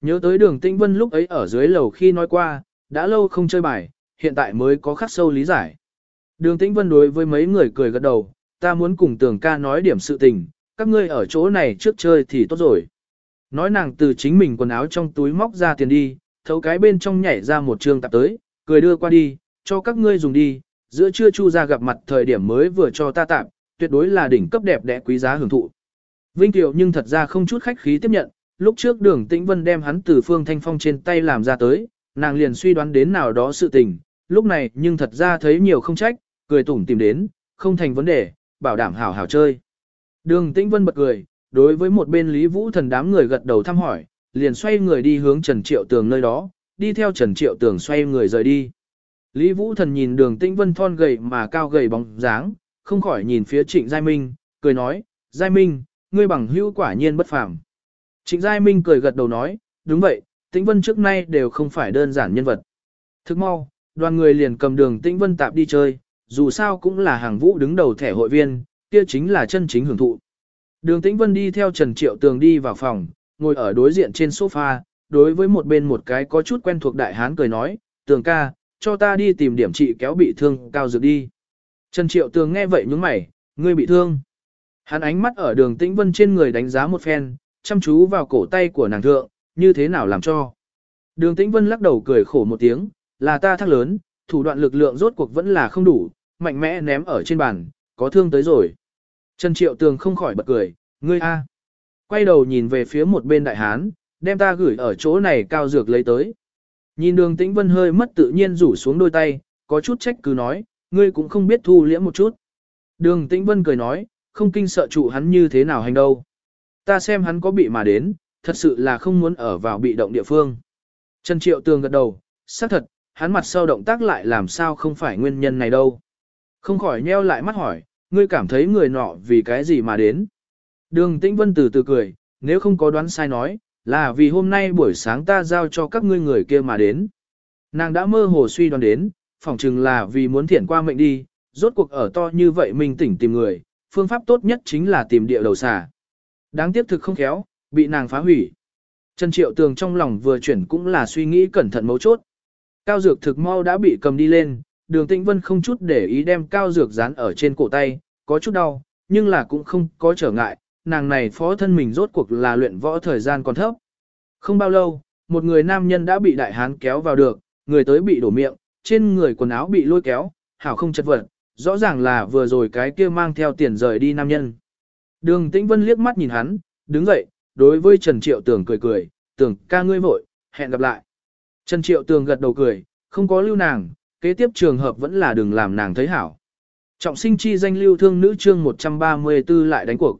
Nhớ tới đường Tĩnh Vân lúc ấy ở dưới lầu khi nói qua, đã lâu không chơi bài, hiện tại mới có khắc sâu lý giải. Đường Tĩnh Vân đối với mấy người cười gật đầu, ta muốn cùng tưởng ca nói điểm sự tình, các ngươi ở chỗ này trước chơi thì tốt rồi. Nói nàng từ chính mình quần áo trong túi móc ra tiền đi, thấu cái bên trong nhảy ra một trường tạp tới, cười đưa qua đi, cho các ngươi dùng đi, giữa trưa chu ra gặp mặt thời điểm mới vừa cho ta tạm, tuyệt đối là đỉnh cấp đẹp đẽ quý giá hưởng thụ. Vinh Kiều nhưng thật ra không chút khách khí tiếp nhận, lúc trước đường tĩnh vân đem hắn từ phương thanh phong trên tay làm ra tới, nàng liền suy đoán đến nào đó sự tình, lúc này nhưng thật ra thấy nhiều không trách, cười tủm tìm đến, không thành vấn đề, bảo đảm hảo hảo chơi. Đường tĩnh vân bật cười, đối với một bên Lý Vũ thần đám người gật đầu thăm hỏi, liền xoay người đi hướng Trần Triệu Tường nơi đó, đi theo Trần Triệu Tường xoay người rời đi. Lý Vũ thần nhìn đường tĩnh vân thon gầy mà cao gầy bóng dáng, không khỏi nhìn phía Trịnh Giai Minh, cười nói, Giai Minh, ngươi bằng hữu quả nhiên bất phàm. Trịnh Giai Minh cười gật đầu nói, đúng vậy, Tĩnh Vân trước nay đều không phải đơn giản nhân vật. Thức mau, đoàn người liền cầm đường Tĩnh Vân tạp đi chơi, dù sao cũng là hàng vũ đứng đầu thẻ hội viên, kia chính là chân chính hưởng thụ. Đường Tĩnh Vân đi theo Trần Triệu Tường đi vào phòng, ngồi ở đối diện trên sofa, đối với một bên một cái có chút quen thuộc đại hán cười nói, Tường ca, cho ta đi tìm điểm trị kéo bị thương cao dược đi. Trần Triệu Tường nghe vậy nhướng mày, ngươi bị thương. Hắn ánh mắt ở đường Tĩnh Vân trên người đánh giá một phen, chăm chú vào cổ tay của nàng thượng, như thế nào làm cho. Đường Tĩnh Vân lắc đầu cười khổ một tiếng, là ta thắc lớn, thủ đoạn lực lượng rốt cuộc vẫn là không đủ, mạnh mẽ ném ở trên bàn, có thương tới rồi. Trần Triệu Tường không khỏi bật cười, ngươi a. Quay đầu nhìn về phía một bên đại hán, đem ta gửi ở chỗ này cao dược lấy tới. Nhìn đường tĩnh vân hơi mất tự nhiên rủ xuống đôi tay, có chút trách cứ nói, ngươi cũng không biết thu liễm một chút. Đường tĩnh vân cười nói, không kinh sợ trụ hắn như thế nào hành đâu. Ta xem hắn có bị mà đến, thật sự là không muốn ở vào bị động địa phương. Trần Triệu Tường gật đầu, xác thật, hắn mặt sau động tác lại làm sao không phải nguyên nhân này đâu. Không khỏi nheo lại mắt hỏi, ngươi cảm thấy người nọ vì cái gì mà đến. Đường Tĩnh Vân từ từ cười, nếu không có đoán sai nói, là vì hôm nay buổi sáng ta giao cho các ngươi người kia mà đến. Nàng đã mơ hồ suy đoán đến, phỏng chừng là vì muốn thiển qua mệnh đi, rốt cuộc ở to như vậy mình tỉnh tìm người, phương pháp tốt nhất chính là tìm địa đầu xà. Đáng tiếc thực không khéo, bị nàng phá hủy. Trần Triệu Tường trong lòng vừa chuyển cũng là suy nghĩ cẩn thận mấu chốt. Cao dược thực mau đã bị cầm đi lên, đường tĩnh vân không chút để ý đem cao dược dán ở trên cổ tay, có chút đau, nhưng là cũng không có trở ngại, nàng này phó thân mình rốt cuộc là luyện võ thời gian còn thấp. Không bao lâu, một người nam nhân đã bị đại hán kéo vào được, người tới bị đổ miệng, trên người quần áo bị lôi kéo, hảo không chật vật, rõ ràng là vừa rồi cái kia mang theo tiền rời đi nam nhân. Đường Tĩnh Vân liếc mắt nhìn hắn, đứng dậy, đối với Trần Triệu Tường cười cười, Tường ca ngươi vội, hẹn gặp lại. Trần Triệu Tường gật đầu cười, không có lưu nàng, kế tiếp trường hợp vẫn là đừng làm nàng thấy hảo. Trọng sinh chi danh lưu thương nữ chương 134 lại đánh cuộc.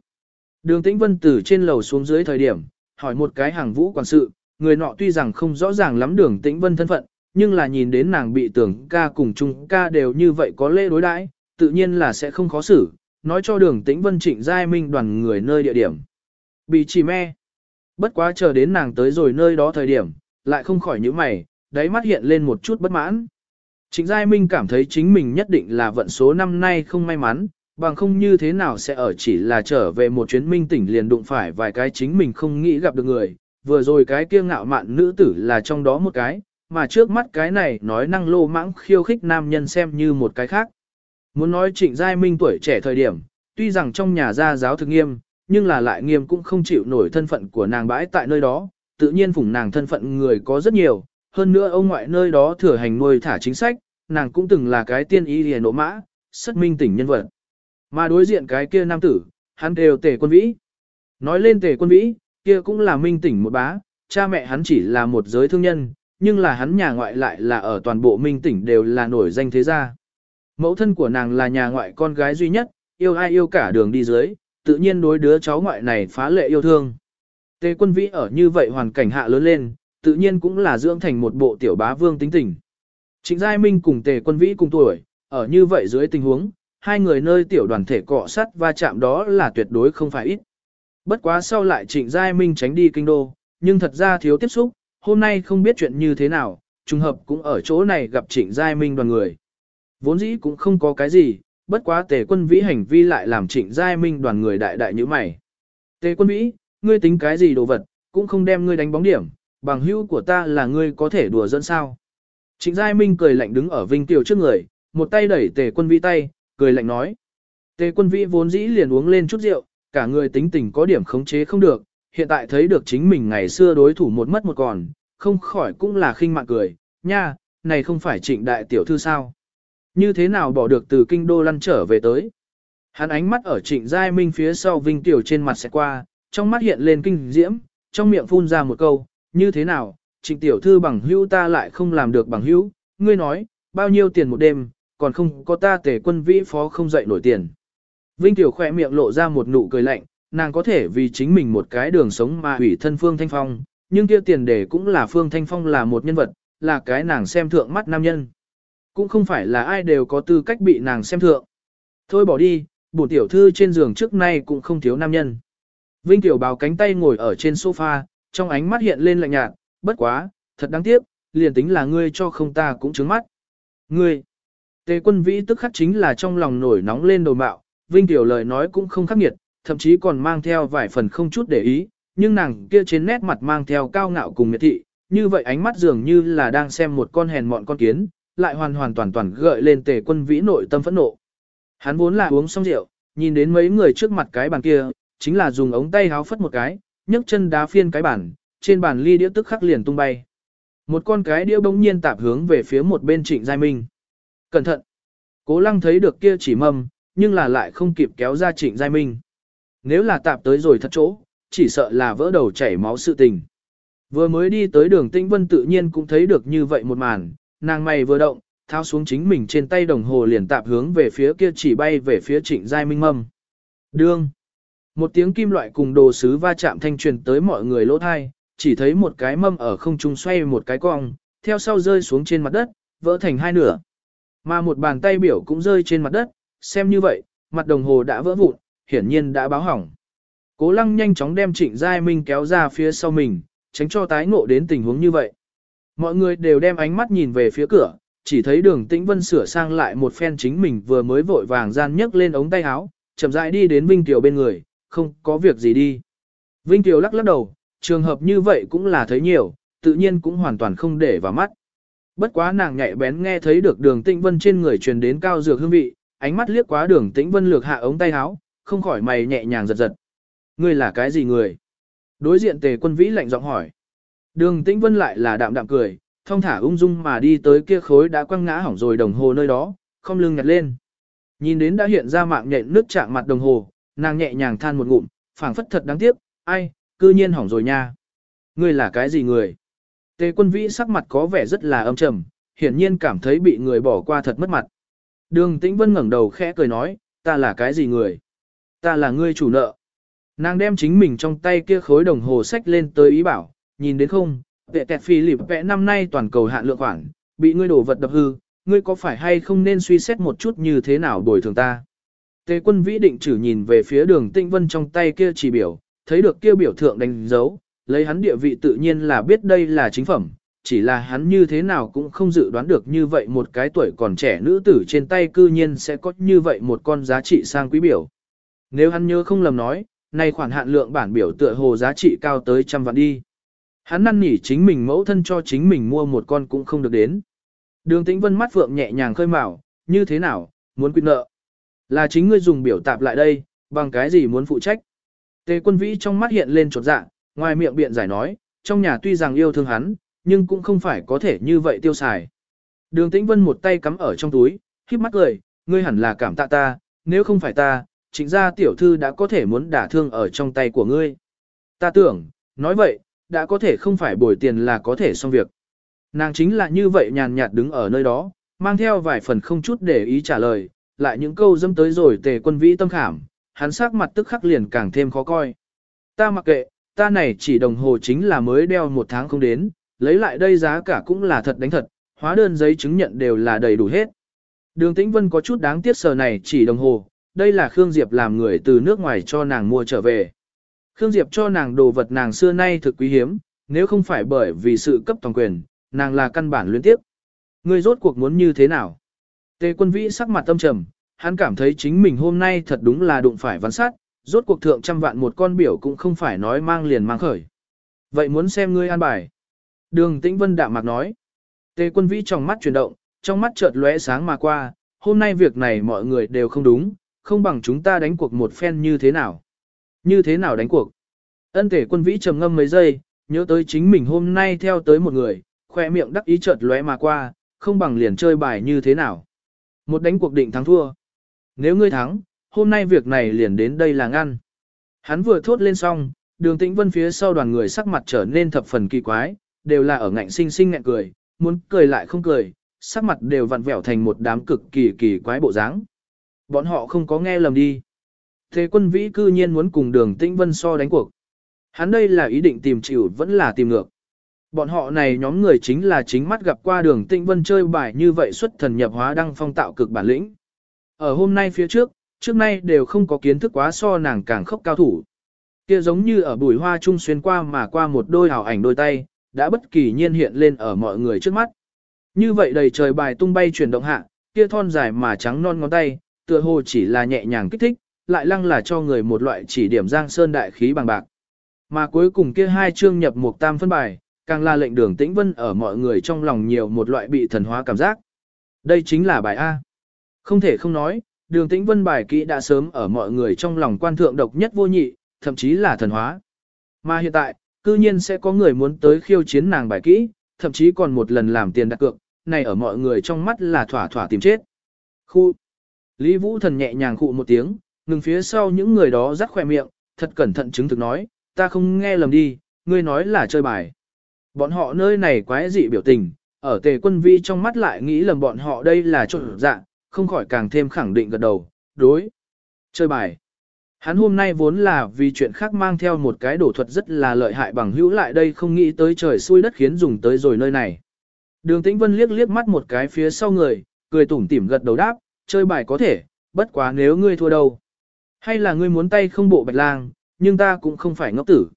Đường Tĩnh Vân từ trên lầu xuống dưới thời điểm, hỏi một cái hàng vũ quản sự, người nọ tuy rằng không rõ ràng lắm đường Tĩnh Vân thân phận, nhưng là nhìn đến nàng bị tưởng ca cùng chung ca đều như vậy có lễ đối đãi, tự nhiên là sẽ không khó xử, nói cho đường Tĩnh Vân trịnh giai minh đoàn người nơi địa điểm. Bị chỉ me. Bất quá chờ đến nàng tới rồi nơi đó thời điểm, lại không khỏi những mày, đáy mắt hiện lên một chút bất mãn. Trịnh Giai Minh cảm thấy chính mình nhất định là vận số năm nay không may mắn, bằng không như thế nào sẽ ở chỉ là trở về một chuyến minh tỉnh liền đụng phải vài cái chính mình không nghĩ gặp được người, vừa rồi cái kia ngạo mạn nữ tử là trong đó một cái, mà trước mắt cái này nói năng lô mãng khiêu khích nam nhân xem như một cái khác. Muốn nói trịnh giai minh tuổi trẻ thời điểm, tuy rằng trong nhà gia giáo thực nghiêm, nhưng là lại nghiêm cũng không chịu nổi thân phận của nàng bãi tại nơi đó, tự nhiên phủng nàng thân phận người có rất nhiều, hơn nữa ông ngoại nơi đó thừa hành nuôi thả chính sách, nàng cũng từng là cái tiên y liền nộ mã, sất minh tỉnh nhân vật. Mà đối diện cái kia nam tử, hắn đều tề quân vĩ. Nói lên tề quân vĩ, kia cũng là minh tỉnh một bá, cha mẹ hắn chỉ là một giới thương nhân, nhưng là hắn nhà ngoại lại là ở toàn bộ minh tỉnh đều là nổi danh thế gia. Mẫu thân của nàng là nhà ngoại con gái duy nhất, yêu ai yêu cả đường đi dưới, tự nhiên đối đứa cháu ngoại này phá lệ yêu thương. Tề quân vĩ ở như vậy hoàn cảnh hạ lớn lên, tự nhiên cũng là dưỡng thành một bộ tiểu bá vương tính tình. Trịnh Giai Minh cùng Tề quân vĩ cùng tuổi, ở như vậy dưới tình huống, hai người nơi tiểu đoàn thể cọ sắt va chạm đó là tuyệt đối không phải ít. Bất quá sau lại Trịnh Giai Minh tránh đi kinh đô, nhưng thật ra thiếu tiếp xúc, hôm nay không biết chuyện như thế nào, trùng hợp cũng ở chỗ này gặp Trịnh Giai Minh đoàn người. Vốn dĩ cũng không có cái gì, bất quá tề quân vĩ hành vi lại làm Trịnh Giai Minh đoàn người đại đại như mày. Tề quân vĩ, ngươi tính cái gì đồ vật, cũng không đem ngươi đánh bóng điểm, bằng hữu của ta là ngươi có thể đùa dẫn sao. Trịnh Giai Minh cười lạnh đứng ở Vinh Tiểu trước người, một tay đẩy tề quân vĩ tay, cười lạnh nói. Tề quân vĩ vốn dĩ liền uống lên chút rượu, cả người tính tình có điểm khống chế không được, hiện tại thấy được chính mình ngày xưa đối thủ một mất một còn, không khỏi cũng là khinh mạn cười, nha, này không phải trịnh đại tiểu thư sao. Như thế nào bỏ được từ kinh đô lăn trở về tới. Hắn ánh mắt ở trịnh giai minh phía sau vinh tiểu trên mặt sẽ qua, trong mắt hiện lên kinh diễm, trong miệng phun ra một câu, như thế nào, trịnh tiểu thư bằng hữu ta lại không làm được bằng hữu, ngươi nói, bao nhiêu tiền một đêm, còn không có ta tể quân vĩ phó không dậy nổi tiền. Vinh tiểu khỏe miệng lộ ra một nụ cười lạnh, nàng có thể vì chính mình một cái đường sống mà hủy thân Phương Thanh Phong, nhưng kia tiền đề cũng là Phương Thanh Phong là một nhân vật, là cái nàng xem thượng mắt nam nhân. Cũng không phải là ai đều có tư cách bị nàng xem thượng. Thôi bỏ đi, bổ tiểu thư trên giường trước nay cũng không thiếu nam nhân. Vinh Tiểu bào cánh tay ngồi ở trên sofa, trong ánh mắt hiện lên lạnh nhạt, bất quá, thật đáng tiếc, liền tính là ngươi cho không ta cũng trứng mắt. Ngươi, tề quân vĩ tức khắc chính là trong lòng nổi nóng lên đồ mạo, Vinh Tiểu lời nói cũng không khắc nghiệt, thậm chí còn mang theo vài phần không chút để ý, nhưng nàng kia trên nét mặt mang theo cao ngạo cùng miệt thị, như vậy ánh mắt dường như là đang xem một con hèn mọn con kiến, lại hoàn hoàn toàn toàn gợi lên tề quân vĩ nội tâm phẫn nộ. Hắn vốn là uống xong rượu, nhìn đến mấy người trước mặt cái bàn kia, chính là dùng ống tay háo phất một cái, nhấc chân đá phiên cái bàn, trên bàn ly đĩa tức khắc liền tung bay. Một con cái đĩa bỗng nhiên tạp hướng về phía một bên trịnh giai minh. Cẩn thận! Cố lăng thấy được kia chỉ mầm, nhưng là lại không kịp kéo ra trịnh giai minh. Nếu là tạp tới rồi thật chỗ, chỉ sợ là vỡ đầu chảy máu sự tình. Vừa mới đi tới đường Tĩnh Vân tự nhiên cũng thấy được như vậy một màn, nàng mày vừa động, thao xuống chính mình trên tay đồng hồ liền tạp hướng về phía kia chỉ bay về phía trịnh giai minh mâm. Đương. Một tiếng kim loại cùng đồ sứ va chạm thanh truyền tới mọi người lỗ thai, chỉ thấy một cái mâm ở không trung xoay một cái cong, theo sau rơi xuống trên mặt đất, vỡ thành hai nửa. Mà một bàn tay biểu cũng rơi trên mặt đất, xem như vậy, mặt đồng hồ đã vỡ vụn, hiển nhiên đã báo hỏng. Cố lăng nhanh chóng đem trịnh giai minh kéo ra phía sau mình, tránh cho tái ngộ đến tình huống như vậy. Mọi người đều đem ánh mắt nhìn về phía cửa, chỉ thấy đường tĩnh vân sửa sang lại một phen chính mình vừa mới vội vàng gian nhấc lên ống tay áo, chậm rãi đi đến Vinh Tiểu bên người, không có việc gì đi. Vinh Tiểu lắc lắc đầu, trường hợp như vậy cũng là thấy nhiều, tự nhiên cũng hoàn toàn không để vào mắt. Bất quá nàng nhạy bén nghe thấy được đường tĩnh vân trên người truyền đến cao dược hương vị, ánh mắt liếc quá đường tĩnh vân lược hạ ống tay áo, không khỏi mày nhẹ nhàng giật giật. Ngươi là cái gì người? Đối diện tề quân vĩ lạnh giọng hỏi. Đường tĩnh vân lại là đạm đạm cười, thong thả ung dung mà đi tới kia khối đã quăng ngã hỏng rồi đồng hồ nơi đó, không lưng nhặt lên. Nhìn đến đã hiện ra mạng nhện nước chạm mặt đồng hồ, nàng nhẹ nhàng than một ngụm, phảng phất thật đáng tiếc, ai, cư nhiên hỏng rồi nha. Ngươi là cái gì người? Tề quân vĩ sắc mặt có vẻ rất là âm trầm, hiển nhiên cảm thấy bị người bỏ qua thật mất mặt. Đường tĩnh vân ngẩng đầu khẽ cười nói, ta là cái gì người? Ta là ngươi chủ nợ. Nàng đem chính mình trong tay kia khối đồng hồ sách lên tới ý bảo, nhìn đến không, vệ tẹt phi lịp vẽ năm nay toàn cầu hạn lượng khoản, bị ngươi đổ vật đập hư, ngươi có phải hay không nên suy xét một chút như thế nào bồi thường ta. Tề quân vĩ định chử nhìn về phía đường tinh vân trong tay kia chỉ biểu, thấy được kia biểu thượng đánh dấu, lấy hắn địa vị tự nhiên là biết đây là chính phẩm, chỉ là hắn như thế nào cũng không dự đoán được như vậy một cái tuổi còn trẻ nữ tử trên tay cư nhiên sẽ có như vậy một con giá trị sang quý biểu. Nếu hắn nhớ không lầm nói, nay khoản hạn lượng bản biểu tựa hồ giá trị cao tới trăm vạn đi. Hắn năn nỉ chính mình mẫu thân cho chính mình mua một con cũng không được đến. Đường tĩnh vân mắt vượng nhẹ nhàng khơi mào, như thế nào, muốn quyết nợ. Là chính ngươi dùng biểu tạp lại đây, bằng cái gì muốn phụ trách. Tề quân vĩ trong mắt hiện lên trột dạ, ngoài miệng biện giải nói, trong nhà tuy rằng yêu thương hắn, nhưng cũng không phải có thể như vậy tiêu xài. Đường tĩnh vân một tay cắm ở trong túi, khiếp mắt cười, ngươi hẳn là cảm tạ ta, nếu không phải ta, chính ra tiểu thư đã có thể muốn đả thương ở trong tay của ngươi. Ta tưởng, nói vậy, đã có thể không phải bồi tiền là có thể xong việc. Nàng chính là như vậy nhàn nhạt đứng ở nơi đó, mang theo vài phần không chút để ý trả lời, lại những câu dâm tới rồi tề quân vĩ tâm khảm, hắn sắc mặt tức khắc liền càng thêm khó coi. Ta mặc kệ, ta này chỉ đồng hồ chính là mới đeo một tháng không đến, lấy lại đây giá cả cũng là thật đánh thật, hóa đơn giấy chứng nhận đều là đầy đủ hết. Đường Tĩnh Vân có chút đáng tiếc sờ này chỉ đồng hồ, đây là Khương Diệp làm người từ nước ngoài cho nàng mua trở về. Khương Diệp cho nàng đồ vật nàng xưa nay thực quý hiếm, nếu không phải bởi vì sự cấp toàn quyền, nàng là căn bản luyến tiếp. Ngươi rốt cuộc muốn như thế nào? Tề quân vĩ sắc mặt tâm trầm, hắn cảm thấy chính mình hôm nay thật đúng là đụng phải văn sát, rốt cuộc thượng trăm vạn một con biểu cũng không phải nói mang liền mang khởi. Vậy muốn xem ngươi an bài. Đường Tĩnh Vân đạm mạc nói. Tề quân vĩ trong mắt chuyển động, trong mắt chợt lóe sáng mà qua, hôm nay việc này mọi người đều không đúng, không bằng chúng ta đánh cuộc một phen như thế nào. Như thế nào đánh cuộc? Ân thể quân vĩ trầm ngâm mấy giây, nhớ tới chính mình hôm nay theo tới một người, khoe miệng đắc ý chợt lóe mà qua, không bằng liền chơi bài như thế nào. Một đánh cuộc định thắng thua. Nếu ngươi thắng, hôm nay việc này liền đến đây là ngăn. Hắn vừa thốt lên xong, đường tĩnh vân phía sau đoàn người sắc mặt trở nên thập phần kỳ quái, đều là ở ngạnh sinh sinh ngạnh cười, muốn cười lại không cười, sắc mặt đều vặn vẹo thành một đám cực kỳ kỳ quái bộ dáng. Bọn họ không có nghe lầm đi. Thế quân vĩ cư nhiên muốn cùng đường tĩnh vân so đánh cuộc. Hắn đây là ý định tìm chịu vẫn là tìm ngược. Bọn họ này nhóm người chính là chính mắt gặp qua đường tĩnh vân chơi bài như vậy xuất thần nhập hóa đăng phong tạo cực bản lĩnh. Ở hôm nay phía trước, trước nay đều không có kiến thức quá so nàng càng khốc cao thủ. Kia giống như ở bùi hoa trung xuyên qua mà qua một đôi hào ảnh đôi tay, đã bất kỳ nhiên hiện lên ở mọi người trước mắt. Như vậy đầy trời bài tung bay chuyển động hạ, kia thon dài mà trắng non ngón tay, tựa hồ chỉ là nhẹ nhàng kích thích, lại lăng là cho người một loại chỉ điểm giang sơn đại khí bằng bạc. Mà cuối cùng kia hai chương nhập một tam phân bài, càng là lệnh đường tĩnh vân ở mọi người trong lòng nhiều một loại bị thần hóa cảm giác. Đây chính là bài A. Không thể không nói, đường tĩnh vân bài kỹ đã sớm ở mọi người trong lòng quan thượng độc nhất vô nhị, thậm chí là thần hóa. Mà hiện tại, cư nhiên sẽ có người muốn tới khiêu chiến nàng bài kỹ, thậm chí còn một lần làm tiền đặt cược, này ở mọi người trong mắt là thỏa thỏa tìm chết. Khu. Lý Vũ Thần nhẹ nhàng khụ một tiếng, ngừng phía sau những người đó rắc khỏe miệng, thật cẩn thận chứng thực nói, ta không nghe lầm đi, ngươi nói là chơi bài. Bọn họ nơi này quái dị biểu tình, ở tề quân vi trong mắt lại nghĩ lầm bọn họ đây là trộn dạ, không khỏi càng thêm khẳng định gật đầu, đối. Chơi bài. Hắn hôm nay vốn là vì chuyện khác mang theo một cái đổ thuật rất là lợi hại bằng hữu lại đây không nghĩ tới trời xui đất khiến dùng tới rồi nơi này. Đường Tĩnh Vân liếc liếc mắt một cái phía sau người, cười tủm tỉm gật đầu đáp, chơi bài có thể, bất quá nếu ngươi thua đâu. Hay là ngươi muốn tay không bộ bạch lang, nhưng ta cũng không phải ngốc tử.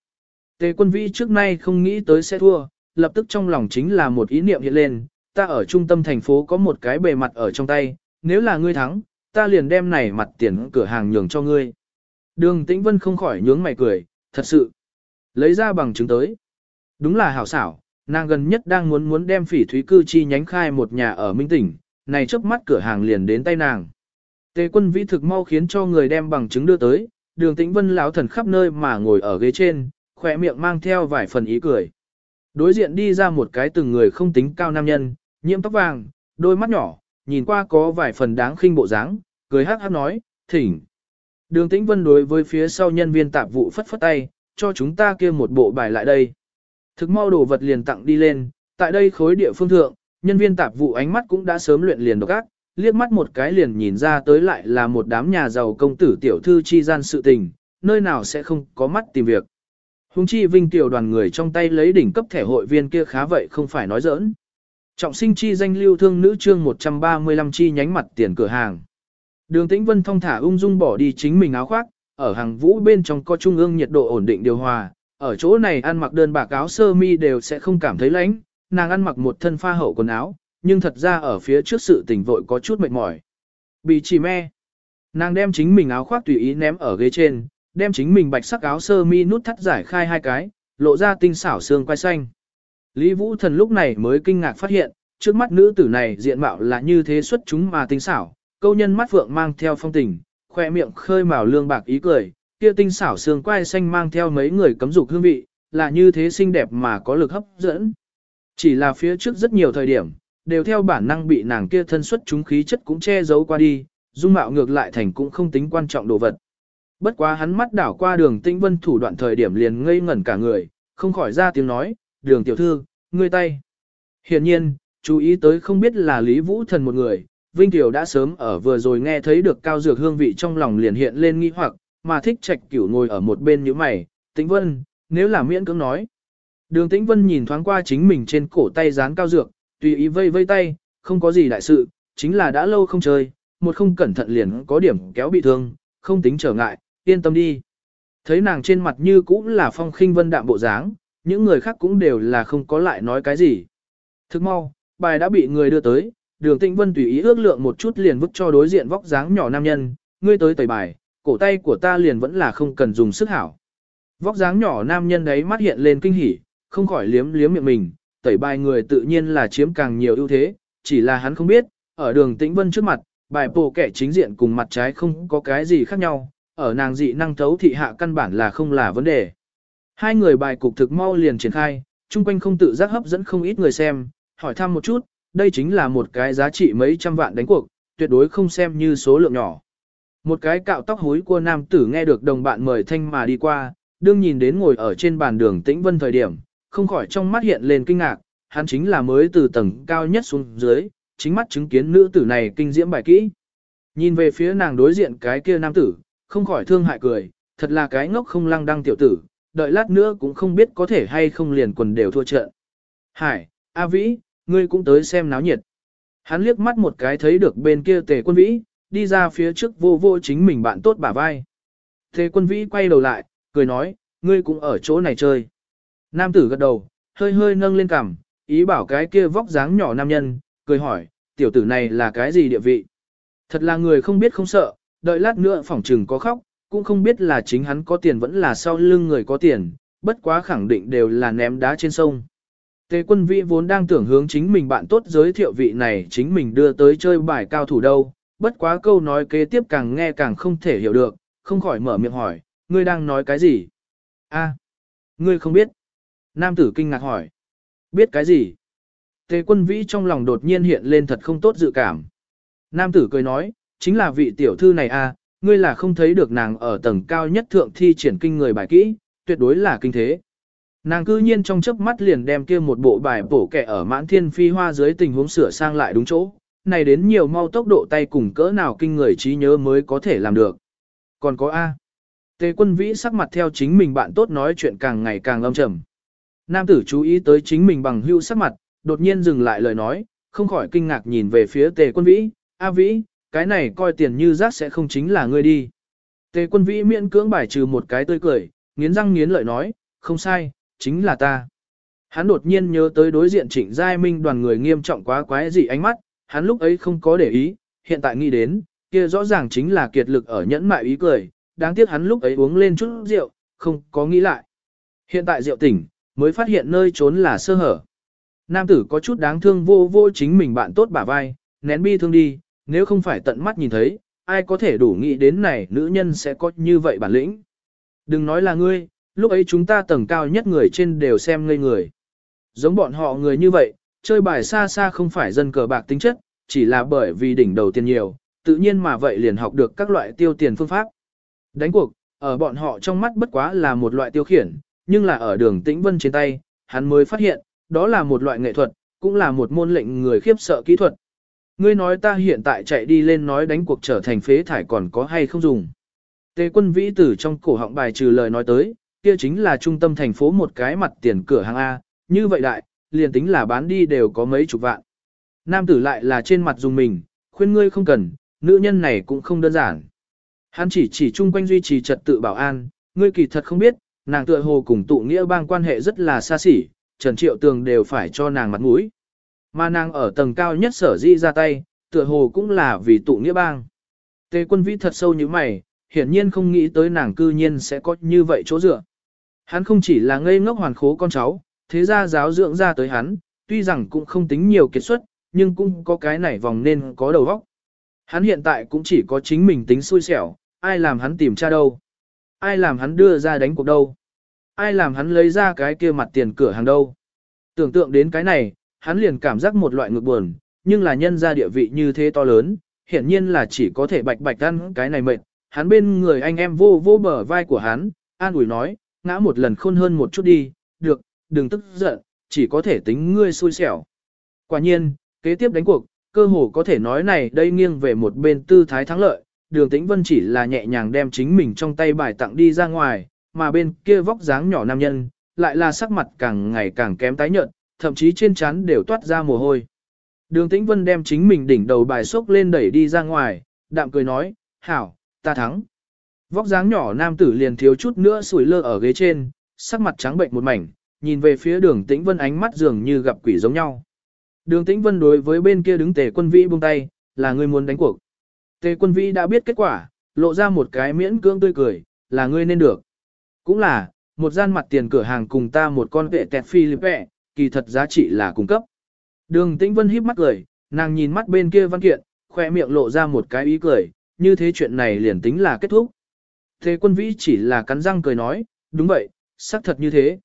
Tề quân vĩ trước nay không nghĩ tới sẽ thua, lập tức trong lòng chính là một ý niệm hiện lên, ta ở trung tâm thành phố có một cái bề mặt ở trong tay, nếu là ngươi thắng, ta liền đem này mặt tiền cửa hàng nhường cho ngươi. Đường Tĩnh Vân không khỏi nhướng mày cười, thật sự. Lấy ra bằng chứng tới. Đúng là hảo xảo, nàng gần nhất đang muốn muốn đem phỉ thúy cư chi nhánh khai một nhà ở Minh Tỉnh, này trước mắt cửa hàng liền đến tay nàng. Tề quân vĩ thực mau khiến cho người đem bằng chứng đưa tới, đường tĩnh vân lão thần khắp nơi mà ngồi ở ghế trên, khỏe miệng mang theo vài phần ý cười. Đối diện đi ra một cái từng người không tính cao nam nhân, nhiễm tóc vàng, đôi mắt nhỏ, nhìn qua có vài phần đáng khinh bộ dáng, cười hát hát nói, thỉnh. Đường tĩnh vân đối với phía sau nhân viên tạp vụ phất phất tay, cho chúng ta kia một bộ bài lại đây. Thực mau đồ vật liền tặng đi lên, tại đây khối địa phương thượng, nhân viên tạp vụ ánh mắt cũng đã sớm luyện liền độc ác, liếc mắt một cái liền nhìn ra tới lại là một đám nhà giàu công tử tiểu thư chi gian sự tình, nơi nào sẽ không có mắt tìm việc. Hùng chi vinh tiểu đoàn người trong tay lấy đỉnh cấp thẻ hội viên kia khá vậy không phải nói giỡn. Trọng sinh chi danh lưu thương nữ chương 135 chi nhánh mặt tiền cửa hàng. Đường Tĩnh Vân thong thả ung dung bỏ đi chính mình áo khoác, ở hàng vũ bên trong có trung ương nhiệt độ ổn định điều hòa, ở chỗ này ăn mặc đơn bạc áo sơ mi đều sẽ không cảm thấy lạnh, nàng ăn mặc một thân pha hậu quần áo, nhưng thật ra ở phía trước sự tình vội có chút mệt mỏi. Bị chỉ me. Nàng đem chính mình áo khoác tùy ý ném ở ghế trên, đem chính mình bạch sắc áo sơ mi nút thắt giải khai hai cái, lộ ra tinh xảo xương quai xanh. Lý Vũ Thần lúc này mới kinh ngạc phát hiện, trước mắt nữ tử này diện mạo là như thế xuất chúng mà tinh xảo, câu nhân mắt phượng mang theo phong tình, khoe miệng khơi màu lương bạc ý cười, kia tinh xảo xương quai xanh mang theo mấy người cấm dục hương vị, là như thế xinh đẹp mà có lực hấp dẫn. Chỉ là phía trước rất nhiều thời điểm, đều theo bản năng bị nàng kia thân xuất chúng khí chất cũng che giấu qua đi, dung mạo ngược lại thành cũng không tính quan trọng đồ vật. Bất quá hắn mắt đảo qua đường tinh vân thủ đoạn thời điểm liền ngây ngẩn cả người, không khỏi ra tiếng nói, đường tiểu thư, ngươi tay. Hiển nhiên, chú ý tới không biết là Lý Vũ Thần một người, Vinh Tiểu đã sớm ở vừa rồi nghe thấy được cao dược hương vị trong lòng liền hiện lên nghi hoặc, mà thích trạch cửu ngồi ở một bên như mày, tĩnh vân, nếu là miễn cưỡng nói. Đường tĩnh vân nhìn thoáng qua chính mình trên cổ tay dán cao dược, tùy ý vây vây tay, không có gì đại sự, chính là đã lâu không chơi, một không cẩn thận liền có điểm kéo bị thương, không tính trở ngại, yên tâm đi. Thấy nàng trên mặt như cũng là phong khinh vân đạm bộ dáng, những người khác cũng đều là không có lại nói cái gì. Thức mau, bài đã bị người đưa tới, đường tĩnh vân tùy ý ước lượng một chút liền vứt cho đối diện vóc dáng nhỏ nam nhân, ngươi tới tẩy bài, cổ tay của ta liền vẫn là không cần dùng sức hảo. Vóc dáng nhỏ nam nhân đấy mắt hiện lên kinh hỉ, không khỏi liếm liếm miệng mình, tẩy bài người tự nhiên là chiếm càng nhiều ưu thế, chỉ là hắn không biết, ở đường tĩnh vân trước mặt, bài bổ kẻ chính diện cùng mặt trái không có cái gì khác nhau, ở nàng dị năng thấu thị hạ căn bản là không là vấn đề. Hai người bài cục thực mau liền triển khai, chung quanh không tự giác hấp dẫn không ít người xem, hỏi thăm một chút, đây chính là một cái giá trị mấy trăm vạn đánh cuộc, tuyệt đối không xem như số lượng nhỏ. Một cái cạo tóc hối của nam tử nghe được đồng bạn mời thanh mà đi qua, đương nhìn đến ngồi ở trên bàn đường tĩnh vân thời điểm, không khỏi trong mắt hiện lên kinh ngạc, hắn chính là mới từ tầng cao nhất xuống dưới, chính mắt chứng kiến nữ tử này kinh diễm bài kỹ. Nhìn về phía nàng đối diện cái kia nam tử, không khỏi thương hại cười, thật là cái ngốc không lăng đăng tiểu tử, đợi lát nữa cũng không biết có thể hay không liền quần đều thua trận. Hải, A Vĩ, ngươi cũng tới xem náo nhiệt. Hắn liếc mắt một cái thấy được bên kia tề quân vĩ, đi ra phía trước vô vô chính mình bạn tốt bả vai. Tề quân vĩ quay đầu lại, cười nói, ngươi cũng ở chỗ này chơi. Nam tử gật đầu, hơi hơi nâng lên cằm, ý bảo cái kia vóc dáng nhỏ nam nhân, cười hỏi, tiểu tử này là cái gì địa vị? Thật là người không biết không sợ, đợi lát nữa phỏng trừng có khóc, cũng không biết là chính hắn có tiền vẫn là sau lưng người có tiền, bất quá khẳng định đều là ném đá trên sông. Tề quân vĩ vốn đang tưởng hướng chính mình bạn tốt giới thiệu vị này chính mình đưa tới chơi bài cao thủ đâu, bất quá câu nói kế tiếp càng nghe càng không thể hiểu được, không khỏi mở miệng hỏi, ngươi đang nói cái gì? A, ngươi không biết. Nam tử kinh ngạc hỏi. Biết cái gì? Tề quân vĩ trong lòng đột nhiên hiện lên thật không tốt dự cảm. Nam tử cười nói, chính là vị tiểu thư này à? ngươi là không thấy được nàng ở tầng cao nhất thượng thi triển kinh người bài kỹ, tuyệt đối là kinh thế. Nàng cư nhiên trong chớp mắt liền đem kia một bộ bài bổ kẻ ở mãn thiên phi hoa dưới tình huống sửa sang lại đúng chỗ, này đến nhiều mau tốc độ tay cùng cỡ nào kinh người trí nhớ mới có thể làm được. Còn có A. Tề quân vĩ sắc mặt theo chính mình bạn tốt nói chuyện càng ngày càng âm trầm. Nam tử chú ý tới chính mình bằng hưu sắc mặt, đột nhiên dừng lại lời nói, không khỏi kinh ngạc nhìn về phía tề quân vĩ, A vĩ, cái này coi tiền như rác sẽ không chính là ngươi đi. Tề quân vĩ miễn cưỡng bài trừ một cái tươi cười, nghiến răng nghiến lợi nói, không sai, chính là ta. Hắn đột nhiên nhớ tới đối diện trịnh giai minh đoàn người nghiêm trọng quá quái dị ánh mắt, hắn lúc ấy không có để ý, hiện tại nghĩ đến, kia rõ ràng chính là kiệt lực ở nhẫn mại ý cười, đáng tiếc hắn lúc ấy uống lên chút rượu, không có nghĩ lại. Hiện tại rượu tỉnh, mới phát hiện nơi trốn là sơ hở. Nam tử có chút đáng thương vô vô chính mình bạn tốt bả vai, nén bi thương đi, nếu không phải tận mắt nhìn thấy, ai có thể đủ nghĩ đến này nữ nhân sẽ có như vậy bản lĩnh. Đừng nói là ngươi, lúc ấy chúng ta tầng cao nhất người trên đều xem ngây người. Giống bọn họ người như vậy, chơi bài xa xa không phải dân cờ bạc tính chất, chỉ là bởi vì đỉnh đầu tiền nhiều, tự nhiên mà vậy liền học được các loại tiêu tiền phương pháp. Đánh cuộc, ở bọn họ trong mắt bất quá là một loại tiêu khiển, nhưng là ở đường tĩnh vân trên tay, hắn mới phát hiện, đó là một loại nghệ thuật, cũng là một môn lệnh người khiếp sợ kỹ thuật. Ngươi nói ta hiện tại chạy đi lên nói đánh cuộc trở thành phế thải còn có hay không dùng. Tề quân vĩ tử trong cổ họng bài trừ lời nói tới, kia chính là trung tâm thành phố một cái mặt tiền cửa hàng A, như vậy đại, liền tính là bán đi đều có mấy chục vạn. Nam tử lại là trên mặt dùng mình, khuyên ngươi không cần, nữ nhân này cũng không đơn giản. Hắn chỉ chỉ chung quanh duy trì trật tự bảo an, ngươi kỳ thật không biết, nàng tựa hồ cùng tụ nghĩa bang quan hệ rất là xa xỉ, Trần Triệu Tường đều phải cho nàng mặt mũi. Mà nàng ở tầng cao nhất sở di ra tay, tựa hồ cũng là vì tụ nghĩa bang. Tề quân vĩ thật sâu như mày, hiển nhiên không nghĩ tới nàng cư nhiên sẽ có như vậy chỗ dựa. Hắn không chỉ là ngây ngốc hoàn khố con cháu, thế ra giáo dưỡng ra tới hắn, tuy rằng cũng không tính nhiều kiệt xuất, nhưng cũng có cái nảy vòng nên có đầu óc. Hắn hiện tại cũng chỉ có chính mình tính xui xẻo, ai làm hắn tìm cha đâu. Ai làm hắn đưa ra đánh cuộc đâu. Ai làm hắn lấy ra cái kia mặt tiền cửa hàng đâu. Tưởng tượng đến cái này, hắn liền cảm giác một loại ngược buồn, nhưng là nhân ra địa vị như thế to lớn, hiển nhiên là chỉ có thể bạch bạch ăn cái này mệt. Hắn bên người anh em vô vô bờ vai của hắn, an ủi nói, ngã một lần khôn hơn một chút đi, được, đừng tức giận, chỉ có thể tính ngươi xui xẻo. Quả nhiên, kế tiếp đánh cuộc, cơ hồ có thể nói này đây nghiêng về một bên tư thái thắng lợi, đường tĩnh vân chỉ là nhẹ nhàng đem chính mình trong tay bài tặng đi ra ngoài, mà bên kia vóc dáng nhỏ nam nhân, lại là sắc mặt càng ngày càng kém tái nhợt, thậm chí trên trán đều toát ra mồ hôi. Đường tĩnh vân đem chính mình đỉnh đầu bài xốc lên đẩy đi ra ngoài, đạm cười nói, hảo, ta thắng. Vóc dáng nhỏ nam tử liền thiếu chút nữa sủi lơ ở ghế trên, sắc mặt trắng bệnh một mảnh, nhìn về phía đường tĩnh vân ánh mắt dường như gặp quỷ giống nhau. Đường tĩnh vân đối với bên kia đứng tề quân vĩ buông tay, là người muốn đánh cuộc. Tề quân vĩ đã biết kết quả, lộ ra một cái miễn cưỡng tươi cười, là ngươi nên được. Cũng là, một gian mặt tiền cửa hàng cùng ta một con vệ tẹt phi lịp vẹ, kỳ thật giá trị là cung cấp. Đường Tĩnh Vân híp mắt cười, nàng nhìn mắt bên kia văn kiện, khoe miệng lộ ra một cái ý cười, như thế chuyện này liền tính là kết thúc. Thế quân vĩ chỉ là cắn răng cười nói, đúng vậy, xác thật như thế.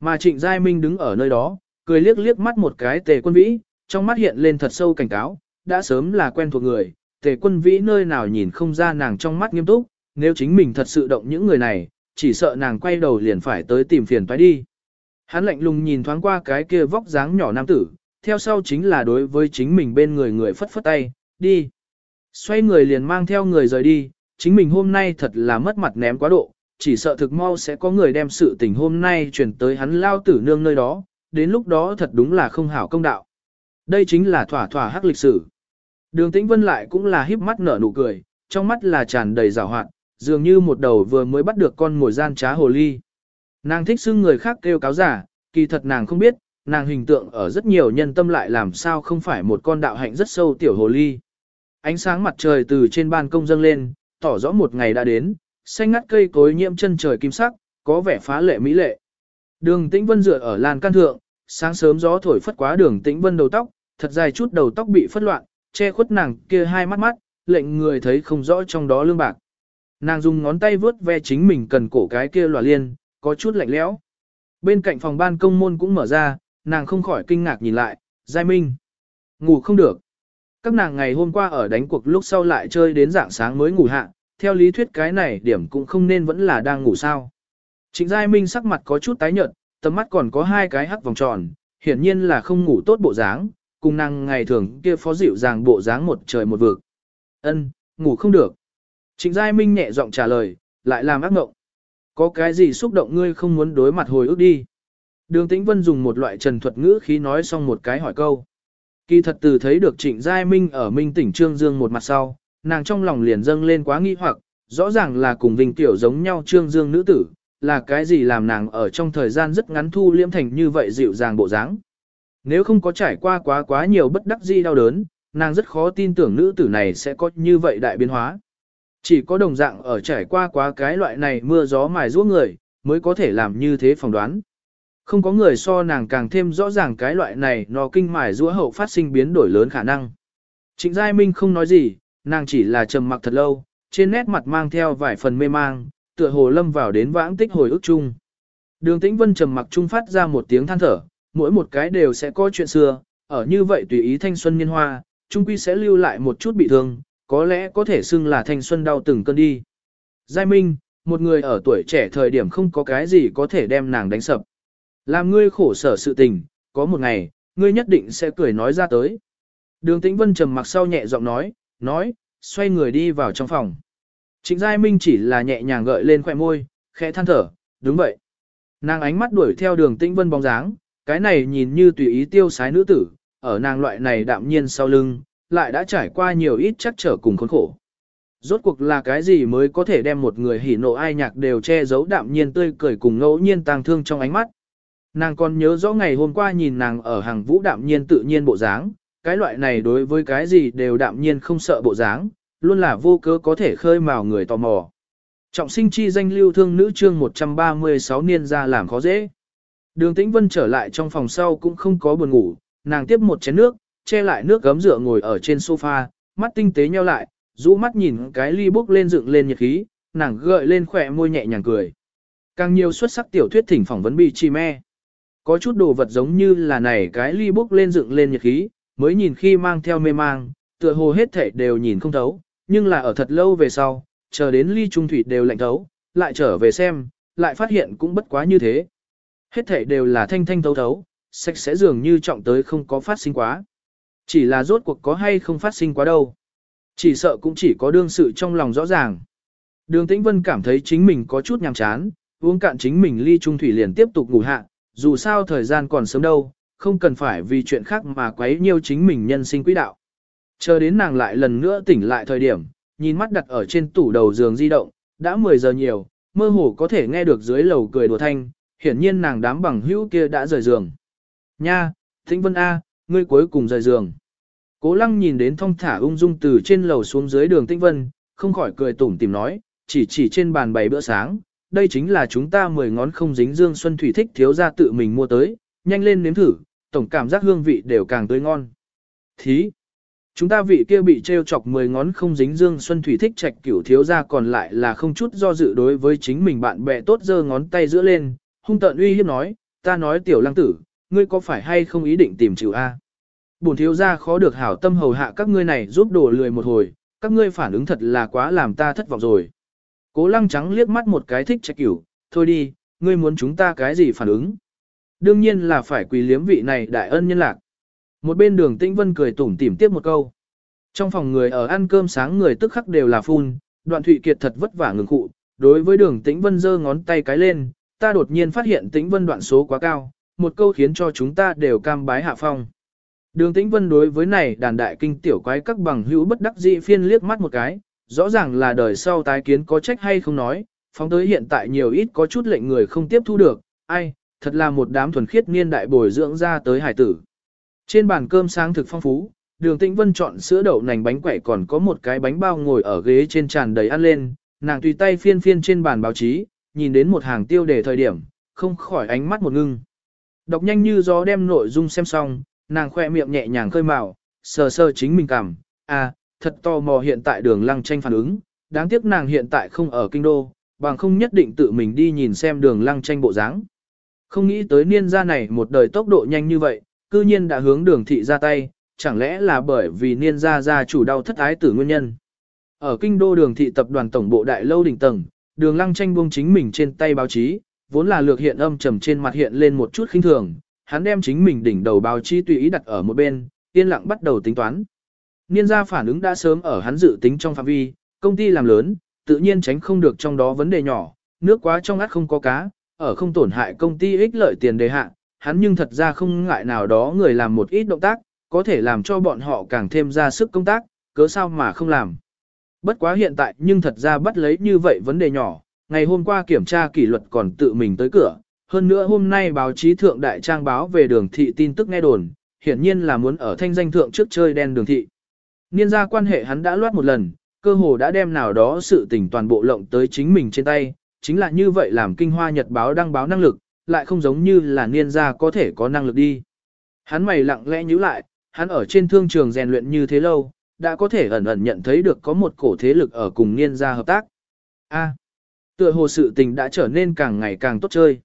Mà Trịnh Giai Minh đứng ở nơi đó, cười liếc liếc mắt một cái tề quân vĩ, trong mắt hiện lên thật sâu cảnh cáo, đã sớm là quen thuộc người, tề quân vĩ nơi nào nhìn không ra nàng trong mắt nghiêm túc, nếu chính mình thật sự động những người này, chỉ sợ nàng quay đầu liền phải tới tìm phiền toái đi. Hắn lạnh lùng nhìn thoáng qua cái kia vóc dáng nhỏ nam tử, theo sau chính là đối với chính mình bên người người phất phất tay, đi. Xoay người liền mang theo người rời đi, chính mình hôm nay thật là mất mặt ném quá độ, chỉ sợ thực mau sẽ có người đem sự tình hôm nay chuyển tới hắn lao tử nương nơi đó, đến lúc đó thật đúng là không hảo công đạo. Đây chính là thỏa thỏa hắc lịch sử. Đường Tĩnh Vân lại cũng là híp mắt nở nụ cười, trong mắt là tràn đầy rào hoạt, dường như một đầu vừa mới bắt được con ngồi gian trá hồ ly. Nàng thích xưng người khác kêu cáo giả, kỳ thật nàng không biết, nàng hình tượng ở rất nhiều nhân tâm lại làm sao không phải một con đạo hạnh rất sâu tiểu hồ ly. Ánh sáng mặt trời từ trên ban công dâng lên, tỏ rõ một ngày đã đến, xanh ngắt cây cối nhiễm chân trời kim sắc, có vẻ phá lệ mỹ lệ. Đường Tĩnh Vân dựa ở lan can thượng, sáng sớm gió thổi phất quá đường Tĩnh Vân đầu tóc, thật dài chút đầu tóc bị phất loạn, che khuất nàng kia hai mắt mắt, lệnh người thấy không rõ trong đó lương bạc. Nàng dùng ngón tay vướt ve chính mình cần cổ cái kia lòa liên, có chút lạnh lẽo. Bên cạnh phòng ban công môn cũng mở ra, nàng không khỏi kinh ngạc nhìn lại, Giai Minh. Ngủ không được. Các nàng ngày hôm qua ở đánh cuộc lúc sau lại chơi đến dạng sáng mới ngủ hạ, theo lý thuyết cái này điểm cũng không nên vẫn là đang ngủ sao. Trịnh Giai Minh sắc mặt có chút tái nhợt, tầm mắt còn có hai cái hắc vòng tròn, hiển nhiên là không ngủ tốt bộ dáng, cùng nàng ngày thường kia phó dịu dàng bộ dáng một trời một vực. Ân, ngủ không được. Trịnh Giai Minh nhẹ giọng trả lời, lại làm ác mộng. Có cái gì xúc động ngươi không muốn đối mặt hồi ức đi. Đường Tĩnh Vân dùng một loại trần thuật ngữ khí nói xong một cái hỏi câu. Kỳ thật từ thấy được Trịnh Giai Minh ở Minh tỉnh Trương Dương một mặt sau, nàng trong lòng liền dâng lên quá nghi hoặc, rõ ràng là cùng Vinh Tiểu giống nhau Trương Dương nữ tử, là cái gì làm nàng ở trong thời gian rất ngắn thu liễm thành như vậy dịu dàng bộ dáng. Nếu không có trải qua quá quá nhiều bất đắc di đau đớn, nàng rất khó tin tưởng nữ tử này sẽ có như vậy đại biến hóa. Chỉ có đồng dạng ở trải qua quá cái loại này mưa gió mài ruốc người, mới có thể làm như thế phỏng đoán. Không có người so nàng càng thêm rõ ràng cái loại này nó kinh mài rũa hậu phát sinh biến đổi lớn khả năng. Trịnh Giai Minh không nói gì, nàng chỉ là trầm mặc thật lâu, trên nét mặt mang theo vài phần mê mang, tựa hồ lâm vào đến vãng tích hồi ức chung. Đường Tĩnh Vân trầm mặc trung phát ra một tiếng than thở, mỗi một cái đều sẽ có chuyện xưa, ở như vậy tùy ý thanh xuân niên hoa, trung quy sẽ lưu lại một chút bị thương, có lẽ có thể xưng là thanh xuân đau từng cơn đi. Giai Minh, một người ở tuổi trẻ thời điểm không có cái gì có thể đem nàng đánh sập. Làm ngươi khổ sở sự tình, có một ngày, ngươi nhất định sẽ cười nói ra tới. Đường Tĩnh Vân trầm mặc sau nhẹ giọng nói, nói, xoay người đi vào trong phòng. Trịnh Giai Minh chỉ là nhẹ nhàng gợi lên khỏe môi, khẽ than thở, đúng vậy. Nàng ánh mắt đuổi theo đường Tĩnh Vân bóng dáng, cái này nhìn như tùy ý tiêu sái nữ tử, ở nàng loại này đạm nhiên sau lưng, lại đã trải qua nhiều ít chắc trở cùng khốn khổ. Rốt cuộc là cái gì mới có thể đem một người hỉ nộ ai nhạc đều che giấu đạm nhiên tươi cười cùng ngẫu nhiên tang thương trong ánh mắt. Nàng còn nhớ rõ ngày hôm qua nhìn nàng ở hàng vũ đạm nhiên tự nhiên bộ dáng, cái loại này đối với cái gì đều đạm nhiên không sợ bộ dáng, luôn là vô cớ có thể khơi mào người tò mò. Trọng sinh chi danh lưu thương nữ chương 136 niên ra làm khó dễ. Đường Tĩnh Vân trở lại trong phòng sau cũng không có buồn ngủ, nàng tiếp một chén nước, che lại nước gấm rửa ngồi ở trên sofa, mắt tinh tế nheo lại, rũ mắt nhìn cái ly bốc lên dựng lên nhiệt khí, nàng gợi lên khỏe môi nhẹ nhàng cười. Càng nhiều xuất sắc tiểu thuyết thỉnh phỏng vấn bị chi me. Có chút đồ vật giống như là này cái ly bốc lên dựng lên nhiệt khí, mới nhìn khi mang theo mê mang, tựa hồ hết thể đều nhìn không thấu, nhưng là ở thật lâu về sau, chờ đến ly trung thủy đều lạnh thấu, lại trở về xem, lại phát hiện cũng bất quá như thế. Hết thể đều là thanh thanh thấu thấu, sạch sẽ dường như trọng tới không có phát sinh quá. Chỉ là rốt cuộc có hay không phát sinh quá đâu. Chỉ sợ cũng chỉ có đương sự trong lòng rõ ràng. Đường Tĩnh Vân cảm thấy chính mình có chút nhàm chán, uống cạn chính mình ly trung thủy liền tiếp tục ngủ hạ, dù sao thời gian còn sớm đâu, không cần phải vì chuyện khác mà quấy nhiều chính mình nhân sinh quỹ đạo. Chờ đến nàng lại lần nữa tỉnh lại thời điểm, nhìn mắt đặt ở trên tủ đầu giường di động, đã 10 giờ nhiều, mơ hồ có thể nghe được dưới lầu cười đùa thanh, hiển nhiên nàng đám bằng hữu kia đã rời giường. Nha, Thịnh Vân A, ngươi cuối cùng rời giường. Cố lăng nhìn đến thong thả ung dung từ trên lầu xuống dưới đường Tĩnh Vân, không khỏi cười tủm tìm nói, chỉ chỉ trên bàn bày bữa sáng, đây chính là chúng ta mười ngón không dính dương xuân thủy thích thiếu ra tự mình mua tới, nhanh lên nếm thử, tổng cảm giác hương vị đều càng tươi ngon. Thí! Chúng ta vị kia bị treo chọc 10 ngón không dính dương xuân thủy thích trạch cửu thiếu ra còn lại là không chút do dự đối với chính mình bạn bè tốt dơ ngón tay giữa lên, hung tợn uy hiếp nói, ta nói tiểu lăng tử, ngươi có phải hay không ý định tìm chịu A. Bổn thiếu gia khó được hảo tâm hầu hạ các ngươi này giúp đổ lười một hồi, các ngươi phản ứng thật là quá làm ta thất vọng rồi. Cố lăng trắng liếc mắt một cái thích trạch cửu, thôi đi, ngươi muốn chúng ta cái gì phản ứng. Đương nhiên là phải quỳ liếm vị này đại ân nhân lạc. Một bên đường tĩnh vân cười tủm tỉm tiếp một câu. Trong phòng người ở ăn cơm sáng người tức khắc đều là phun, đoạn thụy kiệt thật vất vả ngừng cụ, đối với đường tĩnh vân giơ ngón tay cái lên, ta đột nhiên phát hiện tĩnh vân đoạn số quá cao, một câu khiến cho chúng ta đều cam bái hạ phong. Đường tĩnh vân đối với này đàn đại kinh tiểu quái các bằng hữu bất đắc dĩ phiên liếc mắt một cái, rõ ràng là đời sau tái kiến có trách hay không nói, phóng tới hiện tại nhiều ít có chút lệnh người không tiếp thu được, ai, thật là một đám thuần khiết niên đại bồi dưỡng ra tới hải tử. Trên bàn cơm sáng thực phong phú, đường tĩnh vân chọn sữa đậu nành bánh quẩy còn có một cái bánh bao ngồi ở ghế trên tràn đầy ăn lên, nàng tùy tay phiên phiên trên bàn báo chí, nhìn đến một hàng tiêu đề thời điểm, không khỏi ánh mắt một ngưng. Đọc nhanh như gió đem nội dung xem xong, nàng khoe miệng nhẹ nhàng khơi mào, sờ sờ chính mình cảm, à, thật tò mò hiện tại đường lăng tranh phản ứng, đáng tiếc nàng hiện tại không ở kinh đô, bằng không nhất định tự mình đi nhìn xem đường lăng tranh bộ dáng. Không nghĩ tới niên gia này một đời tốc độ nhanh như vậy, cư nhiên đã hướng đường thị ra tay, chẳng lẽ là bởi vì niên gia gia chủ đau thất ái tử nguyên nhân. Ở kinh đô đường thị tập đoàn tổng bộ đại lâu đỉnh tầng, đường lăng tranh buông chính mình trên tay báo chí, vốn là lược hiện âm trầm trên mặt hiện lên một chút khinh thường, hắn đem chính mình đỉnh đầu báo chí tùy ý đặt ở một bên, yên lặng bắt đầu tính toán. Niên gia phản ứng đã sớm ở hắn dự tính trong phạm vi, công ty làm lớn, tự nhiên tránh không được trong đó vấn đề nhỏ, nước quá trong át không có cá, ở không tổn hại công ty ích lợi tiền đề hạn, hắn nhưng thật ra không ngại nào đó người làm một ít động tác, có thể làm cho bọn họ càng thêm ra sức công tác, cớ sao mà không làm. Bất quá hiện tại nhưng thật ra bắt lấy như vậy vấn đề nhỏ, ngày hôm qua kiểm tra kỷ luật còn tự mình tới cửa, hơn nữa hôm nay báo chí thượng đại trang báo về đường thị tin tức nghe đồn, hiển nhiên là muốn ở thanh danh thượng trước chơi đen đường thị. Niên ra quan hệ hắn đã loát một lần, cơ hồ đã đem nào đó sự tình toàn bộ lộng tới chính mình trên tay, chính là như vậy làm kinh hoa nhật báo đăng báo năng lực, lại không giống như là niên gia có thể có năng lực đi. Hắn mày lặng lẽ nhíu lại, hắn ở trên thương trường rèn luyện như thế lâu, đã có thể ẩn ẩn nhận thấy được có một cổ thế lực ở cùng niên gia hợp tác. A, tựa hồ sự tình đã trở nên càng ngày càng tốt chơi.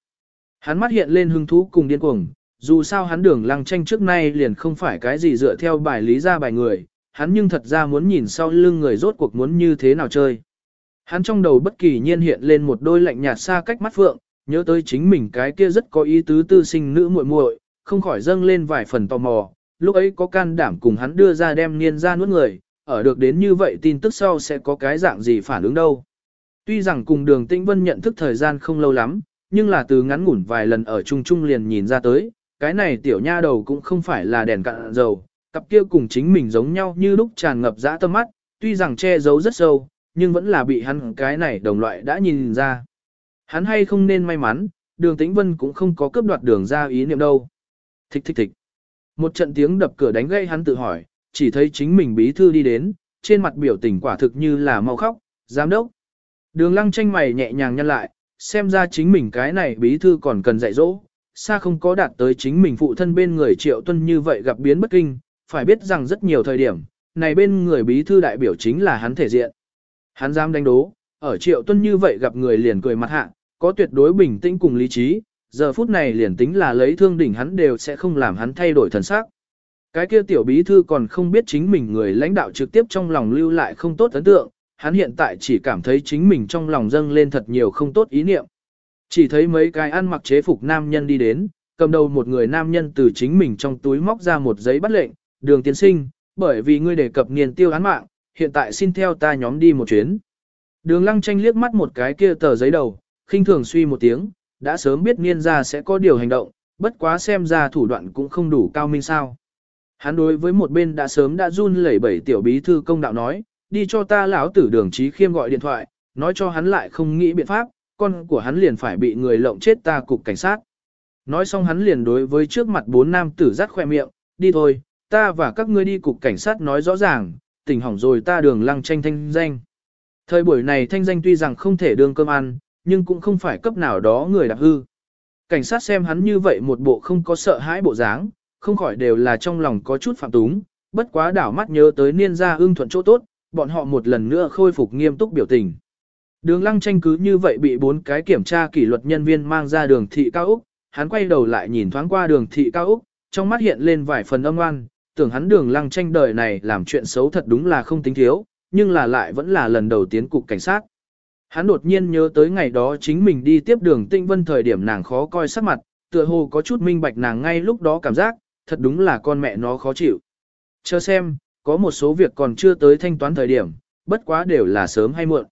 Hắn mắt hiện lên hứng thú cùng điên cuồng, dù sao hắn đường lăng tranh trước nay liền không phải cái gì dựa theo bài lý ra bài người, hắn nhưng thật ra muốn nhìn sau lưng người rốt cuộc muốn như thế nào chơi. Hắn trong đầu bất kỳ nhiên hiện lên một đôi lạnh nhạt xa cách mắt phượng, nhớ tới chính mình cái kia rất có ý tứ tư sinh nữ muội muội, không khỏi dâng lên vài phần tò mò, lúc ấy có can đảm cùng hắn đưa ra đem niên ra nuốt người, ở được đến như vậy tin tức sau sẽ có cái dạng gì phản ứng đâu. Tuy rằng cùng đường tĩnh vân nhận thức thời gian không lâu lắm, nhưng là từ ngắn ngủn vài lần ở chung chung liền nhìn ra tới, cái này tiểu nha đầu cũng không phải là đèn cạn dầu, cặp kia cùng chính mình giống nhau như lúc tràn ngập dã tâm mắt, tuy rằng che giấu rất sâu, nhưng vẫn là bị hắn cái này đồng loại đã nhìn ra. Hắn hay không nên may mắn, đường tĩnh vân cũng không có cướp đoạt đường ra ý niệm đâu. Thích thích thích. Một trận tiếng đập cửa đánh gây hắn tự hỏi, chỉ thấy chính mình bí thư đi đến, trên mặt biểu tình quả thực như là mau khóc, giám đốc. Đường lăng tranh mày nhẹ nhàng nhăn lại, xem ra chính mình cái này bí thư còn cần dạy dỗ, xa không có đạt tới chính mình phụ thân bên người triệu tuân như vậy gặp biến bất kinh, phải biết rằng rất nhiều thời điểm, này bên người bí thư đại biểu chính là hắn thể diện. Hắn dám đánh đố, ở triệu tuân như vậy gặp người liền cười mặt hạ, có tuyệt đối bình tĩnh cùng lý trí, giờ phút này liền tính là lấy thương đỉnh hắn đều sẽ không làm hắn thay đổi thần sắc. Cái kia tiểu bí thư còn không biết chính mình người lãnh đạo trực tiếp trong lòng lưu lại không tốt ấn tượng, hắn hiện tại chỉ cảm thấy chính mình trong lòng dâng lên thật nhiều không tốt ý niệm. Chỉ thấy mấy cái ăn mặc chế phục nam nhân đi đến, cầm đầu một người nam nhân từ chính mình trong túi móc ra một giấy bắt lệnh, đường tiến sinh, bởi vì ngươi đề cập niên tiêu án mạng, hiện tại xin theo ta nhóm đi một chuyến. Đường lăng tranh liếc mắt một cái kia tờ giấy đầu, khinh thường suy một tiếng, đã sớm biết niên gia sẽ có điều hành động, bất quá xem ra thủ đoạn cũng không đủ cao minh sao. Hắn đối với một bên đã sớm đã run lẩy bẩy tiểu bí thư công đạo nói, đi cho ta lão tử đường trí khiêm gọi điện thoại, nói cho hắn lại không nghĩ biện pháp, con của hắn liền phải bị người lộng chết ta cục cảnh sát. Nói xong hắn liền đối với trước mặt bốn nam tử rắt khoe miệng, đi thôi, ta và các ngươi đi cục cảnh sát nói rõ ràng, tình hỏng rồi ta đường lăng tranh thanh danh. Thời buổi này thanh danh tuy rằng không thể đương cơm ăn, nhưng cũng không phải cấp nào đó người đạp hư. Cảnh sát xem hắn như vậy một bộ không có sợ hãi bộ dáng, không khỏi đều là trong lòng có chút phạm túng, bất quá đảo mắt nhớ tới niên gia ưng thuận chỗ tốt, bọn họ một lần nữa khôi phục nghiêm túc biểu tình. Đường lăng tranh cứ như vậy bị bốn cái kiểm tra kỷ luật nhân viên mang ra đường thị cao Úc, hắn quay đầu lại nhìn thoáng qua đường thị cao Úc, trong mắt hiện lên vài phần âm oan, tưởng hắn đường lăng tranh đời này làm chuyện xấu thật đúng là không tính thiếu, nhưng là lại vẫn là lần đầu tiến cục cảnh sát. Hắn đột nhiên nhớ tới ngày đó chính mình đi tiếp đường tinh vân thời điểm nàng khó coi sắc mặt, tựa hồ có chút minh bạch nàng ngay lúc đó cảm giác, thật đúng là con mẹ nó khó chịu. Chờ xem, có một số việc còn chưa tới thanh toán thời điểm, bất quá đều là sớm hay muộn.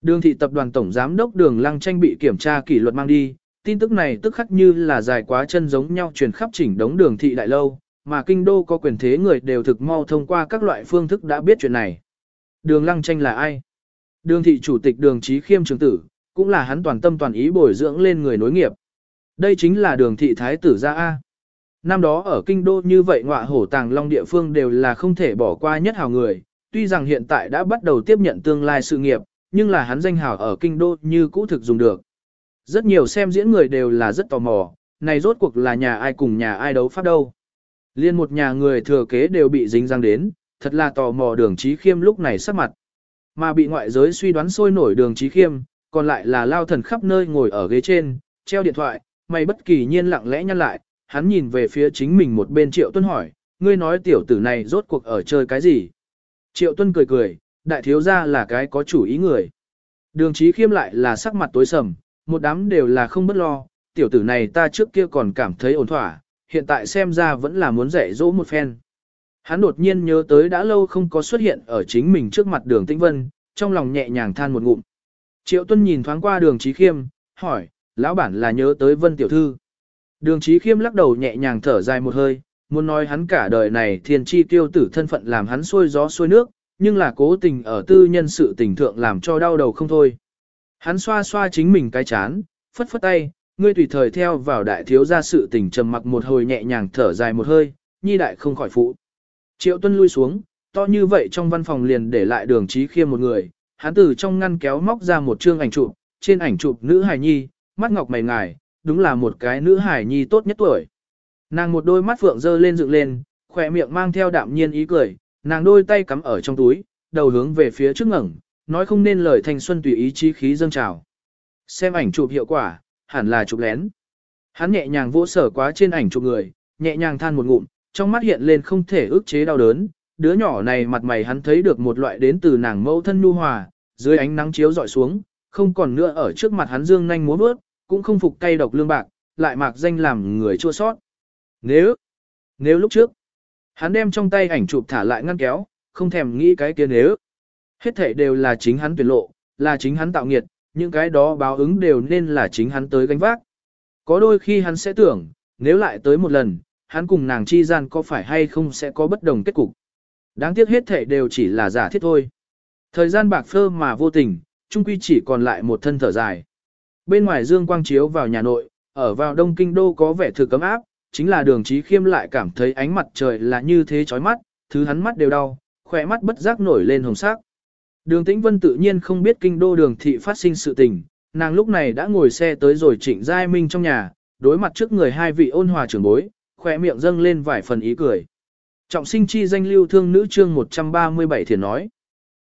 Đường thị tập đoàn tổng giám đốc đường lăng tranh bị kiểm tra kỷ luật mang đi, tin tức này tức khắc như là dài quá chân giống nhau truyền khắp chỉnh đống đường thị đại lâu, mà kinh đô có quyền thế người đều thực mau thông qua các loại phương thức đã biết chuyện này. Đường lăng tranh là ai? Đường thị chủ tịch đường trí khiêm trường tử, cũng là hắn toàn tâm toàn ý bồi dưỡng lên người nối nghiệp. Đây chính là đường thị thái tử gia A. Năm đó ở kinh đô như vậy ngọa hổ tàng long địa phương đều là không thể bỏ qua nhất hào người, tuy rằng hiện tại đã bắt đầu tiếp nhận tương lai sự nghiệp, nhưng là hắn danh hào ở kinh đô như cũ thực dùng được. Rất nhiều xem diễn người đều là rất tò mò, này rốt cuộc là nhà ai cùng nhà ai đấu pháp đâu. Liên một nhà người thừa kế đều bị dính răng đến, thật là tò mò đường trí khiêm lúc này sắc mặt. Mà bị ngoại giới suy đoán sôi nổi đường trí khiêm, còn lại là lao thần khắp nơi ngồi ở ghế trên, treo điện thoại, mày bất kỳ nhiên lặng lẽ nhăn lại, hắn nhìn về phía chính mình một bên Triệu Tuân hỏi, ngươi nói tiểu tử này rốt cuộc ở chơi cái gì? Triệu Tuân cười cười, đại thiếu gia là cái có chủ ý người. Đường trí khiêm lại là sắc mặt tối sầm, một đám đều là không bất lo, tiểu tử này ta trước kia còn cảm thấy ổn thỏa, hiện tại xem ra vẫn là muốn dạy dỗ một phen. Hắn đột nhiên nhớ tới đã lâu không có xuất hiện ở chính mình trước mặt đường tĩnh vân, trong lòng nhẹ nhàng than một ngụm. Triệu Tuân nhìn thoáng qua đường trí khiêm, hỏi, lão bản là nhớ tới vân tiểu thư. Đường trí khiêm lắc đầu nhẹ nhàng thở dài một hơi, muốn nói hắn cả đời này thiên chi tiêu tử thân phận làm hắn xuôi gió xuôi nước, nhưng là cố tình ở tư nhân sự tình thượng làm cho đau đầu không thôi. Hắn xoa xoa chính mình cái chán, phất phất tay, ngươi tùy thời theo vào đại thiếu gia sự tình trầm mặc một hồi nhẹ nhàng thở dài một hơi, nhi đại không khỏi phụ. Triệu tuân lui xuống, to như vậy trong văn phòng liền để lại đường trí khiêm một người, hắn từ trong ngăn kéo móc ra một chương ảnh chụp, trên ảnh chụp nữ hài nhi, mắt ngọc mày ngài, đúng là một cái nữ hài nhi tốt nhất tuổi. Nàng một đôi mắt phượng dơ lên dựng lên, khỏe miệng mang theo đạm nhiên ý cười, nàng đôi tay cắm ở trong túi, đầu hướng về phía trước ngẩng, nói không nên lời thanh xuân tùy ý chí khí dâng trào. Xem ảnh chụp hiệu quả, hẳn là chụp lén. Hắn nhẹ nhàng vỗ sở quá trên ảnh chụp người, nhẹ nhàng than một ngụm, trong mắt hiện lên không thể ức chế đau đớn, đứa nhỏ này mặt mày hắn thấy được một loại đến từ nàng mẫu thân nhu hòa, dưới ánh nắng chiếu dọi xuống, không còn nữa ở trước mặt hắn dương nhanh múa bước, cũng không phục cay độc lương bạc, lại mạc danh làm người chua sót. Nếu, nếu lúc trước, hắn đem trong tay ảnh chụp thả lại ngăn kéo, không thèm nghĩ cái kia nếu. Hết thể đều là chính hắn tuyển lộ, là chính hắn tạo nghiệt, những cái đó báo ứng đều nên là chính hắn tới gánh vác. Có đôi khi hắn sẽ tưởng, nếu lại tới một lần, hắn cùng nàng chi gian có phải hay không sẽ có bất đồng kết cục. Đáng tiếc hết thể đều chỉ là giả thiết thôi. Thời gian bạc phơ mà vô tình, Trung quy chỉ còn lại một thân thở dài. Bên ngoài dương quang chiếu vào nhà nội, ở vào đông kinh đô có vẻ thực cấm áp, chính là đường trí khiêm lại cảm thấy ánh mặt trời là như thế chói mắt, thứ hắn mắt đều đau, khỏe mắt bất giác nổi lên hồng sắc. Đường Tĩnh Vân tự nhiên không biết kinh đô đường thị phát sinh sự tình, nàng lúc này đã ngồi xe tới rồi trịnh giai minh trong nhà, đối mặt trước người hai vị ôn hòa trưởng bối, khỏe miệng dâng lên vài phần ý cười. Trọng sinh chi danh lưu thương nữ chương 137 thiền nói.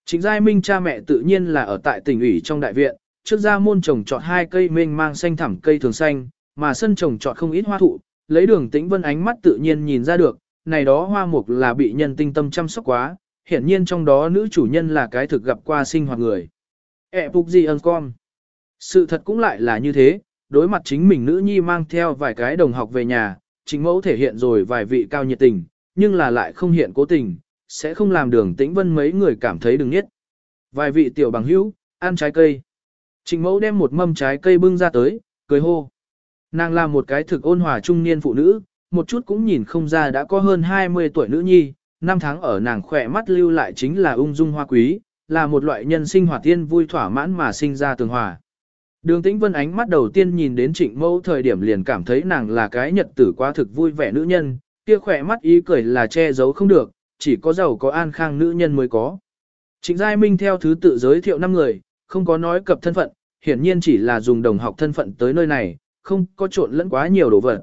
Trịnh giai minh cha mẹ tự nhiên là ở tại tỉnh ủy trong đại viện, trước ra môn trồng trọt hai cây mênh mang xanh thẳm cây thường xanh, mà sân trồng trọt không ít hoa thụ, lấy đường tĩnh vân ánh mắt tự nhiên nhìn ra được, này đó hoa mục là bị nhân tinh tâm chăm sóc quá, hiển nhiên trong đó nữ chủ nhân là cái thực gặp qua sinh hoạt người. Ế phục gì ơn con. Sự thật cũng lại là như thế, đối mặt chính mình nữ nhi mang theo vài cái đồng học về nhà, chính mẫu thể hiện rồi vài vị cao nhiệt tình, nhưng là lại không hiện cố tình, sẽ không làm đường tĩnh vân mấy người cảm thấy đừng nhất. Vài vị tiểu bằng hữu, ăn trái cây. Trịnh mẫu đem một mâm trái cây bưng ra tới, cười hô. Nàng là một cái thực ôn hòa trung niên phụ nữ, một chút cũng nhìn không ra đã có hơn 20 tuổi nữ nhi, năm tháng ở nàng khỏe mắt lưu lại chính là ung dung hoa quý, là một loại nhân sinh hòa tiên vui thỏa mãn mà sinh ra tường hòa. Đường tĩnh vân ánh mắt đầu tiên nhìn đến trịnh mẫu thời điểm liền cảm thấy nàng là cái nhật tử quá thực vui vẻ nữ nhân, kia khỏe mắt ý cười là che giấu không được, chỉ có giàu có an khang nữ nhân mới có. Trịnh Giai Minh theo thứ tự giới thiệu năm người, không có nói cập thân phận, hiển nhiên chỉ là dùng đồng học thân phận tới nơi này, không có trộn lẫn quá nhiều đồ vật.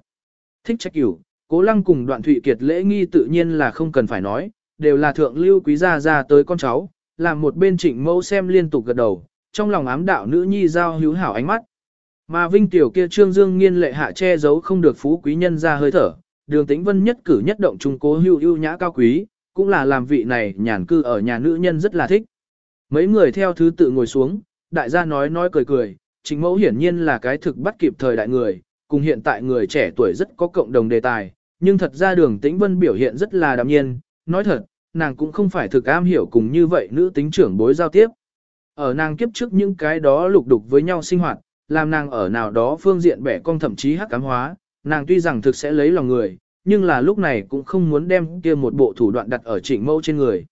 Thích trách cửu, cố lăng cùng đoạn thụy kiệt lễ nghi tự nhiên là không cần phải nói, đều là thượng lưu quý gia ra tới con cháu, làm một bên trịnh mẫu xem liên tục gật đầu, trong lòng ám đạo nữ nhi giao hữu hảo ánh mắt. Mà Vinh Tiểu kia trương dương nghiên lệ hạ che giấu không được phú quý nhân ra hơi thở, đường tĩnh vân nhất cử nhất động trung cố hưu ưu nhã cao quý, cũng là làm vị này nhàn cư ở nhà nữ nhân rất là thích. Mấy người theo thứ tự ngồi xuống, đại gia nói nói cười cười, chính mẫu hiển nhiên là cái thực bắt kịp thời đại người, cùng hiện tại người trẻ tuổi rất có cộng đồng đề tài, nhưng thật ra đường tĩnh vân biểu hiện rất là đạm nhiên, nói thật, nàng cũng không phải thực am hiểu cùng như vậy nữ tính trưởng bối giao tiếp. Ở nàng kiếp trước những cái đó lục đục với nhau sinh hoạt, làm nàng ở nào đó phương diện bẻ cong thậm chí hắc cám hóa, nàng tuy rằng thực sẽ lấy lòng người, nhưng là lúc này cũng không muốn đem kia một bộ thủ đoạn đặt ở trịnh mâu trên người.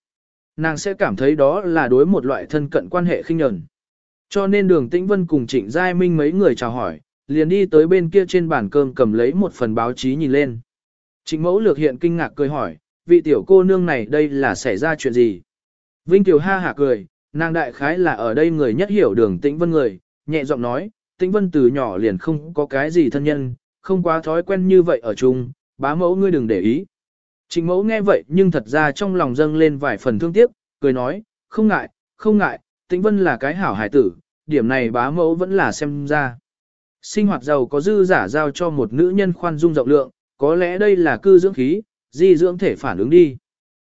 Nàng sẽ cảm thấy đó là đối một loại thân cận quan hệ khinh nhẫn. Cho nên đường tĩnh vân cùng trịnh giai minh mấy người chào hỏi, liền đi tới bên kia trên bàn cơm cầm lấy một phần báo chí nhìn lên. Trịnh mẫu lược hiện kinh ngạc cười hỏi, vị tiểu cô nương này đây là xảy ra chuyện gì? Vinh Tiểu ha hả cười, nàng đại khái là ở đây người nhất hiểu đường tĩnh vân người, nhẹ giọng nói, tĩnh vân từ nhỏ liền không có cái gì thân nhân, không quá thói quen như vậy ở chung, bá mẫu ngươi đừng để ý. Trịnh mẫu nghe vậy nhưng thật ra trong lòng dâng lên vài phần thương tiếc, cười nói, không ngại, không ngại, tĩnh vân là cái hảo hải tử, điểm này bá mẫu vẫn là xem ra. Sinh hoạt giàu có dư giả giao cho một nữ nhân khoan dung rộng lượng, có lẽ đây là cư dưỡng khí, di dưỡng thể phản ứng đi.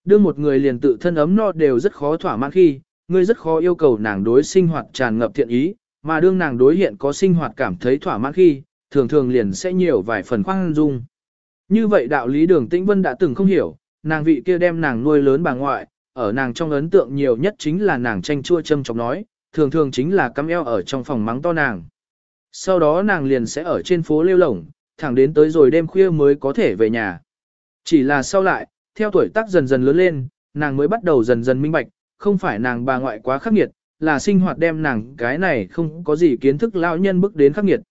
Đưa một người liền tự thân ấm no đều rất khó thỏa mãn khi, ngươi rất khó yêu cầu nàng đối sinh hoạt tràn ngập thiện ý, mà đương nàng đối hiện có sinh hoạt cảm thấy thỏa mãn khi, thường thường liền sẽ nhiều vài phần khoan dung. Như vậy đạo lý đường tĩnh vân đã từng không hiểu, nàng vị kia đem nàng nuôi lớn bà ngoại, ở nàng trong ấn tượng nhiều nhất chính là nàng tranh chua châm chọc nói, thường thường chính là cắm eo ở trong phòng mắng to nàng. Sau đó nàng liền sẽ ở trên phố lêu lổng, thẳng đến tới rồi đêm khuya mới có thể về nhà. Chỉ là sau lại, theo tuổi tác dần dần lớn lên, nàng mới bắt đầu dần dần minh bạch, không phải nàng bà ngoại quá khắc nghiệt, là sinh hoạt đem nàng cái này không có gì kiến thức lão nhân bước đến khắc nghiệt.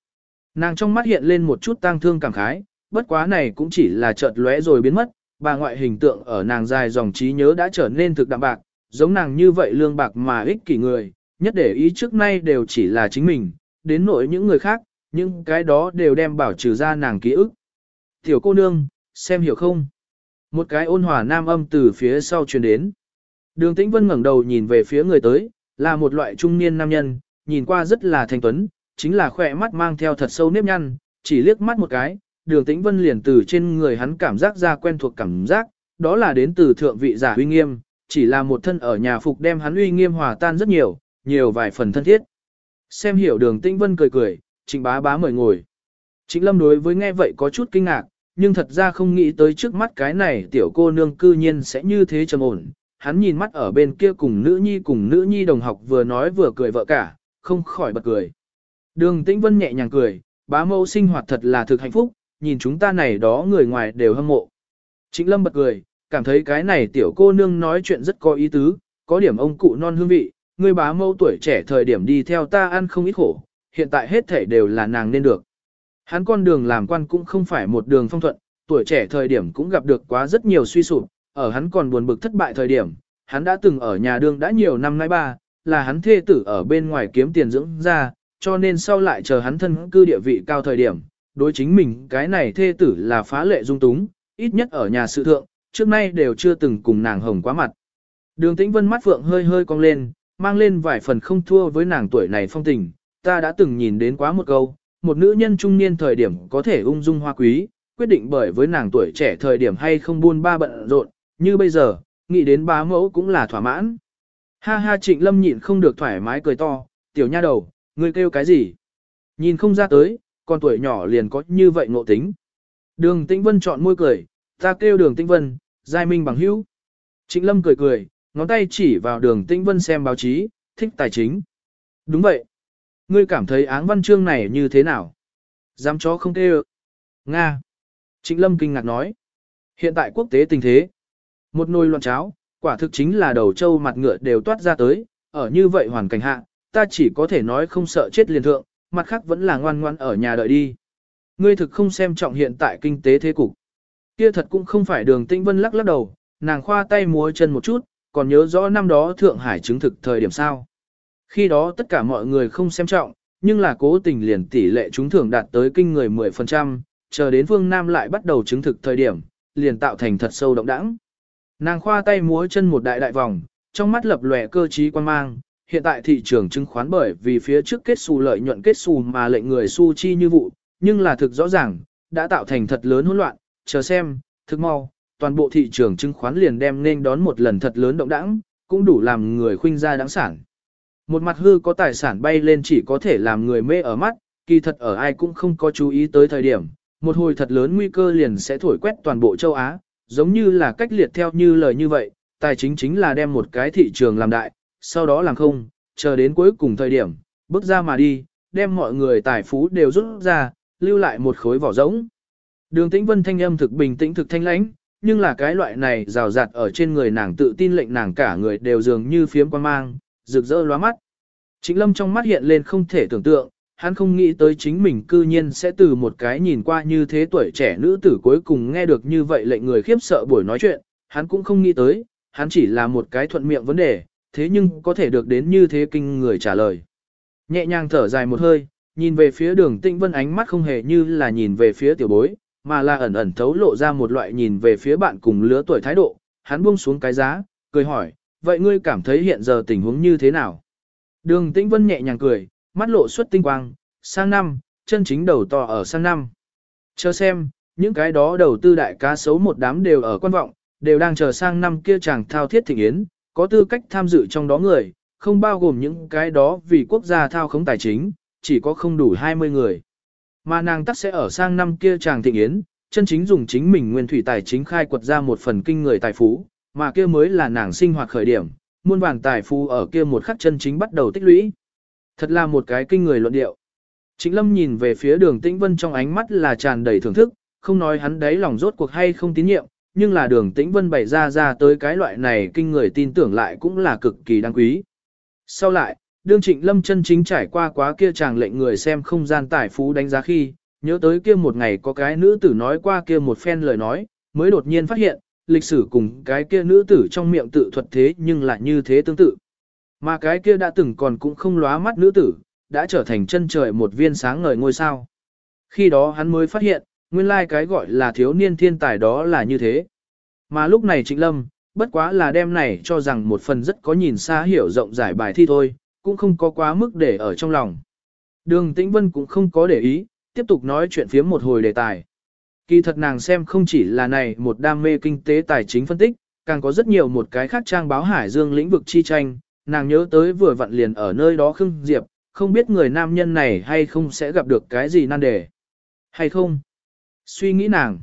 Nàng trong mắt hiện lên một chút tang thương cảm khái, bất quá này cũng chỉ là chợt lóe rồi biến mất, bà ngoại hình tượng ở nàng dài dòng trí nhớ đã trở nên thực đạm bạc, giống nàng như vậy lương bạc mà ích kỷ người, nhất để ý trước nay đều chỉ là chính mình, đến nỗi những người khác, những cái đó đều đem bảo trừ ra nàng ký ức. Tiểu cô nương, xem hiểu không? Một cái ôn hòa nam âm từ phía sau truyền đến. Đường Tĩnh Vân ngẩng đầu nhìn về phía người tới, là một loại trung niên nam nhân, nhìn qua rất là thanh tuấn, chính là khỏe mắt mang theo thật sâu nếp nhăn, chỉ liếc mắt một cái, đường Tĩnh Vân liền từ trên người hắn cảm giác ra quen thuộc cảm giác, đó là đến từ thượng vị giả uy nghiêm, chỉ là một thân ở nhà phục đem hắn uy nghiêm hòa tan rất nhiều, nhiều vài phần thân thiết. Xem hiểu đường Tĩnh Vân cười cười, trịnh bá bá mời ngồi. Trịnh Lâm đối với nghe vậy có chút kinh ngạc, nhưng thật ra không nghĩ tới trước mắt cái này tiểu cô nương cư nhiên sẽ như thế trầm ổn. Hắn nhìn mắt ở bên kia cùng nữ nhi cùng nữ nhi đồng học vừa nói vừa cười vợ cả, không khỏi bật cười. Đường Tĩnh Vân nhẹ nhàng cười, bá mẫu sinh hoạt thật là thực hạnh phúc, nhìn chúng ta này đó người ngoài đều hâm mộ. Trịnh Lâm bật cười, cảm thấy cái này tiểu cô nương nói chuyện rất có ý tứ, có điểm ông cụ non hương vị, người bá mẫu tuổi trẻ thời điểm đi theo ta ăn không ít khổ, hiện tại hết thể đều là nàng nên được. Hắn con đường làm quan cũng không phải một đường phong thuận, tuổi trẻ thời điểm cũng gặp được quá rất nhiều suy sụp, ở hắn còn buồn bực thất bại thời điểm, hắn đã từng ở nhà đương đã nhiều năm nay ba, là hắn thê tử ở bên ngoài kiếm tiền dưỡng ra, cho nên sau lại chờ hắn thân cư địa vị cao thời điểm, đối chính mình cái này thê tử là phá lệ dung túng, ít nhất ở nhà sự thượng, trước nay đều chưa từng cùng nàng hồng quá mặt. Đường tĩnh vân mắt phượng hơi hơi cong lên, mang lên vài phần không thua với nàng tuổi này phong tình, ta đã từng nhìn đến quá một câu, một nữ nhân trung niên thời điểm có thể ung dung hoa quý, quyết định bởi với nàng tuổi trẻ thời điểm hay không buôn ba bận rộn, như bây giờ, nghĩ đến bá mẫu cũng là thỏa mãn. Ha ha trịnh lâm nhịn không được thoải mái cười to, tiểu nha đầu, ngươi kêu cái gì? Nhìn không ra tới, con tuổi nhỏ liền có như vậy ngộ tính. Đường Tĩnh Vân chọn môi cười, ta kêu đường Tĩnh Vân, giai minh bằng hữu. Trịnh lâm cười cười, ngón tay chỉ vào đường Tĩnh Vân xem báo chí, thích tài chính. Đúng vậy. Ngươi cảm thấy áng văn chương này như thế nào? Dám chó không kêu. Nga. Trịnh Lâm kinh ngạc nói. Hiện tại quốc tế tình thế. Một nồi loạn cháo, quả thực chính là đầu trâu mặt ngựa đều toát ra tới. Ở như vậy hoàn cảnh hạ, ta chỉ có thể nói không sợ chết liền thượng, mặt khác vẫn là ngoan ngoan ở nhà đợi đi. Ngươi thực không xem trọng hiện tại kinh tế thế cục. Kia thật cũng không phải đường tĩnh vân lắc lắc đầu, nàng khoa tay múa chân một chút, còn nhớ rõ năm đó Thượng Hải chứng thực thời điểm sao. Khi đó tất cả mọi người không xem trọng, nhưng là cố tình liền tỷ lệ trúng thưởng đạt tới kinh người 10%, chờ đến Phương Nam lại bắt đầu chứng thực thời điểm, liền tạo thành thật sâu động đẳng. Nàng khoa tay múa chân một đại đại vòng, trong mắt lập lòe cơ trí quan mang, hiện tại thị trường chứng khoán bởi vì phía trước kết xù lợi nhuận kết xù mà lệnh người su chi như vụ, nhưng là thực rõ ràng, đã tạo thành thật lớn hỗn loạn, chờ xem, thực mau, toàn bộ thị trường chứng khoán liền đem nên đón một lần thật lớn động đãng, cũng đủ làm người khuynh ra đáng sản. Một mặt hư có tài sản bay lên chỉ có thể làm người mê ở mắt, kỳ thật ở ai cũng không có chú ý tới thời điểm, một hồi thật lớn nguy cơ liền sẽ thổi quét toàn bộ châu Á, giống như là cách liệt theo như lời như vậy, tài chính chính là đem một cái thị trường làm đại, sau đó làm không, chờ đến cuối cùng thời điểm, bước ra mà đi, đem mọi người tài phú đều rút ra, lưu lại một khối vỏ rỗng. Đường tĩnh vân thanh âm thực bình tĩnh thực thanh lãnh, nhưng là cái loại này rào rạt ở trên người nàng tự tin lệnh nàng cả người đều dường như phiếm quan mang, rực rỡ lóa mắt. Trịnh lâm trong mắt hiện lên không thể tưởng tượng, hắn không nghĩ tới chính mình cư nhiên sẽ từ một cái nhìn qua như thế tuổi trẻ nữ tử cuối cùng nghe được như vậy lệnh người khiếp sợ buổi nói chuyện, hắn cũng không nghĩ tới, hắn chỉ là một cái thuận miệng vấn đề, thế nhưng có thể được đến như thế kinh người trả lời. Nhẹ nhàng thở dài một hơi, nhìn về phía đường tĩnh vân ánh mắt không hề như là nhìn về phía tiểu bối, mà là ẩn ẩn thấu lộ ra một loại nhìn về phía bạn cùng lứa tuổi thái độ, hắn buông xuống cái giá, cười hỏi, vậy ngươi cảm thấy hiện giờ tình huống như thế nào? Đường tĩnh vân nhẹ nhàng cười, mắt lộ xuất tinh quang, sang năm, chân chính đầu to ở sang năm. Chờ xem, những cái đó đầu tư đại cá sấu một đám đều ở quan vọng, đều đang chờ sang năm kia chàng thao thiết thịnh yến, có tư cách tham dự trong đó người, không bao gồm những cái đó vì quốc gia thao khống tài chính, chỉ có không đủ 20 người. Mà nàng tắc sẽ ở sang năm kia chàng thịnh yến, chân chính dùng chính mình nguyên thủy tài chính khai quật ra một phần kinh người tài phú, mà kia mới là nàng sinh hoạt khởi điểm, muôn vàng tài phú ở kia một khắc chân chính bắt đầu tích lũy. Thật là một cái kinh người luận điệu. Trịnh Lâm nhìn về phía đường Tĩnh Vân trong ánh mắt là tràn đầy thưởng thức, không nói hắn đấy lòng rốt cuộc hay không tín nhiệm, nhưng là đường Tĩnh Vân bày ra ra tới cái loại này kinh người tin tưởng lại cũng là cực kỳ đáng quý. Sau lại, đương Trịnh Lâm chân chính trải qua quá kia chàng lệnh người xem không gian tài phú đánh giá khi, nhớ tới kia một ngày có cái nữ tử nói qua kia một phen lời nói, mới đột nhiên phát hiện, lịch sử cùng cái kia nữ tử trong miệng tự thuật thế nhưng lại như thế tương tự. Mà cái kia đã từng còn cũng không lóa mắt nữ tử, đã trở thành chân trời một viên sáng ngời ngôi sao. Khi đó hắn mới phát hiện, nguyên lai cái gọi là thiếu niên thiên tài đó là như thế. Mà lúc này Trịnh Lâm, bất quá là đem này cho rằng một phần rất có nhìn xa hiểu rộng giải bài thi thôi, cũng không có quá mức để ở trong lòng. Đường Tĩnh Vân cũng không có để ý, tiếp tục nói chuyện phía một hồi đề tài. Kỳ thật nàng xem không chỉ là này một đam mê kinh tế tài chính phân tích, càng có rất nhiều một cái khác trang báo Hải Dương lĩnh vực chi tranh, nàng nhớ tới vừa vặn liền ở nơi đó Khương Diệp, không biết người nam nhân này hay không sẽ gặp được cái gì nan đề. Hay không? Suy nghĩ nàng.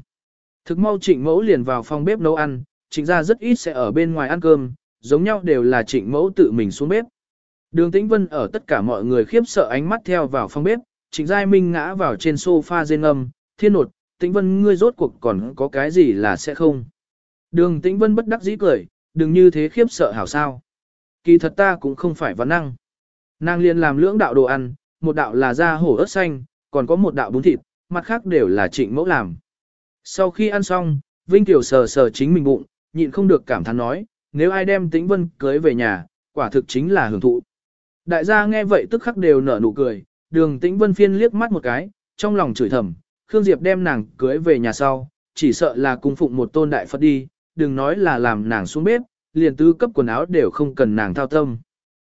Thực mau trịnh mẫu liền vào phòng bếp nấu ăn, trịnh ra rất ít sẽ ở bên ngoài ăn cơm, giống nhau đều là trịnh mẫu tự mình xuống bếp. Đường Tĩnh Vân ở tất cả mọi người khiếp sợ ánh mắt theo vào phòng bếp, trịnh giai minh ngã vào trên sofa rên âm, thiên nột, Tĩnh Vân ngươi rốt cuộc còn có cái gì là sẽ không. Đường Tĩnh Vân bất đắc dĩ cười, đừng như thế khiếp sợ hảo sao. Kỳ thật ta cũng không phải văn năng. Nàng liền làm lưỡng đạo đồ ăn, một đạo là da hổ ớt xanh, còn có một đạo bún thịt, mặt khác đều là trịnh mẫu làm. Sau khi ăn xong, Vinh Tiểu sờ sờ chính mình bụng, nhịn không được cảm thán nói, nếu ai đem Tĩnh Vân cưới về nhà, quả thực chính là hưởng thụ. Đại gia nghe vậy tức khắc đều nở nụ cười, đường Tĩnh Vân phiên liếc mắt một cái, trong lòng chửi thầm, Khương Diệp đem nàng cưới về nhà sau, chỉ sợ là cung phụng một tôn đại Phật đi, đừng nói là làm nàng xuống bếp, liền tư cấp quần áo đều không cần nàng thao tâm.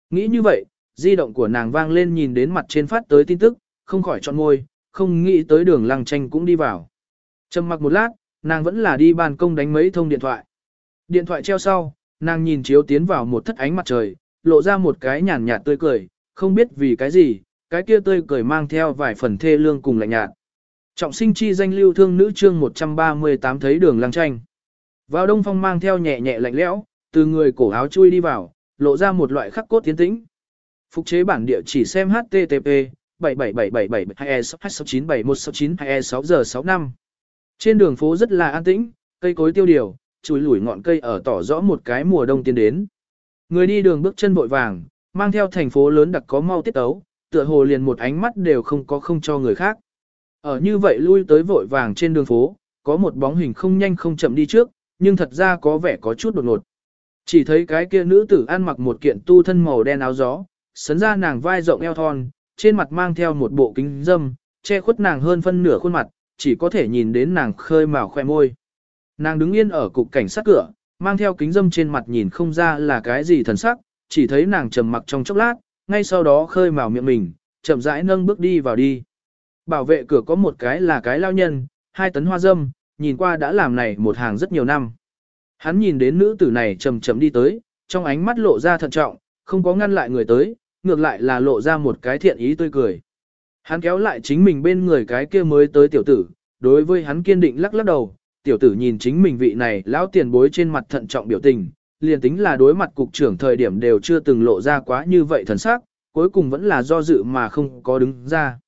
Nghĩ như vậy, di động của nàng vang lên nhìn đến mặt trên phát tới tin tức, không khỏi chọn môi không nghĩ tới đường lăng tranh cũng đi vào. Trầm mặc một lát, nàng vẫn là đi ban công đánh mấy thông điện thoại. Điện thoại treo sau, nàng nhìn chiếu tiến vào một thất ánh mặt trời, lộ ra một cái nhàn nhạt tươi cười, không biết vì cái gì, cái kia tươi cười mang theo vài phần thê lương cùng lạnh nhạt. Trọng sinh chi danh lưu thương nữ chương 138 thấy đường lăng tranh. Vào đông phong mang theo nhẹ nhẹ lạnh lẽo, từ người cổ áo chui đi vào, lộ ra một loại khắc cốt tiến tĩnh. Phục chế bản địa chỉ xem HTTP 77777 giờ 65. Trên đường phố rất là an tĩnh, cây cối tiêu điều, chuối lủi ngọn cây ở tỏ rõ một cái mùa đông tiến đến. Người đi đường bước chân vội vàng, mang theo thành phố lớn đặc có mau tiết tấu, tựa hồ liền một ánh mắt đều không có không cho người khác. Ở như vậy lui tới vội vàng trên đường phố, có một bóng hình không nhanh không chậm đi trước, nhưng thật ra có vẻ có chút đột ngột. Chỉ thấy cái kia nữ tử ăn mặc một kiện tu thân màu đen áo gió, sấn ra nàng vai rộng eo thon, trên mặt mang theo một bộ kính dâm, che khuất nàng hơn phân nửa khuôn mặt, chỉ có thể nhìn đến nàng khơi màu khoe môi. Nàng đứng yên ở cục cảnh sát cửa, mang theo kính dâm trên mặt nhìn không ra là cái gì thần sắc, chỉ thấy nàng trầm mặc trong chốc lát, ngay sau đó khơi màu miệng mình, chậm rãi nâng bước đi vào đi. Bảo vệ cửa có một cái là cái lao nhân, hai tấn hoa dâm, nhìn qua đã làm này một hàng rất nhiều năm. Hắn nhìn đến nữ tử này chầm chậm đi tới, trong ánh mắt lộ ra thận trọng, không có ngăn lại người tới, ngược lại là lộ ra một cái thiện ý tươi cười. Hắn kéo lại chính mình bên người cái kia mới tới tiểu tử, đối với hắn kiên định lắc lắc đầu, tiểu tử nhìn chính mình vị này lão tiền bối trên mặt thận trọng biểu tình, liền tính là đối mặt cục trưởng thời điểm đều chưa từng lộ ra quá như vậy thần sắc, cuối cùng vẫn là do dự mà không có đứng ra.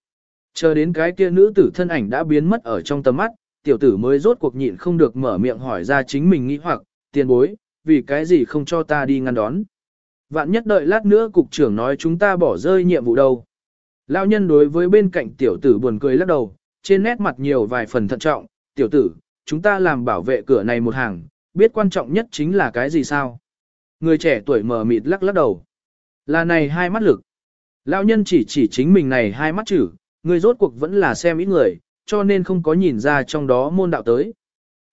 Chờ đến cái kia nữ tử thân ảnh đã biến mất ở trong tầm mắt, tiểu tử mới rốt cuộc nhịn không được mở miệng hỏi ra chính mình nghĩ hoặc, tiền bối, vì cái gì không cho ta đi ngăn đón. Vạn nhất đợi lát nữa cục trưởng nói chúng ta bỏ rơi nhiệm vụ đâu. Lão nhân đối với bên cạnh tiểu tử buồn cười lắc đầu, trên nét mặt nhiều vài phần thận trọng, tiểu tử, chúng ta làm bảo vệ cửa này một hàng, biết quan trọng nhất chính là cái gì sao? Người trẻ tuổi mờ mịt lắc lắc đầu. Là này hai mắt lực. Lão nhân chỉ chỉ chính mình này hai mắt chữ, người rốt cuộc vẫn là xem ít người, cho nên không có nhìn ra trong đó môn đạo tới.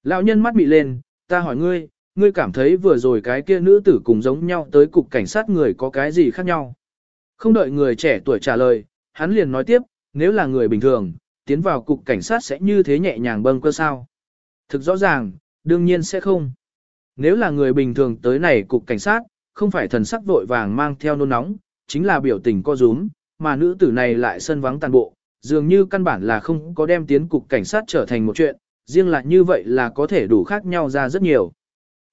Lão nhân mắt bị lên, ta hỏi ngươi, ngươi cảm thấy vừa rồi cái kia nữ tử cùng giống nhau tới cục cảnh sát người có cái gì khác nhau? Không đợi người trẻ tuổi trả lời, hắn liền nói tiếp, nếu là người bình thường, tiến vào cục cảnh sát sẽ như thế nhẹ nhàng bâng cơ sao? Thực rõ ràng, đương nhiên sẽ không. Nếu là người bình thường tới này cục cảnh sát, không phải thần sắc vội vàng mang theo nôn nóng, chính là biểu tình co rúm, mà nữ tử này lại sân vắng tàn bộ, dường như căn bản là không có đem tiến cục cảnh sát trở thành một chuyện, riêng là như vậy là có thể đủ khác nhau ra rất nhiều.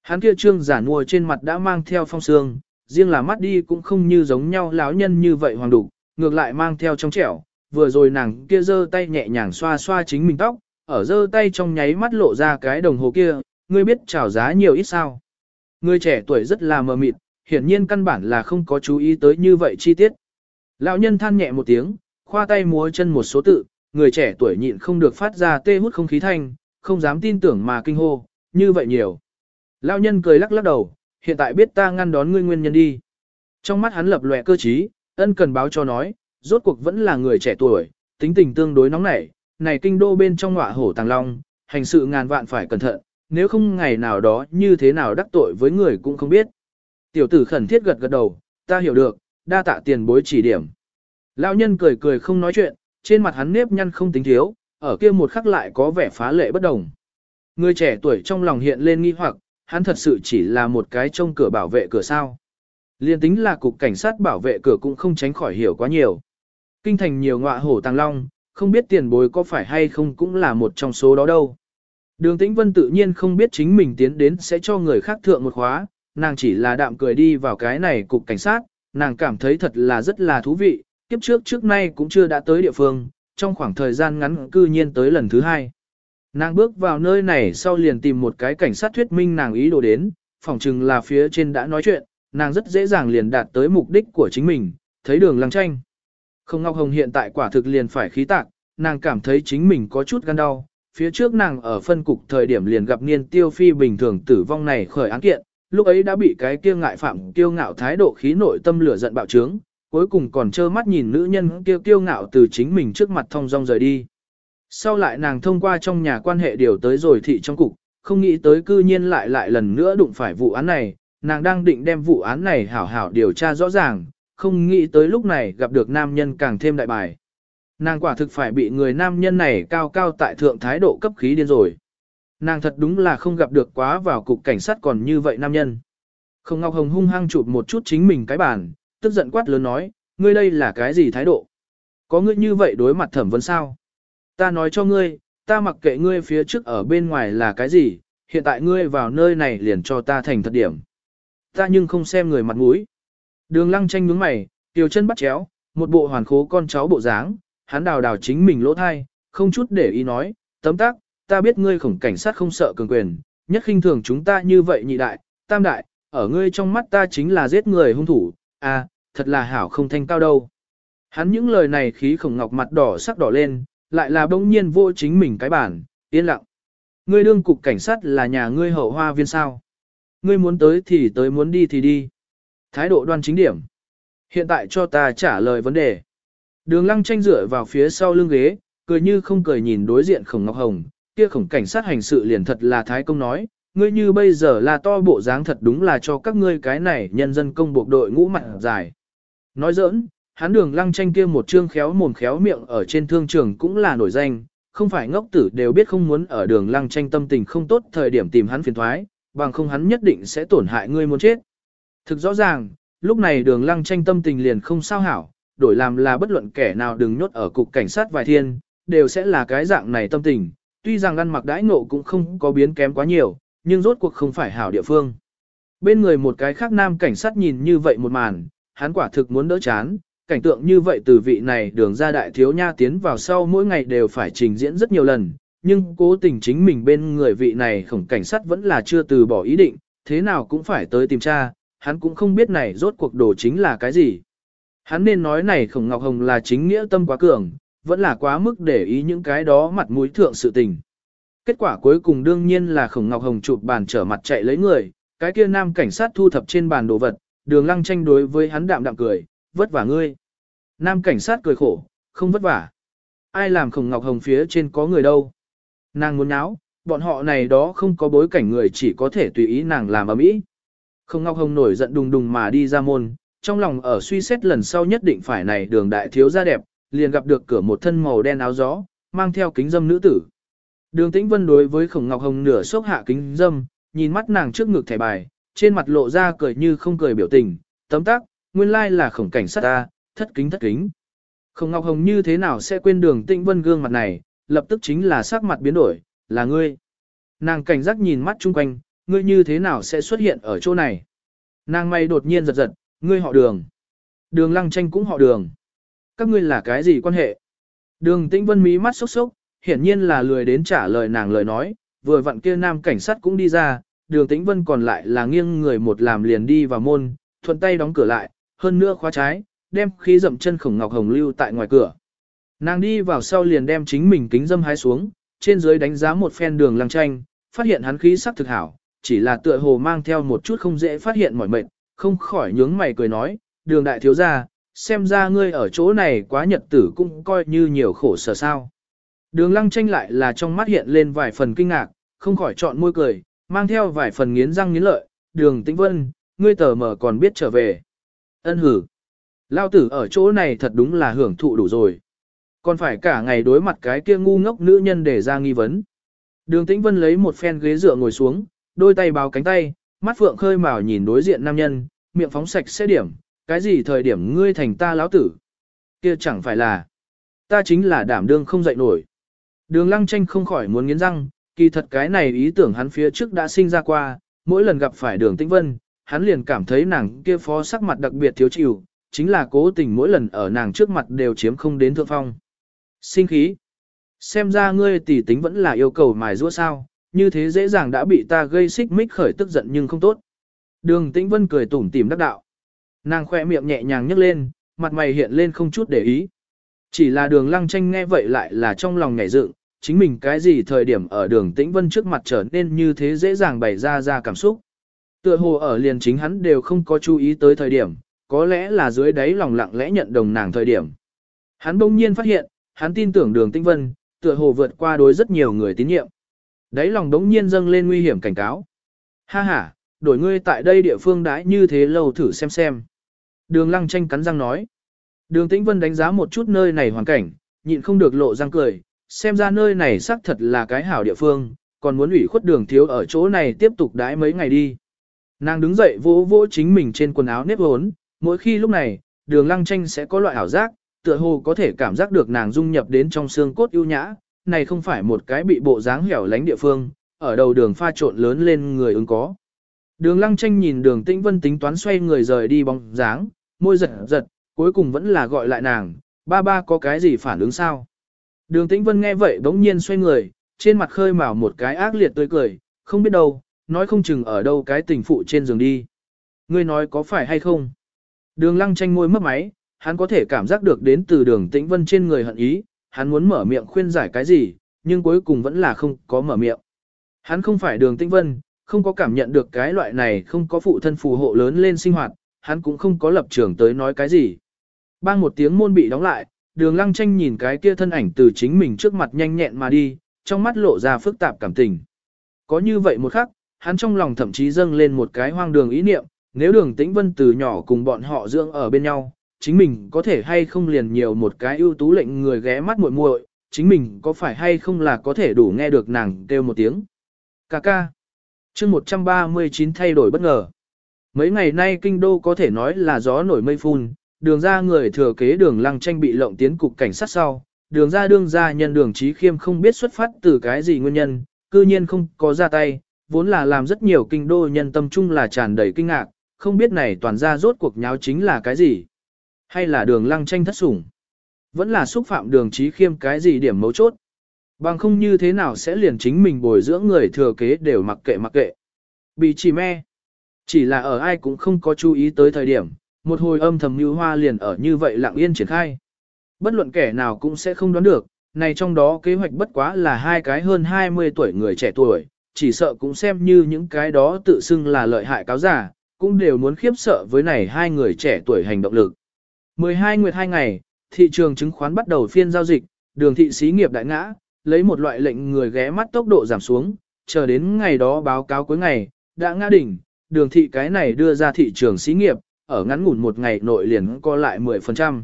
Hắn kia trương giả mua trên mặt đã mang theo phong sương, riêng là mắt đi cũng không như giống nhau lão nhân như vậy hoàng đủ, ngược lại mang theo trong trẻo, vừa rồi nàng kia giơ tay nhẹ nhàng xoa xoa chính mình tóc, ở giơ tay trong nháy mắt lộ ra cái đồng hồ kia, ngươi biết trào giá nhiều ít sao. Người trẻ tuổi rất là mờ mịt, hiển nhiên căn bản là không có chú ý tới như vậy chi tiết. Lão nhân than nhẹ một tiếng, khoa tay múa chân một số tự, người trẻ tuổi nhịn không được phát ra tê hút không khí thanh, không dám tin tưởng mà kinh hô, như vậy nhiều. Lão nhân cười lắc lắc đầu, hiện tại biết ta ngăn đón ngươi nguyên nhân đi. Trong mắt hắn lập lòe cơ trí, ân cần báo cho nói, rốt cuộc vẫn là người trẻ tuổi, tính tình tương đối nóng nảy, này kinh đô bên trong ngọa hổ tàng long, hành sự ngàn vạn phải cẩn thận, nếu không ngày nào đó như thế nào đắc tội với người cũng không biết. Tiểu tử khẩn thiết gật gật đầu, ta hiểu được, đa tạ tiền bối chỉ điểm. Lão nhân cười cười không nói chuyện, trên mặt hắn nếp nhăn không tính thiếu, ở kia một khắc lại có vẻ phá lệ bất đồng. Người trẻ tuổi trong lòng hiện lên nghi hoặc, hắn thật sự chỉ là một cái trông cửa bảo vệ cửa sao. Liên tính là cục cảnh sát bảo vệ cửa cũng không tránh khỏi hiểu quá nhiều. Kinh thành nhiều ngọa hổ tàng long, không biết tiền bối có phải hay không cũng là một trong số đó đâu. Đường Tĩnh Vân tự nhiên không biết chính mình tiến đến sẽ cho người khác thượng một khóa, nàng chỉ là đạm cười đi vào cái này cục cảnh sát, nàng cảm thấy thật là rất là thú vị, kiếp trước trước nay cũng chưa đã tới địa phương, trong khoảng thời gian ngắn cư nhiên tới lần thứ hai. Nàng bước vào nơi này sau liền tìm một cái cảnh sát thuyết minh nàng ý đồ đến, phỏng chừng là phía trên đã nói chuyện, nàng rất dễ dàng liền đạt tới mục đích của chính mình, thấy đường lăng tranh. Không Ngọc Hồng hiện tại quả thực liền phải khí tạc, nàng cảm thấy chính mình có chút gan đau. Phía trước nàng ở phân cục thời điểm liền gặp niên tiêu phi bình thường tử vong này khởi án kiện, lúc ấy đã bị cái kia ngại phạm kiêu ngạo thái độ khí nội tâm lửa giận bạo trướng, cuối cùng còn trơ mắt nhìn nữ nhân kêu kiêu ngạo từ chính mình trước mặt thông dong rời đi. Sau lại nàng thông qua trong nhà quan hệ điều tới rồi thị trong cục, không nghĩ tới cư nhiên lại lại lần nữa đụng phải vụ án này, nàng đang định đem vụ án này hảo hảo điều tra rõ ràng, không nghĩ tới lúc này gặp được nam nhân càng thêm đại bài. Nàng quả thực phải bị người nam nhân này cao cao tại thượng thái độ cấp khí điên rồi. Nàng thật đúng là không gặp được quá vào cục cảnh sát còn như vậy nam nhân. Không Ngọc Hồng hung hăng chụp một chút chính mình cái bàn, tức giận quát lớn nói, ngươi đây là cái gì thái độ? Có ngươi như vậy đối mặt thẩm vấn sao? Ta nói cho ngươi, ta mặc kệ ngươi phía trước ở bên ngoài là cái gì, hiện tại ngươi vào nơi này liền cho ta thành thật điểm. Ta nhưng không xem người mặt mũi. Đường lăng tranh nhướng mày, tiểu chân bắt chéo, một bộ hoàn khố con cháu bộ dáng, hắn đào đào chính mình lỗ thai, không chút để ý nói, tấm tác, ta biết ngươi khổng cảnh sát không sợ cường quyền, nhất khinh thường chúng ta như vậy nhị đại, tam đại, ở ngươi trong mắt ta chính là giết người hung thủ, à, thật là hảo không thanh cao đâu. Hắn những lời này khí khổng ngọc mặt đỏ sắc đỏ lên, lại là bỗng nhiên vô chính mình cái bản, yên lặng. Ngươi đương cục cảnh sát là nhà ngươi hậu hoa viên sao. Ngươi muốn tới thì tới muốn đi thì đi. Thái độ đoan chính điểm. Hiện tại cho ta trả lời vấn đề. Đường lăng tranh dựa vào phía sau lưng ghế, cười như không cười nhìn đối diện khổng ngọc hồng, kia khổng cảnh sát hành sự liền thật là thái công nói, ngươi như bây giờ là to bộ dáng thật đúng là cho các ngươi cái này nhân dân công buộc đội ngũ mặt dài. Nói giỡn, hắn đường lăng tranh kia một trương khéo mồm khéo miệng ở trên thương trường cũng là nổi danh, không phải ngốc tử đều biết không muốn ở đường lăng tranh tâm tình không tốt thời điểm tìm hắn phiền thoái, bằng không hắn nhất định sẽ tổn hại ngươi muốn chết. Thực rõ ràng, lúc này đường lăng tranh tâm tình liền không sao hảo, đổi làm là bất luận kẻ nào đừng nhốt ở cục cảnh sát vài thiên, đều sẽ là cái dạng này tâm tình, tuy rằng ăn mặc đãi ngộ cũng không có biến kém quá nhiều, nhưng rốt cuộc không phải hảo địa phương. Bên người một cái khác nam cảnh sát nhìn như vậy một màn, hắn quả thực muốn đỡ chán, cảnh tượng như vậy từ vị này đường ra đại thiếu nha tiến vào sau mỗi ngày đều phải trình diễn rất nhiều lần, nhưng cố tình chính mình bên người vị này khổng cảnh sát vẫn là chưa từ bỏ ý định, thế nào cũng phải tới tìm tra, hắn cũng không biết này rốt cuộc đồ chính là cái gì. Hắn nên nói này khổng ngọc hồng là chính nghĩa tâm quá cường, vẫn là quá mức để ý những cái đó mặt mũi thượng sự tình. Kết quả cuối cùng đương nhiên là khổng ngọc hồng chụp bàn trở mặt chạy lấy người, cái kia nam cảnh sát thu thập trên bàn đồ vật, đường lăng tranh đối với hắn đạm đạm cười, vất vả ngươi. Nam cảnh sát cười khổ, không vất vả. Ai làm khổng ngọc hồng phía trên có người đâu. Nàng muốn náo, bọn họ này đó không có bối cảnh người chỉ có thể tùy ý nàng làm ở mỹ. Không ngọc hồng nổi giận đùng đùng mà đi ra môn, trong lòng ở suy xét lần sau nhất định phải này đường đại thiếu gia đẹp, liền gặp được cửa một thân màu đen áo gió, mang theo kính dâm nữ tử. Đường Tĩnh Vân đối với Khổng Ngọc Hồng nửa sốc hạ kính dâm, nhìn mắt nàng trước ngực thẻ bài, trên mặt lộ ra cười như không cười biểu tình, tấm tắc, nguyên lai là khổng cảnh sát ta, thất kính thất kính. Khổng Ngọc Hồng như thế nào sẽ quên đường Tĩnh Vân gương mặt này, lập tức chính là sắc mặt biến đổi, là ngươi. Nàng cảnh giác nhìn mắt chung quanh, ngươi như thế nào sẽ xuất hiện ở chỗ này. Nàng may đột nhiên giật giật, ngươi họ đường. Đường lăng tranh cũng họ đường. Các ngươi là cái gì quan hệ? Đường tĩnh vân mí mắt sốc sốc, hiển nhiên là lười đến trả lời nàng lời nói, vừa vặn kia nam cảnh sát cũng đi ra, đường tĩnh vân còn lại là nghiêng người một làm liền đi vào môn, thuận tay đóng cửa lại, hơn nữa khóa trái, đem khí dậm chân khổng ngọc hồng lưu tại ngoài cửa. Nàng đi vào sau liền đem chính mình kính dâm hái xuống, trên dưới đánh giá một phen đường lăng tranh, phát hiện hắn khí sắc thực hảo, chỉ là tựa hồ mang theo một chút không dễ phát hiện mỏi mệt, không khỏi nhướng mày cười nói, đường đại thiếu gia, xem ra ngươi ở chỗ này quá nhật tử cũng coi như nhiều khổ sở sao. Đường lăng tranh lại là trong mắt hiện lên vài phần kinh ngạc, không khỏi chọn môi cười, mang theo vài phần nghiến răng nghiến lợi, đường tĩnh vân, ngươi tờ mở còn biết trở về. Ân hử. Lao tử ở chỗ này thật đúng là hưởng thụ đủ rồi. Còn phải cả ngày đối mặt cái kia ngu ngốc nữ nhân để ra nghi vấn. Đường tĩnh vân lấy một phen ghế dựa ngồi xuống, đôi tay bao cánh tay, mắt phượng khơi mào nhìn đối diện nam nhân, miệng phóng sạch sẽ điểm, cái gì thời điểm ngươi thành ta lão tử? Kia chẳng phải là, ta chính là đảm đương không dậy nổi. Đường lăng tranh không khỏi muốn nghiến răng, kỳ thật cái này ý tưởng hắn phía trước đã sinh ra qua, mỗi lần gặp phải đường tĩnh vân, hắn liền cảm thấy nàng kia phó sắc mặt đặc biệt thiếu chịu, chính là cố tình mỗi lần ở nàng trước mặt đều chiếm không đến thượng phong. Sinh khí. Xem ra ngươi tỷ tính vẫn là yêu cầu mài rũa sao, như thế dễ dàng đã bị ta gây xích mích khởi tức giận nhưng không tốt. Đường Tĩnh Vân cười tủm tỉm đắc đạo. Nàng khoe miệng nhẹ nhàng nhấc lên, mặt mày hiện lên không chút để ý. Chỉ là đường lăng tranh nghe vậy lại là trong lòng nhảy dựng, chính mình cái gì thời điểm ở đường Tĩnh Vân trước mặt trở nên như thế dễ dàng bày ra ra cảm xúc. Tựa hồ ở liền chính hắn đều không có chú ý tới thời điểm, có lẽ là dưới đáy lòng lặng lẽ nhận đồng nàng thời điểm. Hắn bỗng nhiên phát hiện, hắn tin tưởng đường Tĩnh Vân, tựa hồ vượt qua đối rất nhiều người tín nhiệm. Đáy lòng đống nhiên dâng lên nguy hiểm cảnh cáo. Ha ha, đổi ngươi tại đây địa phương đãi như thế lâu thử xem xem. Đường lăng tranh cắn răng nói. Đường tĩnh vân đánh giá một chút nơi này hoàn cảnh, nhịn không được lộ răng cười, xem ra nơi này xác thật là cái hảo địa phương, còn muốn ủy khuất đường thiếu ở chỗ này tiếp tục đãi mấy ngày đi. Nàng đứng dậy vỗ vỗ chính mình trên quần áo nếp hốn, mỗi khi lúc này, đường lăng tranh sẽ có loại ảo giác, tựa hồ có thể cảm giác được nàng dung nhập đến trong xương cốt ưu nhã, này không phải một cái bị bộ dáng hẻo lánh địa phương, ở đầu đường pha trộn lớn lên người ứng có. Đường lăng tranh nhìn đường tĩnh vân tính toán xoay người rời đi bóng dáng, môi giật giật, cuối cùng vẫn là gọi lại nàng, ba ba có cái gì phản ứng sao? Đường tĩnh vân nghe vậy đống nhiên xoay người, trên mặt khơi mào một cái ác liệt tươi cười, không biết đâu, nói không chừng ở đâu cái tình phụ trên giường đi. Ngươi nói có phải hay không? Đường lăng tranh môi mấp máy, hắn có thể cảm giác được đến từ đường tĩnh vân trên người hận ý, hắn muốn mở miệng khuyên giải cái gì, nhưng cuối cùng vẫn là không có mở miệng. Hắn không phải đường tĩnh vân, không có cảm nhận được cái loại này không có phụ thân phù hộ lớn lên sinh hoạt, hắn cũng không có lập trường tới nói cái gì. Bang một tiếng môn bị đóng lại, đường lăng tranh nhìn cái kia thân ảnh từ chính mình trước mặt nhanh nhẹn mà đi, trong mắt lộ ra phức tạp cảm tình. Có như vậy một khắc, hắn trong lòng thậm chí dâng lên một cái hoang đường ý niệm, nếu đường tĩnh vân từ nhỏ cùng bọn họ dưỡng ở bên nhau, chính mình có thể hay không liền nhiều một cái ưu tú lệnh người ghé mắt muội muội, chính mình có phải hay không là có thể đủ nghe được nàng kêu một tiếng. Cà ca. chương 139 thay đổi bất ngờ. Mấy ngày nay kinh đô có thể nói là gió nổi mây phun, đường ra người thừa kế đường lăng tranh bị lộng tiến cục cảnh sát sau, đường ra đương ra nhân đường trí khiêm không biết xuất phát từ cái gì nguyên nhân, cư nhiên không có ra tay, vốn là làm rất nhiều kinh đô nhân tâm chung là tràn đầy kinh ngạc, không biết này toàn ra rốt cuộc nháo chính là cái gì. Hay là đường lăng tranh thất sủng? Vẫn là xúc phạm đường trí khiêm cái gì điểm mấu chốt? Bằng không như thế nào sẽ liền chính mình bồi dưỡng người thừa kế đều mặc kệ mặc kệ. Bị chỉ me. Chỉ là ở ai cũng không có chú ý tới thời điểm, một hồi âm thầm như hoa liền ở như vậy lặng yên triển khai. Bất luận kẻ nào cũng sẽ không đoán được, này trong đó kế hoạch bất quá là hai cái hơn 20 tuổi người trẻ tuổi, chỉ sợ cũng xem như những cái đó tự xưng là lợi hại cáo giả, cũng đều muốn khiếp sợ với này hai người trẻ tuổi hành động lực. 12 nguyệt 2 ngày, thị trường chứng khoán bắt đầu phiên giao dịch, đường thị xí nghiệp đại ngã, lấy một loại lệnh người ghé mắt tốc độ giảm xuống, chờ đến ngày đó báo cáo cuối ngày, đã ngã đỉnh, đường thị cái này đưa ra thị trường xí nghiệp, ở ngắn ngủn một ngày nội liền co lại 10%.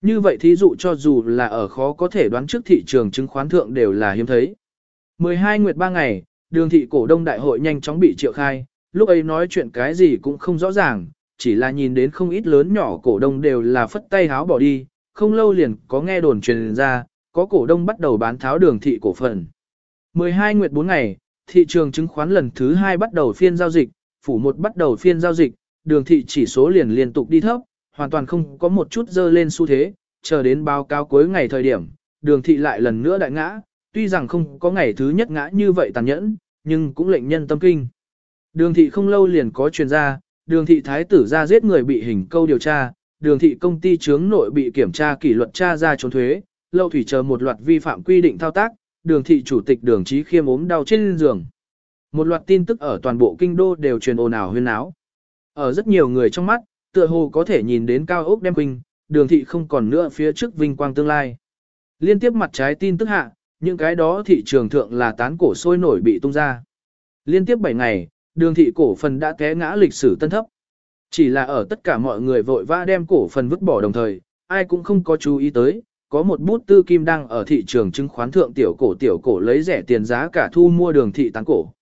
Như vậy thí dụ cho dù là ở khó có thể đoán trước thị trường chứng khoán thượng đều là hiếm thấy. 12 nguyệt 3 ngày, đường thị cổ đông đại hội nhanh chóng bị triệu khai, lúc ấy nói chuyện cái gì cũng không rõ ràng, chỉ là nhìn đến không ít lớn nhỏ cổ đông đều là phất tay háo bỏ đi, không lâu liền có nghe đồn truyền ra, có cổ đông bắt đầu bán tháo đường thị cổ phần. 12 nguyệt 4 ngày, thị trường chứng khoán lần thứ 2 bắt đầu phiên giao dịch, phủ một bắt đầu phiên giao dịch, đường thị chỉ số liền liên tục đi thấp, hoàn toàn không có một chút dơ lên xu thế, chờ đến báo cáo cuối ngày thời điểm, đường thị lại lần nữa đại ngã, tuy rằng không có ngày thứ nhất ngã như vậy tàn nhẫn, nhưng cũng lệnh nhân tâm kinh. Đường thị không lâu liền có truyền ra, đường thị thái tử ra giết người bị hình câu điều tra, đường thị công ty chướng nội bị kiểm tra kỷ luật tra ra trốn thuế, lâu thủy chờ một loạt vi phạm quy định thao tác, đường thị chủ tịch đường trí khiêm ốm đau trên giường. Một loạt tin tức ở toàn bộ kinh đô đều truyền ồn ào huyên áo. Ở rất nhiều người trong mắt, tựa hồ có thể nhìn đến cao ốc đem quinh, đường thị không còn nữa phía trước vinh quang tương lai. Liên tiếp mặt trái tin tức hạ, những cái đó thị trường thượng là tán cổ sôi nổi bị tung ra. Liên tiếp 7 ngày, đường thị cổ phần đã té ngã lịch sử tân thấp. Chỉ là ở tất cả mọi người vội vã đem cổ phần vứt bỏ đồng thời, ai cũng không có chú ý tới, có một bút tư kim đang ở thị trường chứng khoán thượng tiểu cổ tiểu cổ lấy rẻ tiền giá cả thu mua đường thị tán cổ.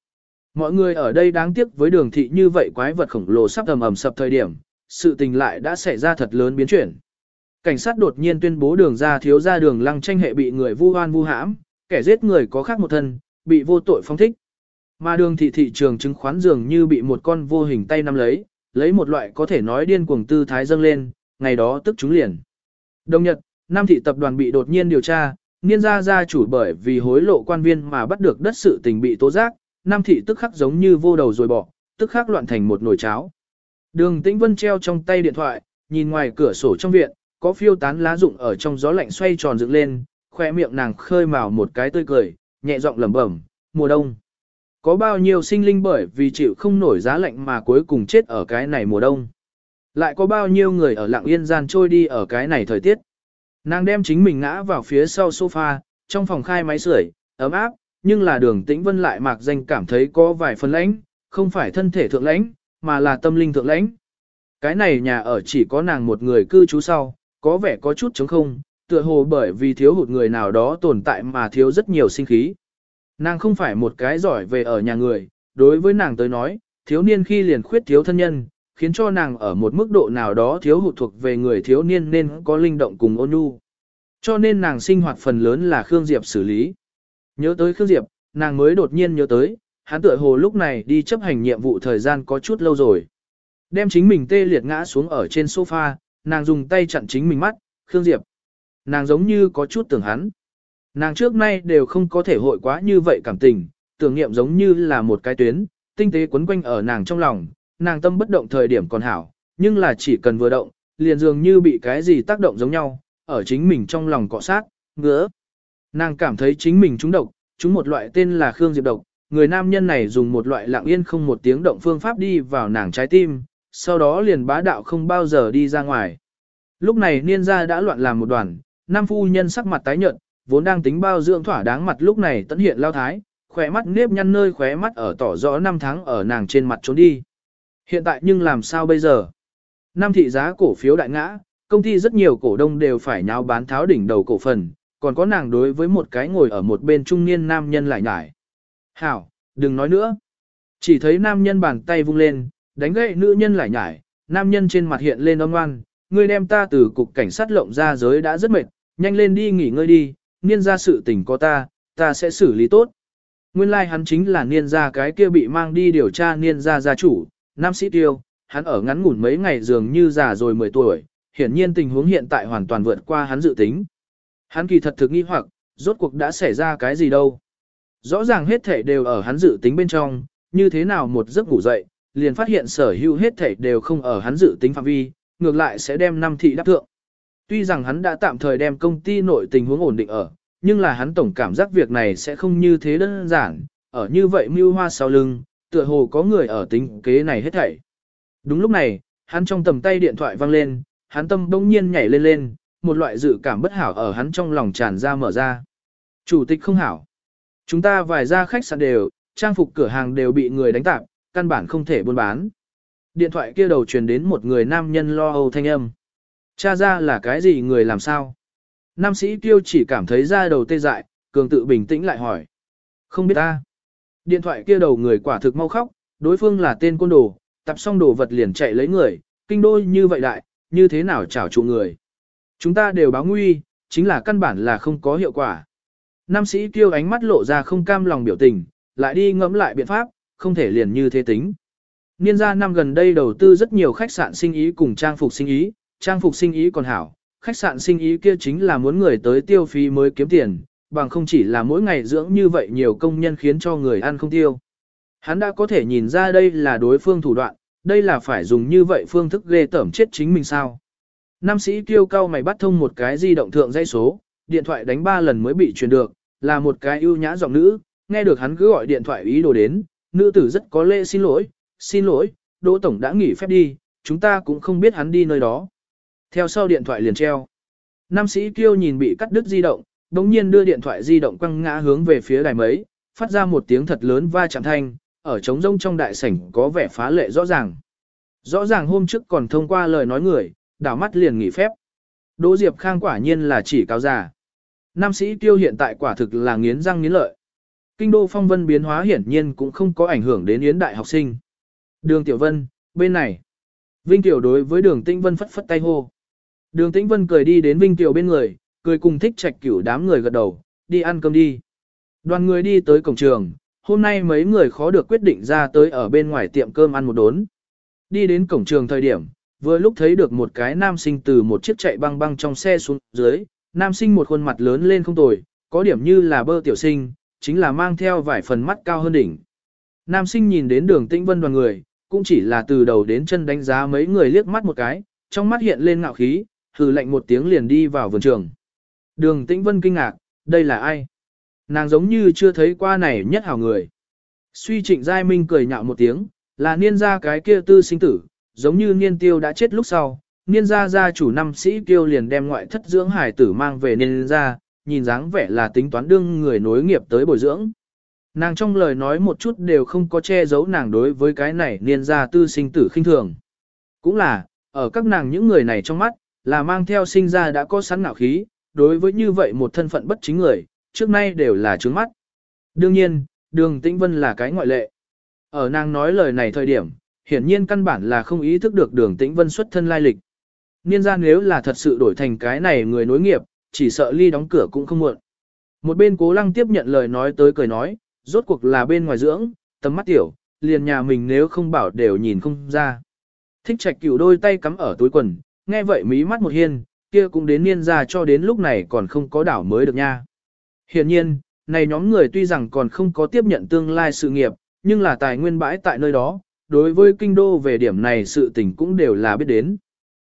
Mọi người ở đây đáng tiếc với đường thị như vậy quái vật khổng lồ sắp ầm ầm sập thời điểm, sự tình lại đã xảy ra thật lớn biến chuyển. Cảnh sát đột nhiên tuyên bố đường ra thiếu ra đường lăng tranh hệ bị người vu oan vu hãm, kẻ giết người có khác một thân, bị vô tội phong thích. Mà đường thị thị trường chứng khoán dường như bị một con vô hình tay nắm lấy, lấy một loại có thể nói điên cuồng tư thái dâng lên, ngày đó tức chúng liền. Đồng nhật, Nam thị tập đoàn bị đột nhiên điều tra, niên gia gia chủ bởi vì hối lộ quan viên mà bắt được đất sự tình bị tố giác, Nam thị tức khắc giống như vô đầu rồi bỏ, tức khắc loạn thành một nồi cháo. Đường Tĩnh Vân treo trong tay điện thoại, nhìn ngoài cửa sổ trong viện, có phiêu tán lá rụng ở trong gió lạnh xoay tròn dựng lên, khoe miệng nàng khơi mào một cái tươi cười, nhẹ giọng lẩm bẩm, mùa đông. Có bao nhiêu sinh linh bởi vì chịu không nổi giá lạnh mà cuối cùng chết ở cái này mùa đông. Lại có bao nhiêu người ở lặng yên gian trôi đi ở cái này thời tiết. Nàng đem chính mình ngã vào phía sau sofa, trong phòng khai máy sưởi, ấm áp, nhưng là đường tĩnh vân lại mạc danh cảm thấy có vài phần lãnh, không phải thân thể thượng lãnh, mà là tâm linh thượng lãnh. Cái này nhà ở chỉ có nàng một người cư trú sau, có vẻ có chút trống không, tựa hồ bởi vì thiếu hụt người nào đó tồn tại mà thiếu rất nhiều sinh khí. Nàng không phải một cái giỏi về ở nhà người, đối với nàng tới nói, thiếu niên khi liền khuyết thiếu thân nhân, khiến cho nàng ở một mức độ nào đó thiếu hụt thuộc về người thiếu niên nên có linh động cùng ôn nhu. Cho nên nàng sinh hoạt phần lớn là Khương Diệp xử lý. Nhớ tới Khương Diệp, nàng mới đột nhiên nhớ tới, hắn tựa hồ lúc này đi chấp hành nhiệm vụ thời gian có chút lâu rồi. Đem chính mình tê liệt ngã xuống ở trên sofa, nàng dùng tay chặn chính mình mắt, Khương Diệp. Nàng giống như có chút tưởng hắn. Nàng trước nay đều không có thể hội quá như vậy cảm tình, tưởng niệm giống như là một cái tuyến, tinh tế quấn quanh ở nàng trong lòng, nàng tâm bất động thời điểm còn hảo, nhưng là chỉ cần vừa động, liền dường như bị cái gì tác động giống nhau, ở chính mình trong lòng cọ sát, ngứa. Nàng cảm thấy chính mình trúng độc, trúng một loại tên là Khương Diệp độc, người nam nhân này dùng một loại lặng yên không một tiếng động phương pháp đi vào nàng trái tim, sau đó liền bá đạo không bao giờ đi ra ngoài. Lúc này niên gia đã loạn làm một đoàn, Nam phu nhân sắc mặt tái nhợt, vốn đang tính bao dưỡng thỏa đáng mặt lúc này tận hiện lao thái, khóe mắt nếp nhăn nơi khóe mắt ở tỏ rõ năm tháng ở nàng trên mặt trốn đi. Hiện tại nhưng làm sao bây giờ? Nam thị giá cổ phiếu đại ngã, công ty rất nhiều cổ đông đều phải nháo bán tháo đỉnh đầu cổ phần, còn có nàng đối với một cái ngồi ở một bên trung niên nam nhân lại nhải. Hảo, đừng nói nữa. Chỉ thấy nam nhân bàn tay vung lên, đánh gậy nữ nhân lại nhải, nam nhân trên mặt hiện lên âm ngoan, ngươi đem ta từ cục cảnh sát lộng ra giới đã rất mệt, nhanh lên đi nghỉ ngơi đi, niên ra sự tình có ta, ta sẽ xử lý tốt. Nguyên lai like hắn chính là niên gia cái kia bị mang đi điều tra niên gia gia chủ, nam sĩ tiêu, hắn ở ngắn ngủn mấy ngày dường như già rồi 10 tuổi, hiển nhiên tình huống hiện tại hoàn toàn vượt qua hắn dự tính. Hắn kỳ thật thực nghi hoặc, rốt cuộc đã xảy ra cái gì đâu. Rõ ràng hết thể đều ở hắn dự tính bên trong, như thế nào một giấc ngủ dậy, liền phát hiện sở hữu hết thể đều không ở hắn dự tính phạm vi, ngược lại sẽ đem năm thị đáp thượng. Tuy rằng hắn đã tạm thời đem công ty nội tình huống ổn định ở, nhưng là hắn tổng cảm giác việc này sẽ không như thế đơn giản, ở như vậy mưu hoa sau lưng, tựa hồ có người ở tính kế này hết thảy. Đúng lúc này, hắn trong tầm tay điện thoại vang lên, hắn tâm bỗng nhiên nhảy lên lên, một loại dự cảm bất hảo ở hắn trong lòng tràn ra mở ra. Chủ tịch không hảo. Chúng ta vài ra khách sạn đều, trang phục cửa hàng đều bị người đánh tạp, căn bản không thể buôn bán. Điện thoại kia đầu truyền đến một người nam nhân lo âu thanh âm. Cha ra là cái gì người làm sao? Nam sĩ tiêu chỉ cảm thấy ra đầu tê dại, cường tự bình tĩnh lại hỏi. Không biết ta. Điện thoại kia đầu người quả thực mau khóc, đối phương là tên côn đồ, tập xong đồ vật liền chạy lấy người, kinh đôi như vậy đại, như thế nào chảo trụ người. Chúng ta đều báo nguy, chính là căn bản là không có hiệu quả. Nam sĩ tiêu ánh mắt lộ ra không cam lòng biểu tình, lại đi ngẫm lại biện pháp, không thể liền như thế tính. Niên gia năm gần đây đầu tư rất nhiều khách sạn sinh ý cùng trang phục sinh ý, trang phục sinh ý còn hảo, khách sạn sinh ý kia chính là muốn người tới tiêu phí mới kiếm tiền, bằng không chỉ là mỗi ngày dưỡng như vậy nhiều công nhân khiến cho người ăn không tiêu. Hắn đã có thể nhìn ra đây là đối phương thủ đoạn, đây là phải dùng như vậy phương thức ghê tẩm chết chính mình sao. Nam sĩ kêu cao mày bắt thông một cái di động thượng dây số, điện thoại đánh ba lần mới bị truyền được, là một cái ưu nhã giọng nữ, nghe được hắn cứ gọi điện thoại ý đồ đến, nữ tử rất có lễ xin lỗi, xin lỗi, Đỗ Tổng đã nghỉ phép đi, chúng ta cũng không biết hắn đi nơi đó. Theo sau điện thoại liền treo. Nam sĩ kêu nhìn bị cắt đứt di động, đồng nhiên đưa điện thoại di động quăng ngã hướng về phía đài mấy, phát ra một tiếng thật lớn va chạm thanh, ở trống rông trong đại sảnh có vẻ phá lệ rõ ràng. Rõ ràng hôm trước còn thông qua lời nói người, đảo mắt liền nghỉ phép. Đỗ Diệp Khang quả nhiên là chỉ cáo già. Nam sĩ tiêu hiện tại quả thực là nghiến răng nghiến lợi. Kinh đô phong vân biến hóa hiển nhiên cũng không có ảnh hưởng đến yến đại học sinh. Đường Tiểu Vân, bên này. Vinh Tiểu đối với đường Tĩnh Vân phất phất tay hô. Đường Tĩnh Vân cười đi đến Vinh Tiểu bên người, cười cùng thích trạch cửu đám người gật đầu, đi ăn cơm đi. Đoàn người đi tới cổng trường, hôm nay mấy người khó được quyết định ra tới ở bên ngoài tiệm cơm ăn một đốn. Đi đến cổng trường thời điểm, vừa lúc thấy được một cái nam sinh từ một chiếc chạy băng băng trong xe xuống dưới, nam sinh một khuôn mặt lớn lên không tồi, có điểm như là bơ tiểu sinh, chính là mang theo vài phần mắt cao hơn đỉnh. Nam sinh nhìn đến đường tĩnh vân đoàn người, cũng chỉ là từ đầu đến chân đánh giá mấy người liếc mắt một cái, trong mắt hiện lên ngạo khí, hừ lạnh một tiếng liền đi vào vườn trường. Đường tĩnh vân kinh ngạc, đây là ai? Nàng giống như chưa thấy qua này nhất hảo người. Suy trịnh giai minh cười nhạo một tiếng, là niên gia cái kia tư sinh tử, giống như niên tiêu đã chết lúc sau, niên gia gia chủ năm sĩ tiêu liền đem ngoại thất dưỡng hải tử mang về niên gia, nhìn dáng vẻ là tính toán đương người nối nghiệp tới bồi dưỡng. Nàng trong lời nói một chút đều không có che giấu nàng đối với cái này niên gia tư sinh tử khinh thường. Cũng là, ở các nàng những người này trong mắt, là mang theo sinh ra đã có sẵn ngạo khí, đối với như vậy một thân phận bất chính người, trước nay đều là trướng mắt. Đương nhiên, đường tĩnh vân là cái ngoại lệ. Ở nàng nói lời này thời điểm, hiển nhiên căn bản là không ý thức được đường tĩnh vân xuất thân lai lịch. Niên ra nếu là thật sự đổi thành cái này người nối nghiệp, chỉ sợ ly đóng cửa cũng không muộn. Một bên cố lăng tiếp nhận lời nói tới cười nói, rốt cuộc là bên ngoài dưỡng, tầm mắt tiểu, liền nhà mình nếu không bảo đều nhìn không ra. Thích trạch cửu đôi tay cắm ở túi quần, nghe vậy mí mắt một hiên, kia cũng đến niên ra cho đến lúc này còn không có đảo mới được nha. Hiện nhiên, này nhóm người tuy rằng còn không có tiếp nhận tương lai sự nghiệp, nhưng là tài nguyên bãi tại nơi đó, đối với kinh đô về điểm này sự tình cũng đều là biết đến.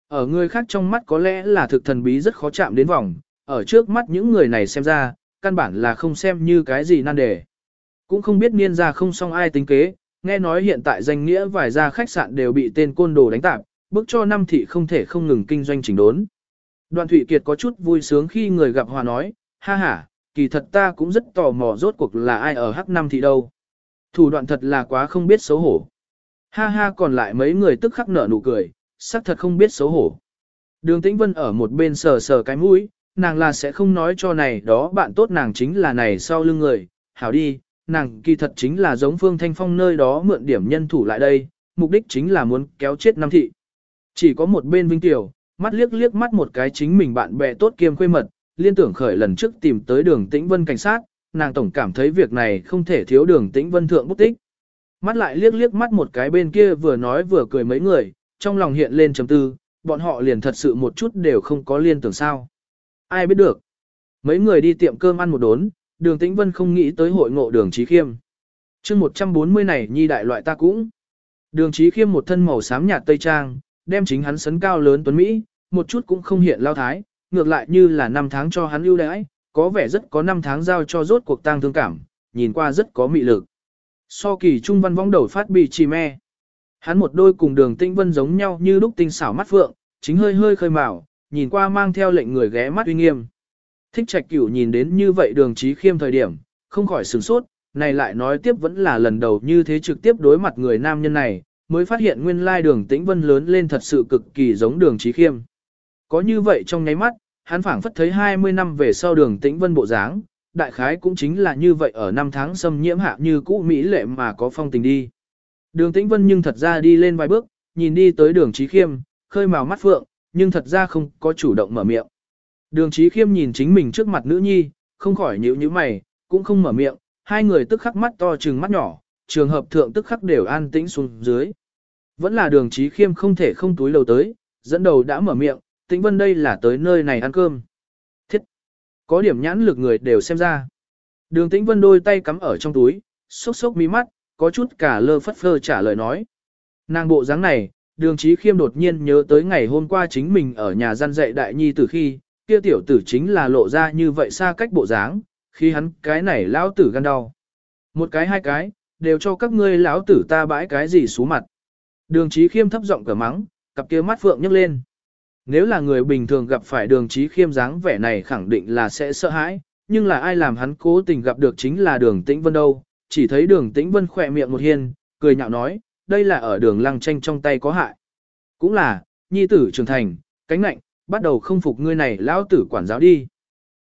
Ở người khác trong mắt có lẽ là thực thần bí rất khó chạm đến vòng, ở trước mắt những người này xem ra, căn bản là không xem như cái gì nan đề. Cũng không biết niên ra không xong ai tính kế, nghe nói hiện tại danh nghĩa vài gia khách sạn đều bị tên côn đồ đánh tạp, bức cho năm thị không thể không ngừng kinh doanh chỉnh đốn. Đoàn Thụy Kiệt có chút vui sướng khi người gặp hòa nói, ha ha, kỳ thật ta cũng rất tò mò rốt cuộc là ai ở Hắc Năm thị đâu. Thủ đoạn thật là quá không biết xấu hổ. Ha ha còn lại mấy người tức khắc nở nụ cười, sắc thật không biết xấu hổ. Đường Tĩnh Vân ở một bên sờ sờ cái mũi, nàng là sẽ không nói cho này đó bạn tốt nàng chính là này sau lưng người, hảo đi, nàng kỳ thật chính là giống Phương Thanh Phong nơi đó mượn điểm nhân thủ lại đây, mục đích chính là muốn kéo chết Nam Thị. Chỉ có một bên Vinh Tiểu, mắt liếc liếc mắt một cái chính mình bạn bè tốt kiêm khuê mật, liên tưởng khởi lần trước tìm tới đường Tĩnh Vân cảnh sát, nàng tổng cảm thấy việc này không thể thiếu đường Tĩnh Vân thượng bút tích. Mắt lại liếc liếc mắt một cái bên kia vừa nói vừa cười mấy người, trong lòng hiện lên chấm tư, bọn họ liền thật sự một chút đều không có liên tưởng sao. Ai biết được. Mấy người đi tiệm cơm ăn một đốn, đường tĩnh vân không nghĩ tới hội ngộ đường trí khiêm. chương 140 này nhi đại loại ta cũng. Đường trí khiêm một thân màu xám nhạt tây trang, đem chính hắn sấn cao lớn tuấn Mỹ, một chút cũng không hiện lao thái, ngược lại như là năm tháng cho hắn ưu đãi, có vẻ rất có năm tháng giao cho rốt cuộc tang thương cảm, nhìn qua rất có mị lực. So kỳ trung văn vong đầu phát bị trì me. Hắn một đôi cùng đường tinh vân giống nhau như lúc tinh xảo mắt phượng, chính hơi hơi khơi mào, nhìn qua mang theo lệnh người ghé mắt uy nghiêm. Thích trạch cửu nhìn đến như vậy đường trí khiêm thời điểm, không khỏi sửng sốt, này lại nói tiếp vẫn là lần đầu như thế trực tiếp đối mặt người nam nhân này, mới phát hiện nguyên lai đường tĩnh vân lớn lên thật sự cực kỳ giống đường trí khiêm. Có như vậy trong nháy mắt, hắn phảng phất thấy 20 năm về sau đường tĩnh vân bộ dáng, đại khái cũng chính là như vậy ở năm tháng xâm nhiễm hạ như cũ Mỹ lệ mà có phong tình đi. Đường tĩnh vân nhưng thật ra đi lên vài bước, nhìn đi tới đường trí khiêm, khơi màu mắt phượng, nhưng thật ra không có chủ động mở miệng. Đường trí khiêm nhìn chính mình trước mặt nữ nhi, không khỏi nhíu nhíu mày, cũng không mở miệng, hai người tức khắc mắt to trừng mắt nhỏ, trường hợp thượng tức khắc đều an tĩnh xuống dưới. Vẫn là đường trí khiêm không thể không túi lầu tới, dẫn đầu đã mở miệng, tĩnh vân đây là tới nơi này ăn cơm. Có điểm nhãn lực người đều xem ra. Đường tĩnh vân đôi tay cắm ở trong túi, sốc sốc mí mắt, có chút cả lơ phất phơ trả lời nói. Nàng bộ dáng này, đường trí khiêm đột nhiên nhớ tới ngày hôm qua chính mình ở nhà gian dạy đại nhi từ khi, kia tiểu tử chính là lộ ra như vậy xa cách bộ dáng, khi hắn cái này lão tử gan đau. Một cái hai cái, đều cho các ngươi lão tử ta bãi cái gì xuống mặt. Đường trí khiêm thấp giọng cửa mắng, cặp kia mắt phượng nhấc lên. Nếu là người bình thường gặp phải đường trí khiêm dáng vẻ này khẳng định là sẽ sợ hãi, nhưng là ai làm hắn cố tình gặp được chính là đường tĩnh vân đâu, chỉ thấy đường tĩnh vân khỏe miệng một hiên, cười nhạo nói, đây là ở đường lăng tranh trong tay có hại. Cũng là, nhi tử trưởng thành, cánh nạnh, bắt đầu không phục ngươi này lão tử quản giáo đi.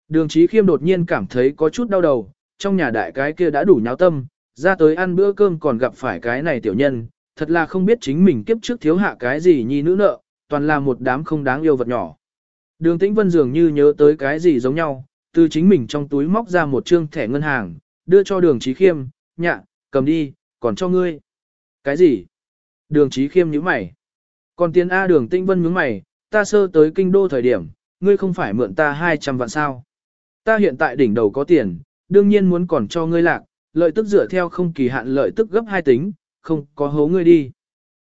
Đường trí khiêm đột nhiên cảm thấy có chút đau đầu, trong nhà đại cái kia đã đủ nháo tâm, ra tới ăn bữa cơm còn gặp phải cái này tiểu nhân, thật là không biết chính mình kiếp trước thiếu hạ cái gì nhi nữ nợ, toàn là một đám không đáng yêu vật nhỏ. Đường tĩnh vân dường như nhớ tới cái gì giống nhau, từ chính mình trong túi móc ra một trương thẻ ngân hàng, đưa cho đường trí khiêm, nhạ, cầm đi, còn cho ngươi. Cái gì? Đường trí khiêm nhíu mày. Còn tiền A đường Tĩnh vân nhướng mày, ta sơ tới kinh đô thời điểm, ngươi không phải mượn ta 200 vạn sao. Ta hiện tại đỉnh đầu có tiền, đương nhiên muốn còn cho ngươi lạc, lợi tức dựa theo không kỳ hạn lợi tức gấp hai tính, không có hố ngươi đi.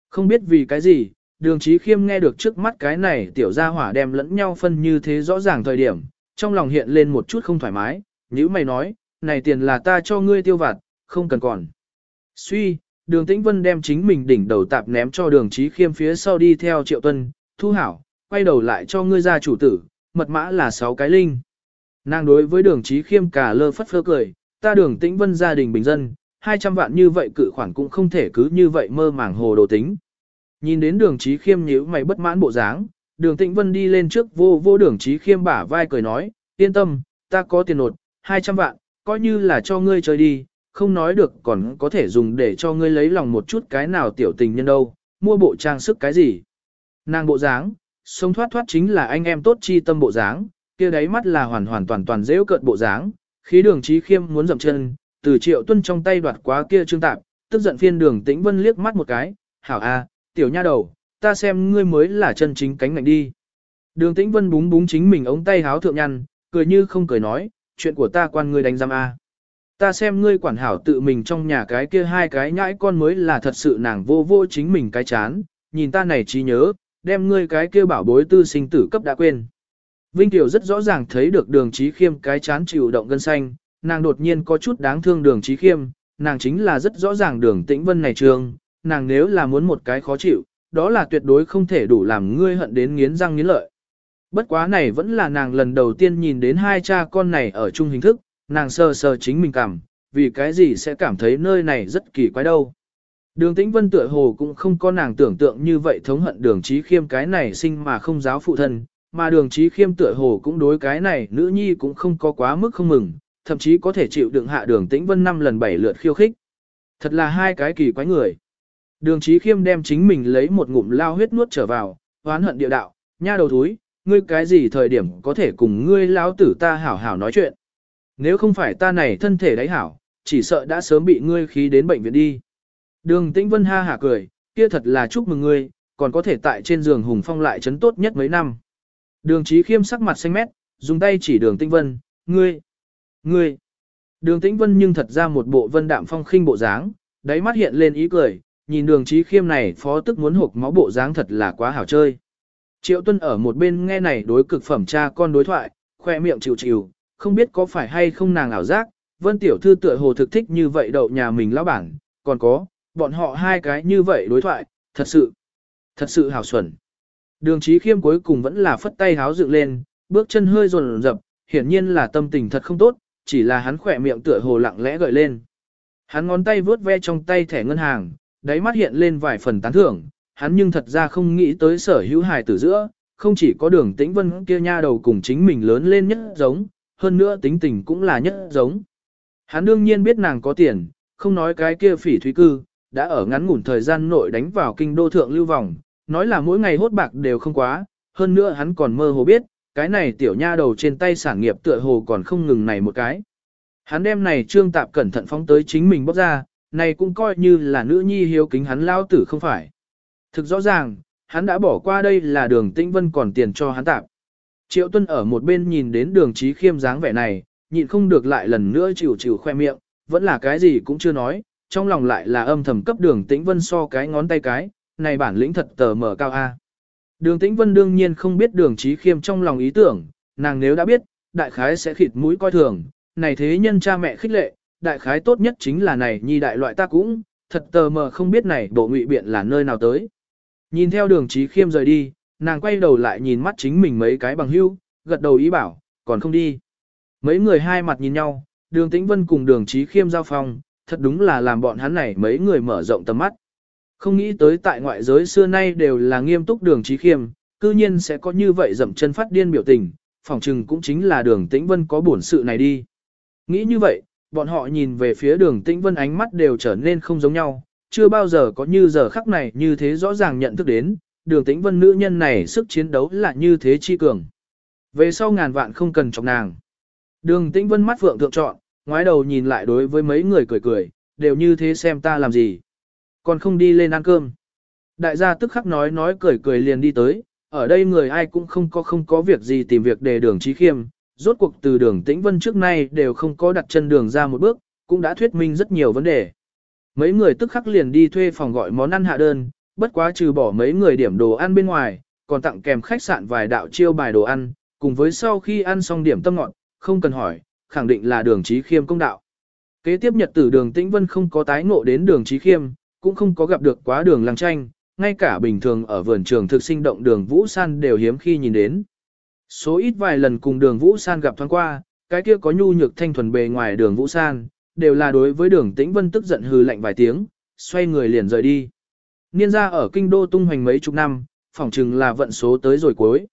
Không biết vì cái gì, đường trí khiêm nghe được trước mắt cái này tiểu gia hỏa đem lẫn nhau phân như thế rõ ràng thời điểm, trong lòng hiện lên một chút không thoải mái, nữ mày nói, này tiền là ta cho ngươi tiêu vặt, không cần còn. Suy, đường tĩnh vân đem chính mình đỉnh đầu tạp ném cho đường trí khiêm phía sau đi theo triệu tuân, thu hảo, quay đầu lại cho ngươi ra chủ tử, mật mã là 6 cái linh. Nàng đối với đường trí khiêm cả lơ phất phơ cười, ta đường tĩnh vân gia đình bình dân, 200 vạn như vậy cự khoản cũng không thể cứ như vậy mơ màng hồ đồ tính. Nhìn đến đường trí khiêm nhíu mày bất mãn bộ dáng, đường tịnh vân đi lên trước vô vô đường trí khiêm bả vai cười nói, yên tâm, ta có tiền nột, 200 vạn, coi như là cho ngươi chơi đi, không nói được còn có thể dùng để cho ngươi lấy lòng một chút cái nào tiểu tình nhân đâu, mua bộ trang sức cái gì. Nàng bộ dáng, sống thoát thoát chính là anh em tốt chi tâm bộ dáng, kia đáy mắt là hoàn hoàn toàn toàn dễ cợt bộ dáng, khí đường trí khiêm muốn dậm chân, từ triệu tuân trong tay đoạt quá kia trương tạp, tức giận phiên đường tĩnh vân liếc mắt một cái, hảo a, tiểu nha đầu, ta xem ngươi mới là chân chính cánh ngạnh đi. Đường tĩnh vân búng búng chính mình ống tay háo thượng nhăn, cười như không cười nói, chuyện của ta quan ngươi đánh giam a. Ta xem ngươi quản hảo tự mình trong nhà cái kia hai cái nhãi con mới là thật sự nàng vô vô chính mình cái chán, nhìn ta này trí nhớ, đem ngươi cái kia bảo bối tư sinh tử cấp đã quên. Vinh Tiểu rất rõ ràng thấy được đường trí khiêm cái chán chịu động gân xanh, nàng đột nhiên có chút đáng thương đường trí khiêm, nàng chính là rất rõ ràng đường tĩnh vân này trường, nàng nếu là muốn một cái khó chịu, đó là tuyệt đối không thể đủ làm ngươi hận đến nghiến răng nghiến lợi. Bất quá này vẫn là nàng lần đầu tiên nhìn đến hai cha con này ở chung hình thức, nàng sờ sờ chính mình cảm, vì cái gì sẽ cảm thấy nơi này rất kỳ quái đâu. Đường tĩnh vân tựa hồ cũng không có nàng tưởng tượng như vậy thống hận đường trí khiêm cái này sinh mà không giáo phụ thân, mà đường trí khiêm tựa hồ cũng đối cái này nữ nhi cũng không có quá mức không mừng, thậm chí có thể chịu đựng hạ đường tĩnh vân năm lần bảy lượt khiêu khích. Thật là hai cái kỳ quái người. Đường trí khiêm đem chính mình lấy một ngụm lao huyết nuốt trở vào, oán hận địa đạo, nha đầu thúi, ngươi cái gì thời điểm có thể cùng ngươi lão tử ta hảo hảo nói chuyện. Nếu không phải ta này thân thể đáy hảo, chỉ sợ đã sớm bị ngươi khí đến bệnh viện đi. Đường tĩnh vân ha hả cười, kia thật là chúc mừng ngươi, còn có thể tại trên giường hùng phong lại chấn tốt nhất mấy năm. Đường trí khiêm sắc mặt xanh mét, dùng tay chỉ đường tĩnh vân, ngươi, ngươi. Đường tĩnh vân nhưng thật ra một bộ vân đạm phong khinh bộ dáng, đáy mắt hiện lên ý cười, nhìn đường trí khiêm này phó tức muốn hộp máu bộ dáng thật là quá hảo chơi. Triệu tuân ở một bên nghe này đối cực phẩm cha con đối thoại, khoe miệng chịu chịu, không biết có phải hay không nàng ảo giác, vân tiểu thư tựa hồ thực thích như vậy đậu nhà mình lão bản, còn có, bọn họ hai cái như vậy đối thoại, thật sự, thật sự hảo xuẩn. Đường trí khiêm cuối cùng vẫn là phất tay háo dựng lên, bước chân hơi rồn rập, hiển nhiên là tâm tình thật không tốt, chỉ là hắn khỏe miệng tựa hồ lặng lẽ gợi lên. Hắn ngón tay vướt ve trong tay thẻ ngân hàng, đáy mắt hiện lên vài phần tán thưởng, hắn nhưng thật ra không nghĩ tới sở hữu hài tử giữa, không chỉ có đường tĩnh vân kia nha đầu cùng chính mình lớn lên nhất giống, hơn nữa tính tình cũng là nhất giống. Hắn đương nhiên biết nàng có tiền, không nói cái kia phỉ thúy cư, đã ở ngắn ngủn thời gian nội đánh vào kinh đô thượng lưu vòng, nói là mỗi ngày hốt bạc đều không quá, hơn nữa hắn còn mơ hồ biết, cái này tiểu nha đầu trên tay sản nghiệp tựa hồ còn không ngừng này một cái. Hắn đem này trương tạp cẩn thận phóng tới chính mình bóc ra, này cũng coi như là nữ nhi hiếu kính hắn lao tử không phải. Thực rõ ràng, hắn đã bỏ qua đây là đường tĩnh vân còn tiền cho hắn tạp. Triệu tuân ở một bên nhìn đến đường trí khiêm dáng vẻ này, nhịn không được lại lần nữa chịu chịu khoe miệng, vẫn là cái gì cũng chưa nói, trong lòng lại là âm thầm cấp đường tĩnh vân so cái ngón tay cái, này bản lĩnh thật tờ mở cao A. Đường tĩnh vân đương nhiên không biết đường trí khiêm trong lòng ý tưởng, nàng nếu đã biết, đại khái sẽ khịt mũi coi thường, này thế nhân cha mẹ khích lệ, đại khái tốt nhất chính là này nhi đại loại ta cũng, thật tờ mờ không biết này bộ ngụy biện là nơi nào tới. Nhìn theo đường trí khiêm rời đi, nàng quay đầu lại nhìn mắt chính mình mấy cái bằng hưu, gật đầu ý bảo, còn không đi. Mấy người hai mặt nhìn nhau, đường tĩnh vân cùng đường trí khiêm giao phòng, thật đúng là làm bọn hắn này mấy người mở rộng tầm mắt. Không nghĩ tới tại ngoại giới xưa nay đều là nghiêm túc đường trí khiêm, cư nhiên sẽ có như vậy dậm chân phát điên biểu tình, phỏng chừng cũng chính là đường tĩnh vân có bổn sự này đi. Nghĩ như vậy, bọn họ nhìn về phía đường tĩnh vân ánh mắt đều trở nên không giống nhau, chưa bao giờ có như giờ khắc này như thế rõ ràng nhận thức đến, đường tĩnh vân nữ nhân này sức chiến đấu là như thế chi cường. Về sau ngàn vạn không cần chọc nàng. Đường tĩnh vân mắt phượng thượng chọn, ngoái đầu nhìn lại đối với mấy người cười cười, đều như thế xem ta làm gì. Còn không đi lên ăn cơm. Đại gia tức khắc nói nói cười cười liền đi tới, ở đây người ai cũng không có không có việc gì tìm việc để đường trí khiêm, rốt cuộc từ đường tĩnh vân trước nay đều không có đặt chân đường ra một bước, cũng đã thuyết minh rất nhiều vấn đề. Mấy người tức khắc liền đi thuê phòng gọi món ăn hạ đơn, bất quá trừ bỏ mấy người điểm đồ ăn bên ngoài, còn tặng kèm khách sạn vài đạo chiêu bài đồ ăn, cùng với sau khi ăn xong điểm tâm ngọn, không cần hỏi, khẳng định là đường trí khiêm công đạo. Kế tiếp nhật tử đường tĩnh vân không có tái ngộ đến đường trí khiêm, cũng không có gặp được quá đường làng tranh, ngay cả bình thường ở vườn trường thực sinh động đường Vũ San đều hiếm khi nhìn đến. Số ít vài lần cùng đường Vũ San gặp thoáng qua, cái kia có nhu nhược thanh thuần bề ngoài đường Vũ San, đều là đối với đường tĩnh vân tức giận hừ lạnh vài tiếng, xoay người liền rời đi. Niên gia ở kinh đô tung hoành mấy chục năm, phỏng chừng là vận số tới rồi cuối.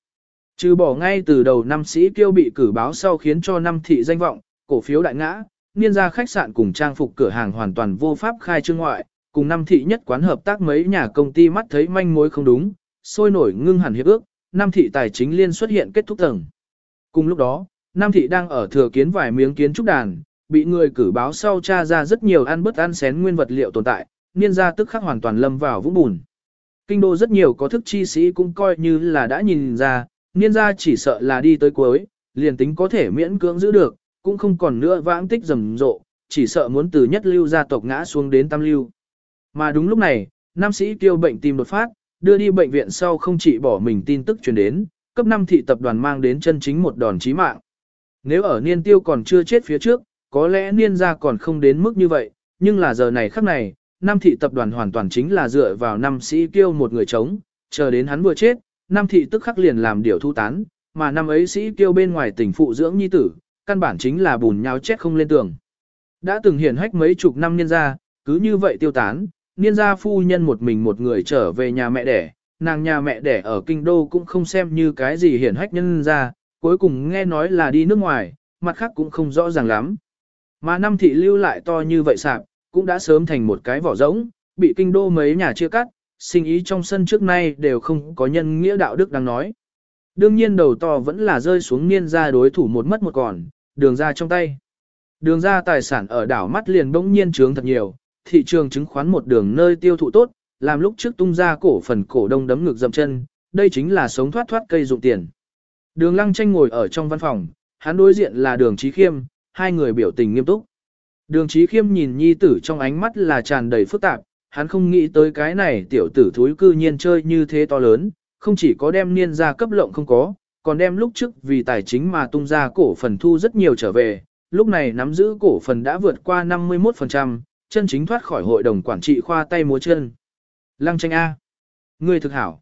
Trừ bỏ ngay từ đầu năm sĩ kiêu bị cử báo sau khiến cho năm thị danh vọng, cổ phiếu đại ngã, niên gia khách sạn cùng trang phục cửa hàng hoàn toàn vô pháp khai trương ngoại, cùng năm thị nhất quán hợp tác mấy nhà công ty mắt thấy manh mối không đúng, sôi nổi ngưng hẳn hiệp ước, Nam thị tài chính liên xuất hiện kết thúc tầng. Cùng lúc đó, Nam thị đang ở thừa kiến vài miếng kiến trúc đàn, bị người cử báo sau tra ra rất nhiều ăn bất ăn xén nguyên vật liệu tồn tại, niên gia tức khắc hoàn toàn lâm vào vũng bùn. Kinh đô rất nhiều có thức chi sĩ cũng coi như là đã nhìn ra, niên gia chỉ sợ là đi tới cuối, liền tính có thể miễn cưỡng giữ được, cũng không còn nữa vãng tích rầm rộ, chỉ sợ muốn từ nhất lưu gia tộc ngã xuống đến tam lưu. Mà đúng lúc này, nam sĩ tiêu bệnh tìm đột phát, đưa đi bệnh viện sau không chỉ bỏ mình tin tức truyền đến, cấp 5 thị tập đoàn mang đến chân chính một đòn chí mạng. Nếu ở niên tiêu còn chưa chết phía trước, có lẽ niên gia còn không đến mức như vậy, nhưng là giờ này khắc này, Nam thị tập đoàn hoàn toàn chính là dựa vào năm sĩ kiêu một người chống, chờ đến hắn vừa chết, Nam thị tức khắc liền làm điều thu tán, mà năm ấy sĩ kiêu bên ngoài tỉnh phụ dưỡng nhi tử, căn bản chính là bùn nhau chết không lên tường. Đã từng hiển hách mấy chục năm niên gia, cứ như vậy tiêu tán, niên gia phu nhân một mình một người trở về nhà mẹ đẻ, nàng nhà mẹ đẻ ở kinh đô cũng không xem như cái gì hiển hách nhân gia, cuối cùng nghe nói là đi nước ngoài, mặt khác cũng không rõ ràng lắm. Mà năm thị lưu lại to như vậy sạp, cũng đã sớm thành một cái vỏ rỗng, bị kinh đô mấy nhà chia cắt, sinh ý trong sân trước nay đều không có nhân nghĩa đạo đức đang nói. Đương nhiên đầu to vẫn là rơi xuống niên ra đối thủ một mất một còn, đường ra trong tay. Đường ra tài sản ở đảo mắt liền bỗng nhiên trướng thật nhiều, thị trường chứng khoán một đường nơi tiêu thụ tốt, làm lúc trước tung ra cổ phần cổ đông đấm ngực dậm chân, đây chính là sống thoát thoát cây dụng tiền. Đường lăng tranh ngồi ở trong văn phòng, hắn đối diện là đường trí khiêm, hai người biểu tình nghiêm túc. Đường trí khiêm nhìn nhi tử trong ánh mắt là tràn đầy phức tạp, hắn không nghĩ tới cái này tiểu tử thúi cư nhiên chơi như thế to lớn, không chỉ có đem niên ra cấp lộng không có, còn đem lúc trước vì tài chính mà tung ra cổ phần thu rất nhiều trở về, lúc này nắm giữ cổ phần đã vượt qua 51%, chân chính thoát khỏi hội đồng quản trị khoa tay múa chân. Lăng tranh A. Ngươi thực hảo.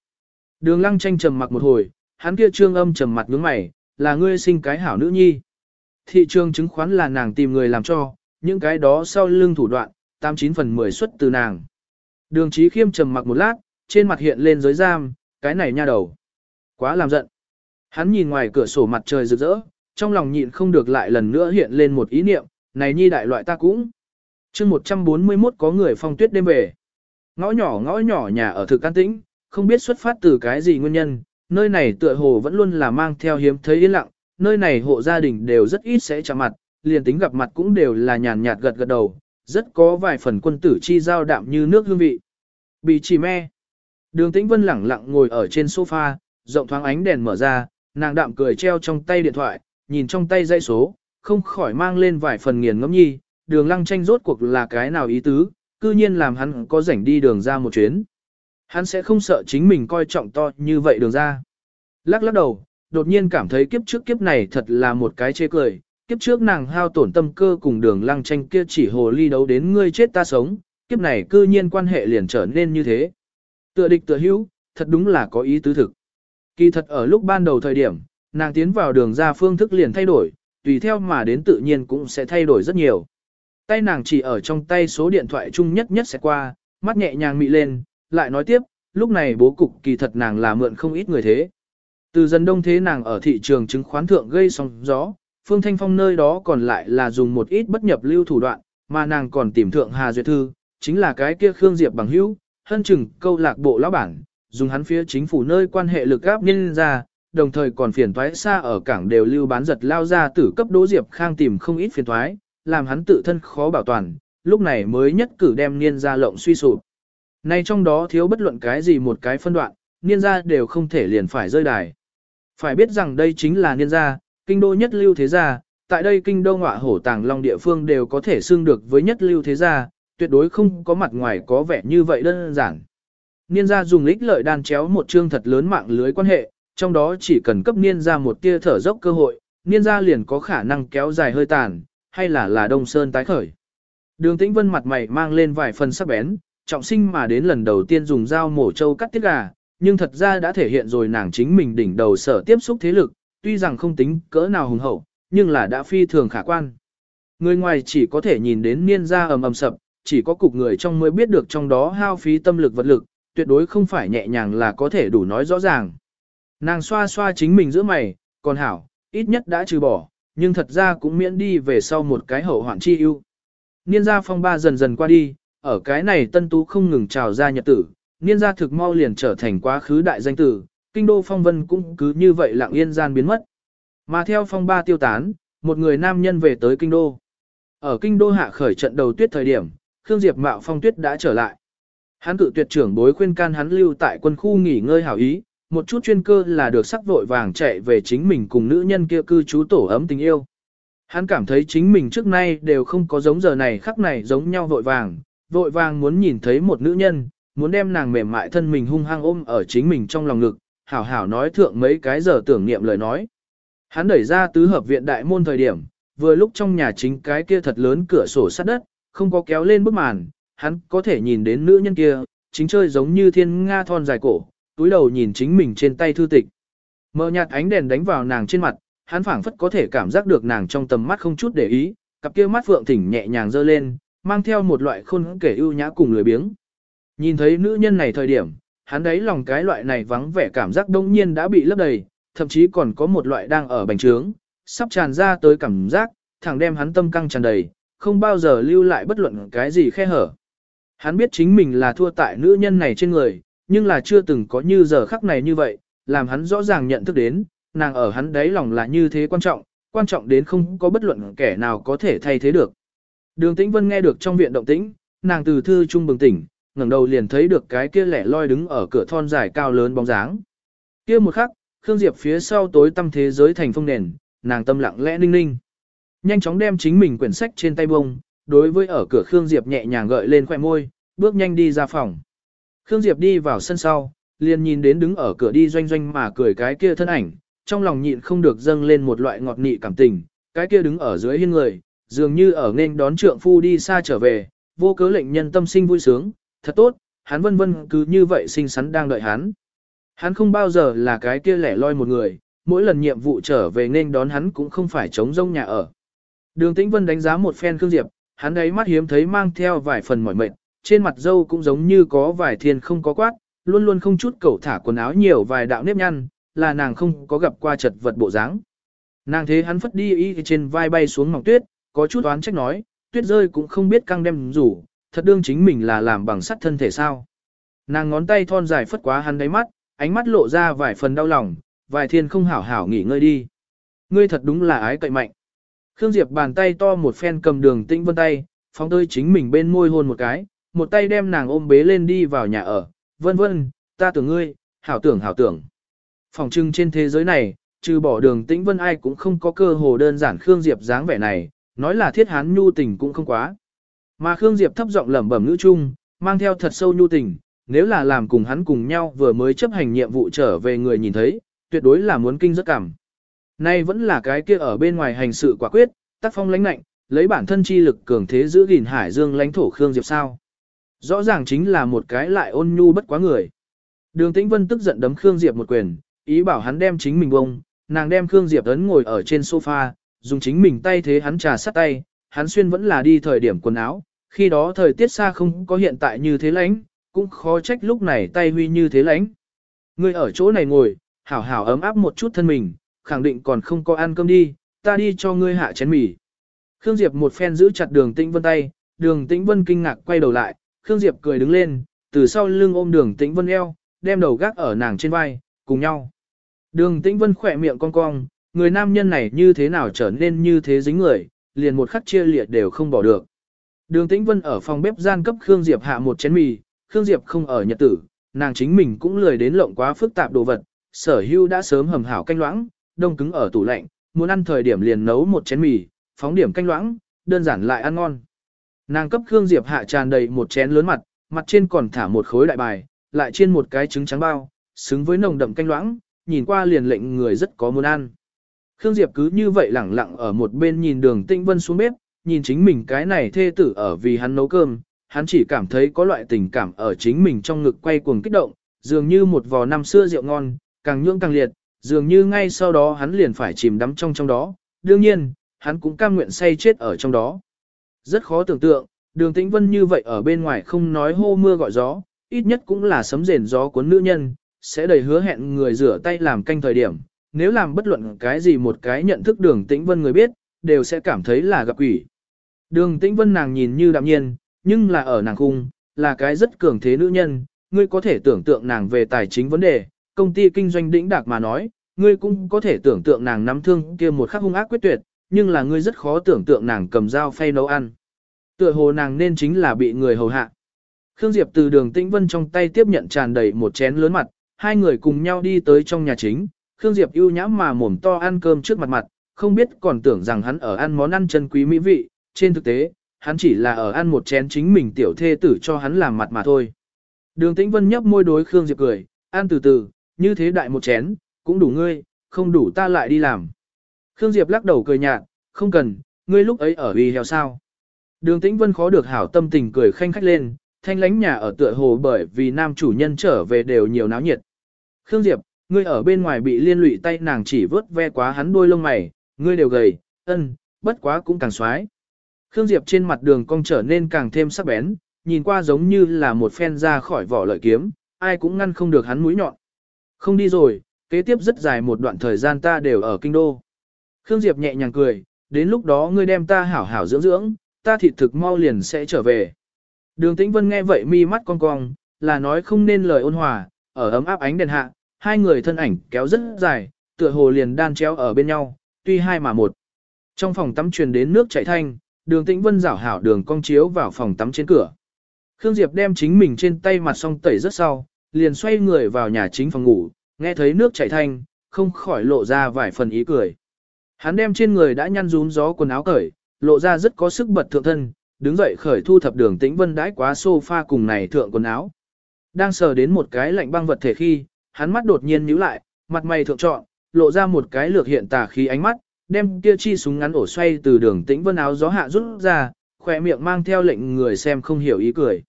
Đường lăng tranh trầm mặc một hồi, hắn kia trương âm trầm mặt nhướng mày, là ngươi sinh cái hảo nữ nhi. Thị trường chứng khoán là nàng tìm người làm cho, những cái đó sau lưng thủ đoạn, 89 phần 10 xuất từ nàng. Đường trí khiêm trầm mặc một lát, trên mặt hiện lên giới giam, cái này nha đầu. Quá làm giận. Hắn nhìn ngoài cửa sổ mặt trời rực rỡ, trong lòng nhịn không được lại lần nữa hiện lên một ý niệm, này nhi đại loại ta cũng chương 141 có người phong tuyết đêm về. Ngõ nhỏ ngõ nhỏ nhà ở thực an tĩnh, không biết xuất phát từ cái gì nguyên nhân, nơi này tựa hồ vẫn luôn là mang theo hiếm thấy yên lặng, nơi này hộ gia đình đều rất ít sẽ chạm mặt, liền tính gặp mặt cũng đều là nhàn nhạt gật gật đầu, rất có vài phần quân tử chi giao đạm như nước hương vị. Bị chỉ me. Đường Tĩnh Vân lẳng lặng ngồi ở trên sofa, rộng thoáng ánh đèn mở ra, nàng đạm cười treo trong tay điện thoại, nhìn trong tay dây số, không khỏi mang lên vài phần nghiền ngẫm nhi, đường lăng tranh rốt cuộc là cái nào ý tứ, cư nhiên làm hắn có rảnh đi đường ra một chuyến. Hắn sẽ không sợ chính mình coi trọng to như vậy đường ra. Lắc lắc đầu, đột nhiên cảm thấy kiếp trước kiếp này thật là một cái chê cười, kiếp trước nàng hao tổn tâm cơ cùng đường lăng tranh kia chỉ hồ ly đấu đến ngươi chết ta sống, kiếp này cư nhiên quan hệ liền trở nên như thế. Tựa địch tựa hữu, thật đúng là có ý tứ thực. Kỳ thật ở lúc ban đầu thời điểm, nàng tiến vào đường ra phương thức liền thay đổi, tùy theo mà đến tự nhiên cũng sẽ thay đổi rất nhiều. Tay nàng chỉ ở trong tay số điện thoại chung nhất nhất sẽ qua, mắt nhẹ nhàng mị lên, lại nói tiếp, lúc này bố cục kỳ thật nàng là mượn không ít người thế. Từ dần đông thế nàng ở thị trường chứng khoán thượng gây sóng gió, Phương Thanh Phong nơi đó còn lại là dùng một ít bất nhập lưu thủ đoạn, mà nàng còn tìm thượng Hà Duyệt Thư, chính là cái kia Khương Diệp bằng hữu, hân chừng câu lạc bộ lão bản, dùng hắn phía chính phủ nơi quan hệ lực áp nhân ra, đồng thời còn phiền toái xa ở cảng đều lưu bán giật lao ra tử cấp Đỗ Diệp Khang tìm không ít phiền toái, làm hắn tự thân khó bảo toàn, lúc này mới nhất cử đem niên gia lộng suy sụp. Nay trong đó thiếu bất luận cái gì một cái phân đoạn, niên gia đều không thể liền phải rơi đài. Phải biết rằng đây chính là niên gia, kinh đô nhất lưu thế gia, tại đây kinh đô ngọa hổ tàng long địa phương đều có thể xưng được với nhất lưu thế gia, tuyệt đối không có mặt ngoài có vẻ như vậy đơn giản. Niên gia dùng lích lợi đan chéo một chương thật lớn mạng lưới quan hệ, trong đó chỉ cần cấp niên gia một tia thở dốc cơ hội, niên gia liền có khả năng kéo dài hơi tàn, hay là là đông sơn tái khởi. Đường tĩnh vân mặt mày mang lên vài phần sắc bén, trọng sinh mà đến lần đầu tiên dùng dao mổ trâu cắt tiết gà, nhưng thật ra đã thể hiện rồi nàng chính mình đỉnh đầu sở tiếp xúc thế lực, tuy rằng không tính cỡ nào hùng hậu, nhưng là đã phi thường khả quan. Người ngoài chỉ có thể nhìn đến niên gia ầm ầm sập, chỉ có cục người trong mới biết được trong đó hao phí tâm lực vật lực, tuyệt đối không phải nhẹ nhàng là có thể đủ nói rõ ràng. Nàng xoa xoa chính mình giữa mày, còn hảo, ít nhất đã trừ bỏ, nhưng thật ra cũng miễn đi về sau một cái hậu hoạn chi ưu. Niên gia phong ba dần dần qua đi, ở cái này tân tú không ngừng trào ra nhật tử, niên gia thực mau liền trở thành quá khứ đại danh tử, kinh đô phong vân cũng cứ như vậy lặng yên gian biến mất. Mà theo phong ba tiêu tán, một người nam nhân về tới kinh đô. Ở kinh đô hạ khởi trận đầu tuyết thời điểm, Khương Diệp Mạo phong tuyết đã trở lại. Hắn cự tuyệt trưởng bối khuyên can hắn lưu tại quân khu nghỉ ngơi hảo ý, một chút chuyên cơ là được sắc vội vàng chạy về chính mình cùng nữ nhân kia cư trú tổ ấm tình yêu. Hắn cảm thấy chính mình trước nay đều không có giống giờ này khắc này giống nhau vội vàng, vội vàng muốn nhìn thấy một nữ nhân, muốn đem nàng mềm mại thân mình hung hăng ôm ở chính mình trong lòng ngực, hảo hảo nói thượng mấy cái giờ tưởng niệm lời nói. Hắn đẩy ra tứ hợp viện đại môn thời điểm, vừa lúc trong nhà chính cái kia thật lớn cửa sổ sắt đất, không có kéo lên bức màn, hắn có thể nhìn đến nữ nhân kia, chính chơi giống như thiên nga thon dài cổ, túi đầu nhìn chính mình trên tay thư tịch. Mờ nhạt ánh đèn đánh vào nàng trên mặt, hắn phảng phất có thể cảm giác được nàng trong tầm mắt không chút để ý, cặp kia mắt phượng thỉnh nhẹ nhàng dơ lên, mang theo một loại khôn kể ưu nhã cùng lười biếng. Nhìn thấy nữ nhân này thời điểm, hắn đấy lòng cái loại này vắng vẻ cảm giác đông nhiên đã bị lấp đầy, thậm chí còn có một loại đang ở bành trướng, sắp tràn ra tới cảm giác, thẳng đem hắn tâm căng tràn đầy, không bao giờ lưu lại bất luận cái gì khe hở. Hắn biết chính mình là thua tại nữ nhân này trên người, nhưng là chưa từng có như giờ khắc này như vậy, làm hắn rõ ràng nhận thức đến, nàng ở hắn đáy lòng là như thế quan trọng, quan trọng đến không có bất luận kẻ nào có thể thay thế được. Đường Tĩnh Vân nghe được trong viện động tĩnh, nàng từ thư trung bừng tỉnh, ngẩng đầu liền thấy được cái kia lẻ loi đứng ở cửa thon dài cao lớn bóng dáng. Kia một khắc, Khương Diệp phía sau tối tăm thế giới thành phong nền, nàng tâm lặng lẽ ninh ninh. Nhanh chóng đem chính mình quyển sách trên tay bông, đối với ở cửa Khương Diệp nhẹ nhàng gợi lên khóe môi, bước nhanh đi ra phòng. Khương Diệp đi vào sân sau, liền nhìn đến đứng ở cửa đi doanh doanh mà cười cái kia thân ảnh, trong lòng nhịn không được dâng lên một loại ngọt nị cảm tình, cái kia đứng ở dưới hiên người, dường như ở nên đón trượng phu đi xa trở về, vô cớ lệnh nhân tâm sinh vui sướng, thật tốt, hắn vân vân cứ như vậy xinh xắn đang đợi hắn. Hắn không bao giờ là cái kia lẻ loi một người, mỗi lần nhiệm vụ trở về nên đón hắn cũng không phải chống rông nhà ở. Đường Tĩnh Vân đánh giá một phen Khương Diệp, hắn ấy mắt hiếm thấy mang theo vài phần mỏi mệt, trên mặt dâu cũng giống như có vài thiên không có quát, luôn luôn không chút cẩu thả quần áo nhiều vài đạo nếp nhăn, là nàng không có gặp qua chật vật bộ dáng. Nàng thế hắn phất đi y trên vai bay xuống mỏng tuyết, có chút oán trách nói, tuyết rơi cũng không biết căng đem rủ, thật đương chính mình là làm bằng sắt thân thể sao. Nàng ngón tay thon dài phất quá hắn đáy mắt, ánh mắt lộ ra vài phần đau lòng, vài thiên không hảo hảo nghỉ ngơi đi. Ngươi thật đúng là ái cậy mạnh. Khương Diệp bàn tay to một phen cầm đường tĩnh vân tay, phóng tơi chính mình bên môi hôn một cái, một tay đem nàng ôm bế lên đi vào nhà ở, vân vân, ta tưởng ngươi, hảo tưởng hảo tưởng. Phòng trưng trên thế giới này, trừ bỏ đường tĩnh vân ai cũng không có cơ hồ đơn giản Khương Diệp dáng vẻ này, nói là thiết hán nhu tình cũng không quá. Mà Khương Diệp thấp giọng lẩm bẩm ngữ chung, mang theo thật sâu nhu tình, nếu là làm cùng hắn cùng nhau vừa mới chấp hành nhiệm vụ trở về người nhìn thấy, tuyệt đối là muốn kinh rất cảm. Nay vẫn là cái kia ở bên ngoài hành sự quả quyết, tác phong lãnh nạnh, lấy bản thân chi lực cường thế giữ gìn hải dương lãnh thổ Khương Diệp sao. Rõ ràng chính là một cái lại ôn nhu bất quá người. Đường Tĩnh Vân tức giận đấm Khương Diệp một quyền, ý bảo hắn đem chính mình bông, nàng đem Khương Diệp ấn ngồi ở trên sofa, dùng chính mình tay thế hắn trà sát tay, hắn xuyên vẫn là đi thời điểm quần áo, khi đó thời tiết xa không có hiện tại như thế lãnh, cũng khó trách lúc này tay huy như thế lãnh. Ngươi ở chỗ này ngồi, hảo hảo ấm áp một chút thân mình, khẳng định còn không có ăn cơm đi, ta đi cho ngươi hạ chén mì. Khương Diệp một phen giữ chặt đường tĩnh vân tay, đường tĩnh vân kinh ngạc quay đầu lại, Khương Diệp cười đứng lên, từ sau lưng ôm đường tĩnh vân eo, đem đầu gác ở nàng trên vai, cùng nhau. Đường tĩnh vân khỏe miệng cong cong, người nam nhân này như thế nào trở nên như thế dính người, liền một khắc chia liệt đều không bỏ được. Đường tĩnh vân ở phòng bếp gian cấp Khương Diệp hạ một chén mì, Khương Diệp không ở nhật tử, nàng chính mình cũng lười đến lộng quá phức tạp đồ vật, sở hưu đã sớm hầm hảo canh loãng, đông cứng ở tủ lạnh, muốn ăn thời điểm liền nấu một chén mì, phóng điểm canh loãng, đơn giản lại ăn ngon. Nàng cấp Khương Diệp hạ tràn đầy một chén lớn mặt, mặt trên còn thả một khối đại bài, lại trên một cái trứng trắng bao, xứng với nồng đậm canh loãng, nhìn qua liền lệnh người rất có muốn ăn. Khương Diệp cứ như vậy lẳng lặng ở một bên nhìn đường tinh vân xuống bếp, nhìn chính mình cái này thê tử ở vì hắn nấu cơm, hắn chỉ cảm thấy có loại tình cảm ở chính mình trong ngực quay cuồng kích động, dường như một vò năm xưa rượu ngon, càng nhưỡng càng liệt, dường như ngay sau đó hắn liền phải chìm đắm trong trong đó, đương nhiên, hắn cũng cam nguyện say chết ở trong đó. Rất khó tưởng tượng, đường tĩnh vân như vậy ở bên ngoài không nói hô mưa gọi gió, ít nhất cũng là sấm rền gió cuốn nữ nhân, sẽ đầy hứa hẹn người rửa tay làm canh thời điểm, nếu làm bất luận cái gì một cái nhận thức đường tĩnh vân người biết, đều sẽ cảm thấy là gặp quỷ. Đường tĩnh vân nàng nhìn như đạm nhiên, nhưng là ở nàng cung, là cái rất cường thế nữ nhân, ngươi có thể tưởng tượng nàng về tài chính vấn đề, công ty kinh doanh đĩnh đạc mà nói, ngươi cũng có thể tưởng tượng nàng nắm thương kia một khắc hung ác quyết tuyệt, nhưng là ngươi rất khó tưởng tượng nàng cầm dao phay nấu ăn. Tựa hồ nàng nên chính là bị người hầu hạ. Khương Diệp từ đường Tĩnh Vân trong tay tiếp nhận tràn đầy một chén lớn mặt, hai người cùng nhau đi tới trong nhà chính. Khương Diệp ưu nhãm mà mồm to ăn cơm trước mặt mặt, không biết còn tưởng rằng hắn ở ăn món ăn chân quý mỹ vị, trên thực tế, hắn chỉ là ở ăn một chén chính mình tiểu thê tử cho hắn làm mặt mà thôi. Đường Tĩnh Vân nhấp môi đối Khương Diệp cười, ăn từ từ, như thế đại một chén, cũng đủ ngươi, không đủ ta lại đi làm. Khương Diệp lắc đầu cười nhạt, không cần, ngươi lúc ấy ở vì heo sao. Đường Tĩnh Vân khó được hảo tâm tình cười khanh khách lên, thanh lánh nhà ở tựa hồ bởi vì nam chủ nhân trở về đều nhiều náo nhiệt. Khương Diệp, ngươi ở bên ngoài bị liên lụy tay nàng chỉ vớt ve quá hắn đôi lông mày, ngươi đều gầy, ân, bất quá cũng càng xoái. Khương Diệp trên mặt đường cong trở nên càng thêm sắc bén, nhìn qua giống như là một phen ra khỏi vỏ lợi kiếm, ai cũng ngăn không được hắn mũi nhọn. Không đi rồi, kế tiếp rất dài một đoạn thời gian ta đều ở kinh đô. Khương Diệp nhẹ nhàng cười, đến lúc đó ngươi đem ta hảo hảo dưỡng dưỡng, ta thịt thực mau liền sẽ trở về. Đường Tĩnh Vân nghe vậy mi mắt cong cong, là nói không nên lời ôn hòa, ở ấm áp ánh đèn hạ, hai người thân ảnh kéo rất dài, tựa hồ liền đan chéo ở bên nhau, tuy hai mà một. Trong phòng tắm truyền đến nước chảy thanh, đường Tĩnh Vân rảo hảo đường cong chiếu vào phòng tắm trên cửa. Khương Diệp đem chính mình trên tay mặt xong tẩy rất sau, liền xoay người vào nhà chính phòng ngủ, nghe thấy nước chảy thanh, không khỏi lộ ra vài phần ý cười. Hắn đem trên người đã nhăn rún gió quần áo cởi, lộ ra rất có sức bật thượng thân, đứng dậy khởi thu thập đường tĩnh vân đãi quá sofa cùng này thượng quần áo. Đang sờ đến một cái lạnh băng vật thể khi, hắn mắt đột nhiên nhíu lại, mặt mày thượng trọn, lộ ra một cái lược hiện tà khí ánh mắt, đem kia chi súng ngắn ổ xoay từ đường tĩnh vân áo gió hạ rút ra, khỏe miệng mang theo lệnh người xem không hiểu ý cười.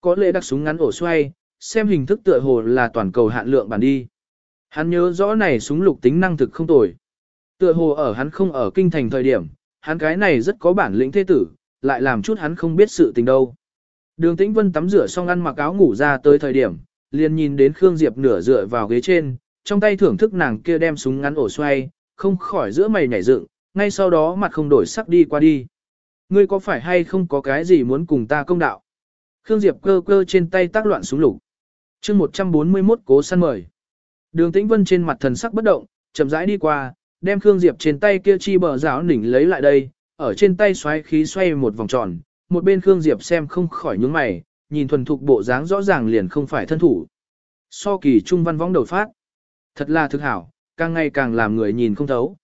Có lẽ đặt súng ngắn ổ xoay, xem hình thức tựa hồ là toàn cầu hạn lượng bản đi. Hắn nhớ rõ này súng lục tính năng thực không tồi. Tựa hồ ở hắn không ở kinh thành thời điểm, hắn cái này rất có bản lĩnh thế tử, lại làm chút hắn không biết sự tình đâu. Đường Tĩnh Vân tắm rửa xong ăn mặc áo ngủ ra tới thời điểm, liền nhìn đến Khương Diệp nửa dựa vào ghế trên, trong tay thưởng thức nàng kia đem súng ngắn ổ xoay, không khỏi giữa mày nhảy dựng, ngay sau đó mặt không đổi sắc đi qua đi. Ngươi có phải hay không có cái gì muốn cùng ta công đạo? Khương Diệp cơ cơ trên tay tác loạn súng lục. chương 141 cố săn mời. Đường Tĩnh Vân trên mặt thần sắc bất động, chậm rãi đi qua, đem Khương Diệp trên tay kia chi bờ ráo nỉnh lấy lại đây, ở trên tay xoáy khí xoay một vòng tròn, một bên Khương Diệp xem không khỏi nhướng mày, nhìn thuần thục bộ dáng rõ ràng liền không phải thân thủ. So kỳ trung văn võng đầu phát. Thật là thực hảo, càng ngày càng làm người nhìn không thấu.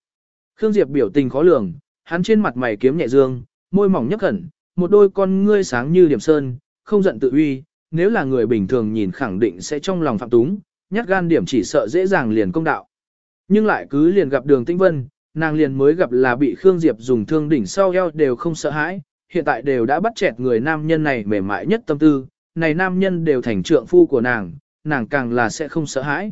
Khương Diệp biểu tình khó lường, hắn trên mặt mày kiếm nhẹ dương, môi mỏng nhấp khẩn, một đôi con ngươi sáng như điểm sơn, không giận tự uy, nếu là người bình thường nhìn khẳng định sẽ trong lòng phạm túng, nhát gan điểm chỉ sợ dễ dàng liền công đạo. Nhưng lại cứ liền gặp đường tĩnh vân, nàng liền mới gặp là bị Khương Diệp dùng thương đỉnh sau eo đều không sợ hãi, hiện tại đều đã bắt chẹt người nam nhân này mềm mại nhất tâm tư, này nam nhân đều thành trượng phu của nàng, nàng càng là sẽ không sợ hãi.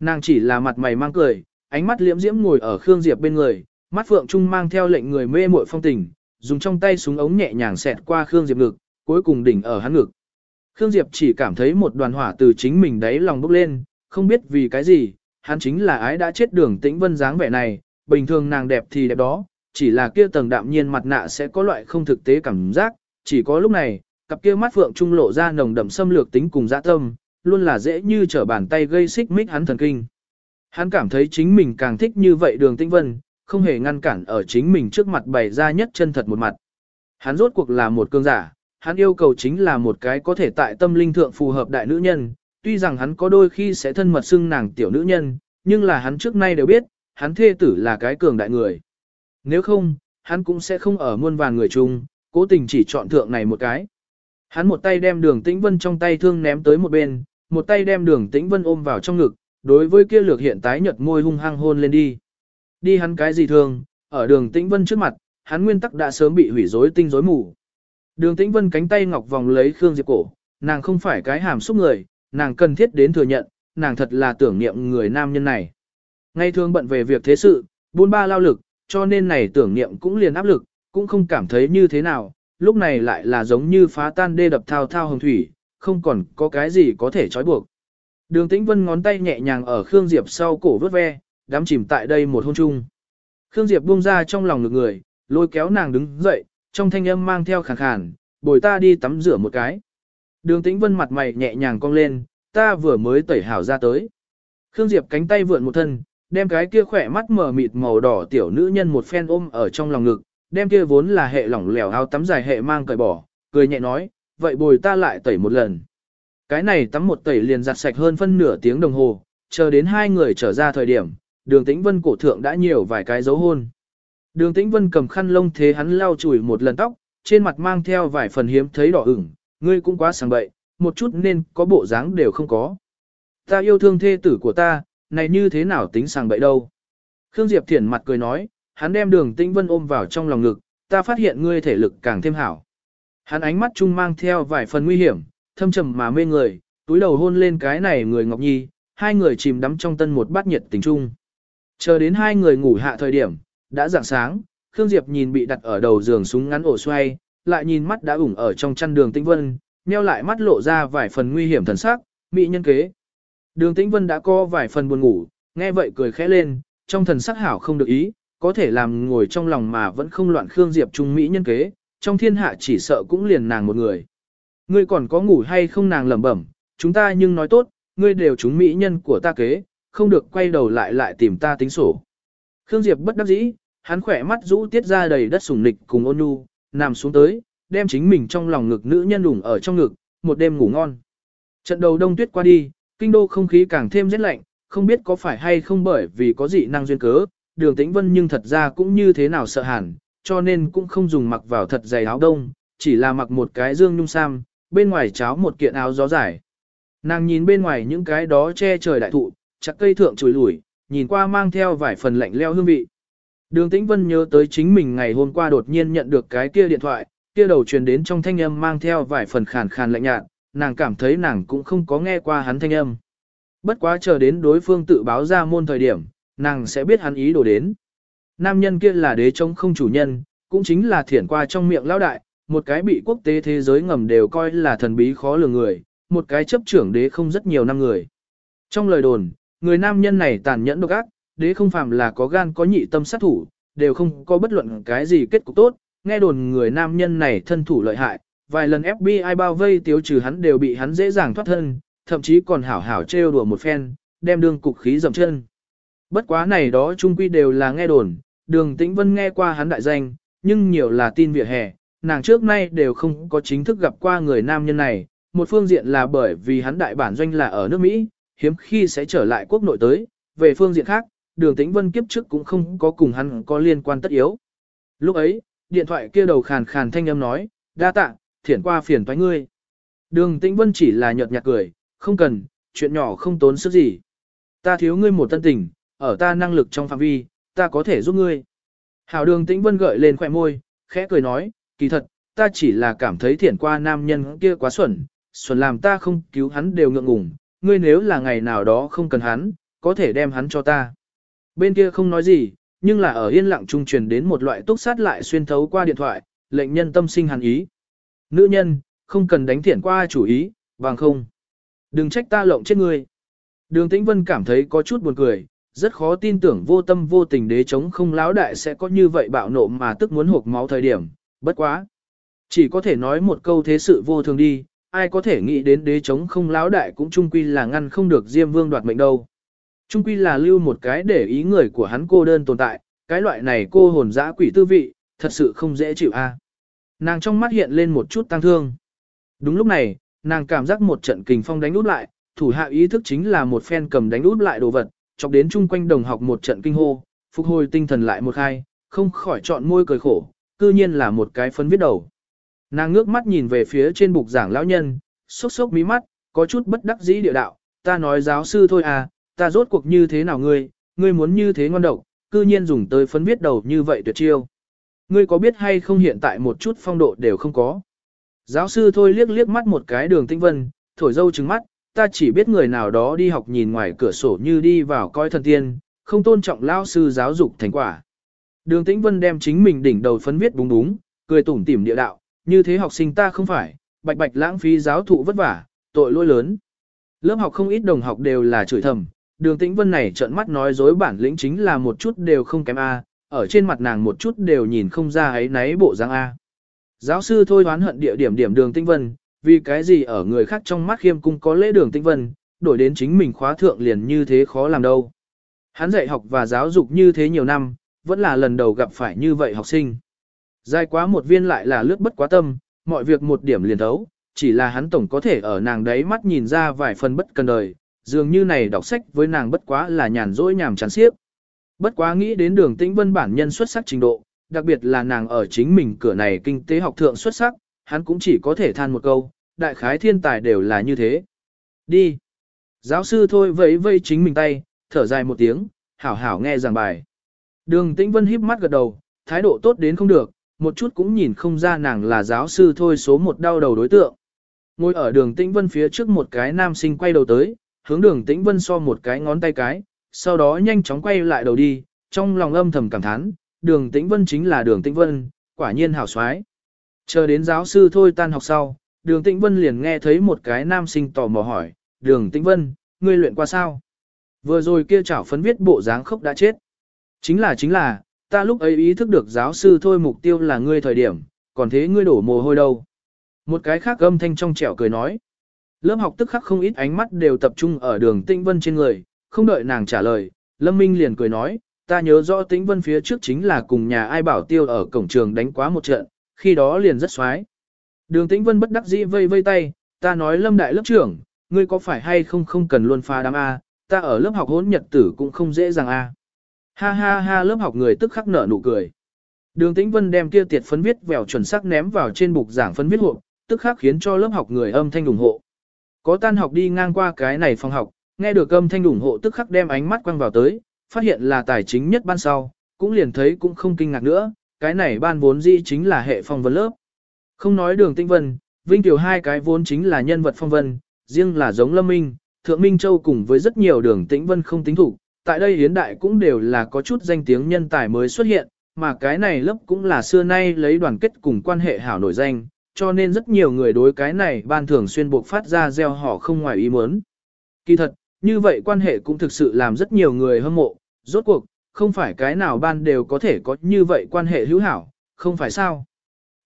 Nàng chỉ là mặt mày mang cười, ánh mắt liễm diễm ngồi ở Khương Diệp bên người, mắt phượng trung mang theo lệnh người mê muội phong tình, dùng trong tay súng ống nhẹ nhàng xẹt qua Khương Diệp ngực, cuối cùng đỉnh ở hắn ngực. Khương Diệp chỉ cảm thấy một đoàn hỏa từ chính mình đáy lòng bốc lên, không biết vì cái gì, hắn chính là ái đã chết đường tĩnh vân dáng vẻ này, bình thường nàng đẹp thì đẹp đó, chỉ là kia tầng đạm nhiên mặt nạ sẽ có loại không thực tế cảm giác, chỉ có lúc này, cặp kia mắt phượng trung lộ ra nồng đậm xâm lược tính cùng dã tâm, luôn là dễ như trở bàn tay gây xích mích hắn thần kinh. Hắn cảm thấy chính mình càng thích như vậy đường tĩnh vân, không hề ngăn cản ở chính mình trước mặt bày ra nhất chân thật một mặt. Hắn rốt cuộc là một cương giả, hắn yêu cầu chính là một cái có thể tại tâm linh thượng phù hợp đại nữ nhân, tuy rằng hắn có đôi khi sẽ thân mật xưng nàng tiểu nữ nhân, nhưng là hắn trước nay đều biết, hắn thê tử là cái cường đại người. Nếu không, hắn cũng sẽ không ở muôn vàn người chung, cố tình chỉ chọn thượng này một cái. Hắn một tay đem đường tĩnh vân trong tay thương ném tới một bên, một tay đem đường tĩnh vân ôm vào trong ngực, đối với kia lược hiện tái nhợt môi hung hăng hôn lên đi. Đi hắn cái gì thường? ở đường tĩnh vân trước mặt, hắn nguyên tắc đã sớm bị hủy rối tinh rối mù. Đường tĩnh vân cánh tay ngọc vòng lấy Khương Diệp cổ, nàng không phải cái hàm xúc người, nàng cần thiết đến thừa nhận, nàng thật là tưởng niệm người nam nhân này. Ngay thường bận về việc thế sự, buôn ba lao lực, cho nên này tưởng niệm cũng liền áp lực, cũng không cảm thấy như thế nào, lúc này lại là giống như phá tan đê đập thao thao hồng thủy, không còn có cái gì có thể trói buộc. Đường Tĩnh Vân ngón tay nhẹ nhàng ở Khương Diệp sau cổ vớt ve, đám chìm tại đây một hôn chung. Khương Diệp buông ra trong lòng ngực người, lôi kéo nàng đứng dậy, trong thanh âm mang theo khàn khàn, bồi ta đi tắm rửa một cái. Đường Tĩnh Vân mặt mày nhẹ nhàng cong lên, ta vừa mới tẩy hảo ra tới. Khương Diệp cánh tay vượn một thân, đem cái kia khỏe mắt mở mịt màu đỏ tiểu nữ nhân một phen ôm ở trong lòng ngực, đem kia vốn là hệ lỏng lẻo áo tắm dài hệ mang cởi bỏ, cười nhẹ nói, vậy bồi ta lại tẩy một lần. Cái này tắm một tẩy liền giặt sạch hơn phân nửa tiếng đồng hồ, chờ đến hai người trở ra thời điểm, đường tĩnh vân cổ thượng đã nhiều vài cái dấu hôn. Đường tĩnh vân cầm khăn lông thế hắn lau chùi một lần tóc, trên mặt mang theo vài phần hiếm thấy đỏ ửng, ngươi cũng quá sảng bậy, một chút nên có bộ dáng đều không có. Ta yêu thương thê tử của ta, này như thế nào tính sàng bậy đâu. Khương Diệp Thiển mặt cười nói, hắn đem đường tĩnh vân ôm vào trong lòng ngực, ta phát hiện ngươi thể lực càng thêm hảo. Hắn ánh mắt chung mang theo vài phần nguy hiểm, thâm trầm mà mê người, túi đầu hôn lên cái này người Ngọc Nhi, hai người chìm đắm trong tân một bát nhiệt tình chung. Chờ đến hai người ngủ hạ thời điểm, đã dạng sáng, Khương Diệp nhìn bị đặt ở đầu giường súng ngắn ổ xoay, lại nhìn mắt đã ủng ở trong chăn đường Tĩnh Vân, nheo lại mắt lộ ra vài phần nguy hiểm thần sắc, mỹ nhân kế. Đường Tĩnh Vân đã có vài phần buồn ngủ, nghe vậy cười khẽ lên, trong thần sắc hảo không được ý, có thể làm ngồi trong lòng mà vẫn không loạn Khương Diệp trung mỹ nhân kế, trong thiên hạ chỉ sợ cũng liền nàng một người. Ngươi còn có ngủ hay không nàng lẩm bẩm, chúng ta nhưng nói tốt, ngươi đều chúng mỹ nhân của ta kế, không được quay đầu lại lại tìm ta tính sổ. Khương Diệp bất đắc dĩ, hắn khỏe mắt rũ tiết ra đầy đất sùng nịch cùng ôn nhu, nằm xuống tới, đem chính mình trong lòng ngực nữ nhân đủng ở trong ngực, một đêm ngủ ngon. Trận đầu đông tuyết qua đi, kinh đô không khí càng thêm rét lạnh, không biết có phải hay không bởi vì có dị năng duyên cớ, đường tĩnh vân nhưng thật ra cũng như thế nào sợ hẳn, cho nên cũng không dùng mặc vào thật dày áo đông, chỉ là mặc một cái dương nhung sam, bên ngoài cháo một kiện áo gió dài. Nàng nhìn bên ngoài những cái đó che trời đại thụ, chặt cây thượng chùi lủi, nhìn qua mang theo vài phần lạnh leo hương vị. Đường Tĩnh Vân nhớ tới chính mình ngày hôm qua đột nhiên nhận được cái kia điện thoại, kia đầu truyền đến trong thanh âm mang theo vài phần khàn khàn lạnh nhạt, nàng cảm thấy nàng cũng không có nghe qua hắn thanh âm. Bất quá chờ đến đối phương tự báo ra môn thời điểm, nàng sẽ biết hắn ý đồ đến. Nam nhân kia là đế chống không chủ nhân, cũng chính là thiển qua trong miệng lão đại, một cái bị quốc tế thế giới ngầm đều coi là thần bí khó lường người, một cái chấp trưởng đế không rất nhiều năm người. Trong lời đồn, người nam nhân này tàn nhẫn độc ác, đế không phàm là có gan có nhị tâm sát thủ, đều không có bất luận cái gì kết cục tốt, nghe đồn người nam nhân này thân thủ lợi hại, vài lần FBI bao vây tiêu trừ hắn đều bị hắn dễ dàng thoát thân, thậm chí còn hảo hảo trêu đùa một phen, đem đương cục khí dầm chân. Bất quá này đó chung quy đều là nghe đồn, đường tĩnh vân nghe qua hắn đại danh, nhưng nhiều là tin vỉa hè, nàng trước nay đều không có chính thức gặp qua người nam nhân này, một phương diện là bởi vì hắn đại bản doanh là ở nước Mỹ, hiếm khi sẽ trở lại quốc nội tới, về phương diện khác, đường tĩnh vân kiếp trước cũng không có cùng hắn có liên quan tất yếu. Lúc ấy, điện thoại kia đầu khàn khàn thanh âm nói, đa tạ, thiển qua phiền toái ngươi. Đường tĩnh vân chỉ là nhợt nhạt cười, không cần, chuyện nhỏ không tốn sức gì. Ta thiếu ngươi một tân tình, ở ta năng lực trong phạm vi, ta có thể giúp ngươi. Hảo đường tĩnh vân gợi lên khỏe môi, khẽ cười nói, kỳ thật, ta chỉ là cảm thấy thiển qua nam nhân kia quá xuẩn, xuẩn làm ta không cứu hắn đều ngượng ngùng, ngươi nếu là ngày nào đó không cần hắn, có thể đem hắn cho ta. Bên kia không nói gì, nhưng là ở yên lặng trung truyền đến một loại túc sát lại xuyên thấu qua điện thoại, lệnh nhân tâm sinh hàn ý. Nữ nhân, không cần đánh thiện qua chủ ý, bằng không. Đừng trách ta lộng chết ngươi. Đường Tĩnh Vân cảm thấy có chút buồn cười, rất khó tin tưởng vô tâm vô tình đế chống không láo đại sẽ có như vậy bạo nộ mà tức muốn hộp máu thời điểm, bất quá. Chỉ có thể nói một câu thế sự vô thường đi, ai có thể nghĩ đến đế chống không láo đại cũng trung quy là ngăn không được Diêm Vương đoạt mệnh đâu. Trung quy là lưu một cái để ý người của hắn cô đơn tồn tại, cái loại này cô hồn dã quỷ tư vị, thật sự không dễ chịu a. À. Nàng trong mắt hiện lên một chút tăng thương. Đúng lúc này, nàng cảm giác một trận kình phong đánh út lại, thủ hạ ý thức chính là một phen cầm đánh út lại đồ vật, chọc đến chung quanh đồng học một trận kinh hô, phục hồi tinh thần lại một hai không khỏi chọn môi cười khổ, cư nhiên là một cái phấn viết đầu. Nàng ngước mắt nhìn về phía trên bục giảng lão nhân, sốc sốc mí mắt, có chút bất đắc dĩ địa đạo, ta nói giáo sư thôi à, ta rốt cuộc như thế nào ngươi, ngươi muốn như thế ngon độc, cư nhiên dùng tới phấn viết đầu như vậy tuyệt chiêu. Ngươi có biết hay không hiện tại một chút phong độ đều không có. Giáo sư thôi liếc liếc mắt một cái đường tinh vân, thổi dâu trừng mắt, ta chỉ biết người nào đó đi học nhìn ngoài cửa sổ như đi vào coi thần tiên, không tôn trọng lao sư giáo dục thành quả. Đường tĩnh vân đem chính mình đỉnh đầu phấn viết búng búng, cười tủm tỉm địa đạo, như thế học sinh ta không phải, bạch bạch lãng phí giáo thụ vất vả, tội lỗi lớn. Lớp học không ít đồng học đều là chửi thầm, đường tĩnh vân này trợn mắt nói dối bản lĩnh chính là một chút đều không kém A, ở trên mặt nàng một chút đều nhìn không ra ấy náy bộ dáng A. Giáo sư thôi đoán hận địa điểm điểm đường tĩnh vân, vì cái gì ở người khác trong mắt khiêm cung có lễ đường tĩnh vân, đổi đến chính mình khóa thượng liền như thế khó làm đâu. Hắn dạy học và giáo dục như thế nhiều năm, vẫn là lần đầu gặp phải như vậy học sinh. Dài quá một viên lại là lướt bất quá tâm, mọi việc một điểm liền thấu, chỉ là hắn tổng có thể ở nàng đấy mắt nhìn ra vài phần bất cần đời, dường như này đọc sách với nàng bất quá là nhàn rỗi nhàm chán xiếp. Bất quá nghĩ đến đường tĩnh vân bản nhân xuất sắc trình độ, đặc biệt là nàng ở chính mình cửa này kinh tế học thượng xuất sắc, hắn cũng chỉ có thể than một câu, đại khái thiên tài đều là như thế. Đi. Giáo sư thôi vẫy vây chính mình tay, thở dài một tiếng, hảo hảo nghe giảng bài. Đường tĩnh vân híp mắt gật đầu, thái độ tốt đến không được, một chút cũng nhìn không ra nàng là giáo sư thôi số một đau đầu đối tượng. Ngồi ở đường tĩnh vân phía trước một cái nam sinh quay đầu tới, hướng đường tĩnh vân so một cái ngón tay cái, sau đó nhanh chóng quay lại đầu đi, trong lòng âm thầm cảm thán, đường tĩnh vân chính là đường tĩnh vân, quả nhiên hảo xoái. Chờ đến giáo sư thôi tan học sau, đường tĩnh vân liền nghe thấy một cái nam sinh tò mò hỏi, đường tĩnh vân, ngươi luyện qua sao? Vừa rồi kia chảo phấn viết bộ dáng khốc đã chết. Chính là chính là, ta lúc ấy ý thức được giáo sư thôi mục tiêu là ngươi thời điểm, còn thế ngươi đổ mồ hôi đâu. Một cái khác âm thanh trong trẻo cười nói. Lớp học tức khắc không ít ánh mắt đều tập trung ở đường tĩnh vân trên người, không đợi nàng trả lời, Lâm Minh liền cười nói, ta nhớ rõ tĩnh vân phía trước chính là cùng nhà ai bảo tiêu ở cổng trường đánh quá một trận, khi đó liền rất xoái. Đường tĩnh vân bất đắc dĩ vây vây tay, ta nói Lâm đại lớp trưởng, ngươi có phải hay không không cần luôn pha đám A, ta ở lớp học hỗn nhật tử cũng không dễ dàng A. Ha ha ha lớp học người tức khắc nở nụ cười. Đường Tĩnh Vân đem kia tiệt phấn viết vèo chuẩn xác ném vào trên bục giảng phấn viết hộp, tức khắc khiến cho lớp học người âm thanh ủng hộ. Có tan học đi ngang qua cái này phòng học, nghe được âm thanh ủng hộ tức khắc đem ánh mắt quăng vào tới, phát hiện là tài chính nhất ban sau, cũng liền thấy cũng không kinh ngạc nữa, cái này ban vốn dĩ chính là hệ phong vân lớp. Không nói đường tinh Vân, Vinh Tiểu hai cái vốn chính là nhân vật phong vân, riêng là giống Lâm Minh, Thượng Minh Châu cùng với rất nhiều đường Tĩnh Vân không tính thủ, tại đây hiến đại cũng đều là có chút danh tiếng nhân tài mới xuất hiện, mà cái này lớp cũng là xưa nay lấy đoàn kết cùng quan hệ hảo nổi danh, cho nên rất nhiều người đối cái này ban thường xuyên buộc phát ra gieo họ không ngoài ý muốn. Kỳ thật, như vậy quan hệ cũng thực sự làm rất nhiều người hâm mộ, rốt cuộc, không phải cái nào ban đều có thể có như vậy quan hệ hữu hảo, không phải sao.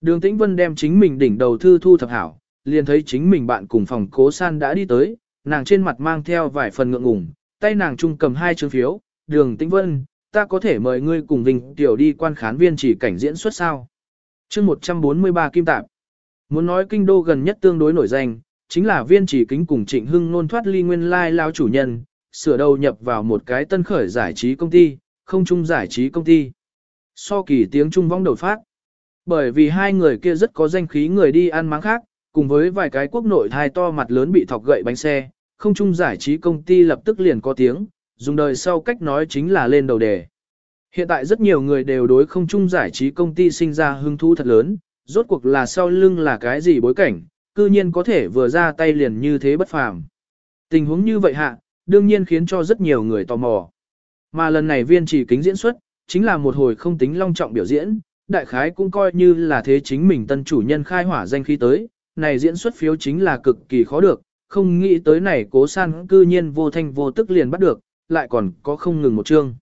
Đường Tĩnh Vân đem chính mình đỉnh đầu thư thu thập hảo, liền thấy chính mình bạn cùng phòng cố san đã đi tới, nàng trên mặt mang theo vài phần ngượng ngùng, tay nàng trung cầm hai chương phiếu, đường Tĩnh Vân, ta có thể mời ngươi cùng Vinh Tiểu đi quan khán viên chỉ cảnh diễn xuất sao. chương 143 Kim Tạp Muốn nói kinh đô gần nhất tương đối nổi danh, chính là viên chỉ kính cùng trịnh hưng nôn thoát ly nguyên lai lao chủ nhân, sửa đầu nhập vào một cái tân khởi giải trí công ty, không chung giải trí công ty. So kỳ tiếng Trung vong đầu phát. Bởi vì hai người kia rất có danh khí người đi ăn máng khác, cùng với vài cái quốc nội thai to mặt lớn bị thọc gậy bánh xe, không chung giải trí công ty lập tức liền có tiếng, dùng đời sau cách nói chính là lên đầu đề. Hiện tại rất nhiều người đều đối không chung giải trí công ty sinh ra hứng thú thật lớn, rốt cuộc là sau lưng là cái gì bối cảnh, cư nhiên có thể vừa ra tay liền như thế bất phàm. Tình huống như vậy hạ, đương nhiên khiến cho rất nhiều người tò mò. Mà lần này viên chỉ kính diễn xuất, chính là một hồi không tính long trọng biểu diễn, đại khái cũng coi như là thế chính mình tân chủ nhân khai hỏa danh khí tới, này diễn xuất phiếu chính là cực kỳ khó được, không nghĩ tới này cố san cư nhiên vô thanh vô tức liền bắt được, lại còn có không ngừng một chương.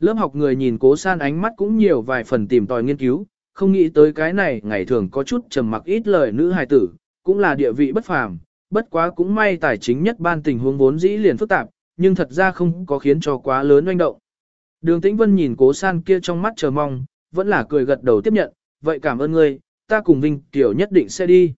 Lớp học người nhìn cố san ánh mắt cũng nhiều vài phần tìm tòi nghiên cứu, không nghĩ tới cái này ngày thường có chút trầm mặc ít lời nữ hài tử, cũng là địa vị bất phàm, bất quá cũng may tài chính nhất ban tình huống vốn dĩ liền phức tạp, nhưng thật ra không có khiến cho quá lớn oanh động. Đường Tĩnh Vân nhìn cố san kia trong mắt chờ mong, vẫn là cười gật đầu tiếp nhận, vậy cảm ơn ngươi, ta cùng Vinh Tiểu nhất định sẽ đi.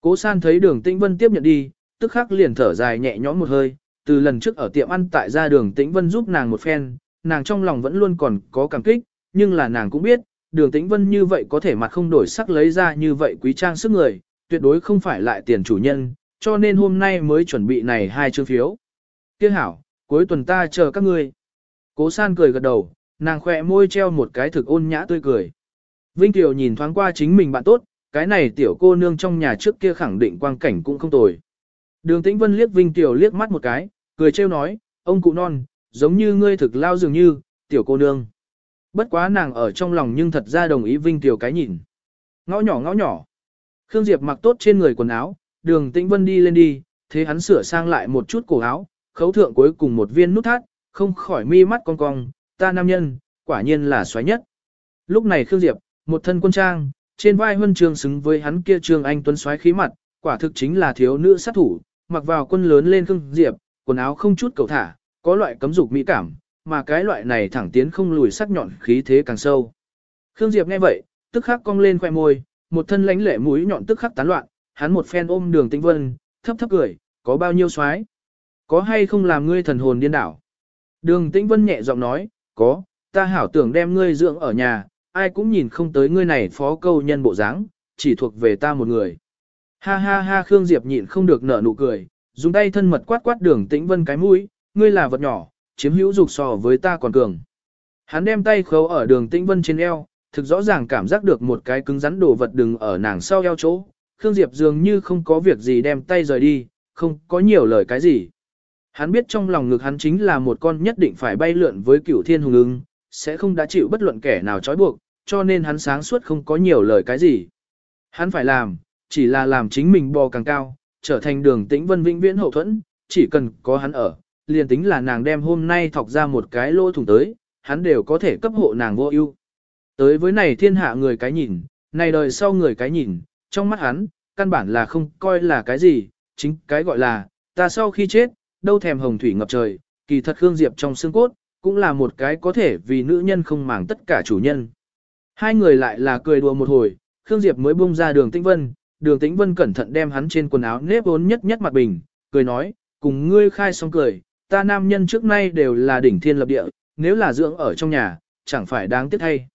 Cố san thấy đường Tĩnh Vân tiếp nhận đi, tức khắc liền thở dài nhẹ nhõm một hơi, từ lần trước ở tiệm ăn tại gia đường Tĩnh Vân giúp nàng một phen, nàng trong lòng vẫn luôn còn có cảm kích, nhưng là nàng cũng biết, đường Tĩnh Vân như vậy có thể mặt không đổi sắc lấy ra như vậy quý trang sức người, tuyệt đối không phải lại tiền chủ nhân, cho nên hôm nay mới chuẩn bị này hai chương phiếu. Tiếc hảo, cuối tuần ta chờ các ngươi. Cố san cười gật đầu, nàng khỏe môi treo một cái thực ôn nhã tươi cười. Vinh Kiều nhìn thoáng qua chính mình bạn tốt, cái này tiểu cô nương trong nhà trước kia khẳng định quang cảnh cũng không tồi. Đường Tĩnh Vân liếc Vinh Kiều liếc mắt một cái, cười trêu nói, ông cụ non, giống như ngươi thực lao dường như, tiểu cô nương. Bất quá nàng ở trong lòng nhưng thật ra đồng ý Vinh Kiều cái nhìn. Ngõ nhỏ ngõ nhỏ. Khương Diệp mặc tốt trên người quần áo, đường Tĩnh Vân đi lên đi, thế hắn sửa sang lại một chút cổ áo, khấu thượng cuối cùng một viên nút thắt, không khỏi mi mắt cong cong, ta nam nhân, quả nhiên là xoáy nhất. Lúc này Khương Diệp, một thân quân trang, trên vai huân trường xứng với hắn kia trường anh tuấn xoáy khí mặt, quả thực chính là thiếu nữ sát thủ, mặc vào quân lớn lên Khương Diệp, quần áo không chút cầu thả, có loại cấm dục mỹ cảm, mà cái loại này thẳng tiến không lùi sắc nhọn khí thế càng sâu. Khương Diệp nghe vậy, tức khắc cong lên khoe môi, một thân lãnh lệ mũi nhọn tức khắc tán loạn, hắn một phen ôm đường tĩnh vân, thấp thấp cười, có bao nhiêu xoái? Có hay không làm ngươi thần hồn điên đảo? Đường tĩnh vân nhẹ giọng nói, có, ta hảo tưởng đem ngươi dưỡng ở nhà, ai cũng nhìn không tới ngươi này phó câu nhân bộ dáng, chỉ thuộc về ta một người. Ha ha ha Khương Diệp nhịn không được nở nụ cười, dùng tay thân mật quát quát đường tĩnh vân cái mũi, ngươi là vật nhỏ, chiếm hữu dục so với ta còn cường. Hắn đem tay khấu ở đường tĩnh vân trên eo, thực rõ ràng cảm giác được một cái cứng rắn đồ vật đừng ở nàng sau eo chỗ. Khương Diệp dường như không có việc gì đem tay rời đi, không có nhiều lời cái gì. Hắn biết trong lòng ngực hắn chính là một con nhất định phải bay lượn với cửu thiên hùng ưng, sẽ không đã chịu bất luận kẻ nào trói buộc, cho nên hắn sáng suốt không có nhiều lời cái gì. Hắn phải làm, chỉ là làm chính mình bò càng cao, trở thành đường tĩnh vân vĩnh viễn hậu thuẫn, chỉ cần có hắn ở, liền tính là nàng đem hôm nay thọc ra một cái lỗ thủng tới, hắn đều có thể cấp hộ nàng vô ưu. Tới với này thiên hạ người cái nhìn, này đời sau người cái nhìn, trong mắt hắn, căn bản là không coi là cái gì, chính cái gọi là, ta sau khi chết, đâu thèm hồng thủy ngập trời, kỳ thật Khương Diệp trong xương cốt, cũng là một cái có thể vì nữ nhân không màng tất cả chủ nhân. Hai người lại là cười đùa một hồi, Khương Diệp mới bung ra đường Tĩnh Vân, đường Tĩnh Vân cẩn thận đem hắn trên quần áo nếp vốn nhất nhất mặt bình, cười nói, cùng ngươi khai xong cười, ta nam nhân trước nay đều là đỉnh thiên lập địa, nếu là dưỡng ở trong nhà, chẳng phải đáng tiếc thay.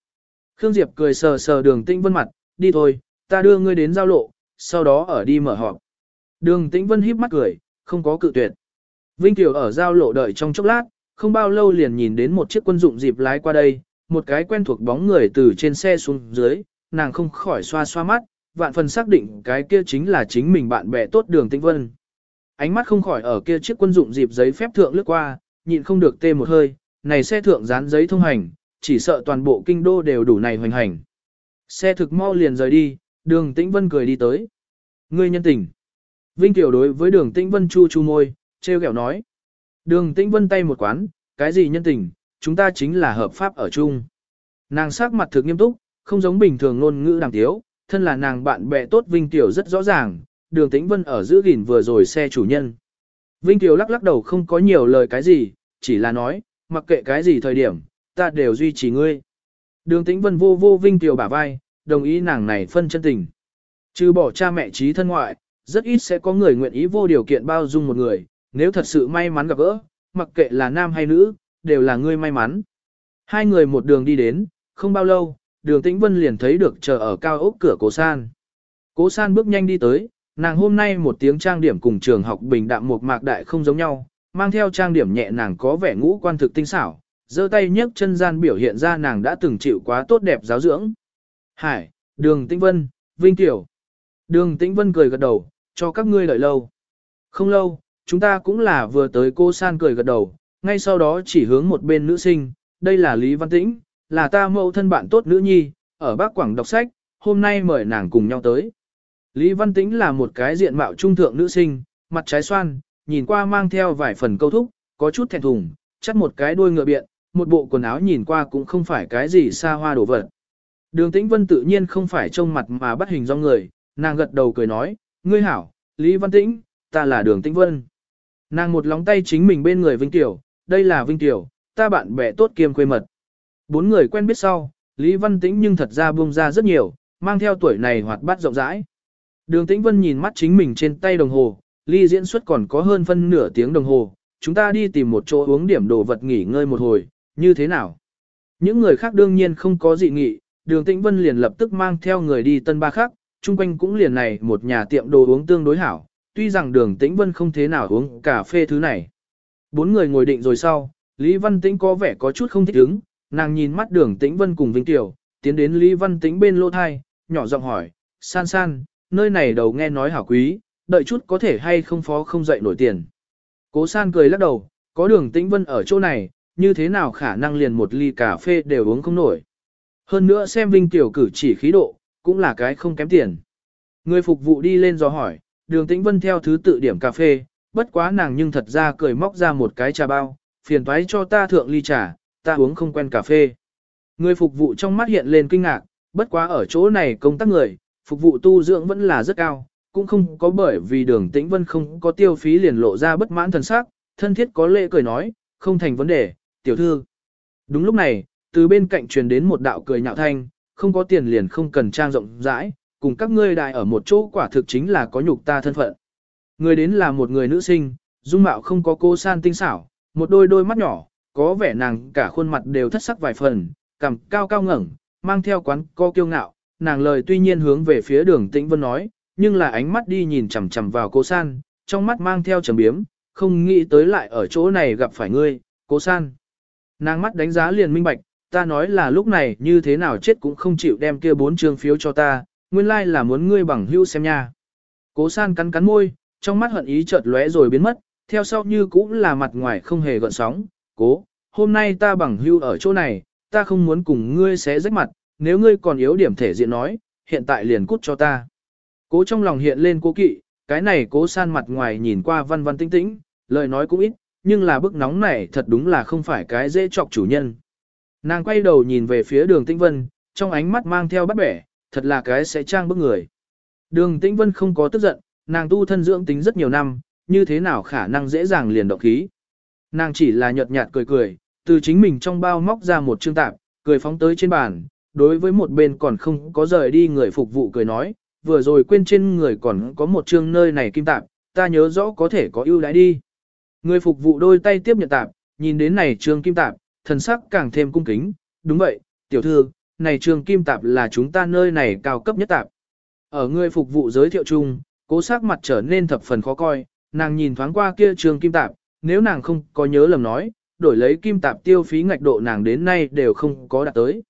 Khương Diệp cười sờ sờ đường Tĩnh Vân mặt, đi thôi, ta đưa ngươi đến giao lộ, sau đó ở đi mở họp. Đường Tĩnh Vân híp mắt cười, không có cự tuyệt. Vinh Tiểu ở giao lộ đợi trong chốc lát, không bao lâu liền nhìn đến một chiếc quân dụng dịp lái qua đây, một cái quen thuộc bóng người từ trên xe xuống dưới, nàng không khỏi xoa xoa mắt, vạn phần xác định cái kia chính là chính mình bạn bè tốt đường Tĩnh Vân. Ánh mắt không khỏi ở kia chiếc quân dụng dịp giấy phép thượng lướt qua, nhịn không được tê một hơi, này xe thượng dán giấy thông hành, chỉ sợ toàn bộ kinh đô đều đủ này hoành hành. Xe thực mau liền rời đi, đường Tĩnh Vân cười đi tới. Ngươi nhân tình. Vinh Tiểu đối với đường Tĩnh Vân chu chu môi, treo kẹo nói. Đường Tĩnh Vân tay một quán, cái gì nhân tình, chúng ta chính là hợp pháp ở chung. Nàng sắc mặt thực nghiêm túc, không giống bình thường ngôn ngữ đàng tiếu, thân là nàng bạn bè tốt Vinh Tiểu rất rõ ràng, đường Tĩnh Vân ở giữ gìn vừa rồi xe chủ nhân. Vinh Kiều lắc lắc đầu không có nhiều lời cái gì, chỉ là nói, mặc kệ cái gì thời điểm, ta đều duy trì ngươi. Đường Tĩnh Vân vô vô Vinh Kiều bả vai, đồng ý nàng này phân chân tình. Trừ bỏ cha mẹ trí thân ngoại, rất ít sẽ có người nguyện ý vô điều kiện bao dung một người, nếu thật sự may mắn gặp gỡ, mặc kệ là nam hay nữ, đều là ngươi may mắn. Hai người một đường đi đến, không bao lâu, đường tĩnh vân liền thấy được chờ ở cao ốc cửa cố san. Cố san bước nhanh đi tới, nàng hôm nay một tiếng trang điểm cùng trường học bình đạm một mạc đại không giống nhau, mang theo trang điểm nhẹ nàng có vẻ ngũ quan thực tinh xảo, giơ tay nhấc chân gian biểu hiện ra nàng đã từng chịu quá tốt đẹp giáo dưỡng. Hải, đường tĩnh vân, vinh tiểu. Đường tĩnh vân cười gật đầu, cho các ngươi đợi lâu. Không lâu, chúng ta cũng là vừa tới cô san cười gật đầu, ngay sau đó chỉ hướng một bên nữ sinh, đây là Lý Văn Tĩnh, là ta mẫu thân bạn tốt nữ nhi, ở Bắc Quảng đọc sách, hôm nay mời nàng cùng nhau tới. Lý Văn Tĩnh là một cái diện mạo trung thượng nữ sinh, mặt trái xoan, nhìn qua mang theo vài phần câu thúc, có chút thẹn thùng, chắt một cái đuôi ngựa biện, một bộ quần áo nhìn qua cũng không phải cái gì xa hoa đổ vật. Đường Tĩnh Vân tự nhiên không phải trông mặt mà bắt hình do người, nàng gật đầu cười nói, ngươi hảo, Lý Văn Tĩnh, ta là Đường Tĩnh Vân. Nàng một lóng tay chính mình bên người Vinh Tiểu, đây là Vinh Tiểu, ta bạn bè tốt kiêm quê mật. Bốn người quen biết sau, Lý Văn Tĩnh nhưng thật ra buông ra rất nhiều, mang theo tuổi này hoạt bát rộng rãi. Đường Tĩnh Vân nhìn mắt chính mình trên tay đồng hồ, ly diễn xuất còn có hơn phân nửa tiếng đồng hồ, chúng ta đi tìm một chỗ uống điểm đồ vật nghỉ ngơi một hồi, như thế nào? Những người khác đương nhiên không có dị nghị, đường Tĩnh Vân liền lập tức mang theo người đi tân ba khác, chung quanh cũng liền này một nhà tiệm đồ uống tương đối hảo, tuy rằng đường Tĩnh Vân không thế nào uống cà phê thứ này. Bốn người ngồi định rồi sau, Lý Văn Tĩnh có vẻ có chút không thích ứng, nàng nhìn mắt đường Tĩnh Vân cùng Vinh Tiểu, tiến đến Lý Văn Tĩnh bên lô thai, nhỏ giọng hỏi, san san, nơi này đầu nghe nói hảo quý, đợi chút có thể hay không phó không dậy nổi tiền. Cố san cười lắc đầu, có đường Tĩnh Vân ở chỗ này, như thế nào khả năng liền một ly cà phê đều uống không nổi. Hơn nữa xem Vinh Tiểu cử chỉ khí độ, cũng là cái không kém tiền. Người phục vụ đi lên do hỏi, đường tĩnh vân theo thứ tự điểm cà phê, bất quá nàng nhưng thật ra cười móc ra một cái trà bao, phiền thoái cho ta thượng ly trà, ta uống không quen cà phê. Người phục vụ trong mắt hiện lên kinh ngạc, bất quá ở chỗ này công tác người, phục vụ tu dưỡng vẫn là rất cao, cũng không có bởi vì đường tĩnh vân không có tiêu phí liền lộ ra bất mãn thần sắc, thân thiết có lễ cười nói, không thành vấn đề, tiểu thư. Đúng lúc này, từ bên cạnh truyền đến một đạo cười nhạo thanh, không có tiền liền không cần trang rộng rãi, cùng các ngươi đại ở một chỗ quả thực chính là có nhục ta thân phận. Người đến là một người nữ sinh, dung mạo không có cô san tinh xảo, một đôi đôi mắt nhỏ, có vẻ nàng cả khuôn mặt đều thất sắc vài phần, cằm cao cao ngẩng, mang theo quán co kiêu ngạo, nàng lời tuy nhiên hướng về phía đường tĩnh vân nói, nhưng là ánh mắt đi nhìn chằm chằm vào cô san, trong mắt mang theo trầm biếm, không nghĩ tới lại ở chỗ này gặp phải ngươi, cô san. Nàng mắt đánh giá liền minh bạch, ta nói là lúc này như thế nào chết cũng không chịu đem kia bốn trương phiếu cho ta, nguyên lai là muốn ngươi bằng hưu xem nha. Cố san cắn cắn môi, trong mắt hận ý chợt lóe rồi biến mất, theo sau như cũng là mặt ngoài không hề gợn sóng, cố, hôm nay ta bằng hưu ở chỗ này, ta không muốn cùng ngươi xé rách mặt, nếu ngươi còn yếu điểm thể diện nói, hiện tại liền cút cho ta. Cố trong lòng hiện lên cố kỵ, cái này cố san mặt ngoài nhìn qua văn văn tinh tĩnh, lời nói cũng ít, nhưng là bức nóng này thật đúng là không phải cái dễ chọc chủ nhân. Nàng quay đầu nhìn về phía đường tĩnh vân, trong ánh mắt mang theo bắt bẻ, thật là cái sẽ trang bức người. Đường tĩnh vân không có tức giận, nàng tu thân dưỡng tính rất nhiều năm, như thế nào khả năng dễ dàng liền động khí. Nàng chỉ là nhợt nhạt cười cười, từ chính mình trong bao móc ra một chương tạp, cười phóng tới trên bàn, đối với một bên còn không có rời đi người phục vụ cười nói, vừa rồi quên trên người còn có một chương nơi này kim tạp, ta nhớ rõ có thể có ưu đãi đi. Người phục vụ đôi tay tiếp nhận tạp, nhìn đến này trương kim tạp, thần sắc càng thêm cung kính, đúng vậy, tiểu thư, này trương kim tạp là chúng ta nơi này cao cấp nhất tạp. Ở người phục vụ giới thiệu chung, cố sắc mặt trở nên thập phần khó coi, nàng nhìn thoáng qua kia trương kim tạp, nếu nàng không có nhớ lầm nói, đổi lấy kim tạp tiêu phí ngạch độ nàng đến nay đều không có đạt tới.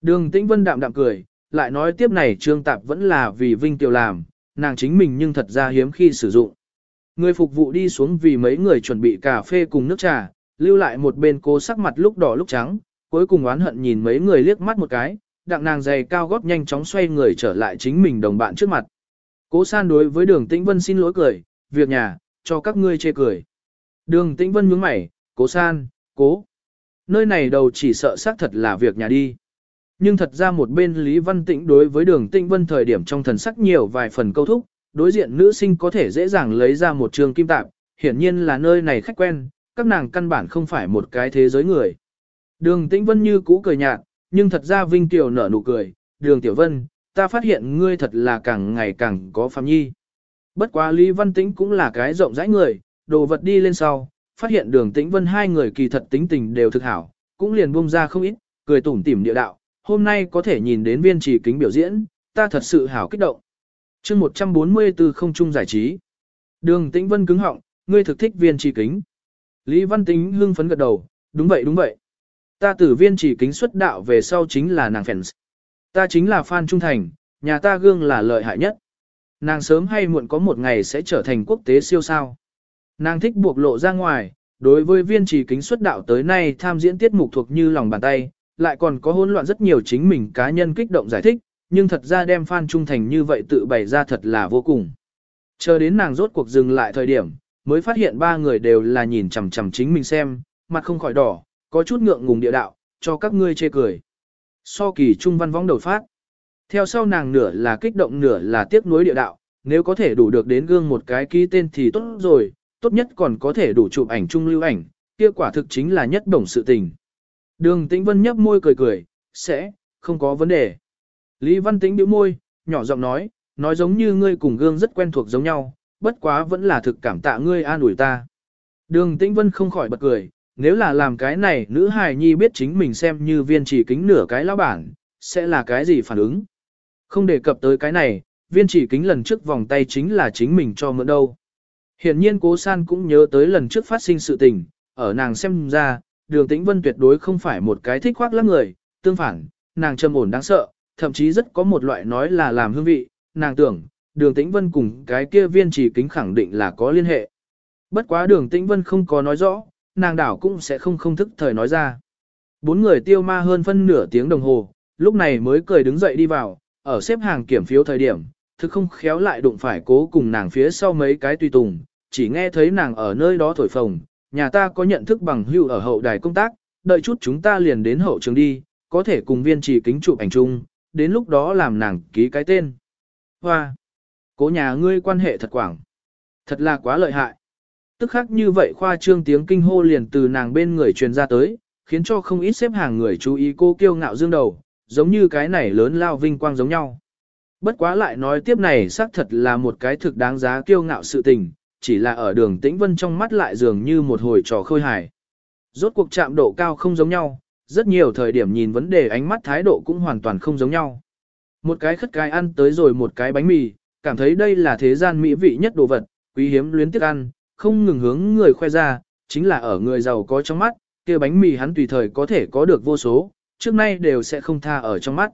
Đường Tĩnh Vân đạm đạm cười, lại nói tiếp này trương tạp vẫn là vì Vinh Tiểu làm, nàng chính mình nhưng thật ra hiếm khi sử dụng. Người phục vụ đi xuống vì mấy người chuẩn bị cà phê cùng nước trà, lưu lại một bên cố sắc mặt lúc đỏ lúc trắng, cuối cùng oán hận nhìn mấy người liếc mắt một cái, đặng nàng giày cao gót nhanh chóng xoay người trở lại chính mình đồng bạn trước mặt. Cố san đối với đường tĩnh vân xin lỗi cười, việc nhà, cho các ngươi chê cười. Đường tĩnh vân nhướng mày, cố san, cố. Nơi này đầu chỉ sợ xác thật là việc nhà đi. Nhưng thật ra một bên Lý Văn Tĩnh đối với đường tĩnh vân thời điểm trong thần sắc nhiều vài phần câu thúc, đối diện nữ sinh có thể dễ dàng lấy ra một trường kim tạp, hiển nhiên là nơi này khách quen, các nàng căn bản không phải một cái thế giới người. Đường Tĩnh Vân như cũ cười nhạt, nhưng thật ra Vinh Tiểu nở nụ cười, đường Tiểu Vân, ta phát hiện ngươi thật là càng ngày càng có phạm nhi. Bất quá Lý Văn Tĩnh cũng là cái rộng rãi người, đồ vật đi lên sau, phát hiện đường Tĩnh Vân hai người kỳ thật tính tình đều thực hảo, cũng liền buông ra không ít, cười tủm tỉm địa đạo, hôm nay có thể nhìn đến viên trì kính biểu diễn, ta thật sự hảo kích động chương 144 không chung giải trí. Đường Tĩnh Vân cứng họng, ngươi thực thích viên trì kính. Lý Văn Tính hưng phấn gật đầu, đúng vậy đúng vậy. Ta tử viên trì kính xuất đạo về sau chính là nàng fans. Ta chính là fan trung thành, nhà ta gương là lợi hại nhất. Nàng sớm hay muộn có một ngày sẽ trở thành quốc tế siêu sao. Nàng thích buộc lộ ra ngoài, đối với viên trì kính xuất đạo tới nay tham diễn tiết mục thuộc như lòng bàn tay, lại còn có hỗn loạn rất nhiều chính mình cá nhân kích động giải thích, nhưng thật ra đem Phan Trung Thành như vậy tự bày ra thật là vô cùng. Chờ đến nàng rốt cuộc dừng lại thời điểm, mới phát hiện ba người đều là nhìn chằm chằm chính mình xem, mặt không khỏi đỏ, có chút ngượng ngùng địa đạo, cho các ngươi chê cười. So kỳ trung văn võng đầu phát. Theo sau nàng nửa là kích động nửa là tiếc nuối địa đạo, nếu có thể đủ được đến gương một cái ký tên thì tốt rồi, tốt nhất còn có thể đủ chụp ảnh chung lưu ảnh, kia quả thực chính là nhất bổng sự tình. Đường Tĩnh Vân nhấp môi cười cười, sẽ, không có vấn đề. Lý Văn Tĩnh bĩu môi, nhỏ giọng nói, nói giống như ngươi cùng gương rất quen thuộc giống nhau, bất quá vẫn là thực cảm tạ ngươi an ủi ta. Đường Tĩnh Vân không khỏi bật cười, nếu là làm cái này nữ hài nhi biết chính mình xem như viên chỉ kính nửa cái lão bản, sẽ là cái gì phản ứng. Không đề cập tới cái này, viên chỉ kính lần trước vòng tay chính là chính mình cho mượn đâu. Hiển nhiên cố san cũng nhớ tới lần trước phát sinh sự tình, ở nàng xem ra, đường tĩnh vân tuyệt đối không phải một cái thích khoác lác người, tương phản, nàng trầm ổn đáng sợ, thậm chí rất có một loại nói là làm hương vị, nàng tưởng, đường tĩnh vân cùng cái kia viên chỉ kính khẳng định là có liên hệ. Bất quá đường tĩnh vân không có nói rõ, nàng đảo cũng sẽ không không thức thời nói ra. Bốn người tiêu ma hơn phân nửa tiếng đồng hồ, lúc này mới cười đứng dậy đi vào, ở xếp hàng kiểm phiếu thời điểm, thực không khéo lại đụng phải cố cùng nàng phía sau mấy cái tùy tùng, chỉ nghe thấy nàng ở nơi đó thổi phồng, nhà ta có nhận thức bằng hưu ở hậu đài công tác, đợi chút chúng ta liền đến hậu trường đi, có thể cùng viên trì kính chụp ảnh chung, đến lúc đó làm nàng ký cái tên. Hoa! Cố nhà ngươi quan hệ thật quảng. Thật là quá lợi hại. Tức khắc như vậy khoa trương tiếng kinh hô liền từ nàng bên người truyền ra tới, khiến cho không ít xếp hàng người chú ý cô kiêu ngạo dương đầu, giống như cái này lớn lao vinh quang giống nhau. Bất quá lại nói tiếp này xác thật là một cái thực đáng giá kiêu ngạo sự tình, chỉ là ở đường tĩnh vân trong mắt lại dường như một hồi trò khôi hài. Rốt cuộc chạm độ cao không giống nhau, rất nhiều thời điểm nhìn vấn đề ánh mắt thái độ cũng hoàn toàn không giống nhau. Một cái khất cái ăn tới rồi một cái bánh mì, cảm thấy đây là thế gian mỹ vị nhất đồ vật, quý hiếm luyến tiếc ăn, không ngừng hướng người khoe ra, chính là ở người giàu có trong mắt, kia bánh mì hắn tùy thời có thể có được vô số, trước nay đều sẽ không tha ở trong mắt.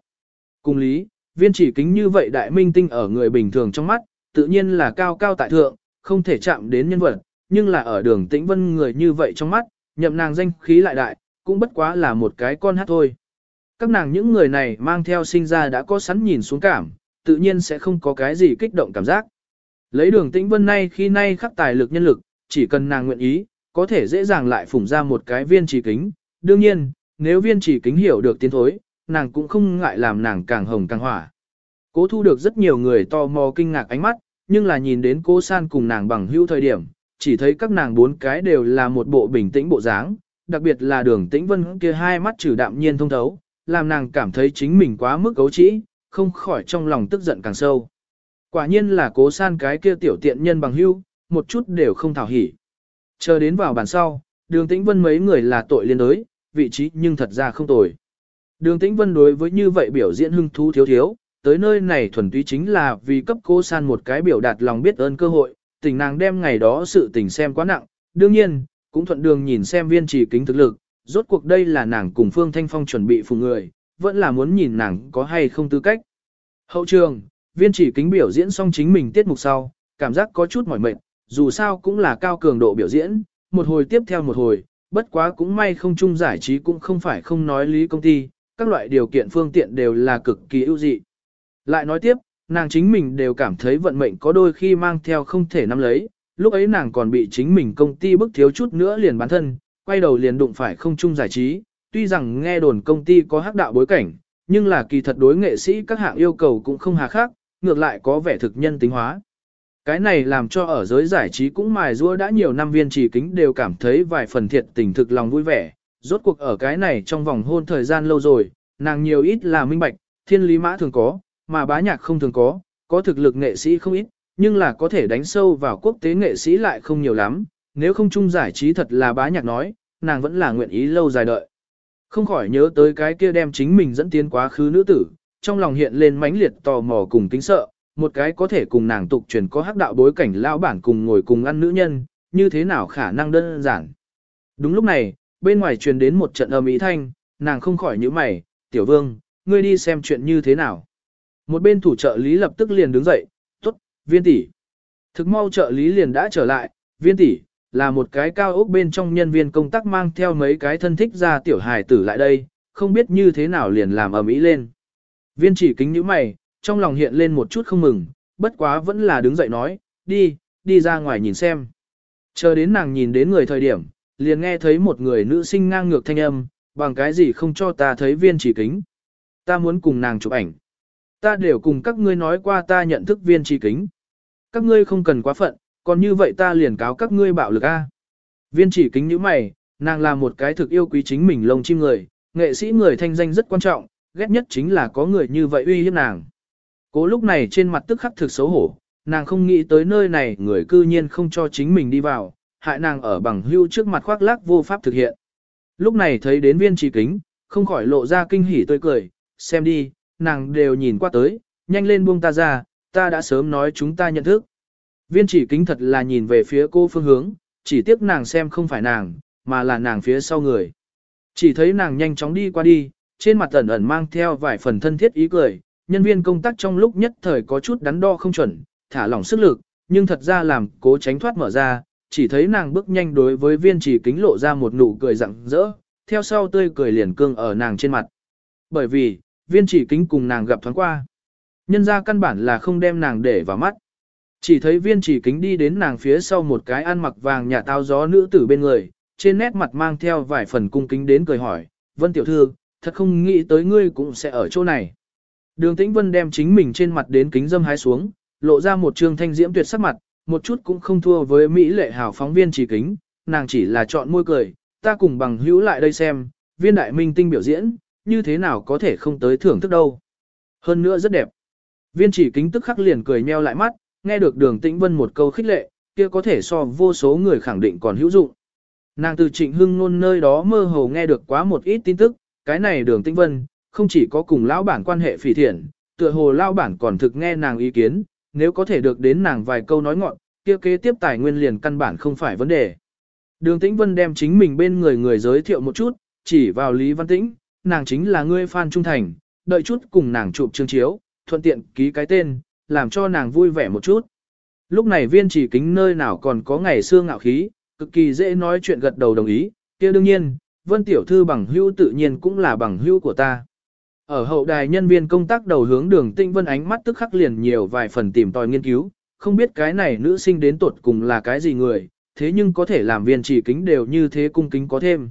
Cùng lý, viên chỉ kính như vậy đại minh tinh ở người bình thường trong mắt, tự nhiên là cao cao tại thượng, không thể chạm đến nhân vật, nhưng là ở đường tĩnh vân người như vậy trong mắt, nhậm nàng danh khí lại đại, cũng bất quá là một cái con hát thôi. Các nàng những người này mang theo sinh ra đã có sẵn nhìn xuống cảm, tự nhiên sẽ không có cái gì kích động cảm giác. Lấy đường tĩnh vân nay khi nay khắc tài lực nhân lực, chỉ cần nàng nguyện ý, có thể dễ dàng lại phủng ra một cái viên chỉ kính. Đương nhiên, nếu viên chỉ kính hiểu được tiến thối, nàng cũng không ngại làm nàng càng hồng càng hỏa. Cố thu được rất nhiều người to mò kinh ngạc ánh mắt, nhưng là nhìn đến cô san cùng nàng bằng hữu thời điểm, chỉ thấy các nàng bốn cái đều là một bộ bình tĩnh bộ dáng, đặc biệt là đường tĩnh vân kia hai mắt trừ đạm nhiên thông thấu, làm nàng cảm thấy chính mình quá mức cấu trĩ, không khỏi trong lòng tức giận càng sâu. Quả nhiên là cố san cái kia tiểu tiện nhân bằng hữu, một chút đều không thảo hỉ. Chờ đến vào bàn sau, đường tĩnh vân mấy người là tội liên đối, vị trí nhưng thật ra không tồi. Đường tĩnh vân đối với như vậy biểu diễn hưng thú thiếu thiếu, tới nơi này thuần túy chính là vì cấp cô san một cái biểu đạt lòng biết ơn cơ hội, tình nàng đem ngày đó sự tình xem quá nặng, đương nhiên, cũng thuận đường nhìn xem viên trì kính thực lực, rốt cuộc đây là nàng cùng Phương Thanh Phong chuẩn bị phù người, vẫn là muốn nhìn nàng có hay không tư cách. Hậu trường, viên chỉ kính biểu diễn xong chính mình tiết mục sau, cảm giác có chút mỏi mệt, dù sao cũng là cao cường độ biểu diễn, một hồi tiếp theo một hồi, bất quá cũng may không chung giải trí cũng không phải không nói lý công ty, các loại điều kiện phương tiện đều là cực kỳ ưu dị. Lại nói tiếp, nàng chính mình đều cảm thấy vận mệnh có đôi khi mang theo không thể nắm lấy, lúc ấy nàng còn bị chính mình công ty bức thiếu chút nữa liền bán thân, quay đầu liền đụng phải không chung giải trí, tuy rằng nghe đồn công ty có hắc đạo bối cảnh, nhưng là kỳ thật đối nghệ sĩ các hạng yêu cầu cũng không hà khắc, ngược lại có vẻ thực nhân tính hóa. Cái này làm cho ở giới giải trí cũng mài rua đã nhiều năm viên trì kính đều cảm thấy vài phần thiệt tình thực lòng vui vẻ, rốt cuộc ở cái này trong vòng hôn thời gian lâu rồi, nàng nhiều ít là minh bạch, thiên lý mã thường có, mà bá nhạc không thường có, có thực lực nghệ sĩ không ít, nhưng là có thể đánh sâu vào quốc tế nghệ sĩ lại không nhiều lắm, nếu không chung giải trí thật là bá nhạc nói, nàng vẫn là nguyện ý lâu dài đợi. Không khỏi nhớ tới cái kia đem chính mình dẫn tiến quá khứ nữ tử, trong lòng hiện lên mãnh liệt tò mò cùng kính sợ, một cái có thể cùng nàng tục truyền có hắc đạo bối cảnh lão bản cùng ngồi cùng ăn nữ nhân, như thế nào khả năng đơn giản. Đúng lúc này, bên ngoài truyền đến một trận âm ý thanh, nàng không khỏi nhíu mày, tiểu vương, ngươi đi xem chuyện như thế nào. Một bên thủ trợ lý lập tức liền đứng dậy, tốt, viên tỷ. Thực mau trợ lý liền đã trở lại, viên tỷ, là một cái cao ốc bên trong nhân viên công tác mang theo mấy cái thân thích ra tiểu hài tử lại đây, không biết như thế nào liền làm ầm ĩ lên. Viên chỉ kính nhíu mày, trong lòng hiện lên một chút không mừng, bất quá vẫn là đứng dậy nói, đi, đi ra ngoài nhìn xem. Chờ đến nàng nhìn đến người thời điểm, liền nghe thấy một người nữ sinh ngang ngược thanh âm, bằng cái gì không cho ta thấy viên chỉ kính. Ta muốn cùng nàng chụp ảnh. Ta đều cùng các ngươi nói qua ta nhận thức viên chỉ kính. Các ngươi không cần quá phận, còn như vậy ta liền cáo các ngươi bạo lực a. Viên chỉ kính như mày, nàng là một cái thực yêu quý chính mình lông chim người, nghệ sĩ người thanh danh rất quan trọng, ghét nhất chính là có người như vậy uy hiếp nàng. Cố lúc này trên mặt tức khắc thực xấu hổ, nàng không nghĩ tới nơi này người cư nhiên không cho chính mình đi vào, hại nàng ở bằng hưu trước mặt khoác lác vô pháp thực hiện. Lúc này thấy đến viên trí kính, không khỏi lộ ra kinh hỉ tươi cười, xem đi, nàng đều nhìn qua tới, nhanh lên buông ta ra, ta đã sớm nói chúng ta nhận thức. Viên chỉ kính thật là nhìn về phía cô phương hướng, chỉ tiếc nàng xem không phải nàng, mà là nàng phía sau người. Chỉ thấy nàng nhanh chóng đi qua đi, trên mặt ẩn ẩn mang theo vài phần thân thiết ý cười, nhân viên công tác trong lúc nhất thời có chút đắn đo không chuẩn, thả lỏng sức lực, nhưng thật ra làm cố tránh thoát mở ra, chỉ thấy nàng bước nhanh đối với viên chỉ kính lộ ra một nụ cười rặng rỡ, theo sau tươi cười liền cương ở nàng trên mặt. Bởi vì, viên chỉ kính cùng nàng gặp thoáng qua. Nhân ra căn bản là không đem nàng để vào mắt. Chỉ thấy viên chỉ kính đi đến nàng phía sau một cái ăn mặc vàng nhà tao gió nữ tử bên người, trên nét mặt mang theo vài phần cung kính đến cười hỏi, Vân tiểu thư, thật không nghĩ tới ngươi cũng sẽ ở chỗ này. Đường tĩnh Vân đem chính mình trên mặt đến kính dâm hái xuống, lộ ra một trương thanh diễm tuyệt sắc mặt, một chút cũng không thua với Mỹ lệ hào phóng viên chỉ kính, nàng chỉ là chọn môi cười, ta cùng bằng hữu lại đây xem, viên đại minh tinh biểu diễn, như thế nào có thể không tới thưởng thức đâu. Hơn nữa rất đẹp. Viên chỉ kính tức khắc liền cười meo lại mắt, nghe được đường tĩnh vân một câu khích lệ, kia có thể so vô số người khẳng định còn hữu dụng. Nàng từ trịnh hưng nôn nơi đó mơ hồ nghe được quá một ít tin tức, cái này đường tĩnh vân, không chỉ có cùng lão bản quan hệ phỉ thiện, tựa hồ lão bản còn thực nghe nàng ý kiến, nếu có thể được đến nàng vài câu nói ngọn, kia kế tiếp tài nguyên liền căn bản không phải vấn đề. Đường Tĩnh Vân đem chính mình bên người người giới thiệu một chút, chỉ vào Lý Văn Tĩnh, nàng chính là ngươi fan trung thành, đợi chút cùng nàng chụp chương chiếu, thuận tiện ký cái tên, làm cho nàng vui vẻ một chút. Lúc này viên chỉ kính nơi nào còn có ngày xưa ngạo khí, cực kỳ dễ nói chuyện gật đầu đồng ý, kia đương nhiên, vân tiểu thư bằng hữu tự nhiên cũng là bằng hữu của ta. Ở hậu đài nhân viên công tác đầu hướng đường tinh vân ánh mắt tức khắc liền nhiều vài phần tìm tòi nghiên cứu, không biết cái này nữ sinh đến tuột cùng là cái gì người, thế nhưng có thể làm viên chỉ kính đều như thế cung kính có thêm.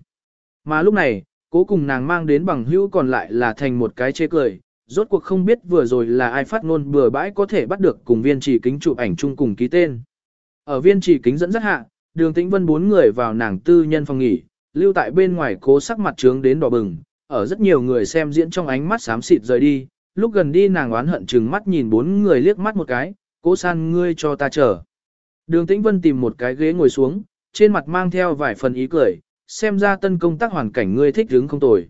Mà lúc này, cố cùng nàng mang đến bằng hữu còn lại là thành một cái chê cười, rốt cuộc không biết vừa rồi là ai phát ngôn bừa bãi có thể bắt được cùng viên chỉ kính chụp ảnh chung cùng ký tên. Ở viên chỉ kính dẫn dắt hạ, đường tĩnh vân bốn người vào nàng tư nhân phòng nghỉ, lưu tại bên ngoài cố sắc mặt trướng đến đỏ bừng, ở rất nhiều người xem diễn trong ánh mắt xám xịt rời đi, lúc gần đi nàng oán hận chừng mắt nhìn bốn người liếc mắt một cái, cố san ngươi cho ta chờ. Đường tĩnh vân tìm một cái ghế ngồi xuống, trên mặt mang theo vài phần ý cười, xem ra tân công tác hoàn cảnh ngươi thích hứng không tồi.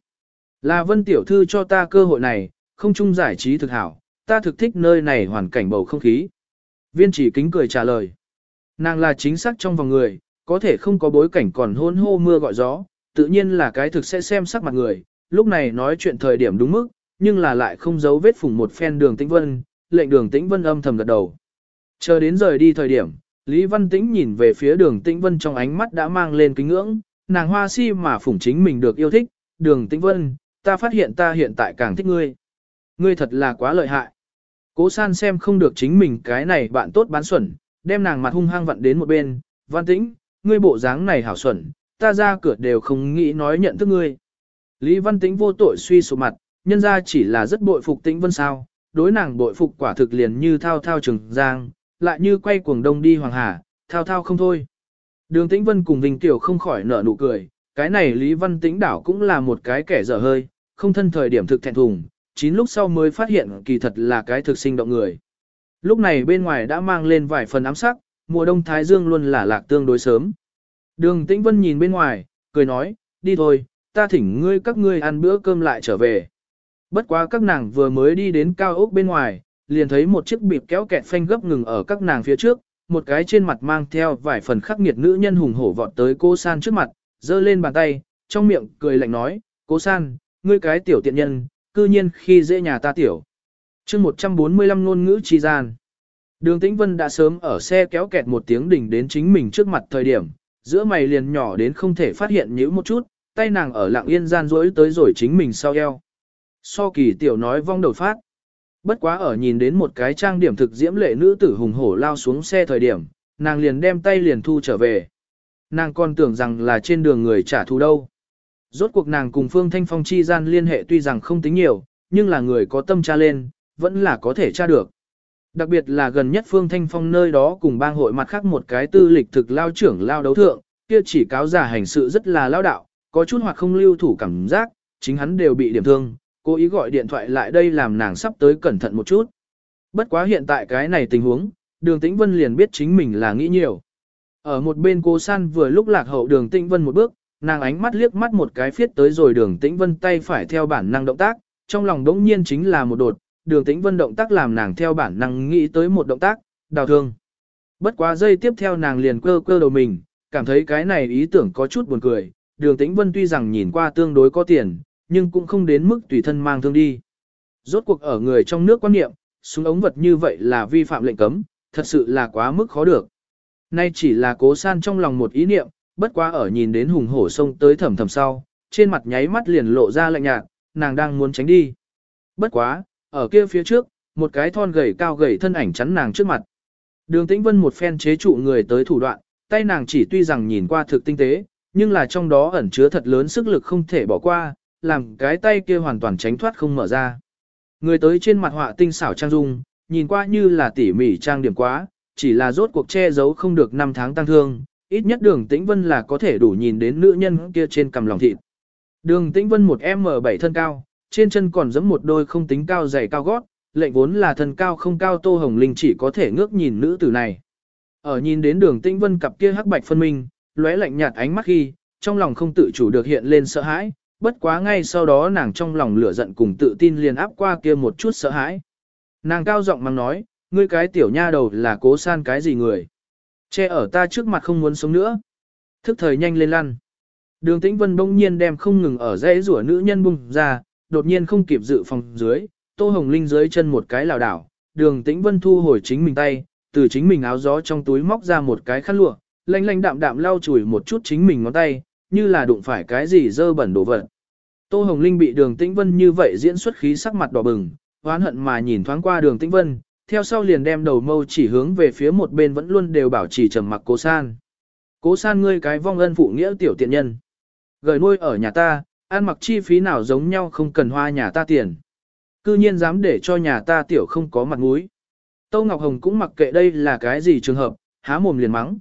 Là vân tiểu thư cho ta cơ hội này, không chung giải trí thực hảo, ta thực thích nơi này hoàn cảnh bầu không khí. Viên chỉ kính cười trả lời. Nàng là chính xác trong vòng người, có thể không có bối cảnh còn hôn hô mưa gọi gió, tự nhiên là cái thực sẽ xem sắc mặt người, lúc này nói chuyện thời điểm đúng mức, nhưng là lại không giấu vết phùng một phen đường tĩnh vân, lệnh đường tĩnh vân âm thầm gật đầu. Chờ đến rời đi thời điểm, Lý Văn Tĩnh nhìn về phía đường tĩnh vân trong ánh mắt đã mang lên kính ngưỡng, nàng hoa si mà phủng chính mình được yêu thích, đường tĩnh vân, ta phát hiện ta hiện tại càng thích ngươi. Ngươi thật là quá lợi hại. Cố san xem không được chính mình cái này bạn tốt bán xuẩn, đem nàng mặt hung hăng vặn đến một bên, văn tĩnh, ngươi bộ dáng này hảo xuẩn, ta ra cửa đều không nghĩ nói nhận thức ngươi. Lý văn tĩnh vô tội suy sụp mặt, nhân ra chỉ là rất bội phục tĩnh vân sao, đối nàng bội phục quả thực liền như thao thao trường giang, lại như quay cuồng đông đi hoàng hà, thao thao không thôi. Đường tĩnh vân cùng Vinh Tiểu không khỏi nở nụ cười, cái này Lý văn tĩnh đảo cũng là một cái kẻ dở hơi, không thân thời điểm thực thẹn thùng, chín lúc sau mới phát hiện kỳ thật là cái thực sinh động người. Lúc này bên ngoài đã mang lên vài phần ám sắc, mùa đông Thái Dương luôn là lạc tương đối sớm. Đường Tĩnh Vân nhìn bên ngoài, cười nói, đi thôi, ta thỉnh ngươi các ngươi ăn bữa cơm lại trở về. Bất quá các nàng vừa mới đi đến cao ốc bên ngoài, liền thấy một chiếc bịp kéo kẹt phanh gấp ngừng ở các nàng phía trước, một cái trên mặt mang theo vài phần khắc nghiệt nữ nhân hùng hổ vọt tới cô San trước mặt, giơ lên bàn tay, trong miệng cười lạnh nói, cô San, ngươi cái tiểu tiện nhân, cư nhiên khi dễ nhà ta tiểu. chương 145 ngôn ngữ chi gian. Đường Tĩnh Vân đã sớm ở xe kéo kẹt một tiếng đỉnh đến chính mình trước mặt thời điểm, giữa mày liền nhỏ đến không thể phát hiện nhữ một chút, tay nàng ở lặng yên gian rỗi tới rồi chính mình sau eo. So kỳ tiểu nói vong đầu phát. Bất quá ở nhìn đến một cái trang điểm thực diễm lệ nữ tử hùng hổ lao xuống xe thời điểm, nàng liền đem tay liền thu trở về. Nàng còn tưởng rằng là trên đường người trả thù đâu. Rốt cuộc nàng cùng Phương Thanh Phong chi gian liên hệ tuy rằng không tính nhiều, nhưng là người có tâm tra lên, vẫn là có thể tra được. Đặc biệt là gần nhất Phương Thanh Phong nơi đó cùng bang hội mặt khác một cái tư lịch thực lao trưởng lao đấu thượng, kia chỉ cáo giả hành sự rất là lao đạo, có chút hoặc không lưu thủ cảm giác, chính hắn đều bị điểm thương, cố ý gọi điện thoại lại đây làm nàng sắp tới cẩn thận một chút. Bất quá hiện tại cái này tình huống, đường tĩnh vân liền biết chính mình là nghĩ nhiều. Ở một bên cô san vừa lúc lạc hậu đường tĩnh vân một bước, nàng ánh mắt liếc mắt một cái phiết tới rồi đường tĩnh vân tay phải theo bản năng động tác, trong lòng đống nhiên chính là một đột, đường tĩnh vân động tác làm nàng theo bản năng nghĩ tới một động tác, đào thương. Bất quá giây tiếp theo nàng liền quơ quơ đầu mình, cảm thấy cái này ý tưởng có chút buồn cười, đường tĩnh vân tuy rằng nhìn qua tương đối có tiền, nhưng cũng không đến mức tùy thân mang thương đi. Rốt cuộc ở người trong nước quan niệm, súng ống vật như vậy là vi phạm lệnh cấm, thật sự là quá mức khó được. Nay chỉ là cố san trong lòng một ý niệm, bất quá ở nhìn đến hùng hổ sông tới thầm thầm sau, trên mặt nháy mắt liền lộ ra lạnh nhạt, nàng đang muốn tránh đi. Bất quá, ở kia phía trước, một cái thon gầy cao gầy thân ảnh chắn nàng trước mặt. Đường Tĩnh Vân một phen chế trụ người tới thủ đoạn, tay nàng chỉ tuy rằng nhìn qua thực tinh tế, nhưng là trong đó ẩn chứa thật lớn sức lực không thể bỏ qua, làm cái tay kia hoàn toàn tránh thoát không mở ra. Người tới trên mặt họa tinh xảo trang dung, nhìn qua như là tỉ mỉ trang điểm quá, chỉ là rốt cuộc che giấu không được năm tháng tăng thương, ít nhất đường tĩnh vân là có thể đủ nhìn đến nữ nhân kia trên cầm lòng thịt. Đường tĩnh vân một M7 thân cao, trên chân còn giẫm một đôi không tính cao dày cao gót, lệnh vốn là thân cao không cao tô hồng linh chỉ có thể ngước nhìn nữ tử này. Ở nhìn đến đường tĩnh vân cặp kia hắc bạch phân minh, lóe lạnh nhạt ánh mắt khi, trong lòng không tự chủ được hiện lên sợ hãi, bất quá ngay sau đó nàng trong lòng lửa giận cùng tự tin liền áp qua kia một chút sợ hãi. Nàng cao giọng mang nói, ngươi cái tiểu nha đầu là cố san cái gì người. Che ở ta trước mặt không muốn sống nữa. Thức thời nhanh lên lăn. Đường tĩnh vân bỗng nhiên đem không ngừng ở dãy rủa nữ nhân bung ra, đột nhiên không kịp dự phòng dưới, tô hồng linh dưới chân một cái lảo đảo. Đường tĩnh vân thu hồi chính mình tay, từ chính mình áo gió trong túi móc ra một cái khăn lụa, lanh lanh đạm đạm lau chùi một chút chính mình ngón tay, như là đụng phải cái gì dơ bẩn đổ vật. Tô Hồng Linh bị đường tĩnh vân như vậy diễn xuất khí sắc mặt đỏ bừng, oán hận mà nhìn thoáng qua đường tĩnh vân, theo sau liền đem đầu mâu chỉ hướng về phía một bên vẫn luôn đều bảo trì trầm mặc cố san. Cố san ngươi cái vong ân phụ nghĩa tiểu tiện nhân. Gửi nuôi ở nhà ta, ăn mặc chi phí nào giống nhau không cần hoa nhà ta tiền. Cư nhiên dám để cho nhà ta tiểu không có mặt mũi. Tô Ngọc Hồng cũng mặc kệ đây là cái gì trường hợp, há mồm liền mắng.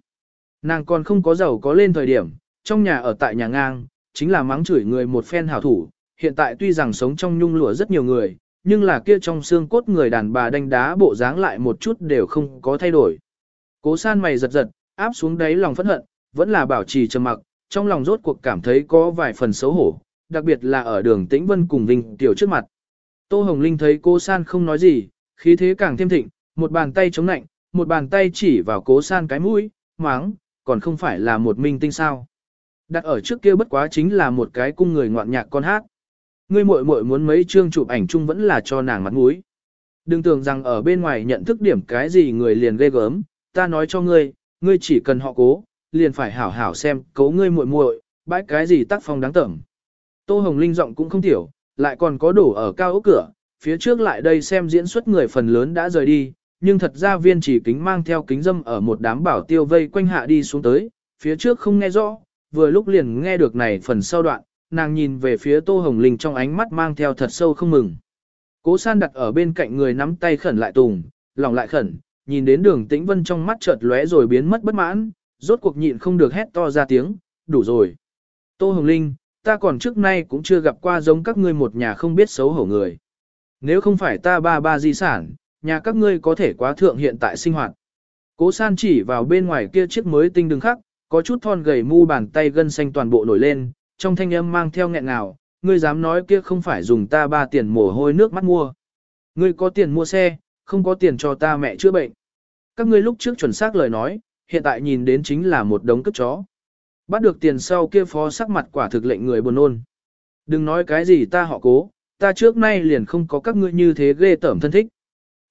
Nàng còn không có giàu có lên thời điểm, trong nhà ở tại nhà ngang, chính là mắng chửi người một phen hảo thủ, hiện tại tuy rằng sống trong nhung lụa rất nhiều người, nhưng là kia trong xương cốt người đàn bà đánh đá bộ dáng lại một chút đều không có thay đổi. Cố san mày giật giật, áp xuống đáy lòng phẫn hận, vẫn là bảo trì trầm mặc, trong lòng rốt cuộc cảm thấy có vài phần xấu hổ, đặc biệt là ở đường Tĩnh Vân cùng Vinh Tiểu trước mặt. Tô Hồng Linh thấy cố san không nói gì, khí thế càng thêm thịnh, một bàn tay chống nạnh, một bàn tay chỉ vào cố san cái mũi, máng, còn không phải là một minh tinh sao. Đặt ở trước kia bất quá chính là một cái cung người ngoạn nhạc con hát. Ngươi muội muội muốn mấy chương chụp ảnh chung vẫn là cho nàng mặt mũi. Đừng tưởng rằng ở bên ngoài nhận thức điểm cái gì người liền ghê gớm, ta nói cho ngươi, ngươi chỉ cần họ cố, liền phải hảo hảo xem cố ngươi muội muội, bãi cái gì tác phong đáng tẩm. Tô Hồng Linh giọng cũng không tiểu, lại còn có đổ ở cao ốc cửa, phía trước lại đây xem diễn xuất người phần lớn đã rời đi, nhưng thật ra viên chỉ kính mang theo kính dâm ở một đám bảo tiêu vây quanh hạ đi xuống tới, phía trước không nghe rõ, vừa lúc liền nghe được này phần sau đoạn, nàng nhìn về phía Tô Hồng Linh trong ánh mắt mang theo thật sâu không mừng. Cố san đặt ở bên cạnh người nắm tay khẩn lại tùng, lòng lại khẩn, nhìn đến đường tĩnh vân trong mắt chợt lóe rồi biến mất bất mãn, rốt cuộc nhịn không được hét to ra tiếng, đủ rồi. Tô Hồng Linh, ta còn trước nay cũng chưa gặp qua giống các ngươi một nhà không biết xấu hổ người. Nếu không phải ta ba ba di sản, nhà các ngươi có thể quá thượng hiện tại sinh hoạt. Cố san chỉ vào bên ngoài kia chiếc mới tinh đường khắc, có chút thon gầy mu bàn tay gân xanh toàn bộ nổi lên, trong thanh âm mang theo nghẹn ngào, ngươi dám nói kia không phải dùng ta ba tiền mồ hôi nước mắt mua. Ngươi có tiền mua xe, không có tiền cho ta mẹ chữa bệnh. Các ngươi lúc trước chuẩn xác lời nói, hiện tại nhìn đến chính là một đống cướp chó. Bắt được tiền sau kia phó sắc mặt quả thực lệnh người buồn nôn. Đừng nói cái gì ta họ cố, ta trước nay liền không có các ngươi như thế ghê tởm thân thích.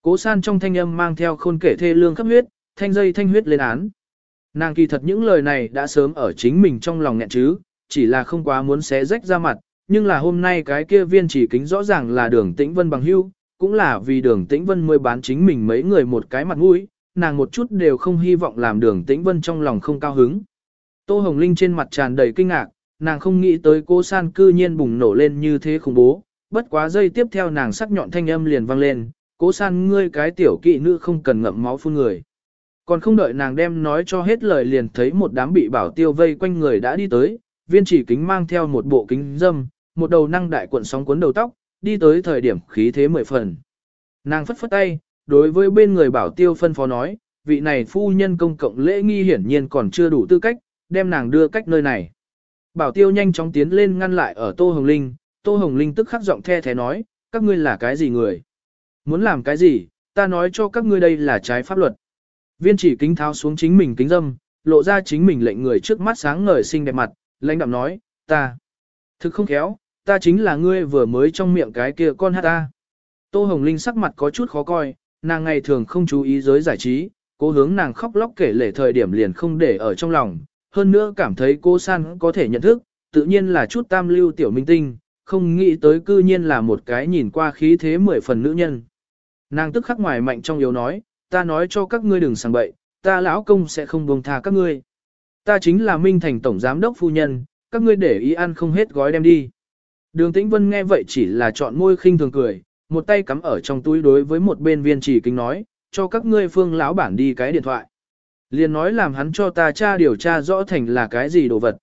Cố san trong thanh âm mang theo khôn kể thê lương khắp huyết, thanh dây thanh huyết lên án. Nàng kỳ thật những lời này đã sớm ở chính mình trong lòng nghẹn chứ, chỉ là không quá muốn xé rách ra mặt, nhưng là hôm nay cái kia viên chỉ kính rõ ràng là đường tĩnh vân bằng hưu, cũng là vì đường tĩnh vân mới bán chính mình mấy người một cái mặt mũi, nàng một chút đều không hy vọng làm đường tĩnh vân trong lòng không cao hứng. Tô Hồng Linh trên mặt tràn đầy kinh ngạc, nàng không nghĩ tới cô san cư nhiên bùng nổ lên như thế khủng bố, bất quá giây tiếp theo nàng sắc nhọn thanh âm liền vang lên, cố san ngươi cái tiểu kỵ nữ không cần ngậm máu phun người. Còn không đợi nàng đem nói cho hết lời liền thấy một đám bị bảo tiêu vây quanh người đã đi tới, viên chỉ kính mang theo một bộ kính dâm, một đầu năng đại cuộn sóng cuốn đầu tóc, đi tới thời điểm khí thế mười phần. Nàng phất phất tay, đối với bên người bảo tiêu phân phó nói, vị này phu nhân công cộng lễ nghi hiển nhiên còn chưa đủ tư cách, đem nàng đưa cách nơi này. Bảo tiêu nhanh chóng tiến lên ngăn lại ở Tô Hồng Linh, Tô Hồng Linh tức khắc giọng the thế nói, các ngươi là cái gì người? Muốn làm cái gì, ta nói cho các ngươi đây là trái pháp luật. Viên chỉ kính tháo xuống chính mình kính dâm, lộ ra chính mình lệnh người trước mắt sáng ngời xinh đẹp mặt, lãnh đạm nói, ta. Thực không khéo, ta chính là ngươi vừa mới trong miệng cái kia con hát ta. Tô Hồng Linh sắc mặt có chút khó coi, nàng ngày thường không chú ý giới giải trí, cố hướng nàng khóc lóc kể lể thời điểm liền không để ở trong lòng, hơn nữa cảm thấy cô san có thể nhận thức, tự nhiên là chút tam lưu tiểu minh tinh, không nghĩ tới cư nhiên là một cái nhìn qua khí thế mười phần nữ nhân. Nàng tức khắc ngoài mạnh trong yếu nói, ta nói cho các ngươi đừng sang bậy, ta lão công sẽ không buông tha các ngươi. Ta chính là Minh Thành Tổng Giám đốc Phu Nhân, các ngươi để ý ăn không hết gói đem đi. Đường Tĩnh Vân nghe vậy chỉ là chọn môi khinh thường cười, một tay cắm ở trong túi đối với một bên viên chỉ kính nói, cho các ngươi phương lão bản đi cái điện thoại. Liền nói làm hắn cho ta tra điều tra rõ thành là cái gì đồ vật.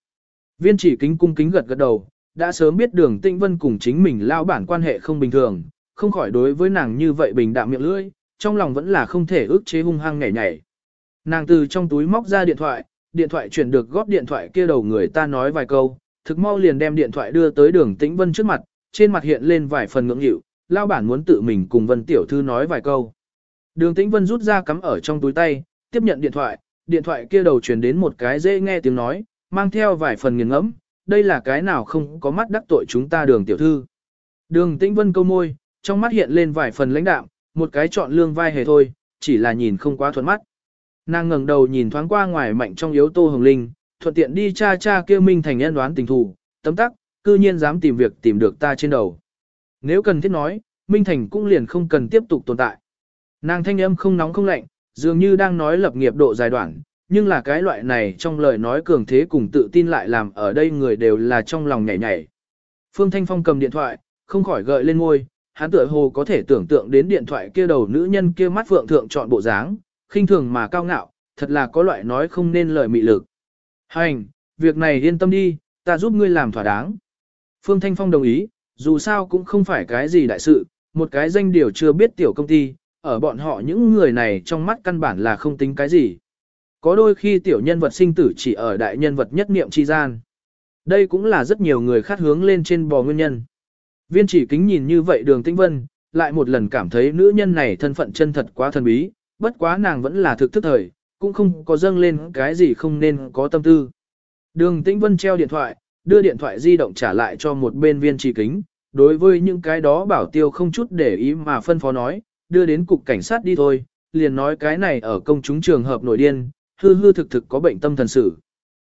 Viên chỉ kính cung kính gật gật đầu, đã sớm biết đường Tĩnh Vân cùng chính mình lão bản quan hệ không bình thường, không khỏi đối với nàng như vậy bình đạm miệng lưỡi, trong lòng vẫn là không thể ức chế hung hăng nhảy nhảy. Nàng từ trong túi móc ra điện thoại, điện thoại chuyển được góp điện thoại kia đầu người ta nói vài câu, thực mau liền đem điện thoại đưa tới đường tĩnh vân trước mặt, trên mặt hiện lên vài phần ngưỡng hiệu, lao bản muốn tự mình cùng vân tiểu thư nói vài câu. Đường tĩnh vân rút ra cắm ở trong túi tay, tiếp nhận điện thoại, điện thoại kia đầu truyền đến một cái dễ nghe tiếng nói, mang theo vài phần nghiền ngẫm, đây là cái nào không có mắt đắc tội chúng ta đường tiểu thư. Đường tĩnh vân câu môi, trong mắt hiện lên vài phần lãnh đạm, một cái chọn lương vai hề thôi, chỉ là nhìn không quá thuận mắt. Nàng ngẩng đầu nhìn thoáng qua ngoài mạnh trong yếu Tô Hồng Linh, thuận tiện đi cha cha kêu Minh Thành nhân đoán tình thù, tấm tắc, cư nhiên dám tìm việc tìm được ta trên đầu. Nếu cần thiết nói, Minh Thành cũng liền không cần tiếp tục tồn tại. Nàng thanh âm không nóng không lạnh, dường như đang nói lập nghiệp độ dài đoạn, nhưng là cái loại này trong lời nói cường thế cùng tự tin lại làm ở đây người đều là trong lòng nhảy nhảy. Phương Thanh Phong cầm điện thoại, không khỏi gợi lên ngôi, hắn tựa hồ có thể tưởng tượng đến điện thoại kia đầu nữ nhân kia mắt vượng thượng chọn bộ dáng, khinh thường mà cao ngạo, thật là có loại nói không nên lời mị lực. Hành, việc này yên tâm đi, ta giúp ngươi làm thỏa đáng. Phương Thanh Phong đồng ý, dù sao cũng không phải cái gì đại sự, một cái danh điều chưa biết tiểu công ty, ở bọn họ những người này trong mắt căn bản là không tính cái gì. Có đôi khi tiểu nhân vật sinh tử chỉ ở đại nhân vật nhất niệm chi gian. Đây cũng là rất nhiều người khát hướng lên trên bò nguyên nhân. Viên chỉ kính nhìn như vậy đường tĩnh vân, lại một lần cảm thấy nữ nhân này thân phận chân thật quá thần bí, bất quá nàng vẫn là thực thức thời, cũng không có dâng lên cái gì không nên có tâm tư. Đường tĩnh vân treo điện thoại, đưa điện thoại di động trả lại cho một bên viên chỉ kính, đối với những cái đó bảo tiêu không chút để ý mà phân phó nói, đưa đến cục cảnh sát đi thôi, liền nói cái này ở công chúng trường hợp nổi điên, hư hư thực thực có bệnh tâm thần sự.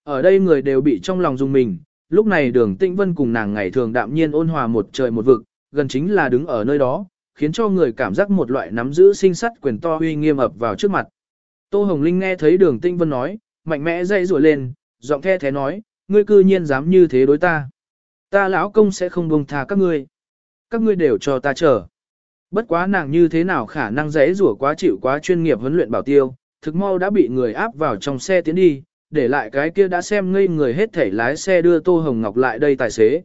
Ở đây người đều bị trong lòng dùng mình, lúc này đường tĩnh vân cùng nàng ngày thường đạm nhiên ôn hòa một trời một vực, gần chính là đứng ở nơi đó, khiến cho người cảm giác một loại nắm giữ sinh sắt quyền to uy nghiêm ập vào trước mặt. Tô Hồng Linh nghe thấy đường tĩnh vân nói, mạnh mẽ dậy rủa lên, giọng the thế nói, ngươi cư nhiên dám như thế đối ta. Ta lão công sẽ không buông tha các ngươi. Các ngươi đều cho ta chờ. Bất quá nàng như thế nào khả năng dễ rủa quá chịu quá chuyên nghiệp huấn luyện bảo tiêu, thực mau đã bị người áp vào trong xe tiến đi, để lại cái kia đã xem ngây người hết thể lái xe đưa Tô Hồng Ngọc lại đây tài xế.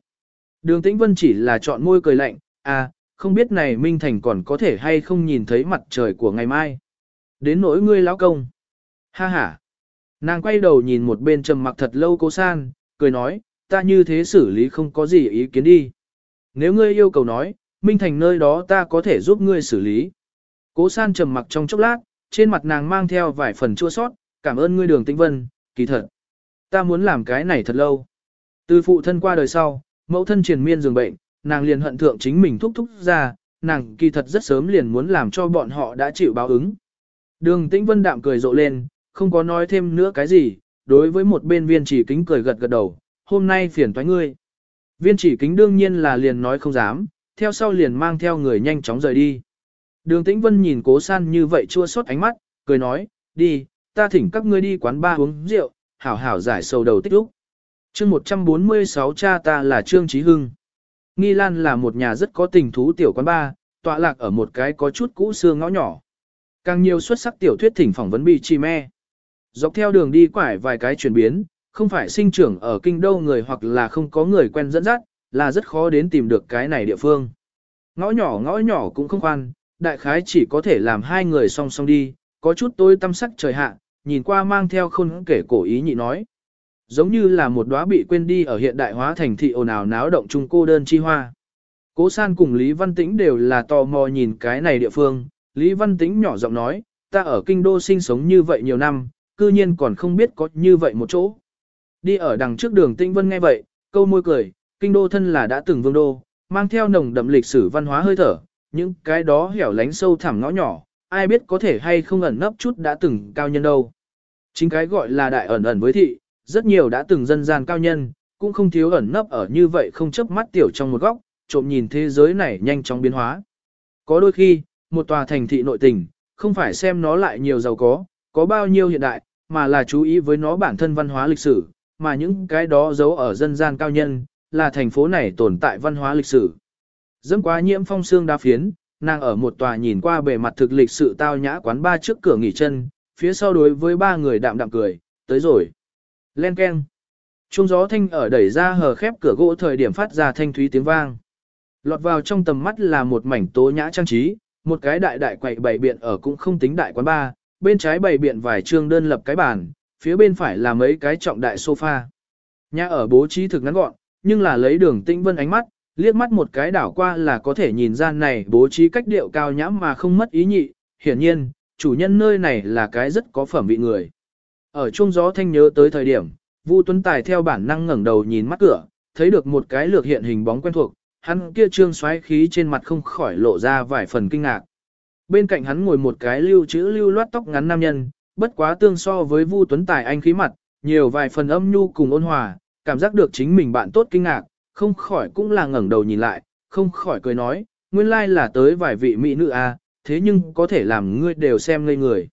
Đường Tĩnh Vân chỉ là chọn môi cười lạnh, à, không biết này Minh Thành còn có thể hay không nhìn thấy mặt trời của ngày mai. Đến nỗi ngươi lão công. Ha ha. Nàng quay đầu nhìn một bên trầm mặc thật lâu cô san, cười nói, ta như thế xử lý không có gì ý kiến đi. Nếu ngươi yêu cầu nói, Minh Thành nơi đó ta có thể giúp ngươi xử lý. Cố san trầm mặc trong chốc lát, trên mặt nàng mang theo vài phần chua sót, cảm ơn ngươi đường tĩnh vân, kỳ thật. Ta muốn làm cái này thật lâu. Từ phụ thân qua đời sau, mẫu thân triền miên giường bệnh, nàng liền hận thượng chính mình thúc thúc ra, nàng kỳ thật rất sớm liền muốn làm cho bọn họ đã chịu báo ứng. Đường tĩnh vân đạm cười rộ lên, không có nói thêm nữa cái gì, đối với một bên viên chỉ kính cười gật gật đầu, hôm nay phiền toái ngươi. Viên chỉ kính đương nhiên là liền nói không dám, theo sau liền mang theo người nhanh chóng rời đi. Đường Tĩnh Vân nhìn cố san như vậy chua xót ánh mắt, cười nói, đi, ta thỉnh các ngươi đi quán ba uống rượu, hảo hảo giải sầu đầu tích lúc. chương 146 cha ta là Trương Trí Hưng. Nghi Lan là một nhà rất có tình thú tiểu quán ba, tọa lạc ở một cái có chút cũ xưa ngõ nhỏ. Càng nhiều xuất sắc tiểu thuyết thỉnh phỏng vấn bị chi me. Dọc theo đường đi quải vài cái chuyển biến, không phải sinh trưởng ở kinh đô người hoặc là không có người quen dẫn dắt, là rất khó đến tìm được cái này địa phương. Ngõ nhỏ ngõ nhỏ cũng không khoan, đại khái chỉ có thể làm hai người song song đi, có chút tôi tâm sắc trời hạ, nhìn qua mang theo khôn kể cổ ý nhị nói. Giống như là một đóa bị quên đi ở hiện đại hóa thành thị ồn ào náo động chung cô đơn chi hoa. Cố san cùng Lý Văn Tĩnh đều là tò mò nhìn cái này địa phương, Lý Văn Tĩnh nhỏ giọng nói, ta ở kinh đô sinh sống như vậy nhiều năm, cư nhiên còn không biết có như vậy một chỗ. Đi ở đằng trước đường Tĩnh Vân nghe vậy, câu môi cười, kinh đô thân là đã từng vương đô, mang theo nồng đậm lịch sử văn hóa hơi thở, những cái đó hẻo lánh sâu thẳm ngõ nhỏ, ai biết có thể hay không ẩn nấp chút đã từng cao nhân đâu. Chính cái gọi là đại ẩn ẩn với thị, rất nhiều đã từng dân gian cao nhân, cũng không thiếu ẩn nấp ở như vậy không chấp mắt tiểu trong một góc, trộm nhìn thế giới này nhanh chóng biến hóa. Có đôi khi, một tòa thành thị nội tình, không phải xem nó lại nhiều giàu có, có bao nhiêu hiện đại, mà là chú ý với nó bản thân văn hóa lịch sử, mà những cái đó giấu ở dân gian cao nhân, là thành phố này tồn tại văn hóa lịch sử. Dẫm quá nhiễm phong xương đá phiến, nàng ở một tòa nhìn qua bề mặt thực lịch sự tao nhã quán ba trước cửa nghỉ chân, phía sau đối với ba người đạm đạm cười, tới rồi. Len keng. Trung gió thanh ở đẩy ra hờ khép cửa gỗ thời điểm phát ra thanh thúy tiếng vang. Lọt vào trong tầm mắt là một mảnh tố nhã trang trí, một cái đại đại quậy bày biện ở cũng không tính đại quán ba, bên trái bày biện vài trương đơn lập cái bàn, phía bên phải là mấy cái trọng đại sofa. Nhà ở bố trí thực ngắn gọn, nhưng là lấy đường tĩnh vân ánh mắt, liếc mắt một cái đảo qua là có thể nhìn ra này bố trí cách điệu cao nhãm mà không mất ý nhị, hiển nhiên, chủ nhân nơi này là cái rất có phẩm vị người. Ở chung gió thanh nhớ tới thời điểm, Vu Tuấn Tài theo bản năng ngẩng đầu nhìn mắt cửa, thấy được một cái lược hiện hình bóng quen thuộc, hắn kia trương xoáy khí trên mặt không khỏi lộ ra vài phần kinh ngạc. Bên cạnh hắn ngồi một cái lưu chữ lưu loát tóc ngắn nam nhân, bất quá tương so với Vu Tuấn Tài anh khí mặt, nhiều vài phần âm nhu cùng ôn hòa, cảm giác được chính mình bạn tốt kinh ngạc, không khỏi cũng là ngẩng đầu nhìn lại, không khỏi cười nói, nguyên lai là tới vài vị mỹ nữ a, à, thế nhưng có thể làm ngươi đều xem ngây người.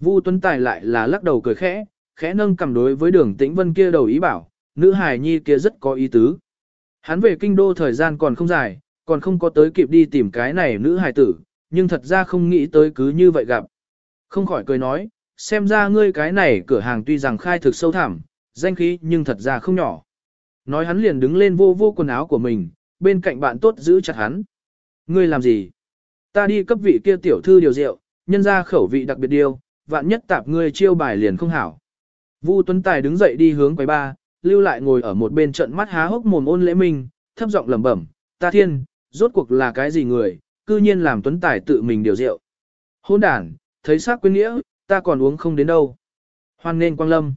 Vu Tuấn Tài lại là lắc đầu cười khẽ, khẽ nâng cầm đối với đường tĩnh vân kia đầu ý bảo, nữ hài nhi kia rất có ý tứ. Hắn về kinh đô thời gian còn không dài, còn không có tới kịp đi tìm cái này nữ hài tử, nhưng thật ra không nghĩ tới cứ như vậy gặp. Không khỏi cười nói, xem ra ngươi cái này cửa hàng tuy rằng khai thực sâu thẳm, danh khí nhưng thật ra không nhỏ. Nói hắn liền đứng lên vô vô quần áo của mình, bên cạnh bạn tốt giữ chặt hắn. Ngươi làm gì? Ta đi cấp vị kia tiểu thư điều rượu, nhân ra khẩu vị đặc biệt điều, vạn nhất tạp ngươi chiêu bài liền không hảo. Vu Tuấn Tài đứng dậy đi hướng quầy ba, lưu lại ngồi ở một bên trận mắt há hốc mồm ôn lễ minh, thấp giọng lẩm bẩm, ta thiên, rốt cuộc là cái gì người, cư nhiên làm Tuấn Tài tự mình điều rượu. Hôn đàn, thấy xác quyến nghĩa, ta còn uống không đến đâu. Hoan nên quang lâm.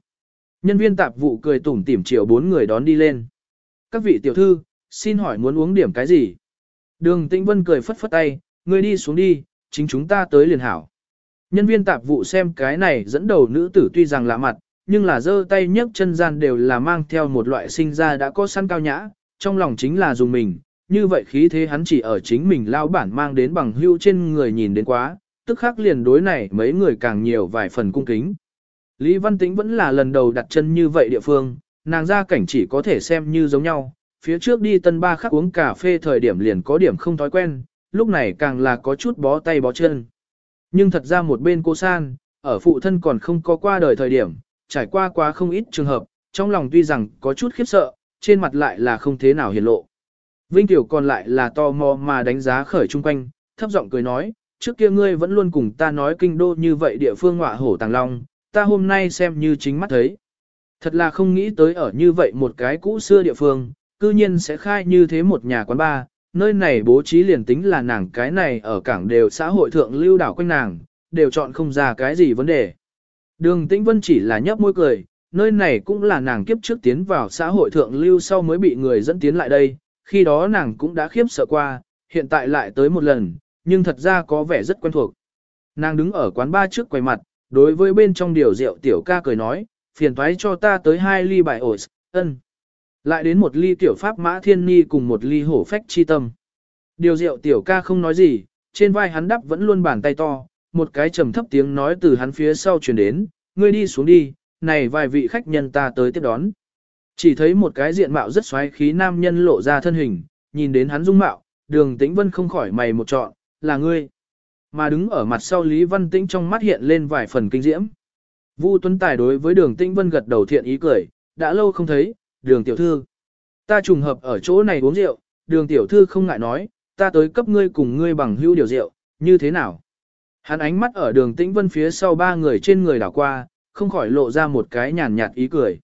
Nhân viên tạp vụ cười tủm tỉm chiều bốn người đón đi lên. Các vị tiểu thư, xin hỏi muốn uống điểm cái gì? Đường Tĩnh Vân cười phất phất tay, Ngươi đi xuống đi, chính chúng ta tới liền hảo. Nhân viên tạp vụ xem cái này dẫn đầu nữ tử tuy rằng lạ mặt, nhưng là giơ tay nhấc chân gian đều là mang theo một loại sinh ra đã có săn cao nhã, trong lòng chính là dùng mình, như vậy khí thế hắn chỉ ở chính mình lao bản mang đến bằng hưu trên người nhìn đến quá, tức khắc liền đối này mấy người càng nhiều vài phần cung kính. Lý Văn Tĩnh vẫn là lần đầu đặt chân như vậy địa phương, nàng ra cảnh chỉ có thể xem như giống nhau, phía trước đi tân ba khắc uống cà phê thời điểm liền có điểm không thói quen, lúc này càng là có chút bó tay bó chân. Nhưng thật ra một bên cô San, ở phụ thân còn không có qua đời thời điểm, trải qua quá không ít trường hợp, trong lòng tuy rằng có chút khiếp sợ, trên mặt lại là không thế nào hiển lộ. Vinh Tiểu còn lại là to mò mà đánh giá khởi chung quanh, thấp giọng cười nói, trước kia ngươi vẫn luôn cùng ta nói kinh đô như vậy địa phương ngọa hổ tàng long, ta hôm nay xem như chính mắt thấy. Thật là không nghĩ tới ở như vậy một cái cũ xưa địa phương, cư nhiên sẽ khai như thế một nhà quán bar, nơi này bố trí liền tính là nàng cái này ở cảng đều xã hội thượng lưu đảo quanh nàng, đều chọn không ra cái gì vấn đề. Đường Tĩnh Vân chỉ là nhấp môi cười, nơi này cũng là nàng kiếp trước tiến vào xã hội thượng lưu sau mới bị người dẫn tiến lại đây, khi đó nàng cũng đã khiếp sợ qua, hiện tại lại tới một lần, nhưng thật ra có vẻ rất quen thuộc. Nàng đứng ở quán ba trước quầy mặt, đối với bên trong điều rượu tiểu ca cười nói, phiền thoái cho ta tới hai ly bài ổi, ân. Lại đến một ly tiểu pháp mã thiên ni cùng một ly hổ phách chi tâm. Điều rượu tiểu ca không nói gì, trên vai hắn đắp vẫn luôn bàn tay to, một cái trầm thấp tiếng nói từ hắn phía sau truyền đến, ngươi đi xuống đi, này vài vị khách nhân ta tới tiếp đón. Chỉ thấy một cái diện mạo rất xoáy khí nam nhân lộ ra thân hình, nhìn đến hắn dung mạo, đường tĩnh vân không khỏi mày một trọn, là ngươi. Mà đứng ở mặt sau Lý Văn Tĩnh trong mắt hiện lên vài phần kinh diễm. Vu Tuấn Tài đối với đường tĩnh vân gật đầu thiện ý cười, đã lâu không thấy, đường tiểu thư. Ta trùng hợp ở chỗ này uống rượu, đường tiểu thư không ngại nói, ta tới cấp ngươi cùng ngươi bằng hữu điều rượu, như thế nào? Hắn ánh mắt ở đường tĩnh vân phía sau ba người trên người đảo qua, không khỏi lộ ra một cái nhàn nhạt ý cười.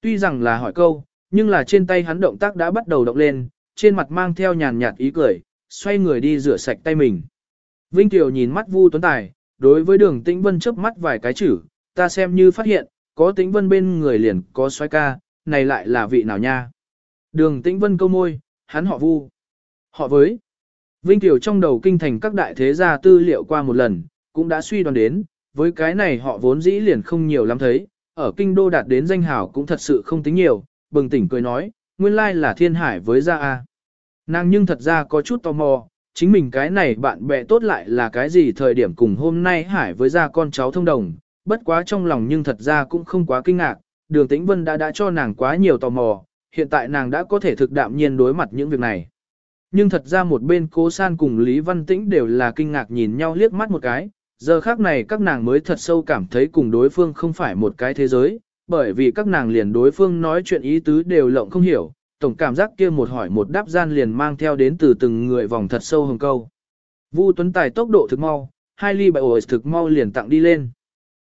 Tuy rằng là hỏi câu, nhưng là trên tay hắn động tác đã bắt đầu động lên, trên mặt mang theo nhàn nhạt ý cười, xoay người đi rửa sạch tay mình. Vinh Tiểu nhìn mắt Vu Tuấn Tài, đối với đường tĩnh vân chớp mắt vài cái chữ, ta xem như phát hiện, có tĩnh vân bên người liền có xoay ca, này lại là vị nào nha. Đường tĩnh vân câu môi, hắn họ Vu. Họ với. Vinh Kiều trong đầu kinh thành các đại thế gia tư liệu qua một lần, cũng đã suy đoán đến, với cái này họ vốn dĩ liền không nhiều lắm thấy, ở kinh đô đạt đến danh hào cũng thật sự không tính nhiều, bừng tỉnh cười nói, nguyên lai là thiên hải với gia A. Nàng nhưng thật ra có chút tò mò, chính mình cái này bạn bè tốt lại là cái gì thời điểm cùng hôm nay hải với gia con cháu thông đồng, bất quá trong lòng nhưng thật ra cũng không quá kinh ngạc, đường tĩnh vân đã đã cho nàng quá nhiều tò mò, hiện tại nàng đã có thể thực đạm nhiên đối mặt những việc này. Nhưng thật ra một bên cố san cùng Lý Văn Tĩnh đều là kinh ngạc nhìn nhau liếc mắt một cái, giờ khác này các nàng mới thật sâu cảm thấy cùng đối phương không phải một cái thế giới, bởi vì các nàng liền đối phương nói chuyện ý tứ đều lộng không hiểu, tổng cảm giác kia một hỏi một đáp gian liền mang theo đến từ từng người vòng thật sâu hồng câu. Vu Tuấn Tài tốc độ thực mau, hai ly bại ổi thực mau liền tặng đi lên.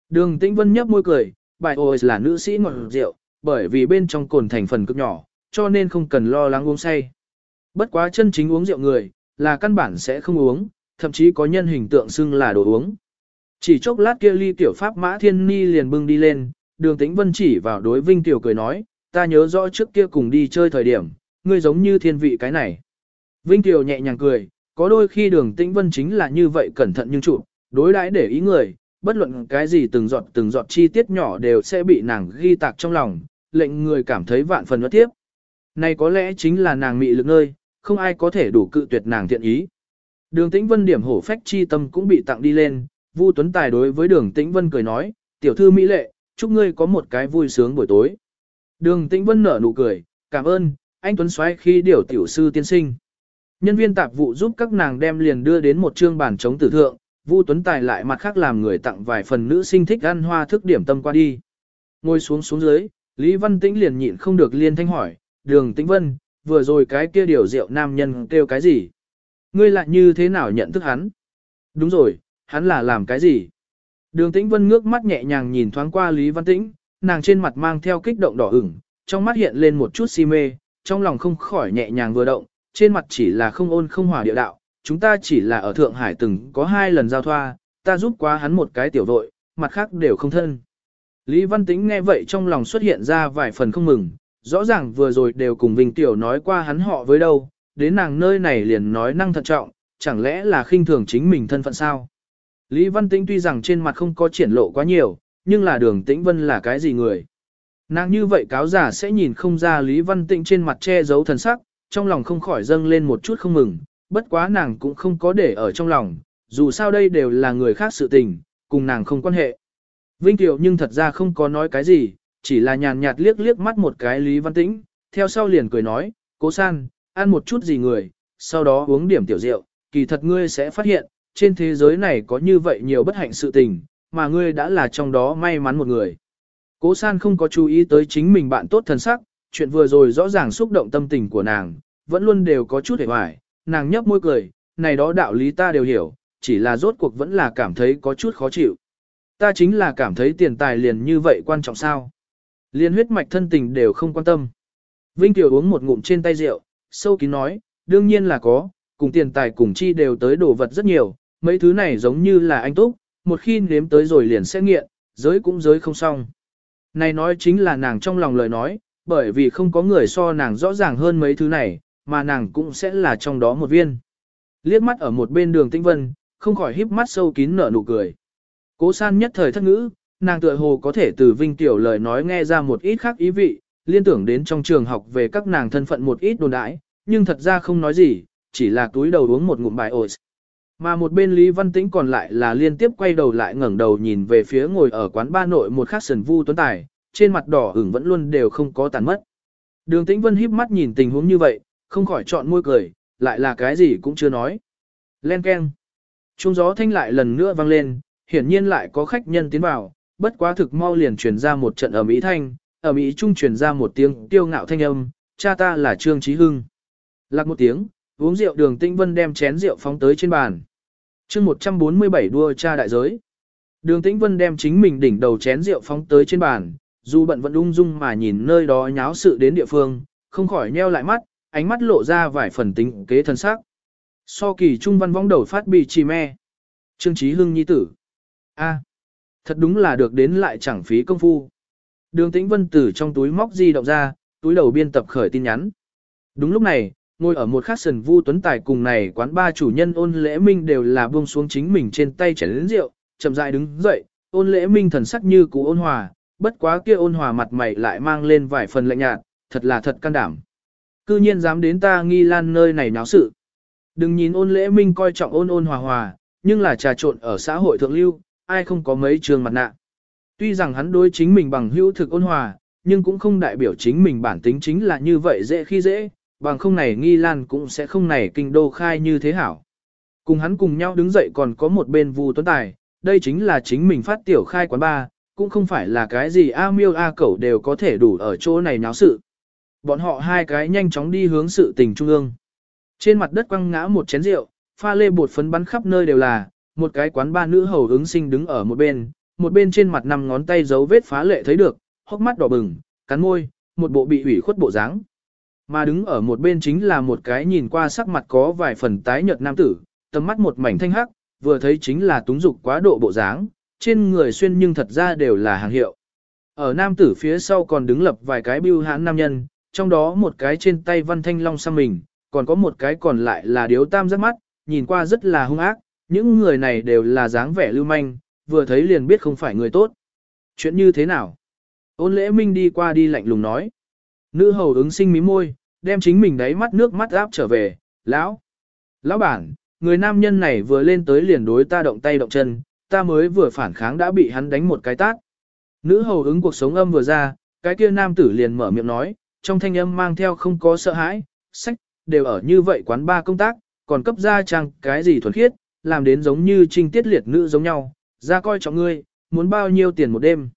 Đường Tĩnh Vân nhấp môi cười, bài là nữ sĩ ngọt rượu, bởi vì bên trong cồn thành phần cực nhỏ, cho nên không cần lo lắng uống say. Bất quá chân chính uống rượu người, là căn bản sẽ không uống, thậm chí có nhân hình tượng xưng là đồ uống. Chỉ chốc lát kia ly tiểu pháp mã thiên ni liền bưng đi lên, đường tĩnh vân chỉ vào đối vinh tiểu cười nói, ta nhớ rõ trước kia cùng đi chơi thời điểm, ngươi giống như thiên vị cái này. Vinh tiểu nhẹ nhàng cười, có đôi khi đường tĩnh vân chính là như vậy cẩn thận nhưng chủ, đối đãi để ý người, bất luận cái gì từng giọt từng giọt chi tiết nhỏ đều sẽ bị nàng ghi tạc trong lòng, lệnh người cảm thấy vạn phần bất tiếp. Này có lẽ chính là nàng mị lực nơi, không ai có thể đủ cự tuyệt nàng thiện ý. Đường Tĩnh Vân điểm hổ phách chi tâm cũng bị tặng đi lên, Vu Tuấn Tài đối với Đường Tĩnh Vân cười nói, tiểu thư mỹ lệ, chúc ngươi có một cái vui sướng buổi tối. Đường Tĩnh Vân nở nụ cười, cảm ơn, anh Tuấn xoay khi điều tiểu sư tiên sinh. Nhân viên tạp vụ giúp các nàng đem liền đưa đến một trương bản chống tử thượng, Vu Tuấn Tài lại mặt khác làm người tặng vài phần nữ sinh thích ăn hoa thức điểm tâm qua đi. Ngồi xuống xuống dưới, Lý Văn Tĩnh liền nhịn không được liên thanh hỏi, đường Tĩnh Vân, vừa rồi cái kia điều rượu nam nhân kêu cái gì? Ngươi lại như thế nào nhận thức hắn? Đúng rồi, hắn là làm cái gì? Đường Tĩnh Vân ngước mắt nhẹ nhàng nhìn thoáng qua Lý Văn Tĩnh, nàng trên mặt mang theo kích động đỏ ửng, trong mắt hiện lên một chút si mê, trong lòng không khỏi nhẹ nhàng vừa động, trên mặt chỉ là không ôn không hòa địa đạo, chúng ta chỉ là ở Thượng Hải từng có hai lần giao thoa, ta giúp quá hắn một cái tiểu đội, mặt khác đều không thân. Lý Văn Tĩnh nghe vậy trong lòng xuất hiện ra vài phần không mừng, rõ ràng vừa rồi đều cùng Vinh Tiểu nói qua hắn họ với đâu, đến nàng nơi này liền nói năng thận trọng, chẳng lẽ là khinh thường chính mình thân phận sao? Lý Văn Tĩnh tuy rằng trên mặt không có triển lộ quá nhiều, nhưng là đường Tĩnh Vân là cái gì người? Nàng như vậy cáo giả sẽ nhìn không ra Lý Văn Tĩnh trên mặt che giấu thần sắc, trong lòng không khỏi dâng lên một chút không mừng, bất quá nàng cũng không có để ở trong lòng, dù sao đây đều là người khác sự tình, cùng nàng không quan hệ. Vinh Tiểu nhưng thật ra không có nói cái gì, chỉ là nhàn nhạt liếc liếc mắt một cái Lý Văn Tĩnh, theo sau liền cười nói, cố san, ăn một chút gì người, sau đó uống điểm tiểu rượu, kỳ thật ngươi sẽ phát hiện, trên thế giới này có như vậy nhiều bất hạnh sự tình, mà ngươi đã là trong đó may mắn một người. Cố san không có chú ý tới chính mình bạn tốt thần sắc, chuyện vừa rồi rõ ràng xúc động tâm tình của nàng, vẫn luôn đều có chút hề hoài, nàng nhấp môi cười, này đó đạo lý ta đều hiểu, chỉ là rốt cuộc vẫn là cảm thấy có chút khó chịu. Ta chính là cảm thấy tiền tài liền như vậy quan trọng sao. Liên huyết mạch thân tình đều không quan tâm. Vinh Tiểu uống một ngụm trên tay rượu, sâu kín nói, đương nhiên là có, cùng tiền tài cùng chi đều tới đổ vật rất nhiều, mấy thứ này giống như là anh túc, một khi nếm tới rồi liền sẽ nghiện, giới cũng giới không xong. Này nói chính là nàng trong lòng lời nói, bởi vì không có người so nàng rõ ràng hơn mấy thứ này, mà nàng cũng sẽ là trong đó một viên. Liếc mắt ở một bên đường tinh vân, không khỏi híp mắt sâu kín nở nụ cười. Cố san nhất thời thất ngữ, nàng tựa hồ có thể từ vinh tiểu lời nói nghe ra một ít khác ý vị, liên tưởng đến trong trường học về các nàng thân phận một ít đồn đãi, nhưng thật ra không nói gì, chỉ là túi đầu uống một ngụm bài ổi. Mà một bên Lý Văn Tĩnh còn lại là liên tiếp quay đầu lại ngẩng đầu nhìn về phía ngồi ở quán ba nội một khắc sần vu tuấn tài, trên mặt đỏ ửng vẫn luôn đều không có tàn mất. Đường Tĩnh Vân híp mắt nhìn tình huống như vậy, không khỏi chọn môi cười, lại là cái gì cũng chưa nói. Len keng. Trung gió thanh lại lần nữa vang lên, hiển nhiên lại có khách nhân tiến vào, bất quá thực mau liền truyền ra một trận ở Mỹ thanh, ở Mỹ trung truyền ra một tiếng tiêu ngạo thanh âm, cha ta là Trương chí Hưng. Lạc một tiếng, uống rượu đường Tĩnh Vân đem chén rượu phóng tới trên bàn. chương 147 đua cha đại giới. Đường Tĩnh Vân đem chính mình đỉnh đầu chén rượu phóng tới trên bàn, dù bận vẫn ung dung mà nhìn nơi đó nháo sự đến địa phương, không khỏi nheo lại mắt, ánh mắt lộ ra vài phần tính kế thân sắc. So kỳ trung văn vong đầu phát bị trì me. Trương Chí Hưng nhi tử. A, thật đúng là được đến lại chẳng phí công phu. Đường Tĩnh Vân Tử trong túi móc di động ra, túi đầu biên tập khởi tin nhắn. Đúng lúc này, ngồi ở một khắc sần vu tuấn tài cùng này quán ba chủ nhân ôn lễ minh đều là buông xuống chính mình trên tay chén lĩnh rượu, chậm rãi đứng dậy, ôn lễ minh thần sắc như cú ôn hòa, bất quá kia ôn hòa mặt mày lại mang lên vài phần lạnh nhạt, thật là thật can đảm. Cư nhiên dám đến ta nghi lan nơi này náo sự. Đừng nhìn ôn lễ minh coi trọng ôn ôn hòa hòa, nhưng là trà trộn ở xã hội thượng lưu, ai không có mấy trường mặt nạ. Tuy rằng hắn đối chính mình bằng hữu thực ôn hòa, nhưng cũng không đại biểu chính mình bản tính chính là như vậy dễ khi dễ, bằng không này nghi lan cũng sẽ không này kinh đô khai như thế hảo. Cùng hắn cùng nhau đứng dậy còn có một bên Vu Tuấn Tài, đây chính là chính mình phát tiểu khai quán ba, cũng không phải là cái gì A miêu A cẩu đều có thể đủ ở chỗ này náo sự. Bọn họ hai cái nhanh chóng đi hướng sự tình trung ương. Trên mặt đất quăng ngã một chén rượu, pha lê bột phấn bắn khắp nơi đều là, một cái quán ba nữ hầu ứng sinh đứng ở một bên, một bên trên mặt năm ngón tay dấu vết phá lệ thấy được, hốc mắt đỏ bừng, cắn môi, một bộ bị hủy khuất bộ dáng. Mà đứng ở một bên chính là một cái nhìn qua sắc mặt có vài phần tái nhợt nam tử, tầm mắt một mảnh thanh hắc, vừa thấy chính là túng dục quá độ bộ dáng, trên người xuyên nhưng thật ra đều là hàng hiệu. Ở nam tử phía sau còn đứng lập vài cái bưu hãn nam nhân, trong đó một cái trên tay văn thanh long xăm mình, còn có một cái còn lại là điếu tam giác mắt, nhìn qua rất là hung ác, những người này đều là dáng vẻ lưu manh, vừa thấy liền biết không phải người tốt. Chuyện như thế nào? Ôn lễ minh đi qua đi lạnh lùng nói. Nữ hầu ứng sinh mí môi, đem chính mình đáy mắt nước mắt áp trở về, lão. Lão bản, người nam nhân này vừa lên tới liền đối ta động tay động chân, ta mới vừa phản kháng đã bị hắn đánh một cái tát. Nữ hầu ứng cuộc sống âm vừa ra, cái kia nam tử liền mở miệng nói, trong thanh âm mang theo không có sợ hãi, sách, đều ở như vậy quán ba công tác, còn cấp ra trang cái gì thuần khiết, làm đến giống như trinh tiết liệt nữ giống nhau, ra coi trọng ngươi, muốn bao nhiêu tiền một đêm.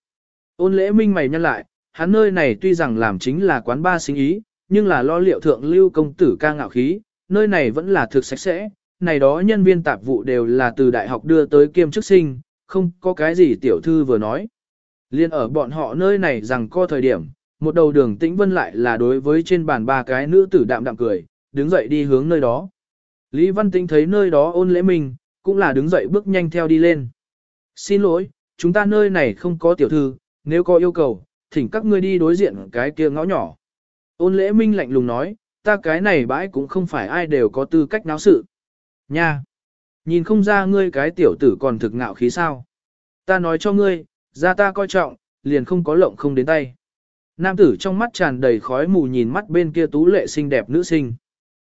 Ôn lễ minh mày nhăn lại, hắn nơi này tuy rằng làm chính là quán ba sinh ý, nhưng là lo liệu thượng lưu công tử ca ngạo khí, nơi này vẫn là thực sạch sẽ, này đó nhân viên tạp vụ đều là từ đại học đưa tới kiêm chức sinh, không có cái gì tiểu thư vừa nói. Liên ở bọn họ nơi này rằng co thời điểm, một đầu đường tĩnh vân lại là đối với trên bàn ba cái nữ tử đạm đạm cười, đứng dậy đi hướng nơi đó. Lý Văn Tĩnh thấy nơi đó ôn lễ mình, cũng là đứng dậy bước nhanh theo đi lên. Xin lỗi, chúng ta nơi này không có tiểu thư, nếu có yêu cầu, thỉnh các ngươi đi đối diện cái kia ngõ nhỏ. Ôn lễ minh lạnh lùng nói, ta cái này bãi cũng không phải ai đều có tư cách náo sự. Nha! Nhìn không ra ngươi cái tiểu tử còn thực ngạo khí sao. Ta nói cho ngươi, ra ta coi trọng, liền không có lộng không đến tay. Nam tử trong mắt tràn đầy khói mù nhìn mắt bên kia tú lệ xinh đẹp nữ sinh.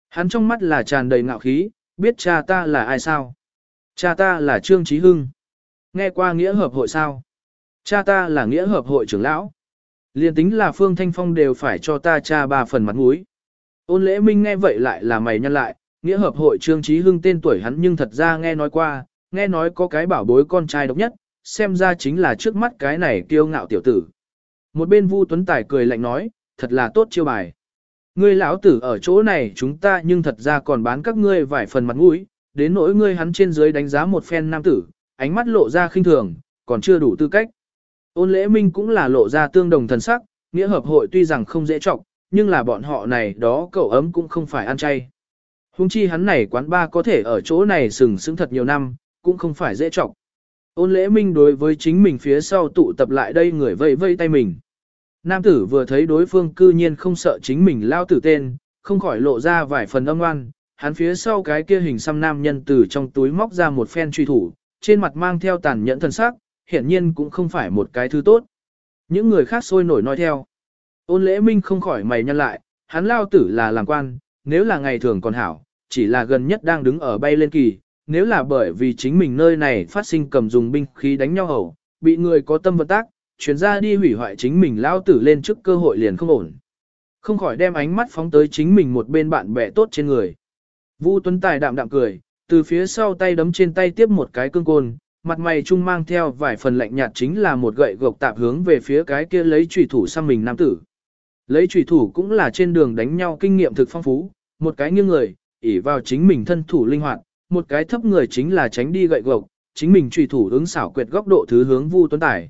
Hắn trong mắt là tràn đầy ngạo khí, biết cha ta là ai sao? Cha ta là Trương Trí Hưng. Nghe qua nghĩa hợp hội sao? Cha ta là nghĩa hợp hội trưởng lão. Liên tính là Phương Thanh Phong đều phải cho ta cha ba phần mặt mũi. Ôn lễ minh nghe vậy lại là mày nhăn lại, nghĩa hợp hội Trương Trí Hưng tên tuổi hắn nhưng thật ra nghe nói qua, nghe nói có cái bảo bối con trai độc nhất, xem ra chính là trước mắt cái này kiêu ngạo tiểu tử. Một bên Vu Tuấn Tài cười lạnh nói, thật là tốt chiêu bài. Ngươi lão tử ở chỗ này chúng ta nhưng thật ra còn bán các ngươi vài phần mặt mũi, đến nỗi ngươi hắn trên dưới đánh giá một phen nam tử, ánh mắt lộ ra khinh thường, còn chưa đủ tư cách. Ôn lễ minh cũng là lộ ra tương đồng thần sắc, nghĩa hợp hội tuy rằng không dễ trọng, nhưng là bọn họ này đó cậu ấm cũng không phải ăn chay. Hùng chi hắn này quán ba có thể ở chỗ này sừng sững thật nhiều năm, cũng không phải dễ trọng. Ôn lễ minh đối với chính mình phía sau tụ tập lại đây người vây vây tay mình. Nam tử vừa thấy đối phương cư nhiên không sợ chính mình lao tử tên, không khỏi lộ ra vài phần âm oan, hắn phía sau cái kia hình xăm nam nhân từ trong túi móc ra một phen truy thủ, trên mặt mang theo tàn nhẫn thân sắc, hiển nhiên cũng không phải một cái thứ tốt. Những người khác sôi nổi nói theo. Ôn lễ minh không khỏi mày nhăn lại, hắn lao tử là làm quan, nếu là ngày thường còn hảo, chỉ là gần nhất đang đứng ở bay lên kỳ, nếu là bởi vì chính mình nơi này phát sinh cầm dùng binh khí đánh nhau hầu, bị người có tâm vận tác, chuyển ra đi hủy hoại chính mình lao tử lên trước cơ hội liền không ổn. Không khỏi đem ánh mắt phóng tới chính mình một bên bạn bè tốt trên người. Vu Tuấn Tài đạm đạm cười, từ phía sau tay đấm trên tay tiếp một cái cương côn, mặt mày trung mang theo vài phần lạnh nhạt chính là một gậy gộc tạp hướng về phía cái kia lấy chủy thủ sang mình nam tử. Lấy chủy thủ cũng là trên đường đánh nhau kinh nghiệm thực phong phú, một cái nghiêng người, ỉ vào chính mình thân thủ linh hoạt, một cái thấp người chính là tránh đi gậy gộc, chính mình truy thủ ứng xảo quyệt góc độ thứ hướng Vu Tuấn Tài.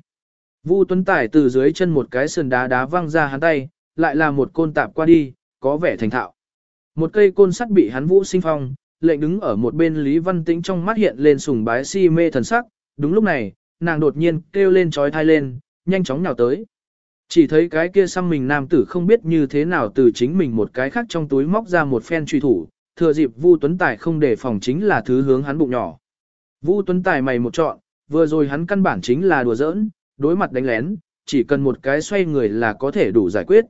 Vu Tuấn Tài từ dưới chân một cái sườn đá đá văng ra hắn tay, lại là một côn tạp qua đi, có vẻ thành thạo. Một cây côn sắt bị hắn vũ sinh phong, lệnh đứng ở một bên Lý Văn Tĩnh trong mắt hiện lên sùng bái si mê thần sắc, đúng lúc này, nàng đột nhiên kêu lên trói thai lên, nhanh chóng nhào tới. Chỉ thấy cái kia xăm mình nam tử không biết như thế nào từ chính mình một cái khác trong túi móc ra một phen truy thủ, thừa dịp Vu Tuấn Tài không để phòng chính là thứ hướng hắn bụng nhỏ. Vu Tuấn Tài mày một trọn, vừa rồi hắn căn bản chính là đùa giỡn, đối mặt đánh lén, chỉ cần một cái xoay người là có thể đủ giải quyết.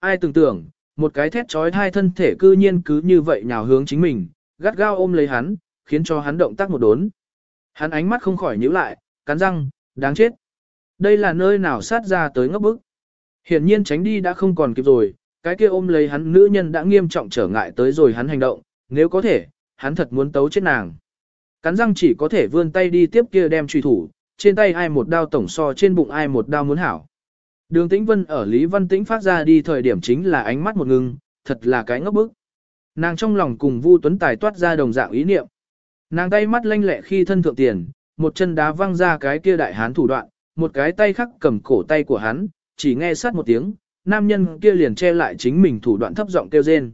Ai tưởng tưởng, một cái thét trói hai thân thể cư nhiên cứ như vậy nhào hướng chính mình, gắt gao ôm lấy hắn, khiến cho hắn động tác một đốn. Hắn ánh mắt không khỏi nhíu lại, cắn răng, đáng chết. Đây là nơi nào sát ra tới ngốc bức. Hiển nhiên tránh đi đã không còn kịp rồi, cái kia ôm lấy hắn nữ nhân đã nghiêm trọng trở ngại tới rồi hắn hành động, nếu có thể, hắn thật muốn tấu chết nàng. Cắn răng chỉ có thể vươn tay đi tiếp kia đem truy thủ, trên tay ai một đao tổng so trên bụng ai một đao muốn hảo. Đường Tĩnh Vân ở Lý Văn Tĩnh phát ra đi thời điểm chính là ánh mắt một ngưng, thật là cái ngốc bức. Nàng trong lòng cùng Vu Tuấn Tài toát ra đồng dạng ý niệm. Nàng tay mắt lanh lẹ khi thân thượng tiền, một chân đá văng ra cái kia đại hán thủ đoạn, một cái tay khắc cầm cổ tay của hắn, chỉ nghe sát một tiếng, nam nhân kia liền che lại chính mình thủ đoạn thấp giọng kêu rên.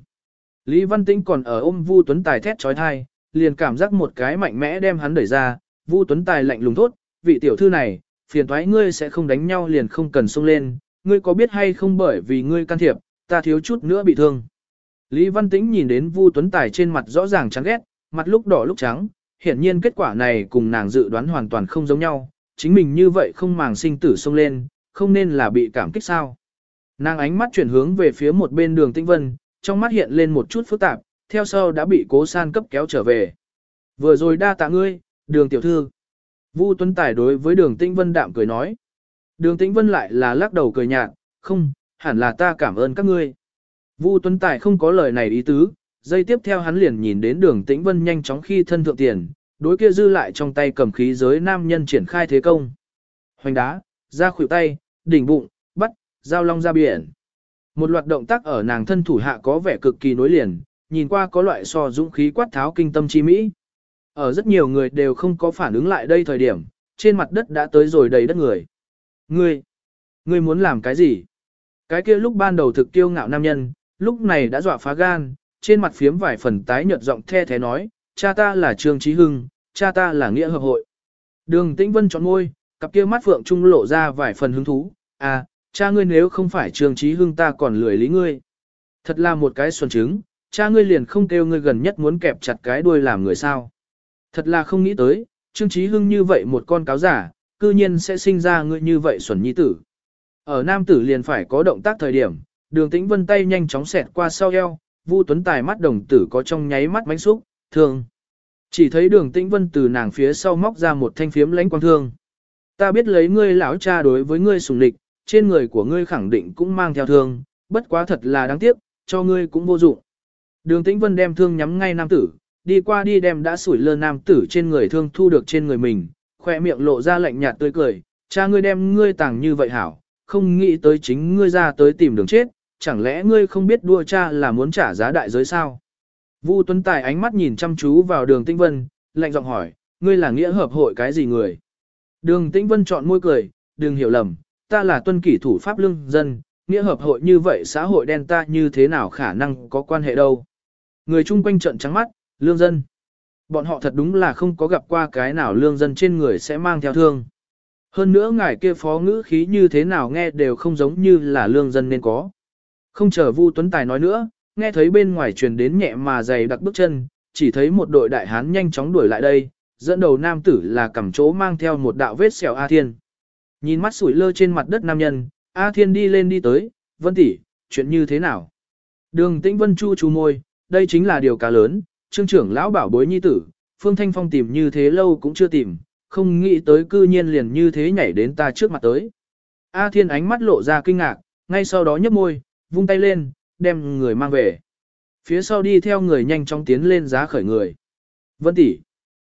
Lý Văn Tĩnh còn ở ôm Vu Tuấn Tài thét trói thai, liền cảm giác một cái mạnh mẽ đem hắn đẩy ra, Vu Tuấn Tài lạnh lùng thốt, vị tiểu thư này, phiền thoái ngươi sẽ không đánh nhau liền không cần xông lên, ngươi có biết hay không bởi vì ngươi can thiệp, ta thiếu chút nữa bị thương. Lý Văn Tĩnh nhìn đến Vu Tuấn Tài trên mặt rõ ràng chán ghét, mặt lúc đỏ lúc trắng, hiển nhiên kết quả này cùng nàng dự đoán hoàn toàn không giống nhau, chính mình như vậy không màng sinh tử xông lên, không nên là bị cảm kích sao. Nàng ánh mắt chuyển hướng về phía một bên đường tĩnh vân, trong mắt hiện lên một chút phức tạp, theo sau đã bị cố san cấp kéo trở về. Vừa rồi đa tạ ngươi, đường tiểu thư. Vu Tuấn Tài đối với đường tĩnh vân đạm cười nói. Đường tĩnh vân lại là lắc đầu cười nhạt, không, hẳn là ta cảm ơn các ngươi. Vu Tuấn Tài không có lời này ý tứ, dây tiếp theo hắn liền nhìn đến đường tĩnh vân nhanh chóng khi thân thượng tiền, đối kia dư lại trong tay cầm khí giới nam nhân triển khai thế công. Hoành đá, ra khuỷu tay, đỉnh bụng, giao long ra biển. Một loạt động tác ở nàng thân thủ hạ có vẻ cực kỳ nối liền, nhìn qua có loại so dũng khí quát tháo kinh tâm chi mỹ. Ở rất nhiều người đều không có phản ứng lại đây thời điểm, trên mặt đất đã tới rồi đầy đất người. Ngươi, ngươi muốn làm cái gì? Cái kia lúc ban đầu thực tiêu ngạo nam nhân, lúc này đã dọa phá gan, trên mặt phiếm vài phần tái nhợt giọng the thế nói, cha ta là Trương Chí Hưng, cha ta là Nghĩa Hợp Hội. Đường Tĩnh Vân chọn môi, cặp kia mắt phượng trung lộ ra vài phần hứng thú, à, cha ngươi nếu không phải Trương Trí Hưng ta còn lười lý ngươi. Thật là một cái xuân trứng, cha ngươi liền không kêu ngươi gần nhất muốn kẹp chặt cái đuôi làm người sao. Thật là không nghĩ tới, Trương Trí Hưng như vậy một con cáo giả, cư nhiên sẽ sinh ra ngươi như vậy xuẩn nhi tử. Ở nam tử liền phải có động tác thời điểm, đường tĩnh vân tay nhanh chóng xẹt qua sau eo, Vu Tuấn Tài mắt đồng tử có trong nháy mắt bánh xúc, thương. Chỉ thấy đường tĩnh vân từ nàng phía sau móc ra một thanh phiếm lãnh quang thương. Ta biết lấy ngươi lão cha đối với ngươi sùng địch, trên người của ngươi khẳng định cũng mang theo thương, bất quá thật là đáng tiếc, cho ngươi cũng vô dụng. Đường tĩnh vân đem thương nhắm ngay nam tử, đi qua đi đem đã sủi lơ nam tử trên người thương thu được trên người mình, khoe miệng lộ ra lạnh nhạt tươi cười, cha ngươi đem ngươi tàng như vậy hảo, không nghĩ tới chính ngươi ra tới tìm đường chết, chẳng lẽ ngươi không biết đua cha là muốn trả giá đại giới sao? Vu Tuấn Tài ánh mắt nhìn chăm chú vào đường Tĩnh Vân, lạnh giọng hỏi, ngươi là nghĩa hợp hội cái gì người? Đường Tĩnh Vân chọn môi cười, đừng hiểu lầm, ta là tuân kỷ thủ pháp lương dân, nghĩa hợp hội như vậy xã hội đen ta như thế nào khả năng có quan hệ đâu? Người chung quanh trận trắng mắt, lương dân. Bọn họ thật đúng là không có gặp qua cái nào lương dân trên người sẽ mang theo thương. Hơn nữa ngài kia phó ngữ khí như thế nào nghe đều không giống như là lương dân nên có. Không chờ Vu Tuấn Tài nói nữa, nghe thấy bên ngoài truyền đến nhẹ mà dày đặc bước chân, chỉ thấy một đội đại hán nhanh chóng đuổi lại đây, dẫn đầu nam tử là cầm chỗ mang theo một đạo vết sẹo A Thiên. Nhìn mắt sủi lơ trên mặt đất nam nhân, A Thiên đi lên đi tới, Vân tỷ, chuyện như thế nào? Đường Tĩnh Vân chu chu môi, đây chính là điều cá lớn, trương trưởng lão bảo bối nhi tử, Phương Thanh Phong tìm như thế lâu cũng chưa tìm, không nghĩ tới cư nhiên liền như thế nhảy đến ta trước mặt tới. A Thiên ánh mắt lộ ra kinh ngạc, ngay sau đó nhấp môi, vung tay lên, đem người mang về. Phía sau đi theo người nhanh chóng tiến lên giá khởi người. Vân tỷ.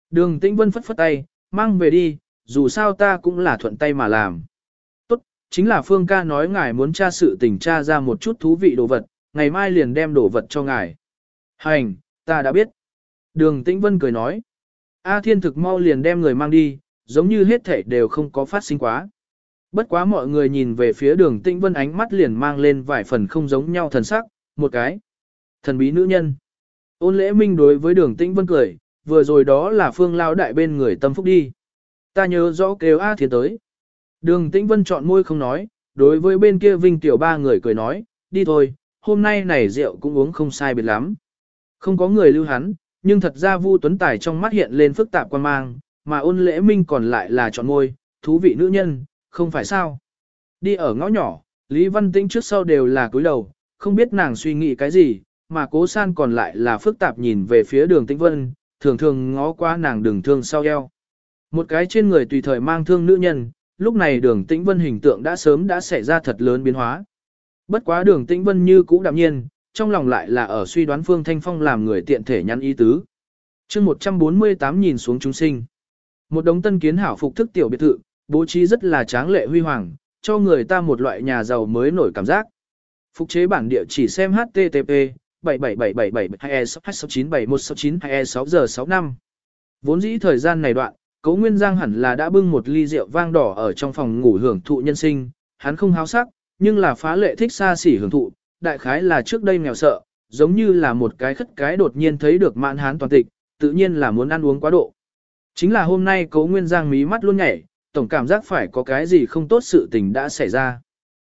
Đường Tĩnh Vân phất phất tay, mang về đi, dù sao ta cũng là thuận tay mà làm. Tốt, chính là Phương ca nói ngài muốn tra sự tình tra ra một chút thú vị đồ vật, ngày mai liền đem đồ vật cho ngài. Hành, ta đã biết. Đường Tĩnh Vân cười nói. A Thiên thực mau liền đem người mang đi, giống như hết thảy đều không có phát sinh quá. Bất quá mọi người nhìn về phía đường Tĩnh Vân ánh mắt liền mang lên vài phần không giống nhau thần sắc, một cái. Thần bí nữ nhân. Ôn lễ minh đối với đường Tĩnh Vân cười, vừa rồi đó là phương lao đại bên người tâm phúc đi. Ta nhớ rõ kêu A Thiên tới. Đường Tĩnh Vân chọn môi không nói, đối với bên kia Vinh Tiểu ba người cười nói, đi thôi, hôm nay này rượu cũng uống không sai biệt lắm. Không có người lưu hắn, nhưng thật ra Vu Tuấn Tài trong mắt hiện lên phức tạp quan mang, mà ôn lễ minh còn lại là chọn môi, thú vị nữ nhân, không phải sao. Đi ở ngõ nhỏ, Lý Văn Tĩnh trước sau đều là cúi đầu, không biết nàng suy nghĩ cái gì, mà cố san còn lại là phức tạp nhìn về phía đường Tĩnh Vân, thường thường ngó qua nàng đường thương sau eo. Một cái trên người tùy thời mang thương nữ nhân, lúc này đường Tĩnh Vân hình tượng đã sớm đã xảy ra thật lớn biến hóa. Bất quá đường Tĩnh Vân như cũ đạm nhiên, trong lòng lại là ở suy đoán Phương Thanh Phong làm người tiện thể nhắn ý tứ. chương 148 nhìn xuống chúng sinh. Một đống tân kiến hảo phục thức tiểu biệt thự, bố trí rất là tráng lệ huy hoàng, cho người ta một loại nhà giàu mới nổi cảm giác. Phục chế bản địa chỉ xem HTTP 77777 giờ 65. Vốn dĩ thời gian này đoạn, Cố Nguyên Giang hẳn là đã bưng một ly rượu vang đỏ ở trong phòng ngủ hưởng thụ nhân sinh, hắn không háo sắc, nhưng là phá lệ thích xa xỉ hưởng thụ, đại khái là trước đây nghèo sợ, giống như là một cái khất cái đột nhiên thấy được mạn hán toàn tịch, tự nhiên là muốn ăn uống quá độ. Chính là hôm nay Cố Nguyên Giang mí mắt luôn nhảy, tổng cảm giác phải có cái gì không tốt sự tình đã xảy ra.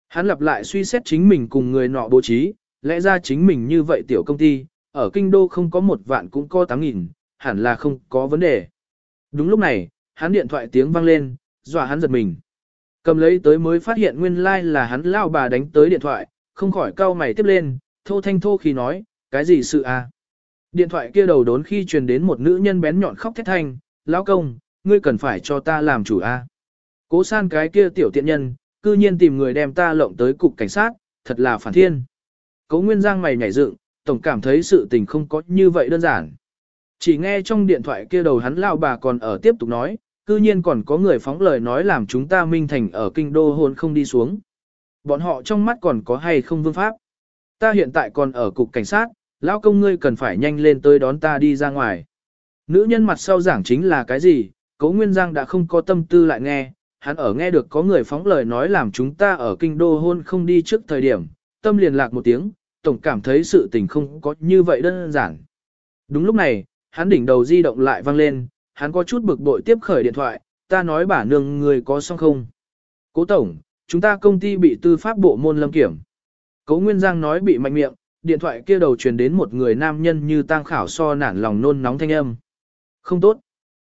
Hắn lặp lại suy xét chính mình cùng người nọ bố trí, lẽ ra chính mình như vậy tiểu công ty, ở kinh đô không có một vạn cũng có tám nghìn, hẳn là không có vấn đề. Đúng lúc này, hắn điện thoại tiếng vang lên, dọa hắn giật mình. Cầm lấy tới mới phát hiện nguyên lai like là hắn lao bà đánh tới điện thoại, không khỏi cau mày tiếp lên, thô thanh thô khi nói, cái gì sự à? Điện thoại kia đầu đốn khi truyền đến một nữ nhân bén nhọn khóc thét thanh, lão công, ngươi cần phải cho ta làm chủ a. À? Cố san cái kia tiểu tiện nhân, cư nhiên tìm người đem ta lộng tới cục cảnh sát, thật là phản thiên. Cố Nguyên Giang mày nhảy dựng, tổng cảm thấy sự tình không có như vậy đơn giản. Chỉ nghe trong điện thoại kia đầu hắn lão bà còn ở tiếp tục nói, cư nhiên còn có người phóng lời nói làm chúng ta minh thành ở kinh đô hôn không đi xuống. Bọn họ trong mắt còn có hay không vương pháp. Ta hiện tại còn ở cục cảnh sát, lão công ngươi cần phải nhanh lên tới đón ta đi ra ngoài. Nữ nhân mặt sau giảng chính là cái gì, Cố Nguyên Giang đã không có tâm tư lại nghe, hắn ở nghe được có người phóng lời nói làm chúng ta ở kinh đô hôn không đi trước thời điểm, tâm liền lạc một tiếng, tổng cảm thấy sự tình không có như vậy đơn giản. Đúng lúc này, hắn đỉnh đầu di động lại vang lên, hắn có chút bực bội tiếp khởi điện thoại, ta nói bà nương người có xong không? Cố tổng, chúng ta công ty bị tư pháp bộ môn lâm kiểm. Cố Nguyên Giang nói bị mạnh miệng, điện thoại kia đầu truyền đến một người nam nhân như tang khảo so nản lòng nôn nóng thanh âm. Không tốt.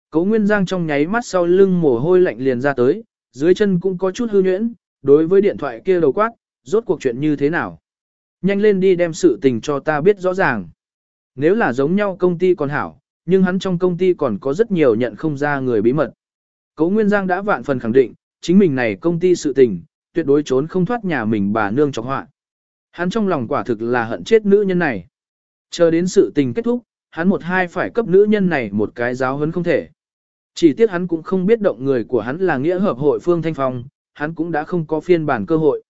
Cố Nguyên Giang trong nháy mắt sau lưng mồ hôi lạnh liền ra tới, dưới chân cũng có chút hư nhuyễn, đối với điện thoại kia đầu quát, rốt cuộc chuyện như thế nào. Nhanh lên đi đem sự tình cho ta biết rõ ràng. Nếu là giống nhau công ty còn hảo, nhưng hắn trong công ty còn có rất nhiều nhận không ra người bí mật. Cố Nguyên Giang đã vạn phần khẳng định, chính mình này công ty sự tình, tuyệt đối trốn không thoát nhà mình bà nương chọc họa. Hắn trong lòng quả thực là hận chết nữ nhân này. Chờ đến sự tình kết thúc, hắn một hai phải cấp nữ nhân này một cái giáo hấn không thể. Chỉ tiếc hắn cũng không biết động người của hắn là nghĩa hợp hội Phương Thanh Phong, hắn cũng đã không có phiên bản cơ hội.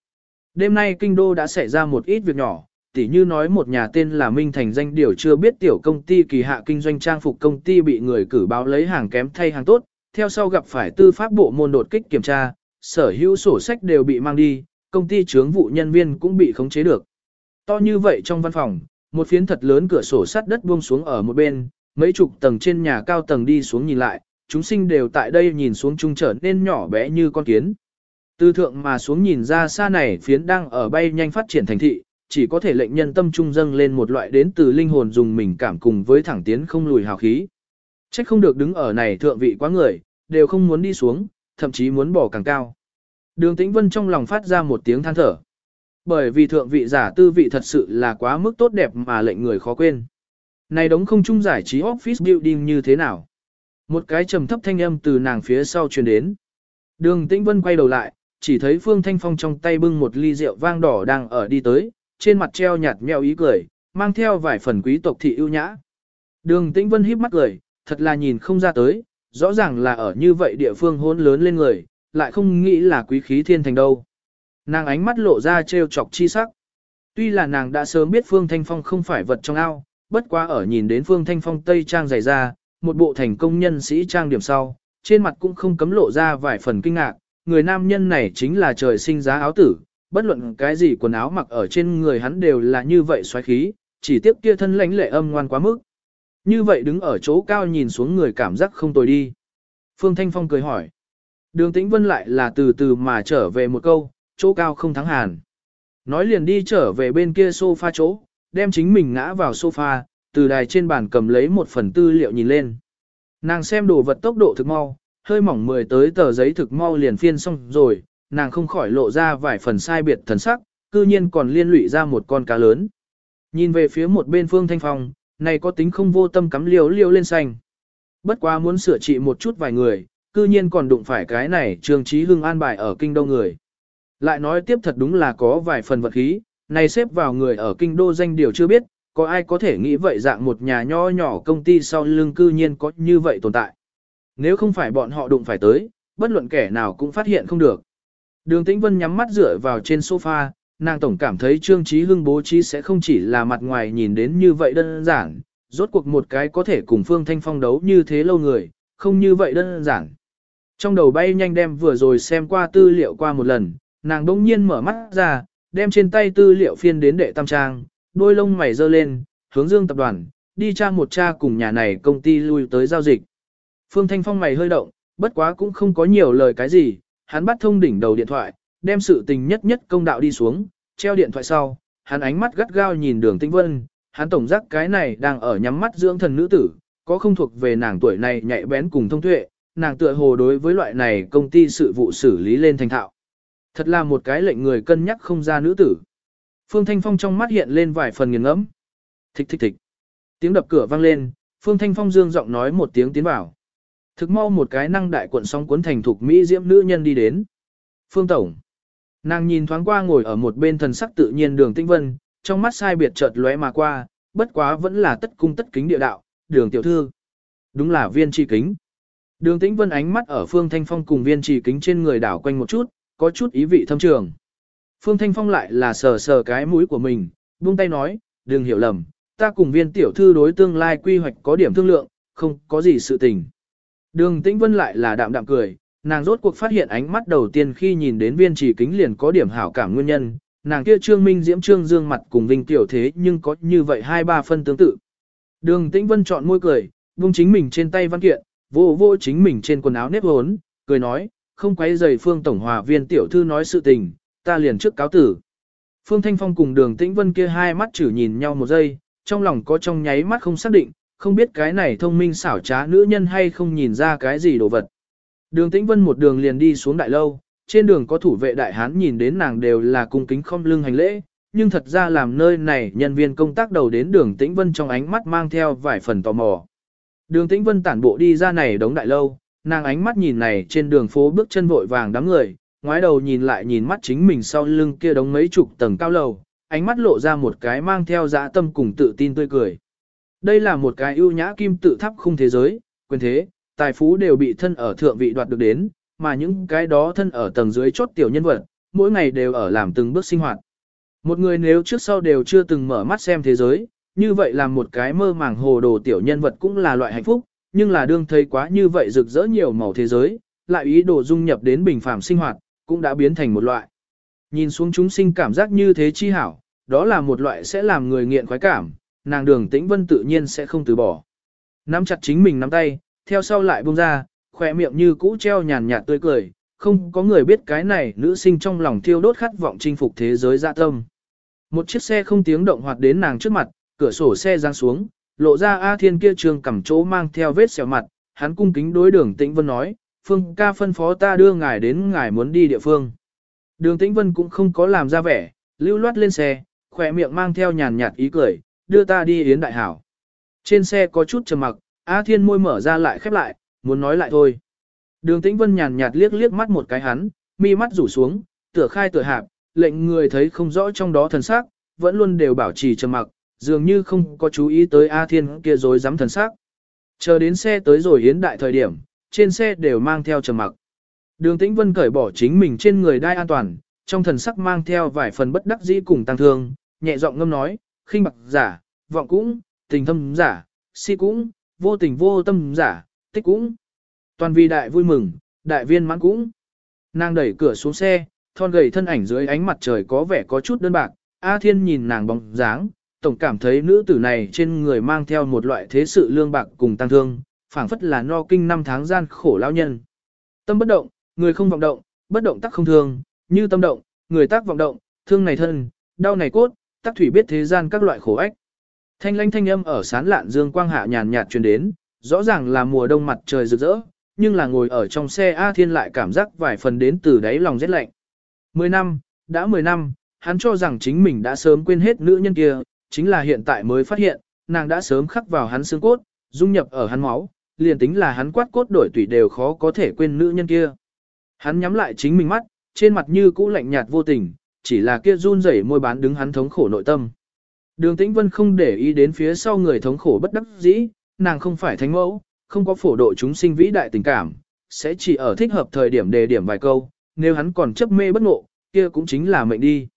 Đêm nay kinh đô đã xảy ra một ít việc nhỏ, tỉ như nói một nhà tên là Minh Thành danh điều chưa biết tiểu công ty kỳ hạ kinh doanh trang phục công ty bị người cử báo lấy hàng kém thay hàng tốt, theo sau gặp phải tư pháp bộ môn đột kích kiểm tra, sở hữu sổ sách đều bị mang đi, công ty chướng vụ nhân viên cũng bị khống chế được. To như vậy trong văn phòng, một phiến thật lớn cửa sổ sắt đất buông xuống ở một bên, mấy chục tầng trên nhà cao tầng đi xuống nhìn lại, chúng sinh đều tại đây nhìn xuống trung trở nên nhỏ bé như con kiến. Từ thượng mà xuống nhìn ra xa này phiến đang ở bay nhanh phát triển thành thị, chỉ có thể lệnh nhân tâm trung dâng lên một loại đến từ linh hồn dùng mình cảm cùng với thẳng tiến không lùi hào khí. Trách không được đứng ở này thượng vị quá người, đều không muốn đi xuống, thậm chí muốn bỏ càng cao. Đường Tĩnh Vân trong lòng phát ra một tiếng than thở. Bởi vì thượng vị giả tư vị thật sự là quá mức tốt đẹp mà lệnh người khó quên. Này đống không trung giải trí office building như thế nào? Một cái trầm thấp thanh âm từ nàng phía sau truyền đến. Đường Tĩnh Vân quay đầu lại, chỉ thấy Phương Thanh Phong trong tay bưng một ly rượu vang đỏ đang ở đi tới, trên mặt treo nhạt nhẽo ý cười, mang theo vài phần quý tộc thị ưu nhã. Đường Tĩnh Vân híp mắt cười, thật là nhìn không ra tới, rõ ràng là ở như vậy địa phương hôn lớn lên người, lại không nghĩ là quý khí thiên thành đâu. Nàng ánh mắt lộ ra trêu chọc chi sắc. Tuy là nàng đã sớm biết Phương Thanh Phong không phải vật trong ao, bất quá ở nhìn đến Phương Thanh Phong tây trang dày ra, một bộ thành công nhân sĩ trang điểm sau, trên mặt cũng không cấm lộ ra vài phần kinh ngạc, người nam nhân này chính là trời sinh giá áo tử, bất luận cái gì quần áo mặc ở trên người hắn đều là như vậy xoáy khí, chỉ tiếc kia thân lãnh lệ âm ngoan quá mức. Như vậy đứng ở chỗ cao nhìn xuống người cảm giác không tồi đi. Phương Thanh Phong cười hỏi. Đường Tĩnh Vân lại là từ từ mà trở về một câu, chỗ cao không thắng hàn. Nói liền đi trở về bên kia sofa chỗ, đem chính mình ngã vào sofa, từ đài trên bàn cầm lấy một phần tư liệu nhìn lên. Nàng xem đồ vật tốc độ thực mau, hơi mỏng mười tới tờ giấy thực mau liền phiên xong rồi, nàng không khỏi lộ ra vài phần sai biệt thần sắc, cư nhiên còn liên lụy ra một con cá lớn. Nhìn về phía một bên phương thanh phong, này có tính không vô tâm cắm liều liều lên xanh. Bất quá muốn sửa trị một chút vài người, cư nhiên còn đụng phải cái này trường trí hưng an bài ở kinh đô người. Lại nói tiếp thật đúng là có vài phần vật khí, này xếp vào người ở kinh đô danh điều chưa biết, có ai có thể nghĩ vậy dạng một nhà nho nhỏ công ty sau lưng cư nhiên có như vậy tồn tại. Nếu không phải bọn họ đụng phải tới, bất luận kẻ nào cũng phát hiện không được. Đường Tĩnh Vân nhắm mắt dựa vào trên sofa, nàng tổng cảm thấy Trương Chí Hưng bố trí sẽ không chỉ là mặt ngoài nhìn đến như vậy đơn giản, rốt cuộc một cái có thể cùng Phương Thanh Phong đấu như thế lâu người, không như vậy đơn giản. Trong đầu bay nhanh đem vừa rồi xem qua tư liệu qua một lần, nàng đông nhiên mở mắt ra, đem trên tay tư liệu phiên đến đệ tam trang, đôi lông mày dơ lên, hướng dương tập đoàn, đi tra một cha cùng nhà này công ty lui tới giao dịch. Phương Thanh Phong mày hơi động, bất quá cũng không có nhiều lời cái gì, hắn bắt thông đỉnh đầu điện thoại, đem sự tình nhất nhất công đạo đi xuống, treo điện thoại sau, hắn ánh mắt gắt gao nhìn đường tinh vân, hắn tổng giác cái này đang ở nhắm mắt dưỡng thần nữ tử, có không thuộc về nàng tuổi này nhạy bén cùng thông tuệ, nàng tựa hồ đối với loại này công ty sự vụ xử lý lên thành thạo. Thật là một cái lệnh người cân nhắc không ra nữ tử. Phương Thanh Phong trong mắt hiện lên vài phần nghiền ngẫm. Thích thích thích. Tiếng đập cửa vang lên, Phương Thanh Phong dương giọng nói một tiếng tiến vào. Thực mau một cái năng đại cuộn song cuốn thành thục mỹ diễm nữ nhân đi đến. Phương Tổng. Nàng nhìn thoáng qua ngồi ở một bên thần sắc tự nhiên đường tinh vân, trong mắt sai biệt chợt lóe mà qua, bất quá vẫn là tất cung tất kính địa đạo, đường tiểu thư. Đúng là viên tri kính. Đường tĩnh vân ánh mắt ở Phương Thanh Phong cùng viên chỉ kính trên người đảo quanh một chút, có chút ý vị thâm trường. Phương Thanh Phong lại là sờ sờ cái mũi của mình, buông tay nói, đừng hiểu lầm, ta cùng viên tiểu thư đối tương lai quy hoạch có điểm thương lượng, không có gì sự tình. Đường tĩnh vân lại là đạm đạm cười, nàng rốt cuộc phát hiện ánh mắt đầu tiên khi nhìn đến viên chỉ kính liền có điểm hảo cảm nguyên nhân, nàng kia trương minh diễm trương dương mặt cùng vinh tiểu thế nhưng có như vậy hai ba phân tương tự. Đường tĩnh vân chọn môi cười, vung chính mình trên tay văn kiện, vô vô chính mình trên quần áo nếp hốn, cười nói, không quấy rầy Phương Tổng Hòa viên tiểu thư nói sự tình, ta liền trước cáo tử. Phương Thanh Phong cùng đường tĩnh vân kia hai mắt chử nhìn nhau một giây, trong lòng có trong nháy mắt không xác định, không biết cái này thông minh xảo trá nữ nhân hay không nhìn ra cái gì đồ vật. Đường tĩnh vân một đường liền đi xuống đại lâu, trên đường có thủ vệ đại hán nhìn đến nàng đều là cung kính không lưng hành lễ, nhưng thật ra làm nơi này nhân viên công tác đầu đến đường tĩnh vân trong ánh mắt mang theo vài phần tò mò. Đường Tĩnh Vân tản bộ đi ra này đống đại lâu, nàng ánh mắt nhìn này trên đường phố bước chân vội vàng đám người, ngoái đầu nhìn lại nhìn mắt chính mình sau lưng kia đống mấy chục tầng cao lầu, ánh mắt lộ ra một cái mang theo dã tâm cùng tự tin tươi cười. Đây là một cái ưu nhã kim tự tháp khung thế giới, quyền thế, tài phú đều bị thân ở thượng vị đoạt được đến, mà những cái đó thân ở tầng dưới chốt tiểu nhân vật, mỗi ngày đều ở làm từng bước sinh hoạt. Một người nếu trước sau đều chưa từng mở mắt xem thế giới, như vậy làm một cái mơ màng hồ đồ tiểu nhân vật cũng là loại hạnh phúc, nhưng là đương thấy quá như vậy rực rỡ nhiều màu thế giới, lại ý đồ dung nhập đến bình phàm sinh hoạt, cũng đã biến thành một loại. Nhìn xuống chúng sinh cảm giác như thế chi hảo, đó là một loại sẽ làm người nghiện khoái cảm, nàng đường tĩnh vân tự nhiên sẽ không từ bỏ. Nắm chặt chính mình nắm tay, theo sau lại buông ra, khỏe miệng như cũ treo nhàn nhạt tươi cười, không có người biết cái này nữ sinh trong lòng thiêu đốt khát vọng chinh phục thế giới dạ tâm. Một chiếc xe không tiếng động hoạt đến nàng trước mặt, cửa sổ xe giang xuống, lộ ra A Thiên kia trường cầm chỗ mang theo vết sẹo mặt, hắn cung kính đối đường Tĩnh Vân nói, Phương ca phân phó ta đưa ngài đến ngài muốn đi địa phương. Đường Tĩnh Vân cũng không có làm ra vẻ, lưu loát lên xe, khỏe miệng mang theo nhàn nhạt ý cười, đưa ta đi yến đại hảo. Trên xe có chút trầm mặc, A Thiên môi mở ra lại khép lại, muốn nói lại thôi. Đường Tĩnh Vân nhàn nhạt liếc liếc mắt một cái hắn, mi mắt rủ xuống, tựa khai tựa hạp, lệnh người thấy không rõ trong đó thần sắc, vẫn luôn đều bảo trì trầm mặc, dường như không có chú ý tới A Thiên kia rồi dám thần sắc. Chờ đến xe tới rồi hiến đại thời điểm, trên xe đều mang theo trầm mặc. Đường Tĩnh Vân cởi bỏ chính mình trên người đai an toàn, trong thần sắc mang theo vài phần bất đắc dĩ cùng tăng thương, nhẹ giọng ngâm nói, khinh bạc giả, vọng cũng, tình thâm giả, si cũng, vô tình vô tâm giả, tích cũng. Toàn vì đại vui mừng, đại viên mãn cũng. Nàng đẩy cửa xuống xe, thon gầy thân ảnh dưới ánh mặt trời có vẻ có chút đơn bạc, A Thiên nhìn nàng bóng dáng, tổng cảm thấy nữ tử này trên người mang theo một loại thế sự lương bạc cùng tăng thương, phảng phất là no kinh năm tháng gian khổ lão nhân. Tâm bất động, người không vọng động, bất động tắc không thương, như tâm động, người tác vọng động, thương này thân, đau này cốt, tắc thủy biết thế gian các loại khổ ách. Thanh lanh thanh âm ở sán lạn dương quang hạ nhàn nhạt truyền đến, rõ ràng là mùa đông mặt trời rực rỡ, nhưng là ngồi ở trong xe A Thiên lại cảm giác vài phần đến từ đáy lòng rét lạnh. Mười năm, đã mười năm, hắn cho rằng chính mình đã sớm quên hết nữ nhân kia, chính là hiện tại mới phát hiện, nàng đã sớm khắc vào hắn xương cốt, dung nhập ở hắn máu, liền tính là hắn quát cốt đổi tủy đều khó có thể quên nữ nhân kia. Hắn nhắm lại chính mình mắt, trên mặt như cũ lạnh nhạt vô tình, chỉ là kia run rẩy môi bán đứng hắn thống khổ nội tâm. Đường Tĩnh Vân không để ý đến phía sau người thống khổ bất đắc dĩ, nàng không phải thánh mẫu, không có phổ độ chúng sinh vĩ đại tình cảm, sẽ chỉ ở thích hợp thời điểm đề điểm vài câu, nếu hắn còn chấp mê bất ngộ, kia cũng chính là mệnh đi.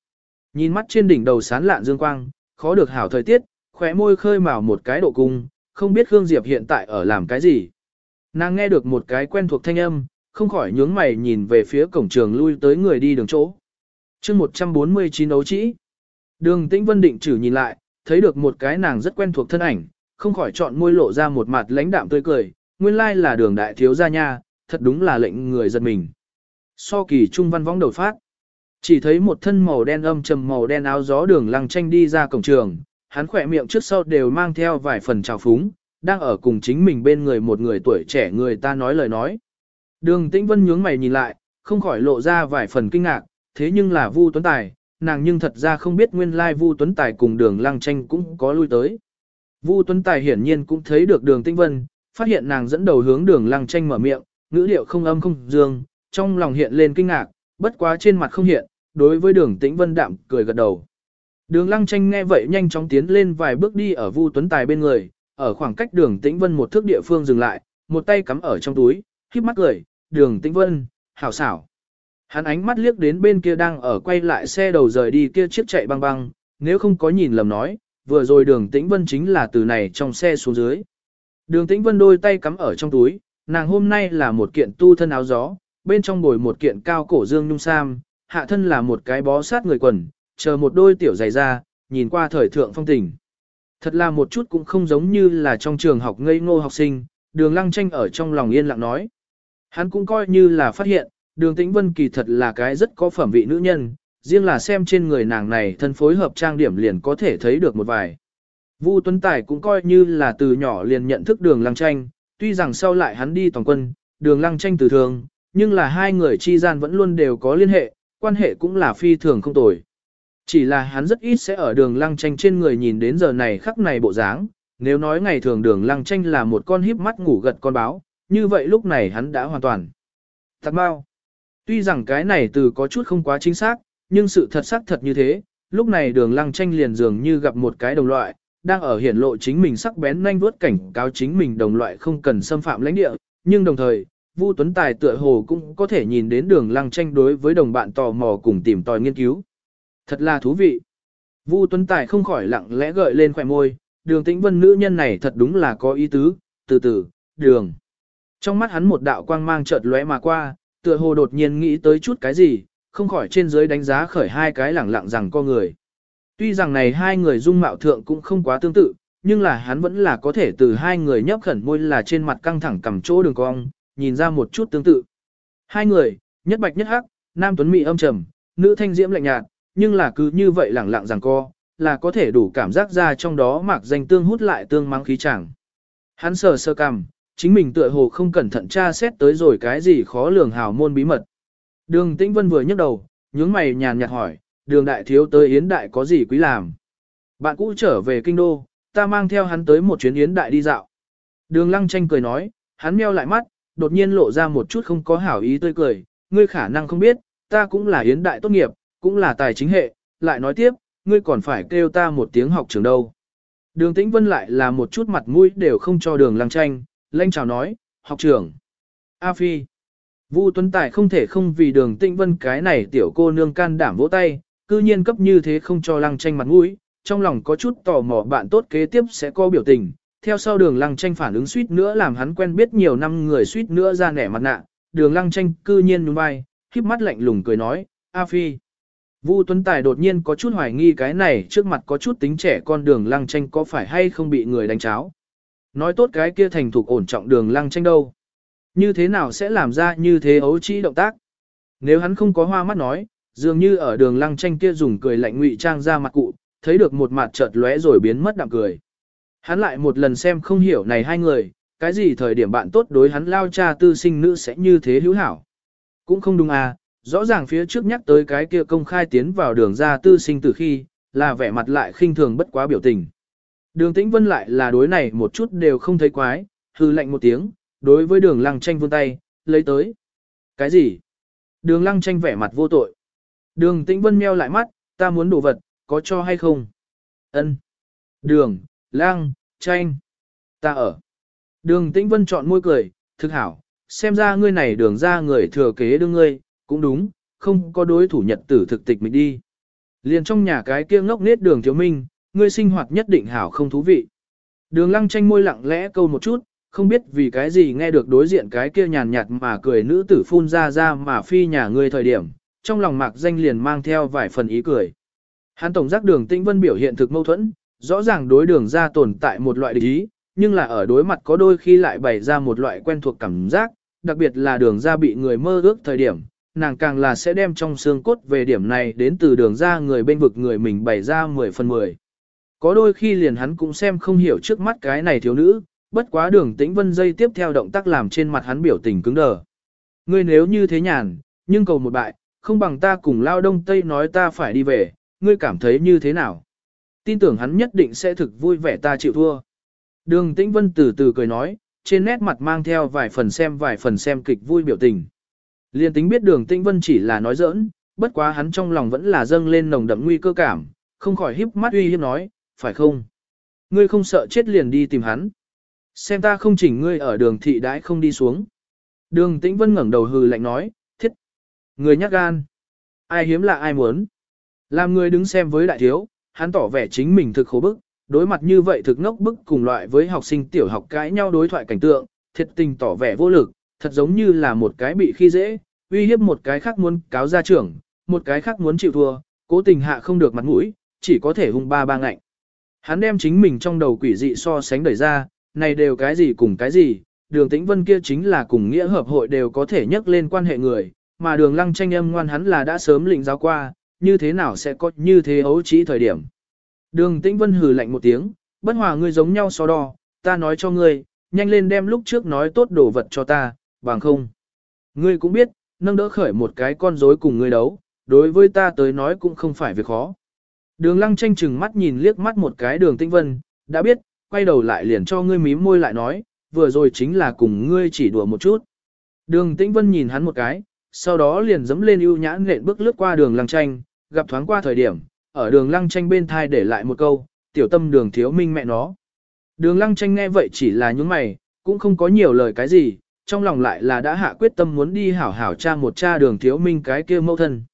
Nhìn mắt trên đỉnh đầu sán lạn dương quang, khó được hảo thời tiết, khóe môi khơi mào một cái độ cung, không biết Khương Diệp hiện tại ở làm cái gì. Nàng nghe được một cái quen thuộc thanh âm, không khỏi nhướng mày nhìn về phía cổng trường lui tới người đi đường chỗ chương 149 đấu trĩ. Đường Tĩnh Vân định chử nhìn lại, thấy được một cái nàng rất quen thuộc thân ảnh, không khỏi chọn môi lộ ra một mặt lãnh đạm tươi cười, nguyên lai là đường đại thiếu gia nha, thật đúng là lệnh người giật mình. So kỳ trung văn võng đầu phát. Chỉ thấy một thân màu đen âm trầm màu đen áo gió đường lăng tranh đi ra cổng trường, hắn khỏe miệng trước sau đều mang theo vài phần trào phúng, đang ở cùng chính mình bên người một người tuổi trẻ người ta nói lời nói. Đường Tĩnh Vân nhướng mày nhìn lại, không khỏi lộ ra vài phần kinh ngạc, thế nhưng là Vu Tuấn Tài, nàng nhưng thật ra không biết nguyên lai Vu Tuấn Tài cùng đường lăng tranh cũng có lui tới. Vu Tuấn Tài hiển nhiên cũng thấy được đường Tĩnh Vân, phát hiện nàng dẫn đầu hướng đường lăng tranh mở miệng, ngữ điệu không âm không dương, trong lòng hiện lên kinh ngạc, bất quá trên mặt không hiện, đối với đường Tĩnh Vân đạm cười gật đầu. Đường lăng tranh nghe vậy nhanh chóng tiến lên vài bước đi ở Vu Tuấn Tài bên người, ở khoảng cách đường Tĩnh Vân một thước địa phương dừng lại, một tay cắm ở trong túi, khép mắt cười, đường Tĩnh Vân, hảo xảo. Hắn ánh mắt liếc đến bên kia đang ở quay lại xe đầu rời đi kia chiếc chạy băng băng, nếu không có nhìn lầm nói, vừa rồi đường Tĩnh Vân chính là từ này trong xe xuống dưới. Đường Tĩnh Vân đôi tay cắm ở trong túi, nàng hôm nay là một kiện tu thân áo gió, bên trong bồi một kiện cao cổ dương nhung sam, hạ thân là một cái bó sát người quần, chờ một đôi tiểu giày ra, nhìn qua thời thượng phong tình. Thật là một chút cũng không giống như là trong trường học ngây ngô học sinh, đường lăng tranh ở trong lòng yên lặng nói. Hắn cũng coi như là phát hiện, đường tĩnh vân kỳ thật là cái rất có phẩm vị nữ nhân, riêng là xem trên người nàng này thân phối hợp trang điểm liền có thể thấy được một vài. Vu Tuấn Tài cũng coi như là từ nhỏ liền nhận thức đường lăng tranh, tuy rằng sau lại hắn đi toàn quân, đường lăng tranh từ thường, nhưng là hai người chi gian vẫn luôn đều có liên hệ, quan hệ cũng là phi thường không tồi. Chỉ là hắn rất ít sẽ ở đường lăng tranh trên người nhìn đến giờ này khắc này bộ dáng, nếu nói ngày thường đường lăng tranh là một con híp mắt ngủ gật con báo, như vậy lúc này hắn đã hoàn toàn. Thật bao. Tuy rằng cái này từ có chút không quá chính xác, nhưng sự thật xác thật như thế, lúc này đường lăng tranh liền dường như gặp một cái đồng loại, đang ở hiển lộ chính mình sắc bén nhanh vuốt cảnh cáo chính mình đồng loại không cần xâm phạm lãnh địa, nhưng đồng thời, Vu Tuấn Tài tựa hồ cũng có thể nhìn đến đường lăng tranh đối với đồng bạn tò mò cùng tìm tòi nghiên cứu. Thật là thú vị. Vu Tuấn Tài không khỏi lặng lẽ gợi lên khỏe môi, đường tĩnh vân nữ nhân này thật đúng là có ý tứ, từ từ, đường. Trong mắt hắn một đạo quang mang chợt lóe mà qua, tựa hồ đột nhiên nghĩ tới chút cái gì, không khỏi trên dưới đánh giá khởi hai cái lẳng lặng rằng co người. Tuy rằng này hai người dung mạo thượng cũng không quá tương tự, nhưng là hắn vẫn là có thể từ hai người nhấp khẩn môi là trên mặt căng thẳng cầm chỗ đường cong, nhìn ra một chút tương tự. Hai người, nhất bạch nhất hắc, nam tuấn mỹ âm trầm, nữ thanh diễm lạnh nhạt, nhưng là cứ như vậy lẳng lặng rằng co, là có thể đủ cảm giác ra trong đó mạc danh tương hút lại tương mang khí chẳng. Hắn sờ sơ cằm, chính mình tựa hồ không cẩn thận tra xét tới rồi cái gì khó lường hào môn bí mật. Đường Tĩnh Vân vừa nhấc đầu, nhướng mày nhàn nhạt hỏi, đường đại thiếu tới yến đại có gì quý làm. Bạn cũ trở về kinh đô, ta mang theo hắn tới một chuyến yến đại đi dạo. Đường lăng tranh cười nói, hắn meo lại mắt, đột nhiên lộ ra một chút không có hảo ý tươi cười, ngươi khả năng không biết, ta cũng là yến đại tốt nghiệp, cũng là tài chính hệ, lại nói tiếp, ngươi còn phải kêu ta một tiếng học trường đâu. Đường Tĩnh Vân lại là một chút mặt mũi đều không cho đường lăng tranh, lanh chào nói, học trưởng. A Phi. Vu Tuấn Tài không thể không vì đường Tĩnh Vân cái này tiểu cô nương can đảm vỗ tay, cư nhiên cấp như thế không cho lăng tranh mặt mũi, trong lòng có chút tò mò bạn tốt kế tiếp sẽ có biểu tình. Theo sau đường lăng tranh phản ứng suýt nữa làm hắn quen biết nhiều năm người suýt nữa ra nẻ mặt nạ, đường lăng tranh cư nhiên nhún vai, khiếp mắt lạnh lùng cười nói, A Phi. Vu Tuấn Tài đột nhiên có chút hoài nghi cái này trước mặt có chút tính trẻ con đường lăng tranh có phải hay không bị người đánh cháo. Nói tốt cái kia thành thục ổn trọng đường lăng tranh đâu. Như thế nào sẽ làm ra như thế ấu trĩ động tác? Nếu hắn không có hoa mắt nói, dường như ở đường lăng tranh kia dùng cười lạnh ngụy trang ra mặt cụ, thấy được một mặt chợt lóe rồi biến mất đạm cười. Hắn lại một lần xem không hiểu này hai người, cái gì thời điểm bạn tốt đối hắn lao cha tư sinh nữ sẽ như thế hữu hảo. Cũng không đúng à, rõ ràng phía trước nhắc tới cái kia công khai tiến vào đường ra tư sinh từ khi, là vẻ mặt lại khinh thường bất quá biểu tình. Đường tĩnh vân lại là đối này một chút đều không thấy quái, hư lạnh một tiếng, đối với đường lăng tranh vươn tay, lấy tới. Cái gì? Đường lăng tranh vẻ mặt vô tội. Đường tĩnh vân meo lại mắt, ta muốn đồ vật, có cho hay không? Ân. Đường, lăng, tranh. Ta ở. Đường tĩnh vân chọn môi cười, thực hảo, xem ra ngươi này đường ra người thừa kế đương ngươi, cũng đúng, không có đối thủ nhật tử thực tịch mình đi. Liền trong nhà cái kia ngốc nết đường thiếu minh, ngươi sinh hoạt nhất định hảo không thú vị. Đường lăng tranh môi lặng lẽ câu một chút, không biết vì cái gì nghe được đối diện cái kia nhàn nhạt mà cười nữ tử phun ra ra mà phi nhà ngươi thời điểm, trong lòng mạc danh liền mang theo vài phần ý cười. Hắn tổng giác đường tĩnh vân biểu hiện thực mâu thuẫn, rõ ràng đối đường ra tồn tại một loại địch ý, nhưng là ở đối mặt có đôi khi lại bày ra một loại quen thuộc cảm giác, đặc biệt là đường ra bị người mơ ước thời điểm, nàng càng là sẽ đem trong xương cốt về điểm này đến từ đường ra người bên vực người mình bày ra 10 phần 10. Có đôi khi liền hắn cũng xem không hiểu trước mắt cái này thiếu nữ, bất quá đường tĩnh vân dây tiếp theo động tác làm trên mặt hắn biểu tình cứng đờ. Ngươi nếu như thế nhàn, nhưng cầu một bại, không bằng ta cùng lao đông tây nói ta phải đi về, ngươi cảm thấy như thế nào? Tin tưởng hắn nhất định sẽ thực vui vẻ ta chịu thua. Đường Tĩnh Vân từ từ cười nói, trên nét mặt mang theo vài phần xem vài phần xem kịch vui biểu tình. Liên tính biết đường Tĩnh Vân chỉ là nói giỡn, bất quá hắn trong lòng vẫn là dâng lên nồng đậm nguy cơ cảm, không khỏi híp mắt uy hiếp nói, phải không? Ngươi không sợ chết liền đi tìm hắn. Xem ta không chỉnh ngươi ở đường thị đãi không đi xuống. Đường Tĩnh Vân ngẩng đầu hừ lạnh nói, thiết. Người nhát gan. Ai hiếm là ai muốn. Làm người đứng xem với đại thiếu, hắn tỏ vẻ chính mình thực khổ bức, đối mặt như vậy thực ngốc bức cùng loại với học sinh tiểu học cãi nhau đối thoại cảnh tượng, thiệt tình tỏ vẻ vô lực, thật giống như là một cái bị khi dễ, uy hiếp một cái khác muốn cáo ra trưởng, một cái khác muốn chịu thua, cố tình hạ không được mặt mũi, chỉ có thể hung ba ba ngạnh. Hắn đem chính mình trong đầu quỷ dị so sánh đẩy ra, này đều cái gì cùng cái gì, đường tĩnh vân kia chính là cùng nghĩa hợp hội đều có thể nhắc lên quan hệ người, mà đường lăng tranh âm ngoan hắn là đã sớm lĩnh giáo qua, như thế nào sẽ có như thế ấu trí thời điểm. Đường tĩnh vân hừ lạnh một tiếng, bất hòa ngươi giống nhau so đo, ta nói cho ngươi, nhanh lên đem lúc trước nói tốt đồ vật cho ta, bằng không. Ngươi cũng biết, nâng đỡ khởi một cái con rối cùng ngươi đấu, đối với ta tới nói cũng không phải việc khó. Đường lăng tranh chừng mắt nhìn liếc mắt một cái đường tĩnh vân, đã biết, quay đầu lại liền cho ngươi mím môi lại nói, vừa rồi chính là cùng ngươi chỉ đùa một chút. Đường tĩnh vân nhìn hắn một cái, sau đó liền dẫm lên ưu nhãn nện bước lướt qua đường lăng tranh, gặp thoáng qua thời điểm, ở đường lăng tranh bên thai để lại một câu, tiểu tâm đường thiếu minh mẹ nó. Đường lăng tranh nghe vậy chỉ là những mày, cũng không có nhiều lời cái gì, trong lòng lại là đã hạ quyết tâm muốn đi hảo hảo cha một cha đường thiếu minh cái kia mâu thân.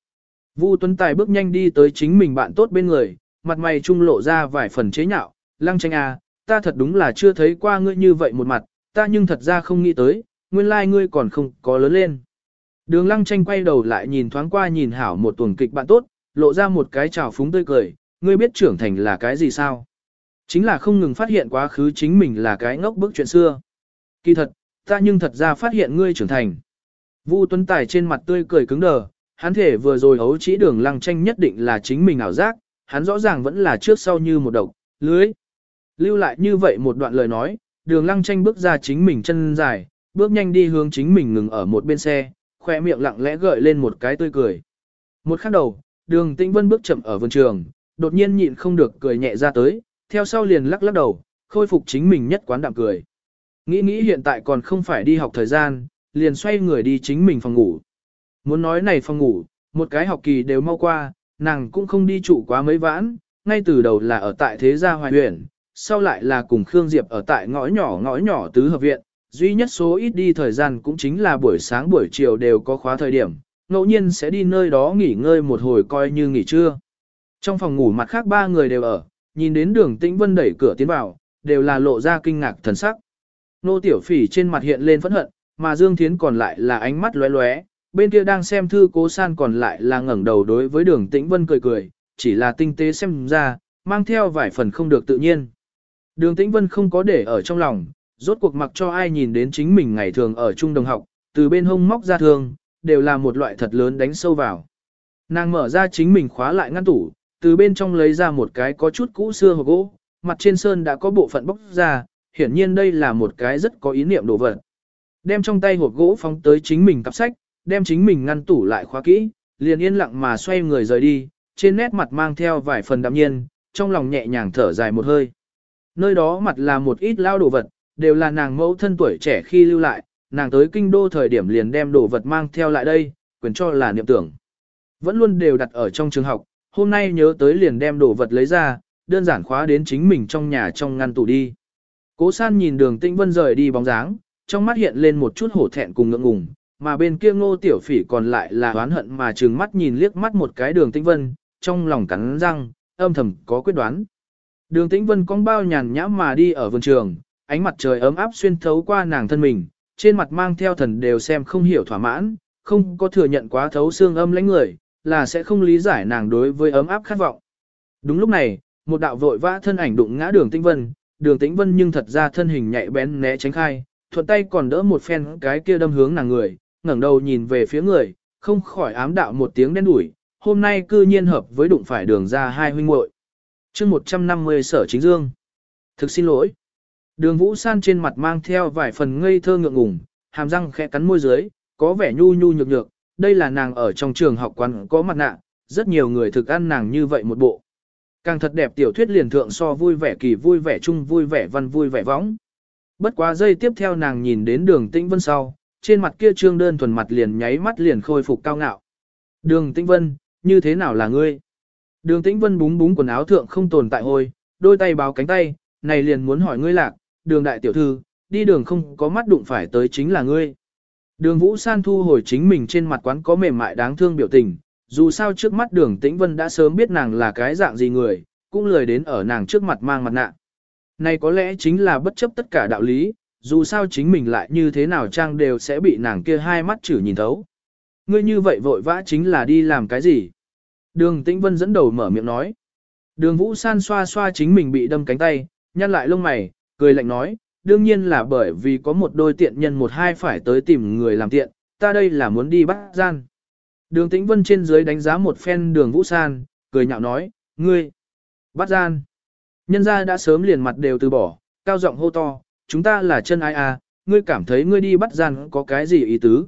Vu Tuấn Tài bước nhanh đi tới chính mình bạn tốt bên người, mặt mày trung lộ ra vài phần chế nhạo, lăng tranh à, ta thật đúng là chưa thấy qua ngươi như vậy một mặt, ta nhưng thật ra không nghĩ tới, nguyên lai like ngươi còn không có lớn lên. Đường lăng tranh quay đầu lại nhìn thoáng qua nhìn hảo một tuần kịch bạn tốt, lộ ra một cái trào phúng tươi cười, ngươi biết trưởng thành là cái gì sao? Chính là không ngừng phát hiện quá khứ chính mình là cái ngốc bức chuyện xưa. Kỳ thật, ta nhưng thật ra phát hiện ngươi trưởng thành. Vu Tuấn Tài trên mặt tươi cười cứng đờ, hắn thể vừa rồi hấu chỉ đường lăng tranh nhất định là chính mình ảo giác, hắn rõ ràng vẫn là trước sau như một độc, lưới. Lưu lại như vậy một đoạn lời nói, đường lăng tranh bước ra chính mình chân dài, bước nhanh đi hướng chính mình ngừng ở một bên xe, khoe miệng lặng lẽ gợi lên một cái tươi cười. Một khắc đầu, đường tĩnh vân bước chậm ở vườn trường, đột nhiên nhịn không được cười nhẹ ra tới, theo sau liền lắc lắc đầu, khôi phục chính mình nhất quán đạm cười. Nghĩ nghĩ hiện tại còn không phải đi học thời gian, liền xoay người đi chính mình phòng ngủ. Muốn nói này phòng ngủ, một cái học kỳ đều mau qua, nàng cũng không đi trụ quá mấy vãn, ngay từ đầu là ở tại thế gia hoài huyện, sau lại là cùng Khương Diệp ở tại ngõ nhỏ ngõ nhỏ tứ hợp viện, duy nhất số ít đi thời gian cũng chính là buổi sáng buổi chiều đều có khóa thời điểm, ngẫu nhiên sẽ đi nơi đó nghỉ ngơi một hồi coi như nghỉ trưa. Trong phòng ngủ mặt khác ba người đều ở, nhìn đến đường tĩnh vân đẩy cửa tiến vào, đều là lộ ra kinh ngạc thần sắc. Nô tiểu phỉ trên mặt hiện lên phẫn hận, mà Dương Thiến còn lại là ánh mắt lóe lóe, bên kia đang xem thư cố san còn lại là ngẩng đầu đối với đường tĩnh vân cười cười, chỉ là tinh tế xem ra, mang theo vài phần không được tự nhiên. Đường tĩnh vân không có để ở trong lòng, rốt cuộc mặc cho ai nhìn đến chính mình ngày thường ở trung đồng học, từ bên hông móc ra thương, đều là một loại thật lớn đánh sâu vào. Nàng mở ra chính mình khóa lại ngăn tủ, từ bên trong lấy ra một cái có chút cũ xưa hộp gỗ, mặt trên sơn đã có bộ phận bóc ra, hiển nhiên đây là một cái rất có ý niệm đồ vật. Đem trong tay hộp gỗ phóng tới chính mình cặp sách, đem chính mình ngăn tủ lại khóa kỹ, liền yên lặng mà xoay người rời đi, trên nét mặt mang theo vài phần đạm nhiên, trong lòng nhẹ nhàng thở dài một hơi. Nơi đó mặt là một ít lao đồ vật, đều là nàng mẫu thân tuổi trẻ khi lưu lại, nàng tới kinh đô thời điểm liền đem đồ vật mang theo lại đây, quyền cho là niệm tưởng. Vẫn luôn đều đặt ở trong trường học, hôm nay nhớ tới liền đem đồ vật lấy ra, đơn giản khóa đến chính mình trong nhà trong ngăn tủ đi. Cố san nhìn đường tĩnh vân rời đi bóng dáng, trong mắt hiện lên một chút hổ thẹn cùng ngượng ngùng, mà bên kia ngô tiểu phỉ còn lại là oán hận mà trừng mắt nhìn liếc mắt một cái đường tĩnh vân, trong lòng cắn răng, âm thầm có quyết đoán. Đường tĩnh vân cong bao nhàn nhã mà đi ở vườn trường, ánh mặt trời ấm áp xuyên thấu qua nàng thân mình, trên mặt mang theo thần đều xem không hiểu thỏa mãn, không có thừa nhận quá thấu xương âm lãnh người, là sẽ không lý giải nàng đối với ấm áp khát vọng. Đúng lúc này, một đạo vội vã thân ảnh đụng ngã đường tĩnh vân, đường tĩnh vân nhưng thật ra thân hình nhạy bén né tránh khai, thuận tay còn đỡ một phen cái kia đâm hướng nàng người, ngẩng đầu nhìn về phía người, không khỏi ám đạo một tiếng đen đủi, hôm nay cư nhiên hợp với đụng phải đường ra hai huynh muội. chương 150 sở chính dương. Thực xin lỗi. Đường Vũ San trên mặt mang theo vài phần ngây thơ ngượng ngùng, hàm răng khẽ cắn môi dưới, có vẻ nhu nhu nhược nhược, đây là nàng ở trong trường học quán có mặt nạ, rất nhiều người thực ăn nàng như vậy một bộ. Càng thật đẹp tiểu thuyết liền thượng so vui vẻ kỳ vui vẻ chung vui vẻ văn vui vẻ võng. Bất quá giây tiếp theo nàng nhìn đến đường tĩnh vân sau, trên mặt kia trương đơn thuần mặt liền nháy mắt liền khôi phục cao ngạo. Đường tĩnh vân, như thế nào là ngươi? Đường tĩnh vân búng búng quần áo thượng không tồn tại hôi, đôi tay báo cánh tay, này liền muốn hỏi ngươi lạc, đường đại tiểu thư, đi đường không có mắt đụng phải tới chính là ngươi. Đường Vũ San thu hồi chính mình trên mặt quán có mềm mại đáng thương biểu tình, dù sao trước mắt đường tĩnh vân đã sớm biết nàng là cái dạng gì người, cũng lười đến ở nàng trước mặt mang mặt nạ. Này có lẽ chính là bất chấp tất cả đạo lý, dù sao chính mình lại như thế nào trang đều sẽ bị nàng kia hai mắt chử nhìn thấu. Ngươi như vậy vội vã chính là đi làm cái gì? Đường Tĩnh Vân dẫn đầu mở miệng nói. Đường Vũ San xoa xoa chính mình bị đâm cánh tay, nhăn lại lông mày, cười lạnh nói, đương nhiên là bởi vì có một đôi tiện nhân một hai phải tới tìm người làm tiện, ta đây là muốn đi bắt gian. Đường Tĩnh Vân trên dưới đánh giá một phen đường Vũ San, cười nhạo nói, ngươi, bắt gian. Nhân gia đã sớm liền mặt đều từ bỏ, cao giọng hô to, chúng ta là chân ai à, ngươi cảm thấy ngươi đi bắt gian có cái gì ý tứ.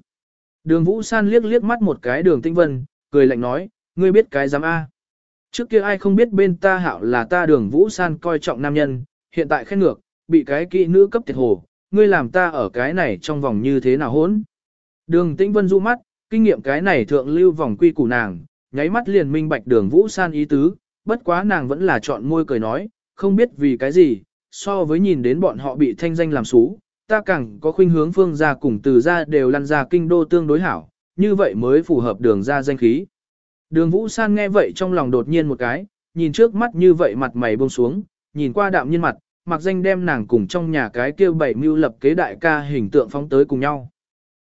Đường Vũ San liếc liếc mắt một cái đường tinh Vân, cười lạnh nói, ngươi biết cái dám a? Trước kia ai không biết bên ta hảo là ta đường Vũ San coi trọng nam nhân, hiện tại khen ngược, bị cái kỵ nữ cấp tiệt hồ, ngươi làm ta ở cái này trong vòng như thế nào hỗn. Đường Tĩnh Vân du mắt, kinh nghiệm cái này thượng lưu vòng quy củ nàng, nháy mắt liền minh bạch đường Vũ San ý tứ, bất quá nàng vẫn là chọn môi cười nói, không biết vì cái gì, so với nhìn đến bọn họ bị thanh danh làm xú, ta càng có khuynh hướng phương gia cùng từ gia đều lăn ra kinh đô tương đối hảo, như vậy mới phù hợp đường ra danh khí. Đường Vũ San nghe vậy trong lòng đột nhiên một cái, nhìn trước mắt như vậy mặt mày buông xuống, nhìn qua đạm nhiên mặt, mặc danh đem nàng cùng trong nhà cái kêu bảy mưu lập kế đại ca hình tượng phóng tới cùng nhau.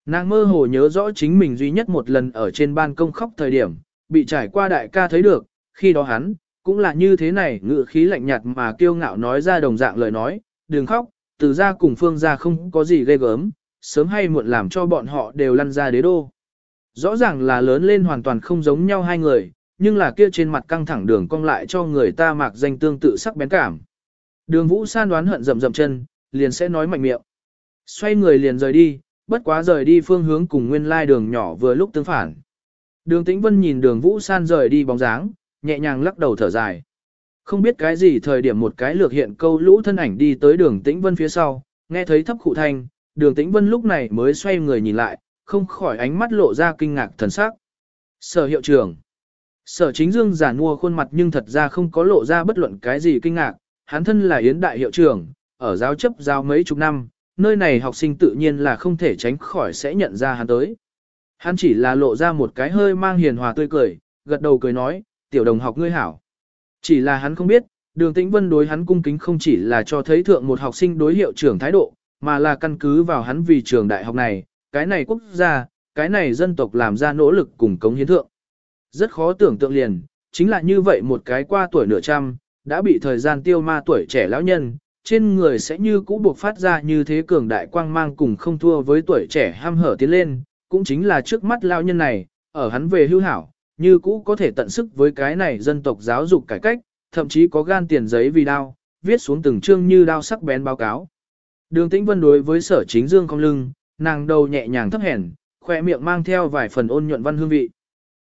Nàng mơ hồ nhớ rõ chính mình duy nhất một lần ở trên ban công khóc thời điểm, bị trải qua đại ca thấy được, khi đó hắn, cũng là như thế này ngự khí lạnh nhạt mà kiêu ngạo nói ra đồng dạng lời nói, đừng khóc, từ ra cùng phương ra không có gì ghê gớm, sớm hay muộn làm cho bọn họ đều lăn ra đế đô. Rõ ràng là lớn lên hoàn toàn không giống nhau hai người, nhưng là kia trên mặt căng thẳng đường cong lại cho người ta mặc danh tương tự sắc bén cảm. Đường Vũ San đoán hận rầm rầm chân, liền sẽ nói mạnh miệng. Xoay người liền rời đi, bất quá rời đi phương hướng cùng nguyên lai đường nhỏ vừa lúc tương phản. Đường Tĩnh Vân nhìn đường Vũ San rời đi bóng dáng, nhẹ nhàng lắc đầu thở dài. Không biết cái gì thời điểm một cái lược hiện câu lũ thân ảnh đi tới đường Tĩnh Vân phía sau, nghe thấy thấp khụ thanh, đường Tĩnh Vân lúc này mới xoay người nhìn lại, không khỏi ánh mắt lộ ra kinh ngạc thần sắc. Sở hiệu trưởng. Sở chính dương giả mua khuôn mặt nhưng thật ra không có lộ ra bất luận cái gì kinh ngạc, hắn thân là yến đại hiệu trưởng, ở giáo chấp giáo mấy chục năm, nơi này học sinh tự nhiên là không thể tránh khỏi sẽ nhận ra hắn tới. Hắn chỉ là lộ ra một cái hơi mang hiền hòa tươi cười, gật đầu cười nói, tiểu đồng học ngươi hảo. Chỉ là hắn không biết, đường tĩnh vân đối hắn cung kính không chỉ là cho thấy thượng một học sinh đối hiệu trưởng thái độ, mà là căn cứ vào hắn vì trường đại học này, cái này quốc gia, cái này dân tộc làm ra nỗ lực cùng cống hiến thượng. Rất khó tưởng tượng liền, chính là như vậy một cái qua tuổi nửa trăm, đã bị thời gian tiêu ma tuổi trẻ lão nhân, trên người sẽ như cũ buộc phát ra như thế cường đại quang mang cùng không thua với tuổi trẻ ham hở tiến lên, cũng chính là trước mắt lão nhân này, ở hắn về hưu hảo, như cũ có thể tận sức với cái này dân tộc giáo dục cải cách, thậm chí có gan tiền giấy vì đao, viết xuống từng chương như đao sắc bén báo cáo. Đường Tĩnh Vân đối với sở chính dương không lưng, nàng đầu nhẹ nhàng thấp hèn, khoe miệng mang theo vài phần ôn nhuận văn hương vị.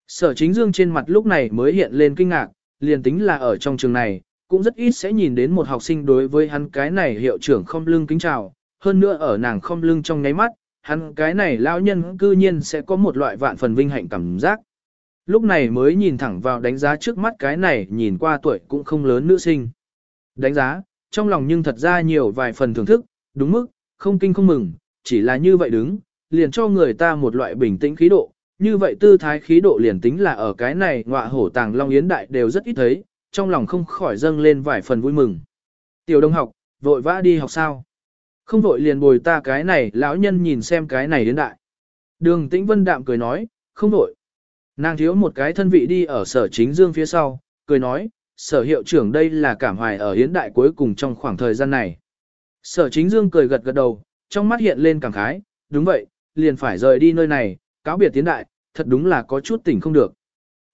Sở chính dương trên mặt lúc này mới hiện lên kinh ngạc, liền tính là ở trong trường này, cũng rất ít sẽ nhìn đến một học sinh đối với hắn cái này hiệu trưởng không lưng kính chào, hơn nữa ở nàng không lưng trong nháy mắt, hắn cái này lão nhân cư nhiên sẽ có một loại vạn phần vinh hạnh cảm giác. Lúc này mới nhìn thẳng vào đánh giá trước mắt cái này nhìn qua tuổi cũng không lớn nữ sinh. Đánh giá, trong lòng nhưng thật ra nhiều vài phần thưởng thức, đúng mức, không kinh không mừng, chỉ là như vậy đứng, liền cho người ta một loại bình tĩnh khí độ, như vậy tư thái khí độ liền tính là ở cái này ngọa hổ tàng long yến đại đều rất ít thấy, trong lòng không khỏi dâng lên vài phần vui mừng. Tiểu đông học, vội vã đi học sao? Không vội liền bồi ta cái này, lão nhân nhìn xem cái này đến đại. Đường tĩnh vân đạm cười nói, không vội. Nàng thiếu một cái thân vị đi ở sở chính dương phía sau, cười nói, sở hiệu trưởng đây là cảm hoài ở hiến đại cuối cùng trong khoảng thời gian này. Sở chính dương cười gật gật đầu, trong mắt hiện lên cảm khái, đúng vậy, liền phải rời đi nơi này, cáo biệt tiến đại, thật đúng là có chút tỉnh không được.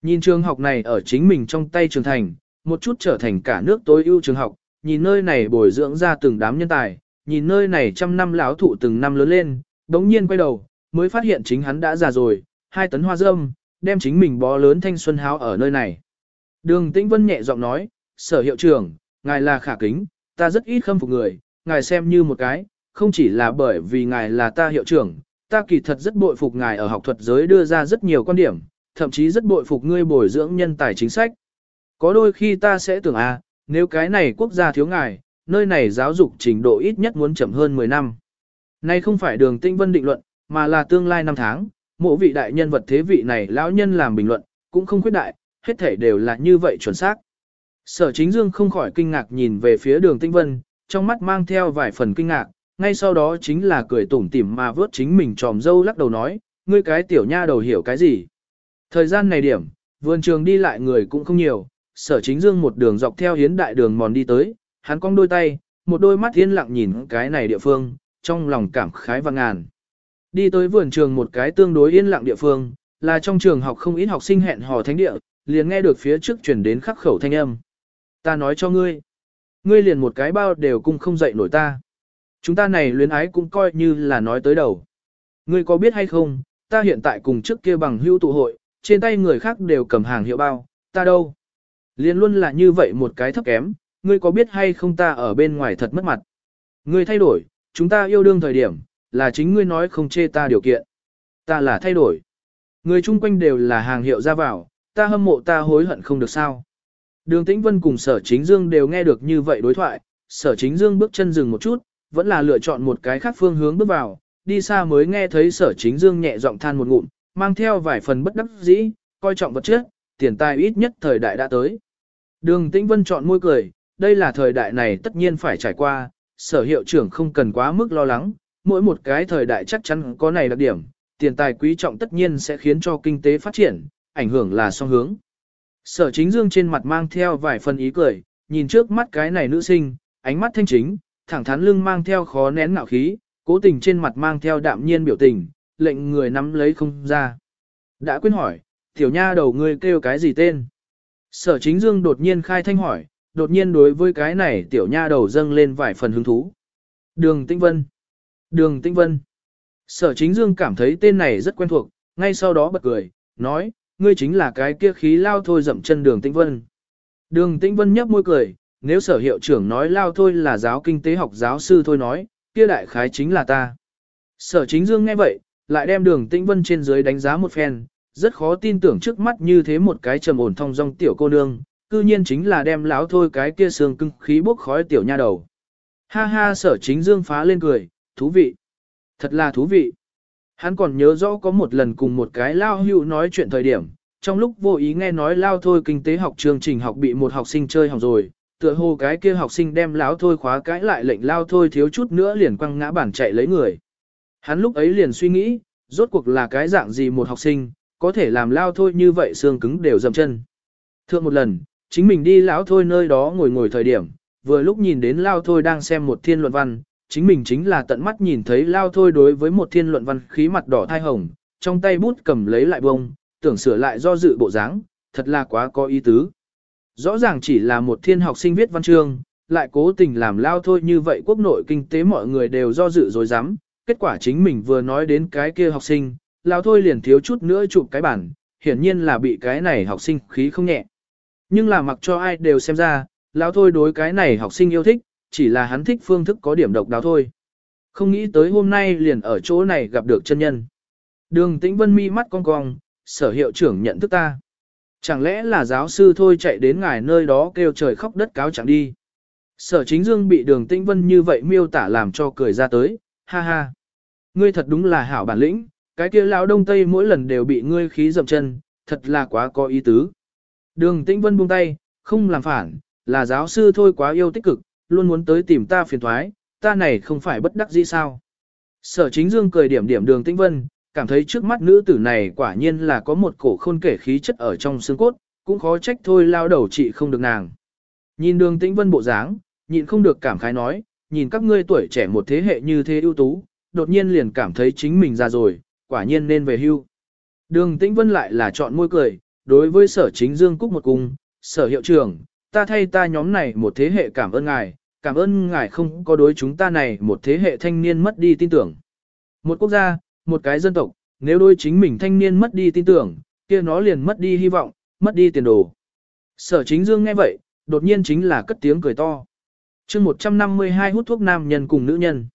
Nhìn trường học này ở chính mình trong tay trường thành, một chút trở thành cả nước tối ưu trường học, nhìn nơi này bồi dưỡng ra từng đám nhân tài, nhìn nơi này trăm năm lão thụ từng năm lớn lên, đống nhiên quay đầu, mới phát hiện chính hắn đã già rồi, hai tấn hoa dâm, đem chính mình bó lớn thanh xuân háo ở nơi này. Đường Tĩnh Vân nhẹ giọng nói, sở hiệu trưởng, ngài là khả kính, ta rất ít khâm phục người, ngài xem như một cái, không chỉ là bởi vì ngài là ta hiệu trưởng, ta kỳ thật rất bội phục ngài ở học thuật giới đưa ra rất nhiều quan điểm, thậm chí rất bội phục ngươi bồi dưỡng nhân tài chính sách. Có đôi khi ta sẽ tưởng à, nếu cái này quốc gia thiếu ngài, nơi này giáo dục trình độ ít nhất muốn chậm hơn 10 năm. Nay không phải đường tinh vân định luận, mà là tương lai năm tháng, mỗi vị đại nhân vật thế vị này lão nhân làm bình luận, cũng không khuyết đại, hết thể đều là như vậy chuẩn xác. Sở chính dương không khỏi kinh ngạc nhìn về phía đường tinh vân, trong mắt mang theo vài phần kinh ngạc, ngay sau đó chính là cười tủm tỉm mà vớt chính mình tròm dâu lắc đầu nói, ngươi cái tiểu nha đầu hiểu cái gì. Thời gian này điểm, vườn trường đi lại người cũng không nhiều, sở chính dương một đường dọc theo hiến đại đường mòn đi tới, hắn cong đôi tay, một đôi mắt yên lặng nhìn cái này địa phương, trong lòng cảm khái và ngàn. Đi tới vườn trường một cái tương đối yên lặng địa phương, là trong trường học không ít học sinh hẹn hò thánh địa, liền nghe được phía trước chuyển đến khắc khẩu thanh âm. Ta nói cho ngươi, ngươi liền một cái bao đều cung không dậy nổi ta. Chúng ta này luyến ái cũng coi như là nói tới đầu. Ngươi có biết hay không, ta hiện tại cùng trước kia bằng hưu tụ hội, trên tay người khác đều cầm hàng hiệu bao, ta đâu. Liên luôn là như vậy một cái thấp kém, ngươi có biết hay không ta ở bên ngoài thật mất mặt. Ngươi thay đổi, chúng ta yêu đương thời điểm, là chính ngươi nói không chê ta điều kiện. Ta là thay đổi. Người chung quanh đều là hàng hiệu ra vào, ta hâm mộ ta hối hận không được sao. Đường Tĩnh Vân cùng sở chính dương đều nghe được như vậy đối thoại, sở chính dương bước chân dừng một chút, vẫn là lựa chọn một cái khác phương hướng bước vào, đi xa mới nghe thấy sở chính dương nhẹ giọng than một ngụm, mang theo vài phần bất đắc dĩ, coi trọng vật chất, tiền tài ít nhất thời đại đã tới. Đường Tĩnh Vân chọn môi cười, đây là thời đại này tất nhiên phải trải qua, sở hiệu trưởng không cần quá mức lo lắng, mỗi một cái thời đại chắc chắn có này đặc điểm, tiền tài quý trọng tất nhiên sẽ khiến cho kinh tế phát triển, ảnh hưởng là song hướng. Sở chính dương trên mặt mang theo vài phần ý cười, nhìn trước mắt cái này nữ sinh, ánh mắt thanh chính, thẳng thắn lưng mang theo khó nén ngạo khí, cố tình trên mặt mang theo đạm nhiên biểu tình, lệnh người nắm lấy không ra. Đã quên hỏi, tiểu nha đầu ngươi kêu cái gì tên? Sở chính dương đột nhiên khai thanh hỏi, đột nhiên đối với cái này tiểu nha đầu dâng lên vài phần hứng thú. Đường Tĩnh Vân. Đường Tĩnh Vân. Sở chính dương cảm thấy tên này rất quen thuộc, ngay sau đó bật cười, nói, ngươi chính là cái kia khí lao thôi dậm chân đường Tĩnh Vân. Đường Tĩnh Vân nhấp môi cười, nếu sở hiệu trưởng nói lao thôi là giáo kinh tế học giáo sư thôi nói, kia đại khái chính là ta. Sở chính dương nghe vậy, lại đem đường Tĩnh Vân trên dưới đánh giá một phen, rất khó tin tưởng trước mắt như thế một cái trầm ổn thong dong tiểu cô nương, cư nhiên chính là đem láo thôi cái kia xương cưng khí bốc khói tiểu nha đầu. Ha ha sở chính dương phá lên cười, thú vị. Thật là thú vị. Hắn còn nhớ rõ có một lần cùng một cái lao hữu nói chuyện thời điểm, trong lúc vô ý nghe nói lao thôi kinh tế học chương trình học bị một học sinh chơi hỏng rồi, tựa hồ cái kia học sinh đem lão thôi khóa cãi lại lệnh lao thôi thiếu chút nữa liền quăng ngã bản chạy lấy người. Hắn lúc ấy liền suy nghĩ, rốt cuộc là cái dạng gì một học sinh, có thể làm lao thôi như vậy xương cứng đều dầm chân. Thượng một lần, chính mình đi lão thôi nơi đó ngồi ngồi thời điểm, vừa lúc nhìn đến lao thôi đang xem một thiên luận văn, chính mình chính là tận mắt nhìn thấy lao thôi đối với một thiên luận văn khí mặt đỏ thai hồng, trong tay bút cầm lấy lại bông, tưởng sửa lại do dự bộ dáng, thật là quá có ý tứ. Rõ ràng chỉ là một thiên học sinh viết văn chương, lại cố tình làm lao thôi như vậy quốc nội kinh tế mọi người đều do dự rồi dám, kết quả chính mình vừa nói đến cái kia học sinh, lao thôi liền thiếu chút nữa chụp cái bản, hiển nhiên là bị cái này học sinh khí không nhẹ. Nhưng là mặc cho ai đều xem ra, lao thôi đối cái này học sinh yêu thích, chỉ là hắn thích phương thức có điểm độc đáo thôi. Không nghĩ tới hôm nay liền ở chỗ này gặp được chân nhân. Đường tĩnh vân mi mắt cong cong, sở hiệu trưởng nhận thức ta. Chẳng lẽ là giáo sư thôi chạy đến ngài nơi đó kêu trời khóc đất cáo chẳng đi. Sở chính dương bị đường tĩnh vân như vậy miêu tả làm cho cười ra tới, ha ha. Ngươi thật đúng là hảo bản lĩnh, cái kia lão đông tây mỗi lần đều bị ngươi khí dậm chân, thật là quá có ý tứ. Đường tĩnh vân buông tay, không làm phản, là giáo sư thôi quá yêu tích cực, luôn muốn tới tìm ta phiền thoái, ta này không phải bất đắc dĩ sao. Sở chính dương cười điểm điểm đường tĩnh vân, cảm thấy trước mắt nữ tử này quả nhiên là có một cổ khôn kể khí chất ở trong xương cốt, cũng khó trách thôi lao đầu chị không được nàng. Nhìn đường tĩnh vân bộ dáng, nhịn không được cảm khái nói, nhìn các ngươi tuổi trẻ một thế hệ như thế ưu tú, đột nhiên liền cảm thấy chính mình già rồi, quả nhiên nên về hưu. Đường tĩnh vân lại là chọn môi cười, đối với sở chính dương cúc một cung, sở hiệu trưởng, ta thay ta nhóm này một thế hệ cảm ơn ngài, cảm ơn ngài không có đối chúng ta này một thế hệ thanh niên mất đi tin tưởng. Một quốc gia, một cái dân tộc, nếu đôi chính mình thanh niên mất đi tin tưởng, kia nó liền mất đi hy vọng, mất đi tiền đồ. Sở chính dương nghe vậy, đột nhiên chính là cất tiếng cười to. chương 152 hút thuốc nam nhân cùng nữ nhân.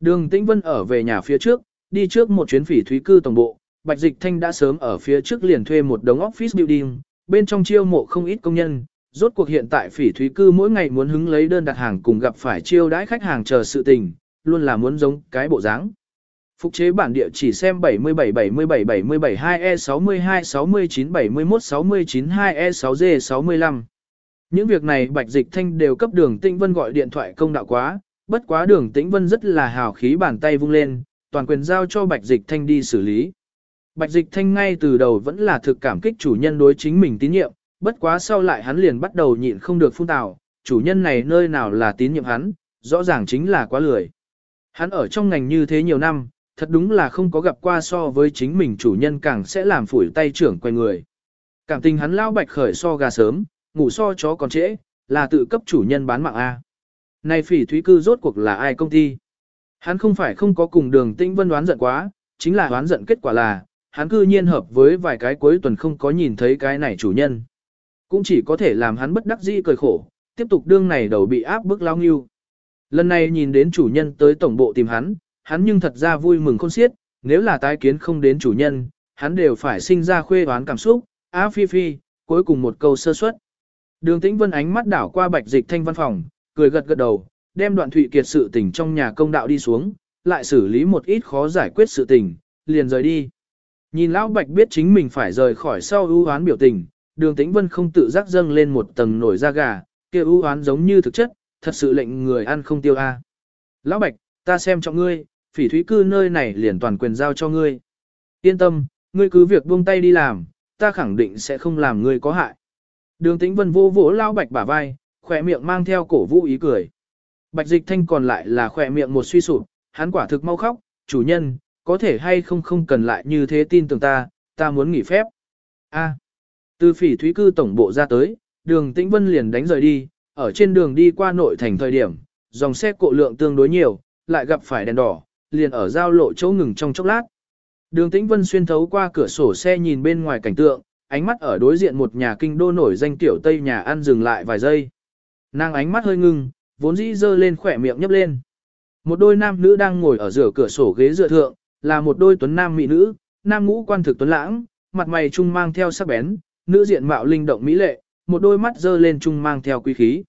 Đường Tĩnh Vân ở về nhà phía trước, đi trước một chuyến phỉ thúy cư tổng bộ, Bạch Dịch Thanh đã sớm ở phía trước liền thuê một đống office building, bên trong chiêu mộ không ít công nhân, rốt cuộc hiện tại phỉ thúy cư mỗi ngày muốn hứng lấy đơn đặt hàng cùng gặp phải chiêu đãi khách hàng chờ sự tình, luôn là muốn giống cái bộ dáng. Phục chế bản địa chỉ xem 77 77 77 2E 62 69 71 69 2E 6G 65. Những việc này Bạch Dịch Thanh đều cấp đường Tĩnh Vân gọi điện thoại công đạo quá, bất quá đường Tĩnh Vân rất là hào khí bàn tay vung lên, toàn quyền giao cho Bạch Dịch Thanh đi xử lý. Bạch Dịch Thanh ngay từ đầu vẫn là thực cảm kích chủ nhân đối chính mình tín nhiệm, bất quá sau lại hắn liền bắt đầu nhịn không được phun tào, chủ nhân này nơi nào là tín nhiệm hắn, rõ ràng chính là quá lười. Hắn ở trong ngành như thế nhiều năm, thật đúng là không có gặp qua so với chính mình chủ nhân càng sẽ làm phủi tay trưởng quay người. Cảm tình hắn lao bạch khởi so gà sớm, ngủ so chó còn trễ, là tự cấp chủ nhân bán mạng A. Này phỉ thúy cư rốt cuộc là ai công ty? Hắn không phải không có cùng đường tĩnh vân đoán giận quá, chính là đoán giận kết quả là, hắn cư nhiên hợp với vài cái cuối tuần không có nhìn thấy cái này chủ nhân. Cũng chỉ có thể làm hắn bất đắc dĩ cười khổ, tiếp tục đương này đầu bị áp bức lao nghiêu. Lần này nhìn đến chủ nhân tới tổng bộ tìm hắn, hắn nhưng thật ra vui mừng khôn xiết, nếu là tái kiến không đến chủ nhân, hắn đều phải sinh ra khuê đoán cảm xúc, á phi phi, cuối cùng một câu sơ suất. Đường tĩnh vân ánh mắt đảo qua bạch dịch thanh văn phòng, cười gật gật đầu, đem đoạn thụy kiệt sự tình trong nhà công đạo đi xuống, lại xử lý một ít khó giải quyết sự tình, liền rời đi. Nhìn lão bạch biết chính mình phải rời khỏi sau ưu hoán biểu tình, đường tĩnh vân không tự giác dâng lên một tầng nổi da gà, kia ưu oán giống như thực chất, thật sự lệnh người ăn không tiêu a. Lão bạch, ta xem cho ngươi, phỉ thúy cư nơi này liền toàn quyền giao cho ngươi. Yên tâm, ngươi cứ việc buông tay đi làm, ta khẳng định sẽ không làm ngươi có hại. Đường tĩnh vân vô vỗ lao bạch bả vai, khỏe miệng mang theo cổ vũ ý cười. Bạch dịch thanh còn lại là khỏe miệng một suy sụp, hắn quả thực mau khóc, chủ nhân, có thể hay không không cần lại như thế tin tưởng ta, ta muốn nghỉ phép. A từ phỉ thúy cư tổng bộ ra tới, đường tĩnh vân liền đánh rời đi, ở trên đường đi qua nội thành thời điểm, dòng xe cộ lượng tương đối nhiều, lại gặp phải đèn đỏ, liền ở giao lộ chỗ ngừng trong chốc lát. Đường Tĩnh Vân xuyên thấu qua cửa sổ xe nhìn bên ngoài cảnh tượng, ánh mắt ở đối diện một nhà kinh đô nổi danh tiểu Tây nhà ăn dừng lại vài giây. Nàng ánh mắt hơi ngưng, vốn dĩ dơ lên khỏe miệng nhấp lên. Một đôi nam nữ đang ngồi ở giữa cửa sổ ghế dựa thượng, là một đôi tuấn nam mỹ nữ, nam ngũ quan thực tuấn lãng, mặt mày trung mang theo sắc bén, nữ diện mạo linh động mỹ lệ, một đôi mắt dơ lên trung mang theo quý khí.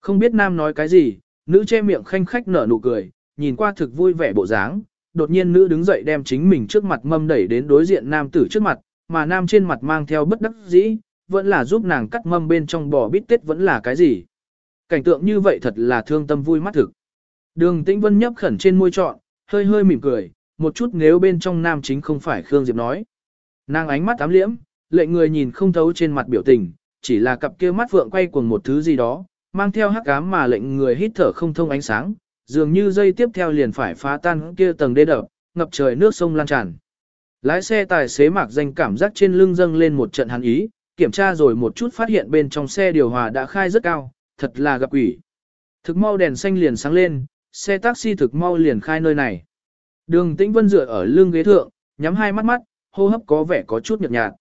Không biết nam nói cái gì, nữ che miệng khanh khách nở nụ cười, nhìn qua thực vui vẻ bộ dáng, đột nhiên nữ đứng dậy đem chính mình trước mặt mâm đẩy đến đối diện nam tử trước mặt, mà nam trên mặt mang theo bất đắc dĩ, vẫn là giúp nàng cắt mâm bên trong bò bít tết vẫn là cái gì. Cảnh tượng như vậy thật là thương tâm vui mắt thực. Đường Tĩnh Vân nhấp khẩn trên môi trọn, hơi hơi mỉm cười, một chút nếu bên trong nam chính không phải Khương Diệp nói. Nàng ánh mắt ám liễm, lệ người nhìn không thấu trên mặt biểu tình, chỉ là cặp kia mắt vượng quay cuồng một thứ gì đó, mang theo hắc ám mà lệnh người hít thở không thông ánh sáng, dường như dây tiếp theo liền phải phá tan kia tầng đê đập, ngập trời nước sông lan tràn. Lái xe tài xế mạc danh cảm giác trên lưng dâng lên một trận hắn ý, kiểm tra rồi một chút phát hiện bên trong xe điều hòa đã khai rất cao, thật là gặp quỷ. Thực mau đèn xanh liền sáng lên, xe taxi thực mau liền khai nơi này. Đường Tĩnh Vân dựa ở lưng ghế thượng, nhắm hai mắt mắt, hô hấp có vẻ có chút nhợt nhạt.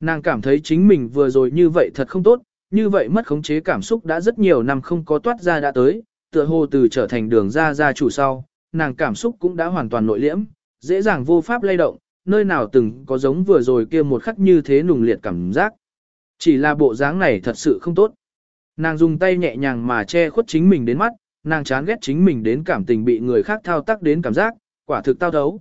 Nàng cảm thấy chính mình vừa rồi như vậy thật không tốt, như vậy mất khống chế cảm xúc đã rất nhiều năm không có toát ra đã tới, tựa hồ từ trở thành đường ra ra chủ sau, nàng cảm xúc cũng đã hoàn toàn nội liễm, dễ dàng vô pháp lay động, nơi nào từng có giống vừa rồi kia một khắc như thế nùng liệt cảm giác. Chỉ là bộ dáng này thật sự không tốt. Nàng dùng tay nhẹ nhàng mà che khuất chính mình đến mắt, nàng chán ghét chính mình đến cảm tình bị người khác thao tác đến cảm giác, quả thực tao thấu.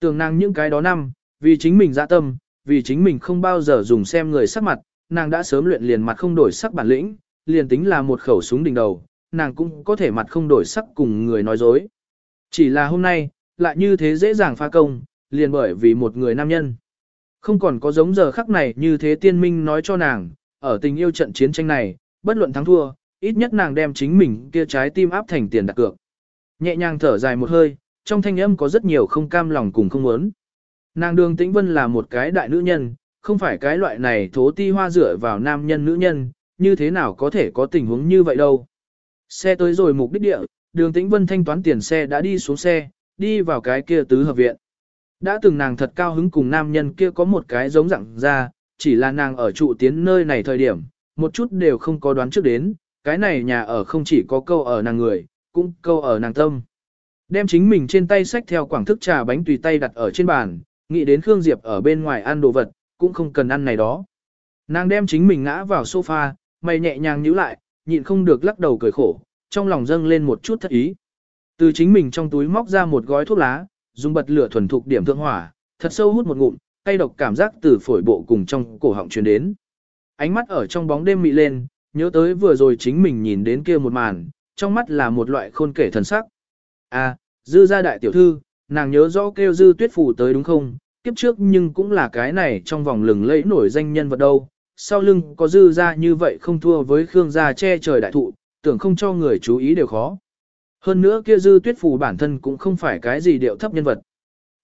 Tưởng nàng những cái đó năm, vì chính mình dạ tâm, vì chính mình không bao giờ dùng xem người sắc mặt, nàng đã sớm luyện liền mặt không đổi sắc bản lĩnh, liền tính là một khẩu súng đỉnh đầu, nàng cũng có thể mặt không đổi sắc cùng người nói dối. Chỉ là hôm nay, lại như thế dễ dàng phá công, liền bởi vì một người nam nhân. Không còn có giống giờ khắc này như thế tiên minh nói cho nàng, ở tình yêu trận chiến tranh này, bất luận thắng thua, ít nhất nàng đem chính mình kia trái tim áp thành tiền đặt cược. Nhẹ nhàng thở dài một hơi, trong thanh âm có rất nhiều không cam lòng cùng không muốn. Nàng đường tĩnh vân là một cái đại nữ nhân, không phải cái loại này thố ti hoa dựa vào nam nhân nữ nhân, như thế nào có thể có tình huống như vậy đâu. Xe tới rồi mục đích địa, đường tĩnh vân thanh toán tiền xe đã đi xuống xe, đi vào cái kia tứ hợp viện. Đã từng nàng thật cao hứng cùng nam nhân kia có một cái giống dạng ra, chỉ là nàng ở trụ tiến nơi này thời điểm, một chút đều không có đoán trước đến, cái này nhà ở không chỉ có câu ở nàng người, cũng câu ở nàng tâm. Đem chính mình trên tay sách theo quảng thức trà bánh tùy tay đặt ở trên bàn, nghĩ đến Khương Diệp ở bên ngoài ăn đồ vật, cũng không cần ăn này đó. Nàng đem chính mình ngã vào sofa, mày nhẹ nhàng nhíu lại, nhịn không được lắc đầu cười khổ, trong lòng dâng lên một chút thất ý. Từ chính mình trong túi móc ra một gói thuốc lá, dùng bật lửa thuần thục điểm thượng hỏa, thật sâu hút một ngụm, cay độc cảm giác từ phổi bộ cùng trong cổ họng truyền đến. Ánh mắt ở trong bóng đêm mị lên, nhớ tới vừa rồi chính mình nhìn đến kia một màn, trong mắt là một loại khôn kể thần sắc. À, dư gia đại tiểu thư, nàng nhớ rõ kêu dư tuyết phủ tới đúng không? Kiếp trước nhưng cũng là cái này trong vòng lừng lẫy nổi danh nhân vật đâu. Sau lưng có dư ra như vậy không thua với Khương gia che trời đại thụ, tưởng không cho người chú ý đều khó. Hơn nữa kia dư tuyết phù bản thân cũng không phải cái gì điệu thấp nhân vật.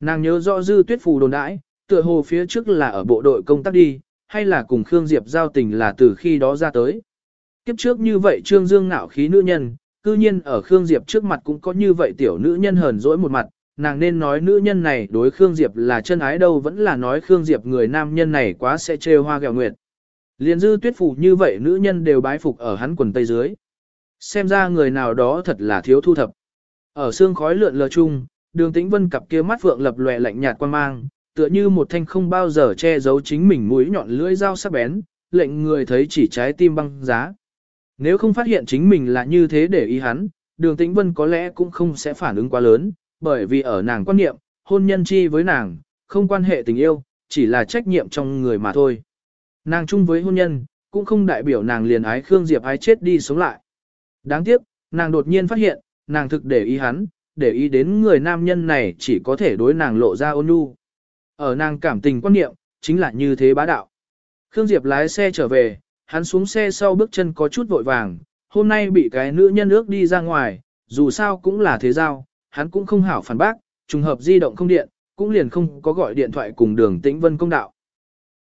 Nàng nhớ rõ dư tuyết phù đồn đãi, tựa hồ phía trước là ở bộ đội công tác đi, hay là cùng Khương Diệp giao tình là từ khi đó ra tới. Kiếp trước như vậy Trương Dương ngạo khí nữ nhân, cư nhiên ở Khương Diệp trước mặt cũng có như vậy tiểu nữ nhân hờn dỗi một mặt, nàng nên nói nữ nhân này đối Khương Diệp là chân ái đâu vẫn là nói Khương Diệp người nam nhân này quá sẽ trêu hoa gẹo nguyệt. Liên dư tuyết phủ như vậy nữ nhân đều bái phục ở hắn quần tây dưới. Xem ra người nào đó thật là thiếu thu thập. Ở xương khói lượn lờ chung, đường tĩnh vân cặp kia mắt phượng lập lòe lạnh nhạt quan mang, tựa như một thanh không bao giờ che giấu chính mình mũi nhọn lưỡi dao sắc bén, lệnh người thấy chỉ trái tim băng giá. Nếu không phát hiện chính mình là như thế để ý hắn, đường tĩnh vân có lẽ cũng không sẽ phản ứng quá lớn, bởi vì ở nàng quan niệm, hôn nhân chi với nàng, không quan hệ tình yêu, chỉ là trách nhiệm trong người mà thôi. Nàng chung với hôn nhân, cũng không đại biểu nàng liền ái Khương Diệp ái chết đi sống lại. Đáng tiếc, nàng đột nhiên phát hiện, nàng thực để ý hắn, để ý đến người nam nhân này chỉ có thể đối nàng lộ ra ôn nhu. Ở nàng cảm tình quan niệm, chính là như thế bá đạo. Khương Diệp lái xe trở về, hắn xuống xe sau bước chân có chút vội vàng, hôm nay bị cái nữ nhân ước đi ra ngoài, dù sao cũng là thế giao, hắn cũng không hảo phản bác, trùng hợp di động không điện, cũng liền không có gọi điện thoại cùng đường tĩnh vân công đạo.